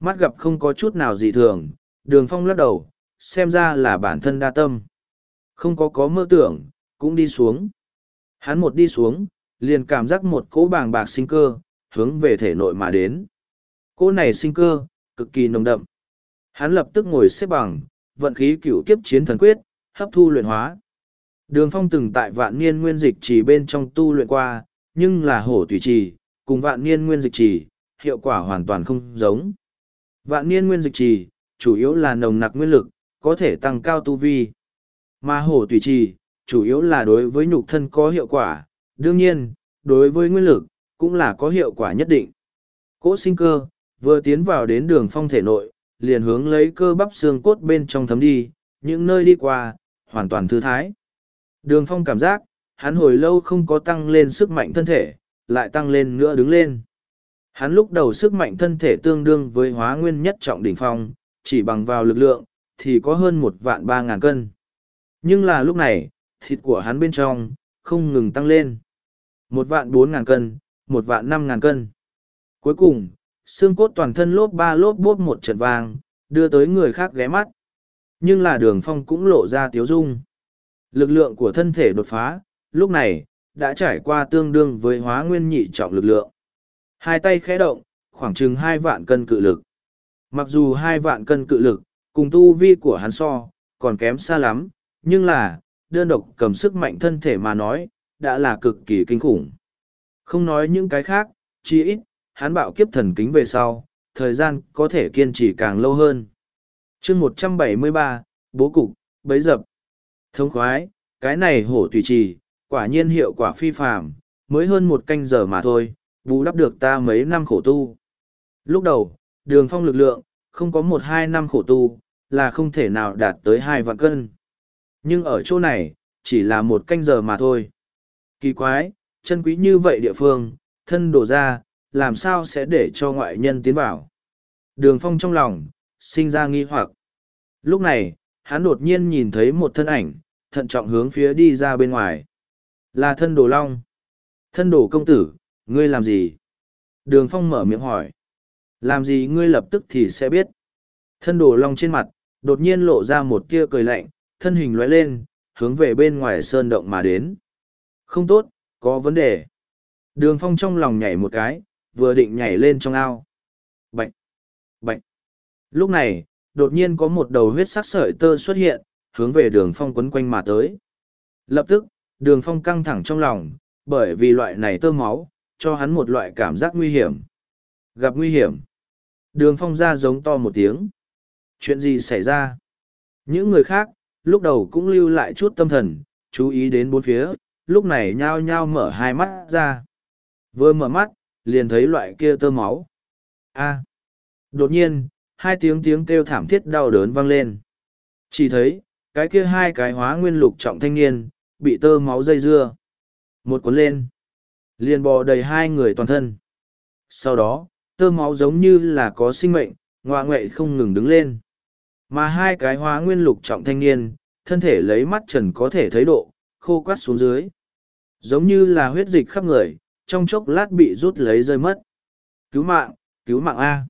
Mắt gặp không có chút nào dị thường, đường phong lắc đầu, xem ra là bản thân đa tâm. Không có có mơ tưởng, cũng đi xuống. Hắn một đi xuống, liền cảm giác một cỗ bàng bạc sinh cơ, hướng về thể nội mà đến. Cỗ này sinh cơ, cực kỳ nồng đậm. Hắn lập tức ngồi xếp bằng, vận khí cửu kiếp chiến thần quyết, hấp thu luyện hóa. Đường phong từng tại vạn niên nguyên dịch chỉ bên trong tu luyện qua, nhưng là hổ tùy trì, cùng vạn niên nguyên dịch trì, hiệu quả hoàn toàn không giống. Vạn niên nguyên dịch trì, chủ yếu là nồng nặc nguyên lực, có thể tăng cao tu vi. Mà hổ tùy trì, chủ yếu là đối với nhục thân có hiệu quả, đương nhiên, đối với nguyên lực, cũng là có hiệu quả nhất định. Cỗ sinh cơ, vừa tiến vào đến đường phong thể nội, liền hướng lấy cơ bắp xương cốt bên trong thấm đi, những nơi đi qua, hoàn toàn thư thái. Đường phong cảm giác, hắn hồi lâu không có tăng lên sức mạnh thân thể, lại tăng lên nữa đứng lên. Hắn lúc đầu sức mạnh thân thể tương đương với hóa nguyên nhất trọng đỉnh phong, chỉ bằng vào lực lượng, thì có hơn một vạn ba ngàn cân. Nhưng là lúc này, thịt của hắn bên trong, không ngừng tăng lên. Một vạn bốn ngàn cân, một vạn năm ngàn cân. Cuối cùng, xương cốt toàn thân lốp ba lốp bốp một trận vàng, đưa tới người khác ghé mắt. Nhưng là đường phong cũng lộ ra tiếu dung. Lực lượng của thân thể đột phá, lúc này, đã trải qua tương đương với hóa nguyên nhị trọng lực lượng. Hai tay khẽ động, khoảng chừng hai vạn cân cự lực. Mặc dù hai vạn cân cự lực, cùng tu vi của hắn so, còn kém xa lắm, nhưng là, đơn độc cầm sức mạnh thân thể mà nói, đã là cực kỳ kinh khủng. Không nói những cái khác, chỉ ít, hắn bạo kiếp thần kính về sau, thời gian có thể kiên trì càng lâu hơn. chương một trăm bảy mươi ba bố cục, bấy dập. Thông khoái, cái này hổ tùy trì, quả nhiên hiệu quả phi phạm, mới hơn một canh giờ mà thôi, bù đắp được ta mấy năm khổ tu. Lúc đầu, đường phong lực lượng, không có một hai năm khổ tu, là không thể nào đạt tới hai vạn cân. Nhưng ở chỗ này, chỉ là một canh giờ mà thôi. Kỳ quái, chân quý như vậy địa phương, thân đổ ra, làm sao sẽ để cho ngoại nhân tiến vào. Đường phong trong lòng, sinh ra nghi hoặc. Lúc này, hắn đột nhiên nhìn thấy một thân ảnh, thận trọng hướng phía đi ra bên ngoài. Là thân đồ long. Thân đồ công tử, ngươi làm gì? Đường phong mở miệng hỏi. Làm gì ngươi lập tức thì sẽ biết. Thân đồ long trên mặt, đột nhiên lộ ra một tia cười lạnh, thân hình lóe lên, hướng về bên ngoài sơn động mà đến. Không tốt, có vấn đề. Đường phong trong lòng nhảy một cái, vừa định nhảy lên trong ao. Bệnh! Bệnh! Lúc này, đột nhiên có một đầu huyết sắc sợi tơ xuất hiện, hướng về đường phong quấn quanh mà tới. Lập tức, đường phong căng thẳng trong lòng, bởi vì loại này tơ máu, cho hắn một loại cảm giác nguy hiểm. Gặp nguy hiểm. Đường phong ra giống to một tiếng. Chuyện gì xảy ra? Những người khác, lúc đầu cũng lưu lại chút tâm thần, chú ý đến bốn phía, lúc này nhao nhao mở hai mắt ra. Vừa mở mắt, liền thấy loại kia tơ máu. A. Đột nhiên, hai tiếng tiếng kêu thảm thiết đau đớn vang lên. Chỉ thấy, cái kia hai cái hóa nguyên lục trọng thanh niên, bị tơ máu dây dưa. Một cuốn lên, liền bò đầy hai người toàn thân. Sau đó, tơ máu giống như là có sinh mệnh, ngoạ ngoệ không ngừng đứng lên. Mà hai cái hóa nguyên lục trọng thanh niên, thân thể lấy mắt trần có thể thấy độ, khô quắt xuống dưới. Giống như là huyết dịch khắp người, trong chốc lát bị rút lấy rơi mất. Cứu mạng, cứu mạng A.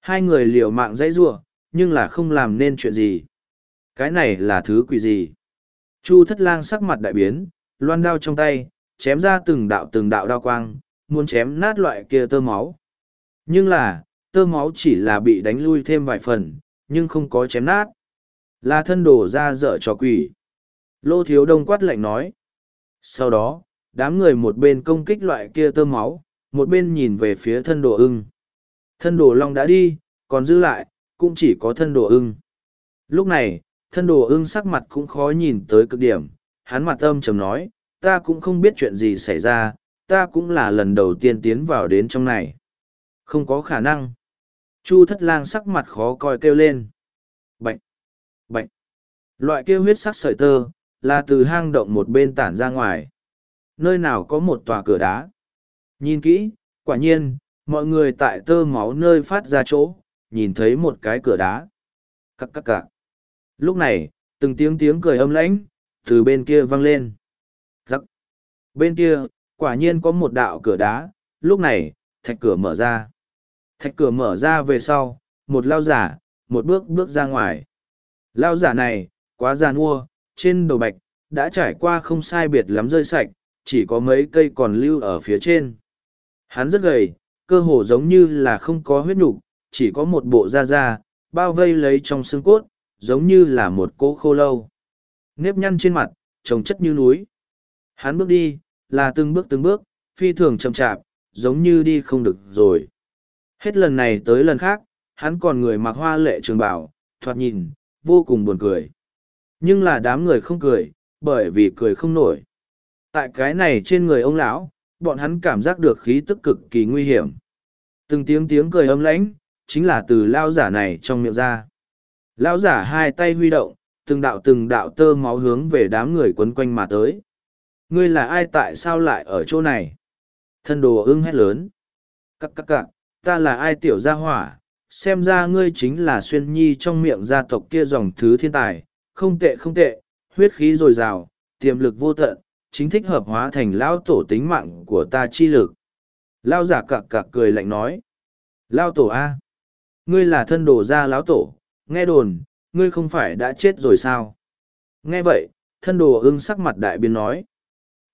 Hai người liều mạng dãy rua, nhưng là không làm nên chuyện gì. Cái này là thứ quỷ gì? Chu thất lang sắc mặt đại biến, loan đao trong tay, chém ra từng đạo từng đạo đao quang, muốn chém nát loại kia tơ máu. Nhưng là, tơ máu chỉ là bị đánh lui thêm vài phần, nhưng không có chém nát. Là thân đổ ra dở cho quỷ. Lô thiếu đông quát lạnh nói. Sau đó, đám người một bên công kích loại kia tơ máu, một bên nhìn về phía thân đồ ưng. Thân đồ long đã đi, còn giữ lại, cũng chỉ có thân đồ ưng. Lúc này, thân đồ ưng sắc mặt cũng khó nhìn tới cực điểm, hắn mặt âm trầm nói, ta cũng không biết chuyện gì xảy ra, ta cũng là lần đầu tiên tiến vào đến trong này. Không có khả năng. Chu thất lang sắc mặt khó coi kêu lên. Bệnh! Bệnh! Loại kêu huyết sắc sợi tơ, là từ hang động một bên tản ra ngoài. Nơi nào có một tòa cửa đá. Nhìn kỹ, quả nhiên, mọi người tại tơ máu nơi phát ra chỗ, nhìn thấy một cái cửa đá. Cắc cắc cạc. Lúc này, từng tiếng tiếng cười âm lãnh, từ bên kia vang lên. Giắc. Bên kia, quả nhiên có một đạo cửa đá, lúc này, thạch cửa mở ra. Thạch cửa mở ra về sau, một lao giả, một bước bước ra ngoài. Lao giả này, quá già nua, trên đầu bạch, đã trải qua không sai biệt lắm rơi sạch, chỉ có mấy cây còn lưu ở phía trên. Hắn rất gầy, cơ hồ giống như là không có huyết nhục, chỉ có một bộ da da, bao vây lấy trong xương cốt, giống như là một cỗ khô lâu. Nếp nhăn trên mặt, trồng chất như núi. Hắn bước đi, là từng bước từng bước, phi thường chậm chạp, giống như đi không được rồi. Hết lần này tới lần khác, hắn còn người mặc hoa lệ trường bảo, thoạt nhìn, vô cùng buồn cười. Nhưng là đám người không cười, bởi vì cười không nổi. Tại cái này trên người ông lão, bọn hắn cảm giác được khí tức cực kỳ nguy hiểm. Từng tiếng tiếng cười âm lãnh, chính là từ lao giả này trong miệng ra. Lao giả hai tay huy động, từng đạo từng đạo tơ máu hướng về đám người quấn quanh mà tới. Ngươi là ai tại sao lại ở chỗ này? Thân đồ ưng hét lớn. Cắc cắc cặc ta là ai tiểu gia hỏa, xem ra ngươi chính là xuyên nhi trong miệng gia tộc kia dòng thứ thiên tài, không tệ không tệ, huyết khí dồi dào, tiềm lực vô tận, chính thích hợp hóa thành lao tổ tính mạng của ta chi lực. Lao giả cặc cặc cười lạnh nói. Lao tổ A. Ngươi là thân đồ gia lão tổ, nghe đồn, ngươi không phải đã chết rồi sao? Nghe vậy, thân đồ ưng sắc mặt đại biến nói.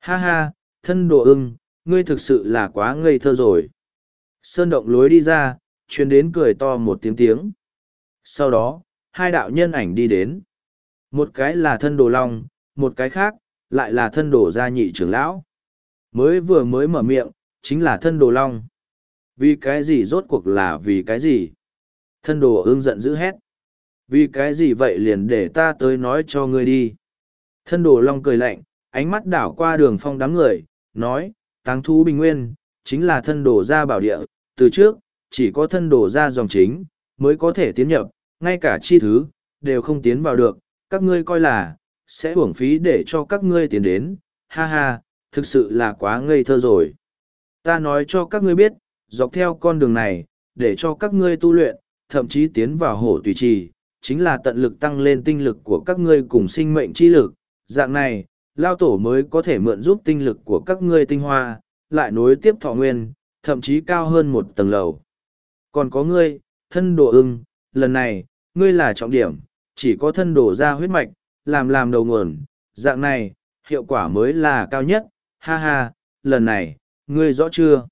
Ha ha, thân đồ ưng, ngươi thực sự là quá ngây thơ rồi. Sơn động lối đi ra, chuyến đến cười to một tiếng tiếng. Sau đó, hai đạo nhân ảnh đi đến. Một cái là thân đồ long, một cái khác, lại là thân đồ gia nhị trưởng lão. Mới vừa mới mở miệng, chính là thân đồ long. Vì cái gì rốt cuộc là vì cái gì? Thân đồ ương giận dữ hét. Vì cái gì vậy liền để ta tới nói cho ngươi đi. Thân đồ long cười lạnh, ánh mắt đảo qua đường phong đám người, nói, táng thú bình nguyên, chính là thân đồ gia bảo địa, từ trước, chỉ có thân đồ gia dòng chính, mới có thể tiến nhập, ngay cả chi thứ, đều không tiến vào được, các ngươi coi là, sẽ uổng phí để cho các ngươi tiến đến, ha ha, thực sự là quá ngây thơ rồi. Ta nói cho các ngươi biết, dọc theo con đường này, để cho các ngươi tu luyện, thậm chí tiến vào hổ tùy trì, chính là tận lực tăng lên tinh lực của các ngươi cùng sinh mệnh chi lực. Dạng này, lao tổ mới có thể mượn giúp tinh lực của các ngươi tinh hoa, lại nối tiếp thọ nguyên, thậm chí cao hơn một tầng lầu. Còn có ngươi, thân đồ ưng, lần này, ngươi là trọng điểm, chỉ có thân đồ ra huyết mạch, làm làm đầu nguồn, dạng này, hiệu quả mới là cao nhất, ha ha, lần này, ngươi rõ chưa?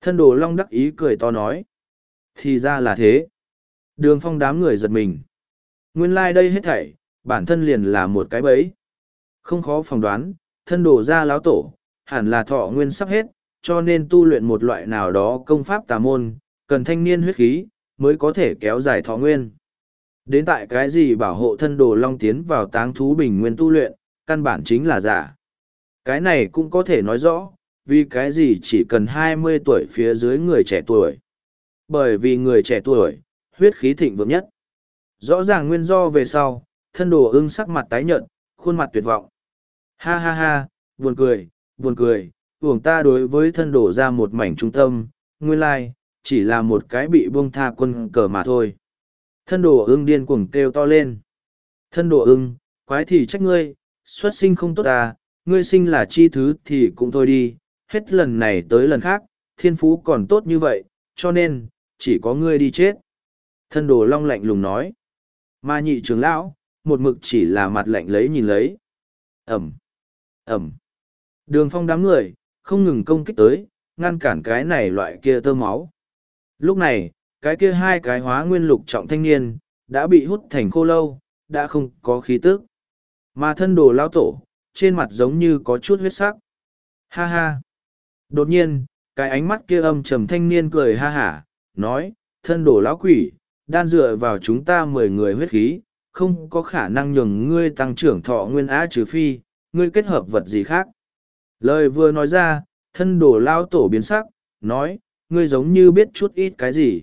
Thân đồ long đắc ý cười to nói. Thì ra là thế. Đường phong đám người giật mình. Nguyên lai like đây hết thảy, bản thân liền là một cái bẫy. Không khó phỏng đoán, thân đồ ra láo tổ, hẳn là thọ nguyên sắp hết, cho nên tu luyện một loại nào đó công pháp tà môn, cần thanh niên huyết khí, mới có thể kéo dài thọ nguyên. Đến tại cái gì bảo hộ thân đồ long tiến vào táng thú bình nguyên tu luyện, căn bản chính là giả. Cái này cũng có thể nói rõ, vì cái gì chỉ cần hai mươi tuổi phía dưới người trẻ tuổi. Bởi vì người trẻ tuổi, huyết khí thịnh vượng nhất. Rõ ràng nguyên do về sau, thân đồ ưng sắc mặt tái nhợt, khuôn mặt tuyệt vọng. Ha ha ha, buồn cười, buồn cười, uổng ta đối với thân đổ ra một mảnh trung tâm, nguyên lai, chỉ là một cái bị buông tha quân cờ mà thôi. Thân đồ ưng điên cuồng kêu to lên. Thân đồ ưng, quái thì trách ngươi, xuất sinh không tốt à? ngươi sinh là chi thứ thì cũng thôi đi, hết lần này tới lần khác, thiên phú còn tốt như vậy, cho nên, chỉ có ngươi đi chết. Thân đồ long lạnh lùng nói. Mà nhị trưởng lão, một mực chỉ là mặt lạnh lấy nhìn lấy. Ẩm, Ẩm. Đường phong đám người, không ngừng công kích tới, ngăn cản cái này loại kia tơ máu. Lúc này, cái kia hai cái hóa nguyên lục trọng thanh niên, đã bị hút thành khô lâu, đã không có khí tức. Mà thân đồ lao tổ, trên mặt giống như có chút huyết sắc. Ha ha! Đột nhiên, cái ánh mắt kia âm trầm thanh niên cười ha hả, nói, thân đồ lão quỷ, đan dựa vào chúng ta mười người huyết khí, không có khả năng nhường ngươi tăng trưởng thọ nguyên á trừ phi, ngươi kết hợp vật gì khác. Lời vừa nói ra, thân đồ lao tổ biến sắc, nói, ngươi giống như biết chút ít cái gì.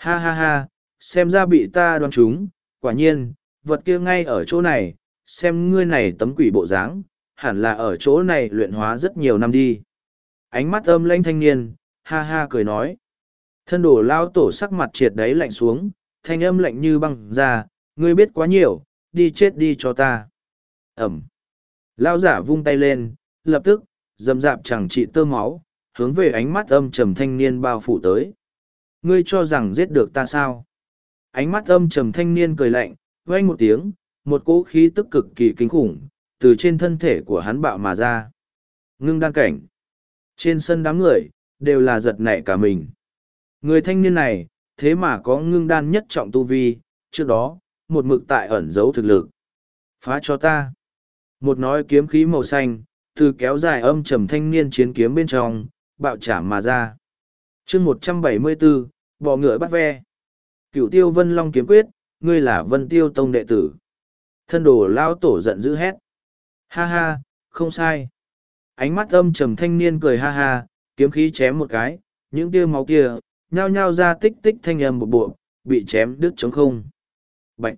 Ha ha ha, xem ra bị ta đoán trúng, quả nhiên, vật kia ngay ở chỗ này, xem ngươi này tấm quỷ bộ dáng, hẳn là ở chỗ này luyện hóa rất nhiều năm đi. Ánh mắt âm lãnh thanh niên, ha ha cười nói. Thân đổ lao tổ sắc mặt triệt đáy lạnh xuống, thanh âm lạnh như băng ra, ngươi biết quá nhiều, đi chết đi cho ta. Ẩm. Lao giả vung tay lên, lập tức, dầm dạp chẳng trị tơ máu, hướng về ánh mắt âm trầm thanh niên bao phủ tới. Ngươi cho rằng giết được ta sao? Ánh mắt âm trầm thanh niên cười lạnh, vang một tiếng, một cỗ khí tức cực kỳ kinh khủng, từ trên thân thể của hắn bạo mà ra. Ngưng đan cảnh. Trên sân đám người, đều là giật nảy cả mình. Người thanh niên này, thế mà có ngưng đan nhất trọng tu vi, trước đó, một mực tại ẩn giấu thực lực. Phá cho ta. Một nói kiếm khí màu xanh, từ kéo dài âm trầm thanh niên chiến kiếm bên trong, bạo trảm mà ra chương một trăm bảy mươi bốn bọ ngựa bắt ve. Cựu tiêu vân long kiếm quyết, ngươi là vân tiêu tông đệ tử. Thân đồ lao tổ giận dữ hét. Ha ha, không sai. Ánh mắt âm trầm thanh niên cười ha ha, kiếm khí chém một cái, những tia máu kia, nhao nhao ra tích tích thanh âm một bộ, bị chém đứt trống không. Bạch!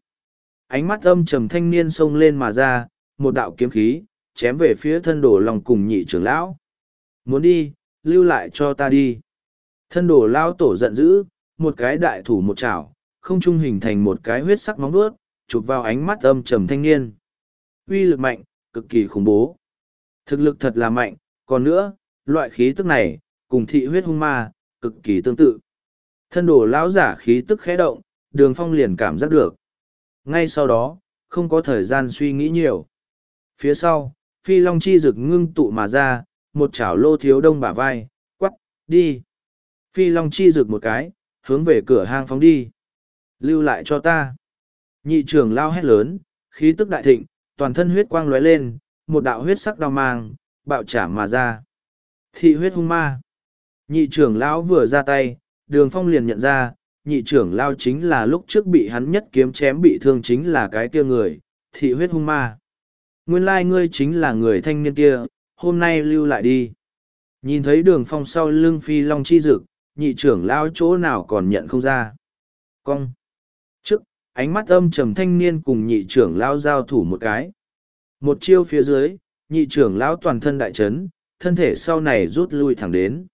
Ánh mắt âm trầm thanh niên xông lên mà ra, một đạo kiếm khí, chém về phía thân đồ lòng cùng nhị trưởng lão. Muốn đi, lưu lại cho ta đi. Thân đồ lao tổ giận dữ, một cái đại thủ một chảo, không trung hình thành một cái huyết sắc móng vuốt, chụp vào ánh mắt âm trầm thanh niên. Uy lực mạnh, cực kỳ khủng bố. Thực lực thật là mạnh, còn nữa, loại khí tức này, cùng thị huyết hung ma, cực kỳ tương tự. Thân đồ lão giả khí tức khẽ động, đường phong liền cảm giác được. Ngay sau đó, không có thời gian suy nghĩ nhiều. Phía sau, phi long chi rực ngưng tụ mà ra, một chảo lô thiếu đông bả vai, quắc, đi. Phi long chi rực một cái, hướng về cửa hang phóng đi. Lưu lại cho ta. Nhị trưởng lao hét lớn, khí tức đại thịnh, toàn thân huyết quang lóe lên, một đạo huyết sắc đao mang, bạo trả mà ra. Thị huyết hung ma. Nhị trưởng lão vừa ra tay, đường phong liền nhận ra, nhị trưởng lao chính là lúc trước bị hắn nhất kiếm chém bị thương chính là cái kia người, thị huyết hung ma. Nguyên lai ngươi chính là người thanh niên kia, hôm nay lưu lại đi. Nhìn thấy đường phong sau lưng phi long chi dực, nhị trưởng lao chỗ nào còn nhận không ra. Cong. Trước, ánh mắt âm trầm thanh niên cùng nhị trưởng lao giao thủ một cái. Một chiêu phía dưới, nhị trưởng lão toàn thân đại chấn, thân thể sau này rút lui thẳng đến.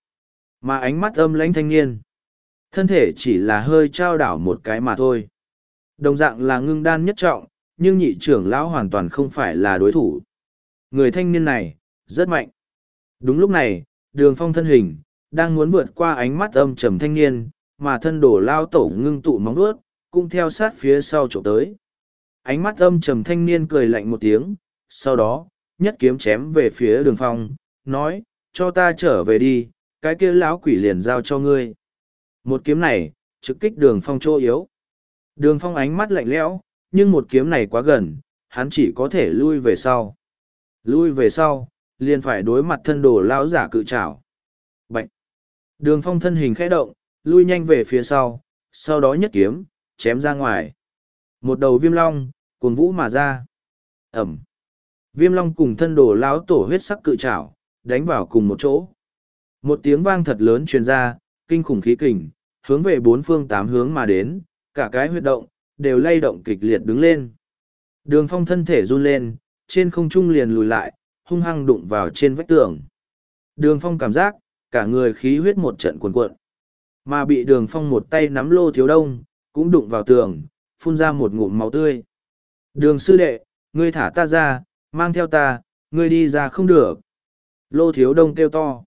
Mà ánh mắt âm lãnh thanh niên. Thân thể chỉ là hơi trao đảo một cái mà thôi. Đồng dạng là ngưng đan nhất trọng, nhưng nhị trưởng lão hoàn toàn không phải là đối thủ. Người thanh niên này, rất mạnh. Đúng lúc này, đường phong thân hình, đang muốn vượt qua ánh mắt âm trầm thanh niên, mà thân đổ lao tổ ngưng tụ móng vuốt, cũng theo sát phía sau trộm tới. Ánh mắt âm trầm thanh niên cười lạnh một tiếng, sau đó, nhất kiếm chém về phía đường phong, nói, cho ta trở về đi, cái kia lão quỷ liền giao cho ngươi. Một kiếm này, trực kích đường phong chỗ yếu. Đường phong ánh mắt lạnh lẽo, nhưng một kiếm này quá gần, hắn chỉ có thể lui về sau. Lui về sau, liền phải đối mặt thân đồ lão giả cự trảo. Bạch! Đường phong thân hình khẽ động, lui nhanh về phía sau, sau đó nhất kiếm, chém ra ngoài. Một đầu viêm long, cuồng vũ mà ra. Ẩm! Viêm long cùng thân đồ lão tổ huyết sắc cự trảo, đánh vào cùng một chỗ. Một tiếng vang thật lớn truyền ra, kinh khủng khí kình, hướng về bốn phương tám hướng mà đến, cả cái huyệt động, đều lay động kịch liệt đứng lên. Đường phong thân thể run lên, trên không trung liền lùi lại, hung hăng đụng vào trên vách tường. Đường phong cảm giác, cả người khí huyết một trận cuồn cuộn. Mà bị đường phong một tay nắm lô thiếu đông, cũng đụng vào tường, phun ra một ngụm máu tươi. Đường sư đệ, ngươi thả ta ra, mang theo ta, ngươi đi ra không được. Lô thiếu đông kêu to.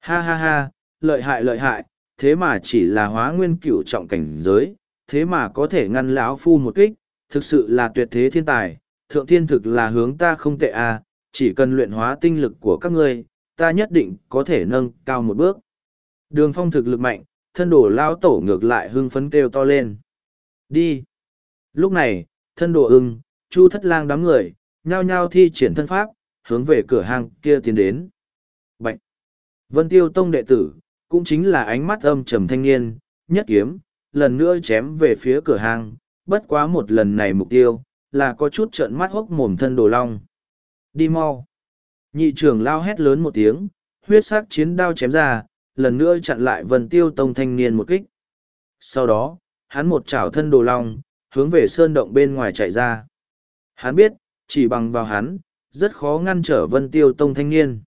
Ha ha ha, lợi hại lợi hại, thế mà chỉ là hóa nguyên cửu trọng cảnh giới, thế mà có thể ngăn lão phu một kích, thực sự là tuyệt thế thiên tài, thượng thiên thực là hướng ta không tệ à, chỉ cần luyện hóa tinh lực của các ngươi, ta nhất định có thể nâng cao một bước. Đường phong thực lực mạnh, thân đồ lao tổ ngược lại hưng phấn kêu to lên. Đi! Lúc này, thân đồ ưng, chu thất lang đám người, nhao nhao thi triển thân pháp, hướng về cửa hàng kia tiến đến. Bạch! Vân tiêu tông đệ tử, cũng chính là ánh mắt âm trầm thanh niên, nhất kiếm, lần nữa chém về phía cửa hàng, bất quá một lần này mục tiêu, là có chút trợn mắt hốc mồm thân đồ long. Đi mau! Nhị trưởng lao hét lớn một tiếng, huyết sắc chiến đao chém ra, lần nữa chặn lại vân tiêu tông thanh niên một kích. Sau đó, hắn một chảo thân đồ long, hướng về sơn động bên ngoài chạy ra. Hắn biết, chỉ bằng vào hắn, rất khó ngăn trở vân tiêu tông thanh niên.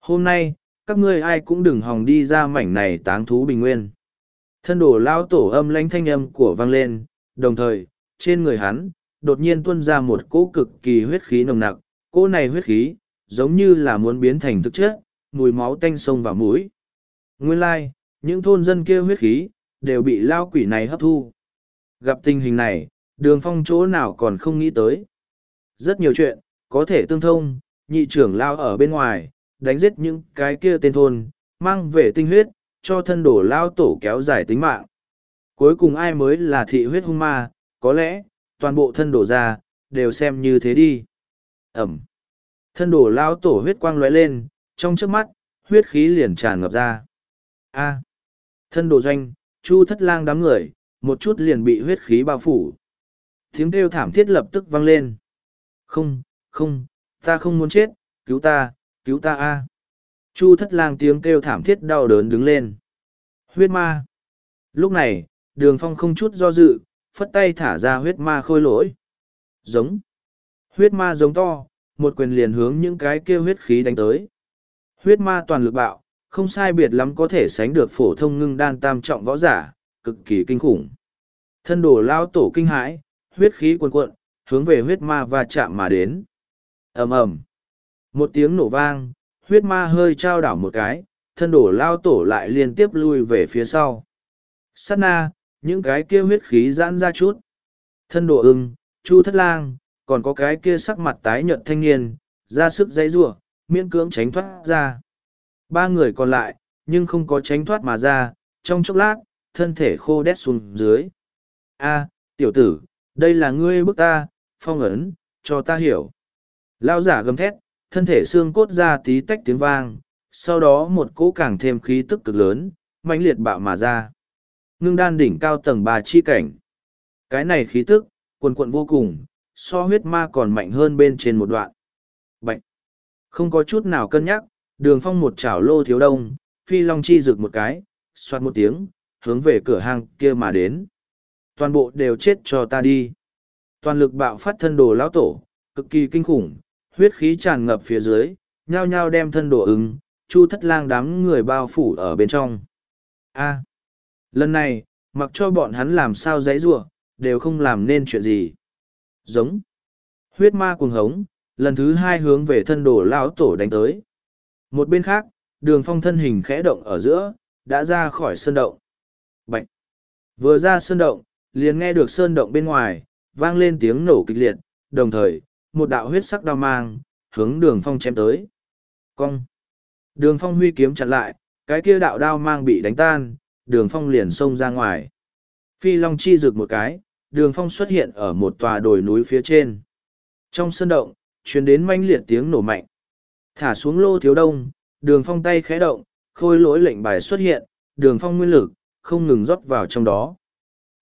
Hôm nay, các ngươi ai cũng đừng hòng đi ra mảnh này táng thú bình nguyên. Thân đồ lao tổ âm lãnh thanh âm của vang lên, đồng thời, trên người hắn, đột nhiên tuôn ra một cỗ cực kỳ huyết khí nồng nặc, cỗ này huyết khí, giống như là muốn biến thành thực chất, mùi máu tanh sông vào mũi. Nguyên lai, like, những thôn dân kia huyết khí, đều bị lao quỷ này hấp thu. Gặp tình hình này, đường phong chỗ nào còn không nghĩ tới. Rất nhiều chuyện, có thể tương thông, nhị trưởng lao ở bên ngoài, đánh giết những cái kia tên thôn, mang về tinh huyết, cho thân đổ lao tổ kéo dài tính mạng. Cuối cùng ai mới là thị huyết hung ma, có lẽ, toàn bộ thân đổ ra, đều xem như thế đi. Ẩm. Thân đổ lao tổ huyết quang lóe lên, trong trước mắt, huyết khí liền tràn ngập ra. A. Thân đồ doanh, chu thất lang đám người, một chút liền bị huyết khí bao phủ. Tiếng kêu thảm thiết lập tức vang lên. Không, không, ta không muốn chết, cứu ta, cứu ta a. Chu thất lang tiếng kêu thảm thiết đau đớn đứng lên. Huyết ma. Lúc này, đường phong không chút do dự, phất tay thả ra huyết ma khôi lỗi. Giống. Huyết ma giống to, một quyền liền hướng những cái kêu huyết khí đánh tới. Huyết ma toàn lực bạo, không sai biệt lắm có thể sánh được phổ thông ngưng đan tam trọng võ giả, cực kỳ kinh khủng. Thân đồ lao tổ kinh hãi, huyết khí cuồn cuộn, hướng về huyết ma và chạm mà đến. ầm ầm Một tiếng nổ vang, huyết ma hơi trao đảo một cái, thân đổ lao tổ lại liên tiếp lui về phía sau. Sát na, những cái kia huyết khí giãn ra chút. Thân đổ ưng, chu thất lang, còn có cái kia sắc mặt tái nhợt thanh niên, ra sức dãy rủa miễn cưỡng tránh thoát ra. Ba người còn lại, nhưng không có tránh thoát mà ra, trong chốc lát, thân thể khô đét xuống dưới. A, tiểu tử, đây là ngươi bức ta, phong ấn, cho ta hiểu. Lao giả gầm thét, thân thể xương cốt ra tí tách tiếng vang, sau đó một cỗ càng thêm khí tức cực lớn, mãnh liệt bạo mà ra. Ngưng đan đỉnh cao tầng ba chi cảnh. Cái này khí tức, quần quận vô cùng, so huyết ma còn mạnh hơn bên trên một đoạn. Bạch! Không có chút nào cân nhắc, đường phong một chảo lô thiếu đông, phi long chi rực một cái, xoát một tiếng, hướng về cửa hàng kia mà đến. Toàn bộ đều chết cho ta đi. Toàn lực bạo phát thân đồ lão tổ, cực kỳ kinh khủng, huyết khí tràn ngập phía dưới, nhao nhao đem thân đồ ứng, chu thất lang đám người bao phủ ở bên trong. A. lần này, mặc cho bọn hắn làm sao dãy rủa đều không làm nên chuyện gì. Giống. Huyết ma cuồng hống, lần thứ hai hướng về thân đồ lão tổ đánh tới. Một bên khác, đường phong thân hình khẽ động ở giữa, đã ra khỏi sơn động. Bạch! Vừa ra sơn động, liền nghe được sơn động bên ngoài, vang lên tiếng nổ kịch liệt, đồng thời, một đạo huyết sắc đao mang, hướng đường phong chém tới. Cong! Đường phong huy kiếm chặn lại, cái kia đạo đao mang bị đánh tan, đường phong liền xông ra ngoài. Phi Long chi rực một cái, đường phong xuất hiện ở một tòa đồi núi phía trên. Trong sân động, chuyến đến manh liệt tiếng nổ mạnh. Thả xuống lô thiếu đông, đường phong tay khẽ động, khôi lỗi lệnh bài xuất hiện, đường phong nguyên lực, không ngừng rót vào trong đó.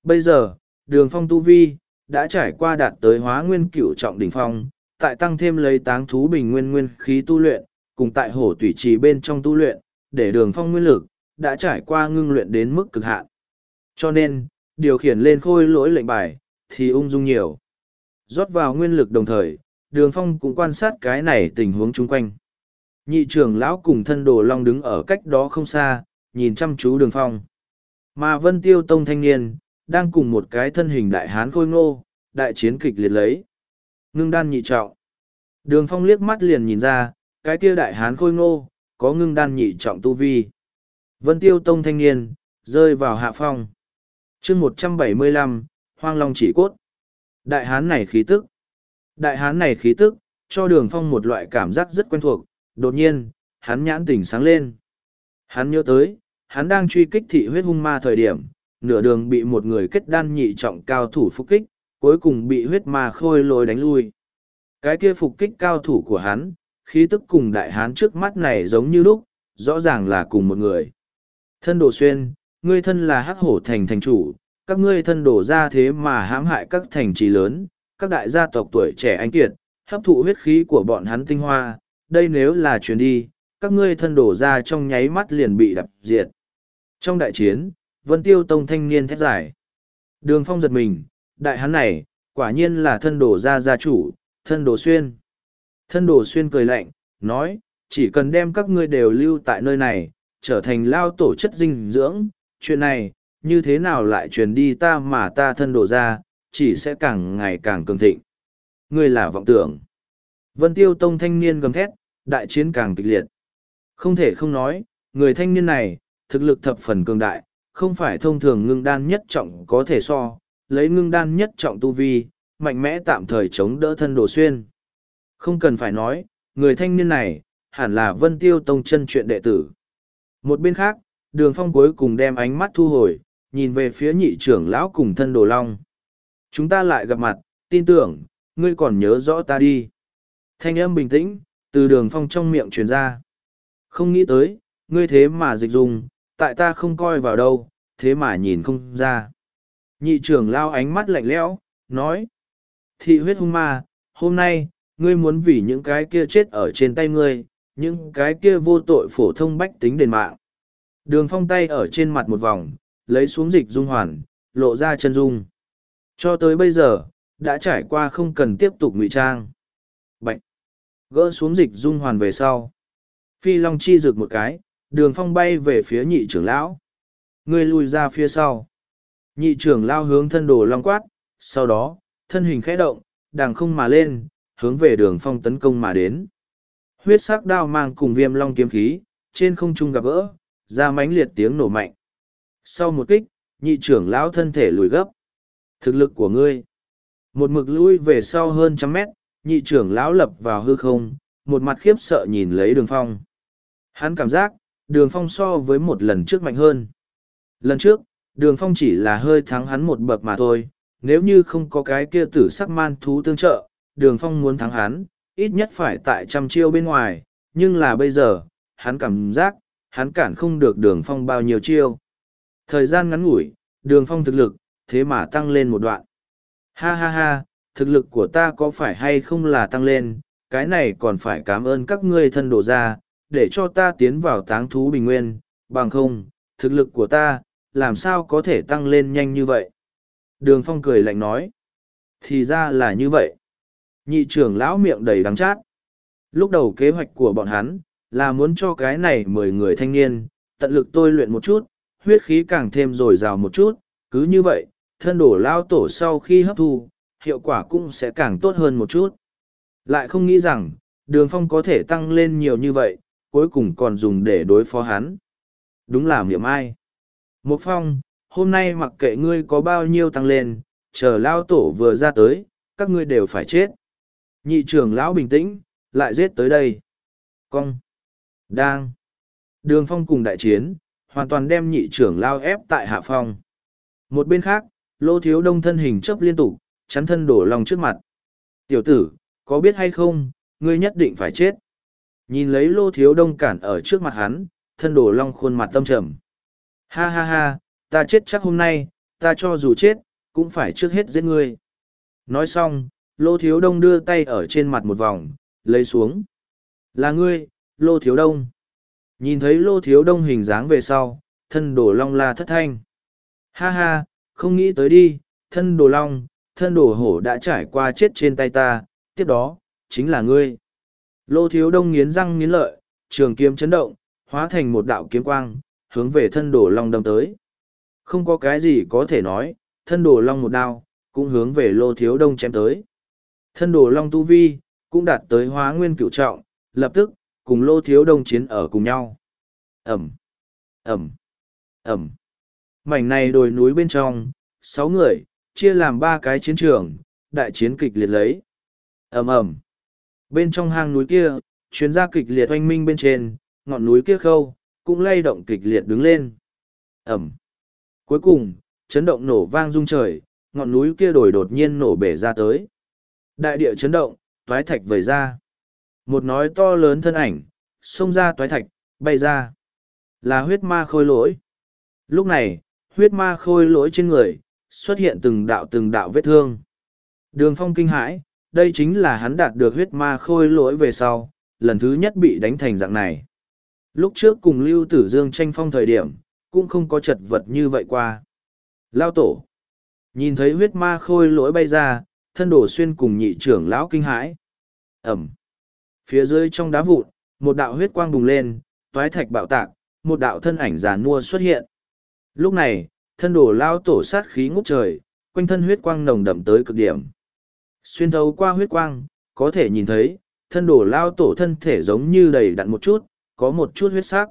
Bây giờ, đường phong tu vi, đã trải qua đạt tới hóa nguyên cửu trọng đỉnh phong, tại tăng thêm lấy táng thú bình nguyên nguyên khí tu luyện, cùng tại hổ tủy trì bên trong tu luyện, để đường phong nguyên lực, đã trải qua ngưng luyện đến mức cực hạn. Cho nên, điều khiển lên khôi lỗi lệnh bài, thì ung dung nhiều. Rót vào nguyên lực đồng thời, đường phong cũng quan sát cái này tình huống chung quanh. Nhị trưởng lão cùng thân đồ long đứng ở cách đó không xa nhìn chăm chú đường phong. Mà vân tiêu tông thanh niên đang cùng một cái thân hình đại hán khôi ngô đại chiến kịch liệt lấy. Ngưng đan nhị trọng. Đường phong liếc mắt liền nhìn ra cái kia đại hán khôi ngô có ngưng đan nhị trọng tu vi. Vân tiêu tông thanh niên rơi vào hạ phong chương một trăm bảy mươi lăm, hoang long chỉ cốt. Đại hán này khí tức. Đại hán này khí tức, cho đường phong một loại cảm giác rất quen thuộc. Đột nhiên, hắn nhãn tỉnh sáng lên. Hắn nhớ tới, hắn đang truy kích thị huyết hung ma thời điểm, nửa đường bị một người kết đan nhị trọng cao thủ phục kích, cuối cùng bị huyết ma khôi lôi đánh lui. Cái kia phục kích cao thủ của hắn, khí tức cùng đại hán trước mắt này giống như lúc, rõ ràng là cùng một người. Thân đồ xuyên ngươi thân là hắc hổ thành thành chủ các ngươi thân đổ ra thế mà hãm hại các thành trì lớn, các đại gia tộc tuổi trẻ anh kiệt, hấp thụ huyết khí của bọn hắn tinh hoa, đây nếu là chuyến đi, các ngươi thân đổ ra trong nháy mắt liền bị đập diệt. Trong đại chiến, Vân Tiêu Tông thanh niên thét giải. Đường Phong giật mình, đại hắn này, quả nhiên là thân đổ ra gia chủ, thân đổ xuyên. Thân đổ xuyên cười lạnh, nói, chỉ cần đem các ngươi đều lưu tại nơi này, trở thành lao tổ chất dinh dưỡng, chuyện này, như thế nào lại truyền đi ta mà ta thân đổ ra, chỉ sẽ càng ngày càng cường thịnh. Ngươi là vọng tưởng. Vân Tiêu Tông thanh niên gầm thét, đại chiến càng kịch liệt. Không thể không nói, người thanh niên này, thực lực thập phần cường đại, không phải thông thường ngưng đan nhất trọng có thể so, lấy ngưng đan nhất trọng tu vi, mạnh mẽ tạm thời chống đỡ thân đồ xuyên. Không cần phải nói, người thanh niên này, hẳn là Vân Tiêu Tông chân chuyện đệ tử. Một bên khác, đường phong cuối cùng đem ánh mắt thu hồi, nhìn về phía nhị trưởng lão cùng thân đồ long. Chúng ta lại gặp mặt, tin tưởng, ngươi còn nhớ rõ ta đi. Thanh âm bình tĩnh, từ đường phong trong miệng truyền ra. Không nghĩ tới, ngươi thế mà dịch dùng, tại ta không coi vào đâu, thế mà nhìn không ra. Nhị trưởng lao ánh mắt lạnh lẽo, nói. Thị huyết hung ma, hôm nay, ngươi muốn vì những cái kia chết ở trên tay ngươi, những cái kia vô tội phổ thông bách tính đền mạng. Đường phong tay ở trên mặt một vòng, lấy xuống dịch dung hoàn, lộ ra chân dung. Cho tới bây giờ, đã trải qua không cần tiếp tục ngụy trang. Bạch! Gỡ xuống dịch dung hoàn về sau. Phi Long chi rực một cái, đường phong bay về phía nhị trưởng lão. Người lùi ra phía sau. Nhị trưởng lao hướng thân đồ long quát, sau đó, thân hình khẽ động, đàng không mà lên, hướng về đường phong tấn công mà đến. Huyết sắc đao mang cùng viêm long kiếm khí, trên không trung gặp gỡ, ra mãnh liệt tiếng nổ mạnh. Sau một kích, nhị trưởng lão thân thể lùi gấp. Thực lực của ngươi. Một mực lui về sau hơn trăm mét, nhị trưởng lão lập vào hư không, một mặt khiếp sợ nhìn lấy đường phong. Hắn cảm giác, đường phong so với một lần trước mạnh hơn. Lần trước, đường phong chỉ là hơi thắng hắn một bậc mà thôi, nếu như không có cái kia tử sắc man thú tương trợ, đường phong muốn thắng hắn, ít nhất phải tại trăm chiêu bên ngoài, nhưng là bây giờ, hắn cảm giác, hắn cản không được đường phong bao nhiêu chiêu. Thời gian ngắn ngủi, đường phong thực lực, thế mà tăng lên một đoạn. Ha ha ha, thực lực của ta có phải hay không là tăng lên, cái này còn phải cảm ơn các ngươi thân đồ ra, để cho ta tiến vào táng thú bình nguyên, bằng không, thực lực của ta, làm sao có thể tăng lên nhanh như vậy. Đường phong cười lạnh nói, thì ra là như vậy. Nhị trưởng lão miệng đầy đắng chát. Lúc đầu kế hoạch của bọn hắn, là muốn cho cái này mười người thanh niên, tận lực tôi luyện một chút, huyết khí càng thêm dồi dào một chút, cứ như vậy, thân đổ lao tổ sau khi hấp thu, hiệu quả cũng sẽ càng tốt hơn một chút. Lại không nghĩ rằng, đường phong có thể tăng lên nhiều như vậy, cuối cùng còn dùng để đối phó hắn. Đúng là miệng ai. Một phong, hôm nay mặc kệ ngươi có bao nhiêu tăng lên, chờ lao tổ vừa ra tới, các ngươi đều phải chết. Nhị trưởng lão bình tĩnh, lại giết tới đây. Cong. Đang. Đường phong cùng đại chiến, hoàn toàn đem nhị trưởng lao ép tại hạ phong. Một bên khác, lô thiếu đông thân hình chấp liên tục, chắn thân đổ lòng trước mặt. Tiểu tử, có biết hay không, ngươi nhất định phải chết. Nhìn lấy lô thiếu đông cản ở trước mặt hắn, thân đổ long khuôn mặt tâm trầm. Ha ha ha, ta chết chắc hôm nay, ta cho dù chết, cũng phải trước hết giết ngươi. Nói xong, lô thiếu đông đưa tay ở trên mặt một vòng, lấy xuống. Là ngươi, lô thiếu đông. Nhìn thấy lô thiếu đông hình dáng về sau, thân đồ long la thất thanh. Ha ha, không nghĩ tới đi, thân đồ long, thân đồ hổ đã trải qua chết trên tay ta, tiếp đó, chính là ngươi. Lô thiếu đông nghiến răng nghiến lợi, trường kiếm chấn động, hóa thành một đạo kiếm quang, hướng về thân đồ long đâm tới. Không có cái gì có thể nói, thân đồ long một đao, cũng hướng về lô thiếu đông chém tới. Thân đồ long tu vi, cũng đạt tới hóa nguyên cửu trọng, lập tức, cùng lô thiếu đông chiến ở cùng nhau. Ẩm, Ẩm, Ẩm. Mảnh này đồi núi bên trong, sáu người, chia làm ba cái chiến trường, đại chiến kịch liệt lấy. Ẩm Ẩm. Bên trong hang núi kia, chuyến ra kịch liệt oanh minh bên trên, ngọn núi kia khâu, cũng lay động kịch liệt đứng lên. Ẩm. Cuối cùng, chấn động nổ vang rung trời, ngọn núi kia đổi đột nhiên nổ bể ra tới. Đại địa chấn động, toái thạch vẩy ra. Một nói to lớn thân ảnh, xông ra toái thạch, bay ra. Là huyết ma khôi lỗi. Lúc này, huyết ma khôi lỗi trên người, xuất hiện từng đạo từng đạo vết thương. Đường phong kinh hãi, đây chính là hắn đạt được huyết ma khôi lỗi về sau, lần thứ nhất bị đánh thành dạng này. Lúc trước cùng Lưu Tử Dương tranh phong thời điểm, cũng không có chật vật như vậy qua. Lao tổ. Nhìn thấy huyết ma khôi lỗi bay ra, thân đổ xuyên cùng nhị trưởng lão kinh hãi. Ẩm. Phía dưới trong đá vụn, một đạo huyết quang bùng lên, toái thạch bạo tạc, một đạo thân ảnh giàn mua xuất hiện. Lúc này, thân đổ lao tổ sát khí ngút trời, quanh thân huyết quang nồng đậm tới cực điểm. Xuyên thấu qua huyết quang, có thể nhìn thấy, thân đổ lao tổ thân thể giống như đầy đặn một chút, có một chút huyết sắc.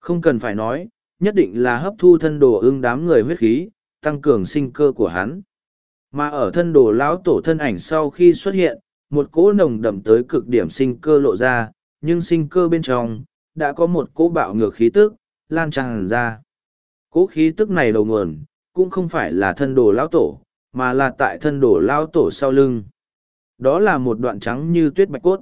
Không cần phải nói, nhất định là hấp thu thân đồ ưng đám người huyết khí, tăng cường sinh cơ của hắn. Mà ở thân đồ lão tổ thân ảnh sau khi xuất hiện, một cỗ nồng đậm tới cực điểm sinh cơ lộ ra, nhưng sinh cơ bên trong, đã có một cỗ bạo ngược khí tức, lan tràn ra. Cỗ khí tức này đầu nguồn, cũng không phải là thân đồ lão tổ, mà là tại thân đồ lão tổ sau lưng. Đó là một đoạn trắng như tuyết bạch cốt.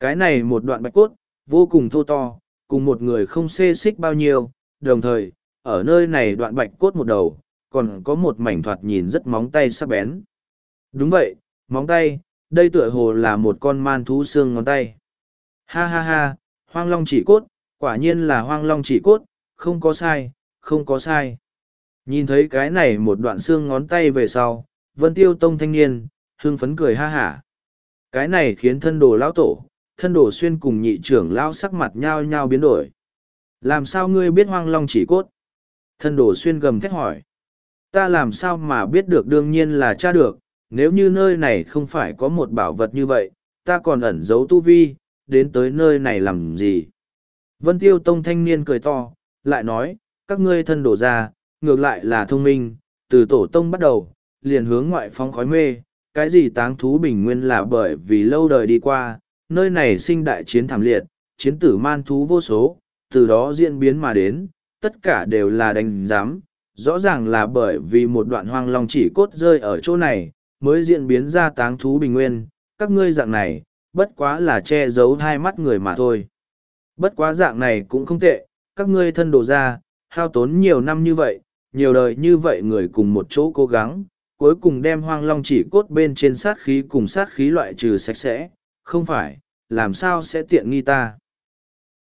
Cái này một đoạn bạch cốt, vô cùng thô to, cùng một người không xê xích bao nhiêu, đồng thời, ở nơi này đoạn bạch cốt một đầu, còn có một mảnh thoạt nhìn rất móng tay sắc bén. Đúng vậy, móng tay, đây tựa hồ là một con man thú xương ngón tay. Ha ha ha, hoang long chỉ cốt, quả nhiên là hoang long chỉ cốt, không có sai, không có sai. Nhìn thấy cái này một đoạn xương ngón tay về sau, vân tiêu tông thanh niên, hưng phấn cười ha hả. Cái này khiến thân đồ lão tổ, thân đồ xuyên cùng nhị trưởng lão sắc mặt nhao nhao biến đổi. Làm sao ngươi biết hoang long chỉ cốt? Thân đồ xuyên gầm thét hỏi. Ta làm sao mà biết được đương nhiên là cha được, nếu như nơi này không phải có một bảo vật như vậy, ta còn ẩn giấu tu vi, đến tới nơi này làm gì? Vân Tiêu Tông thanh niên cười to, lại nói, các ngươi thân đổ ra, ngược lại là thông minh, từ tổ tông bắt đầu, liền hướng ngoại phóng khói mê, cái gì táng thú bình nguyên là bởi vì lâu đời đi qua, nơi này sinh đại chiến thảm liệt, chiến tử man thú vô số, từ đó diễn biến mà đến, tất cả đều là đánh giám, rõ ràng là bởi vì một đoạn hoang long chỉ cốt rơi ở chỗ này, mới diễn biến ra táng thú bình nguyên, các ngươi dạng này, bất quá là che giấu hai mắt người mà thôi. Bất quá dạng này cũng không tệ, các ngươi thân đồ ra, hao tốn nhiều năm như vậy, nhiều đời như vậy người cùng một chỗ cố gắng, cuối cùng đem hoang long chỉ cốt bên trên sát khí cùng sát khí loại trừ sạch sẽ, không phải, làm sao sẽ tiện nghi ta.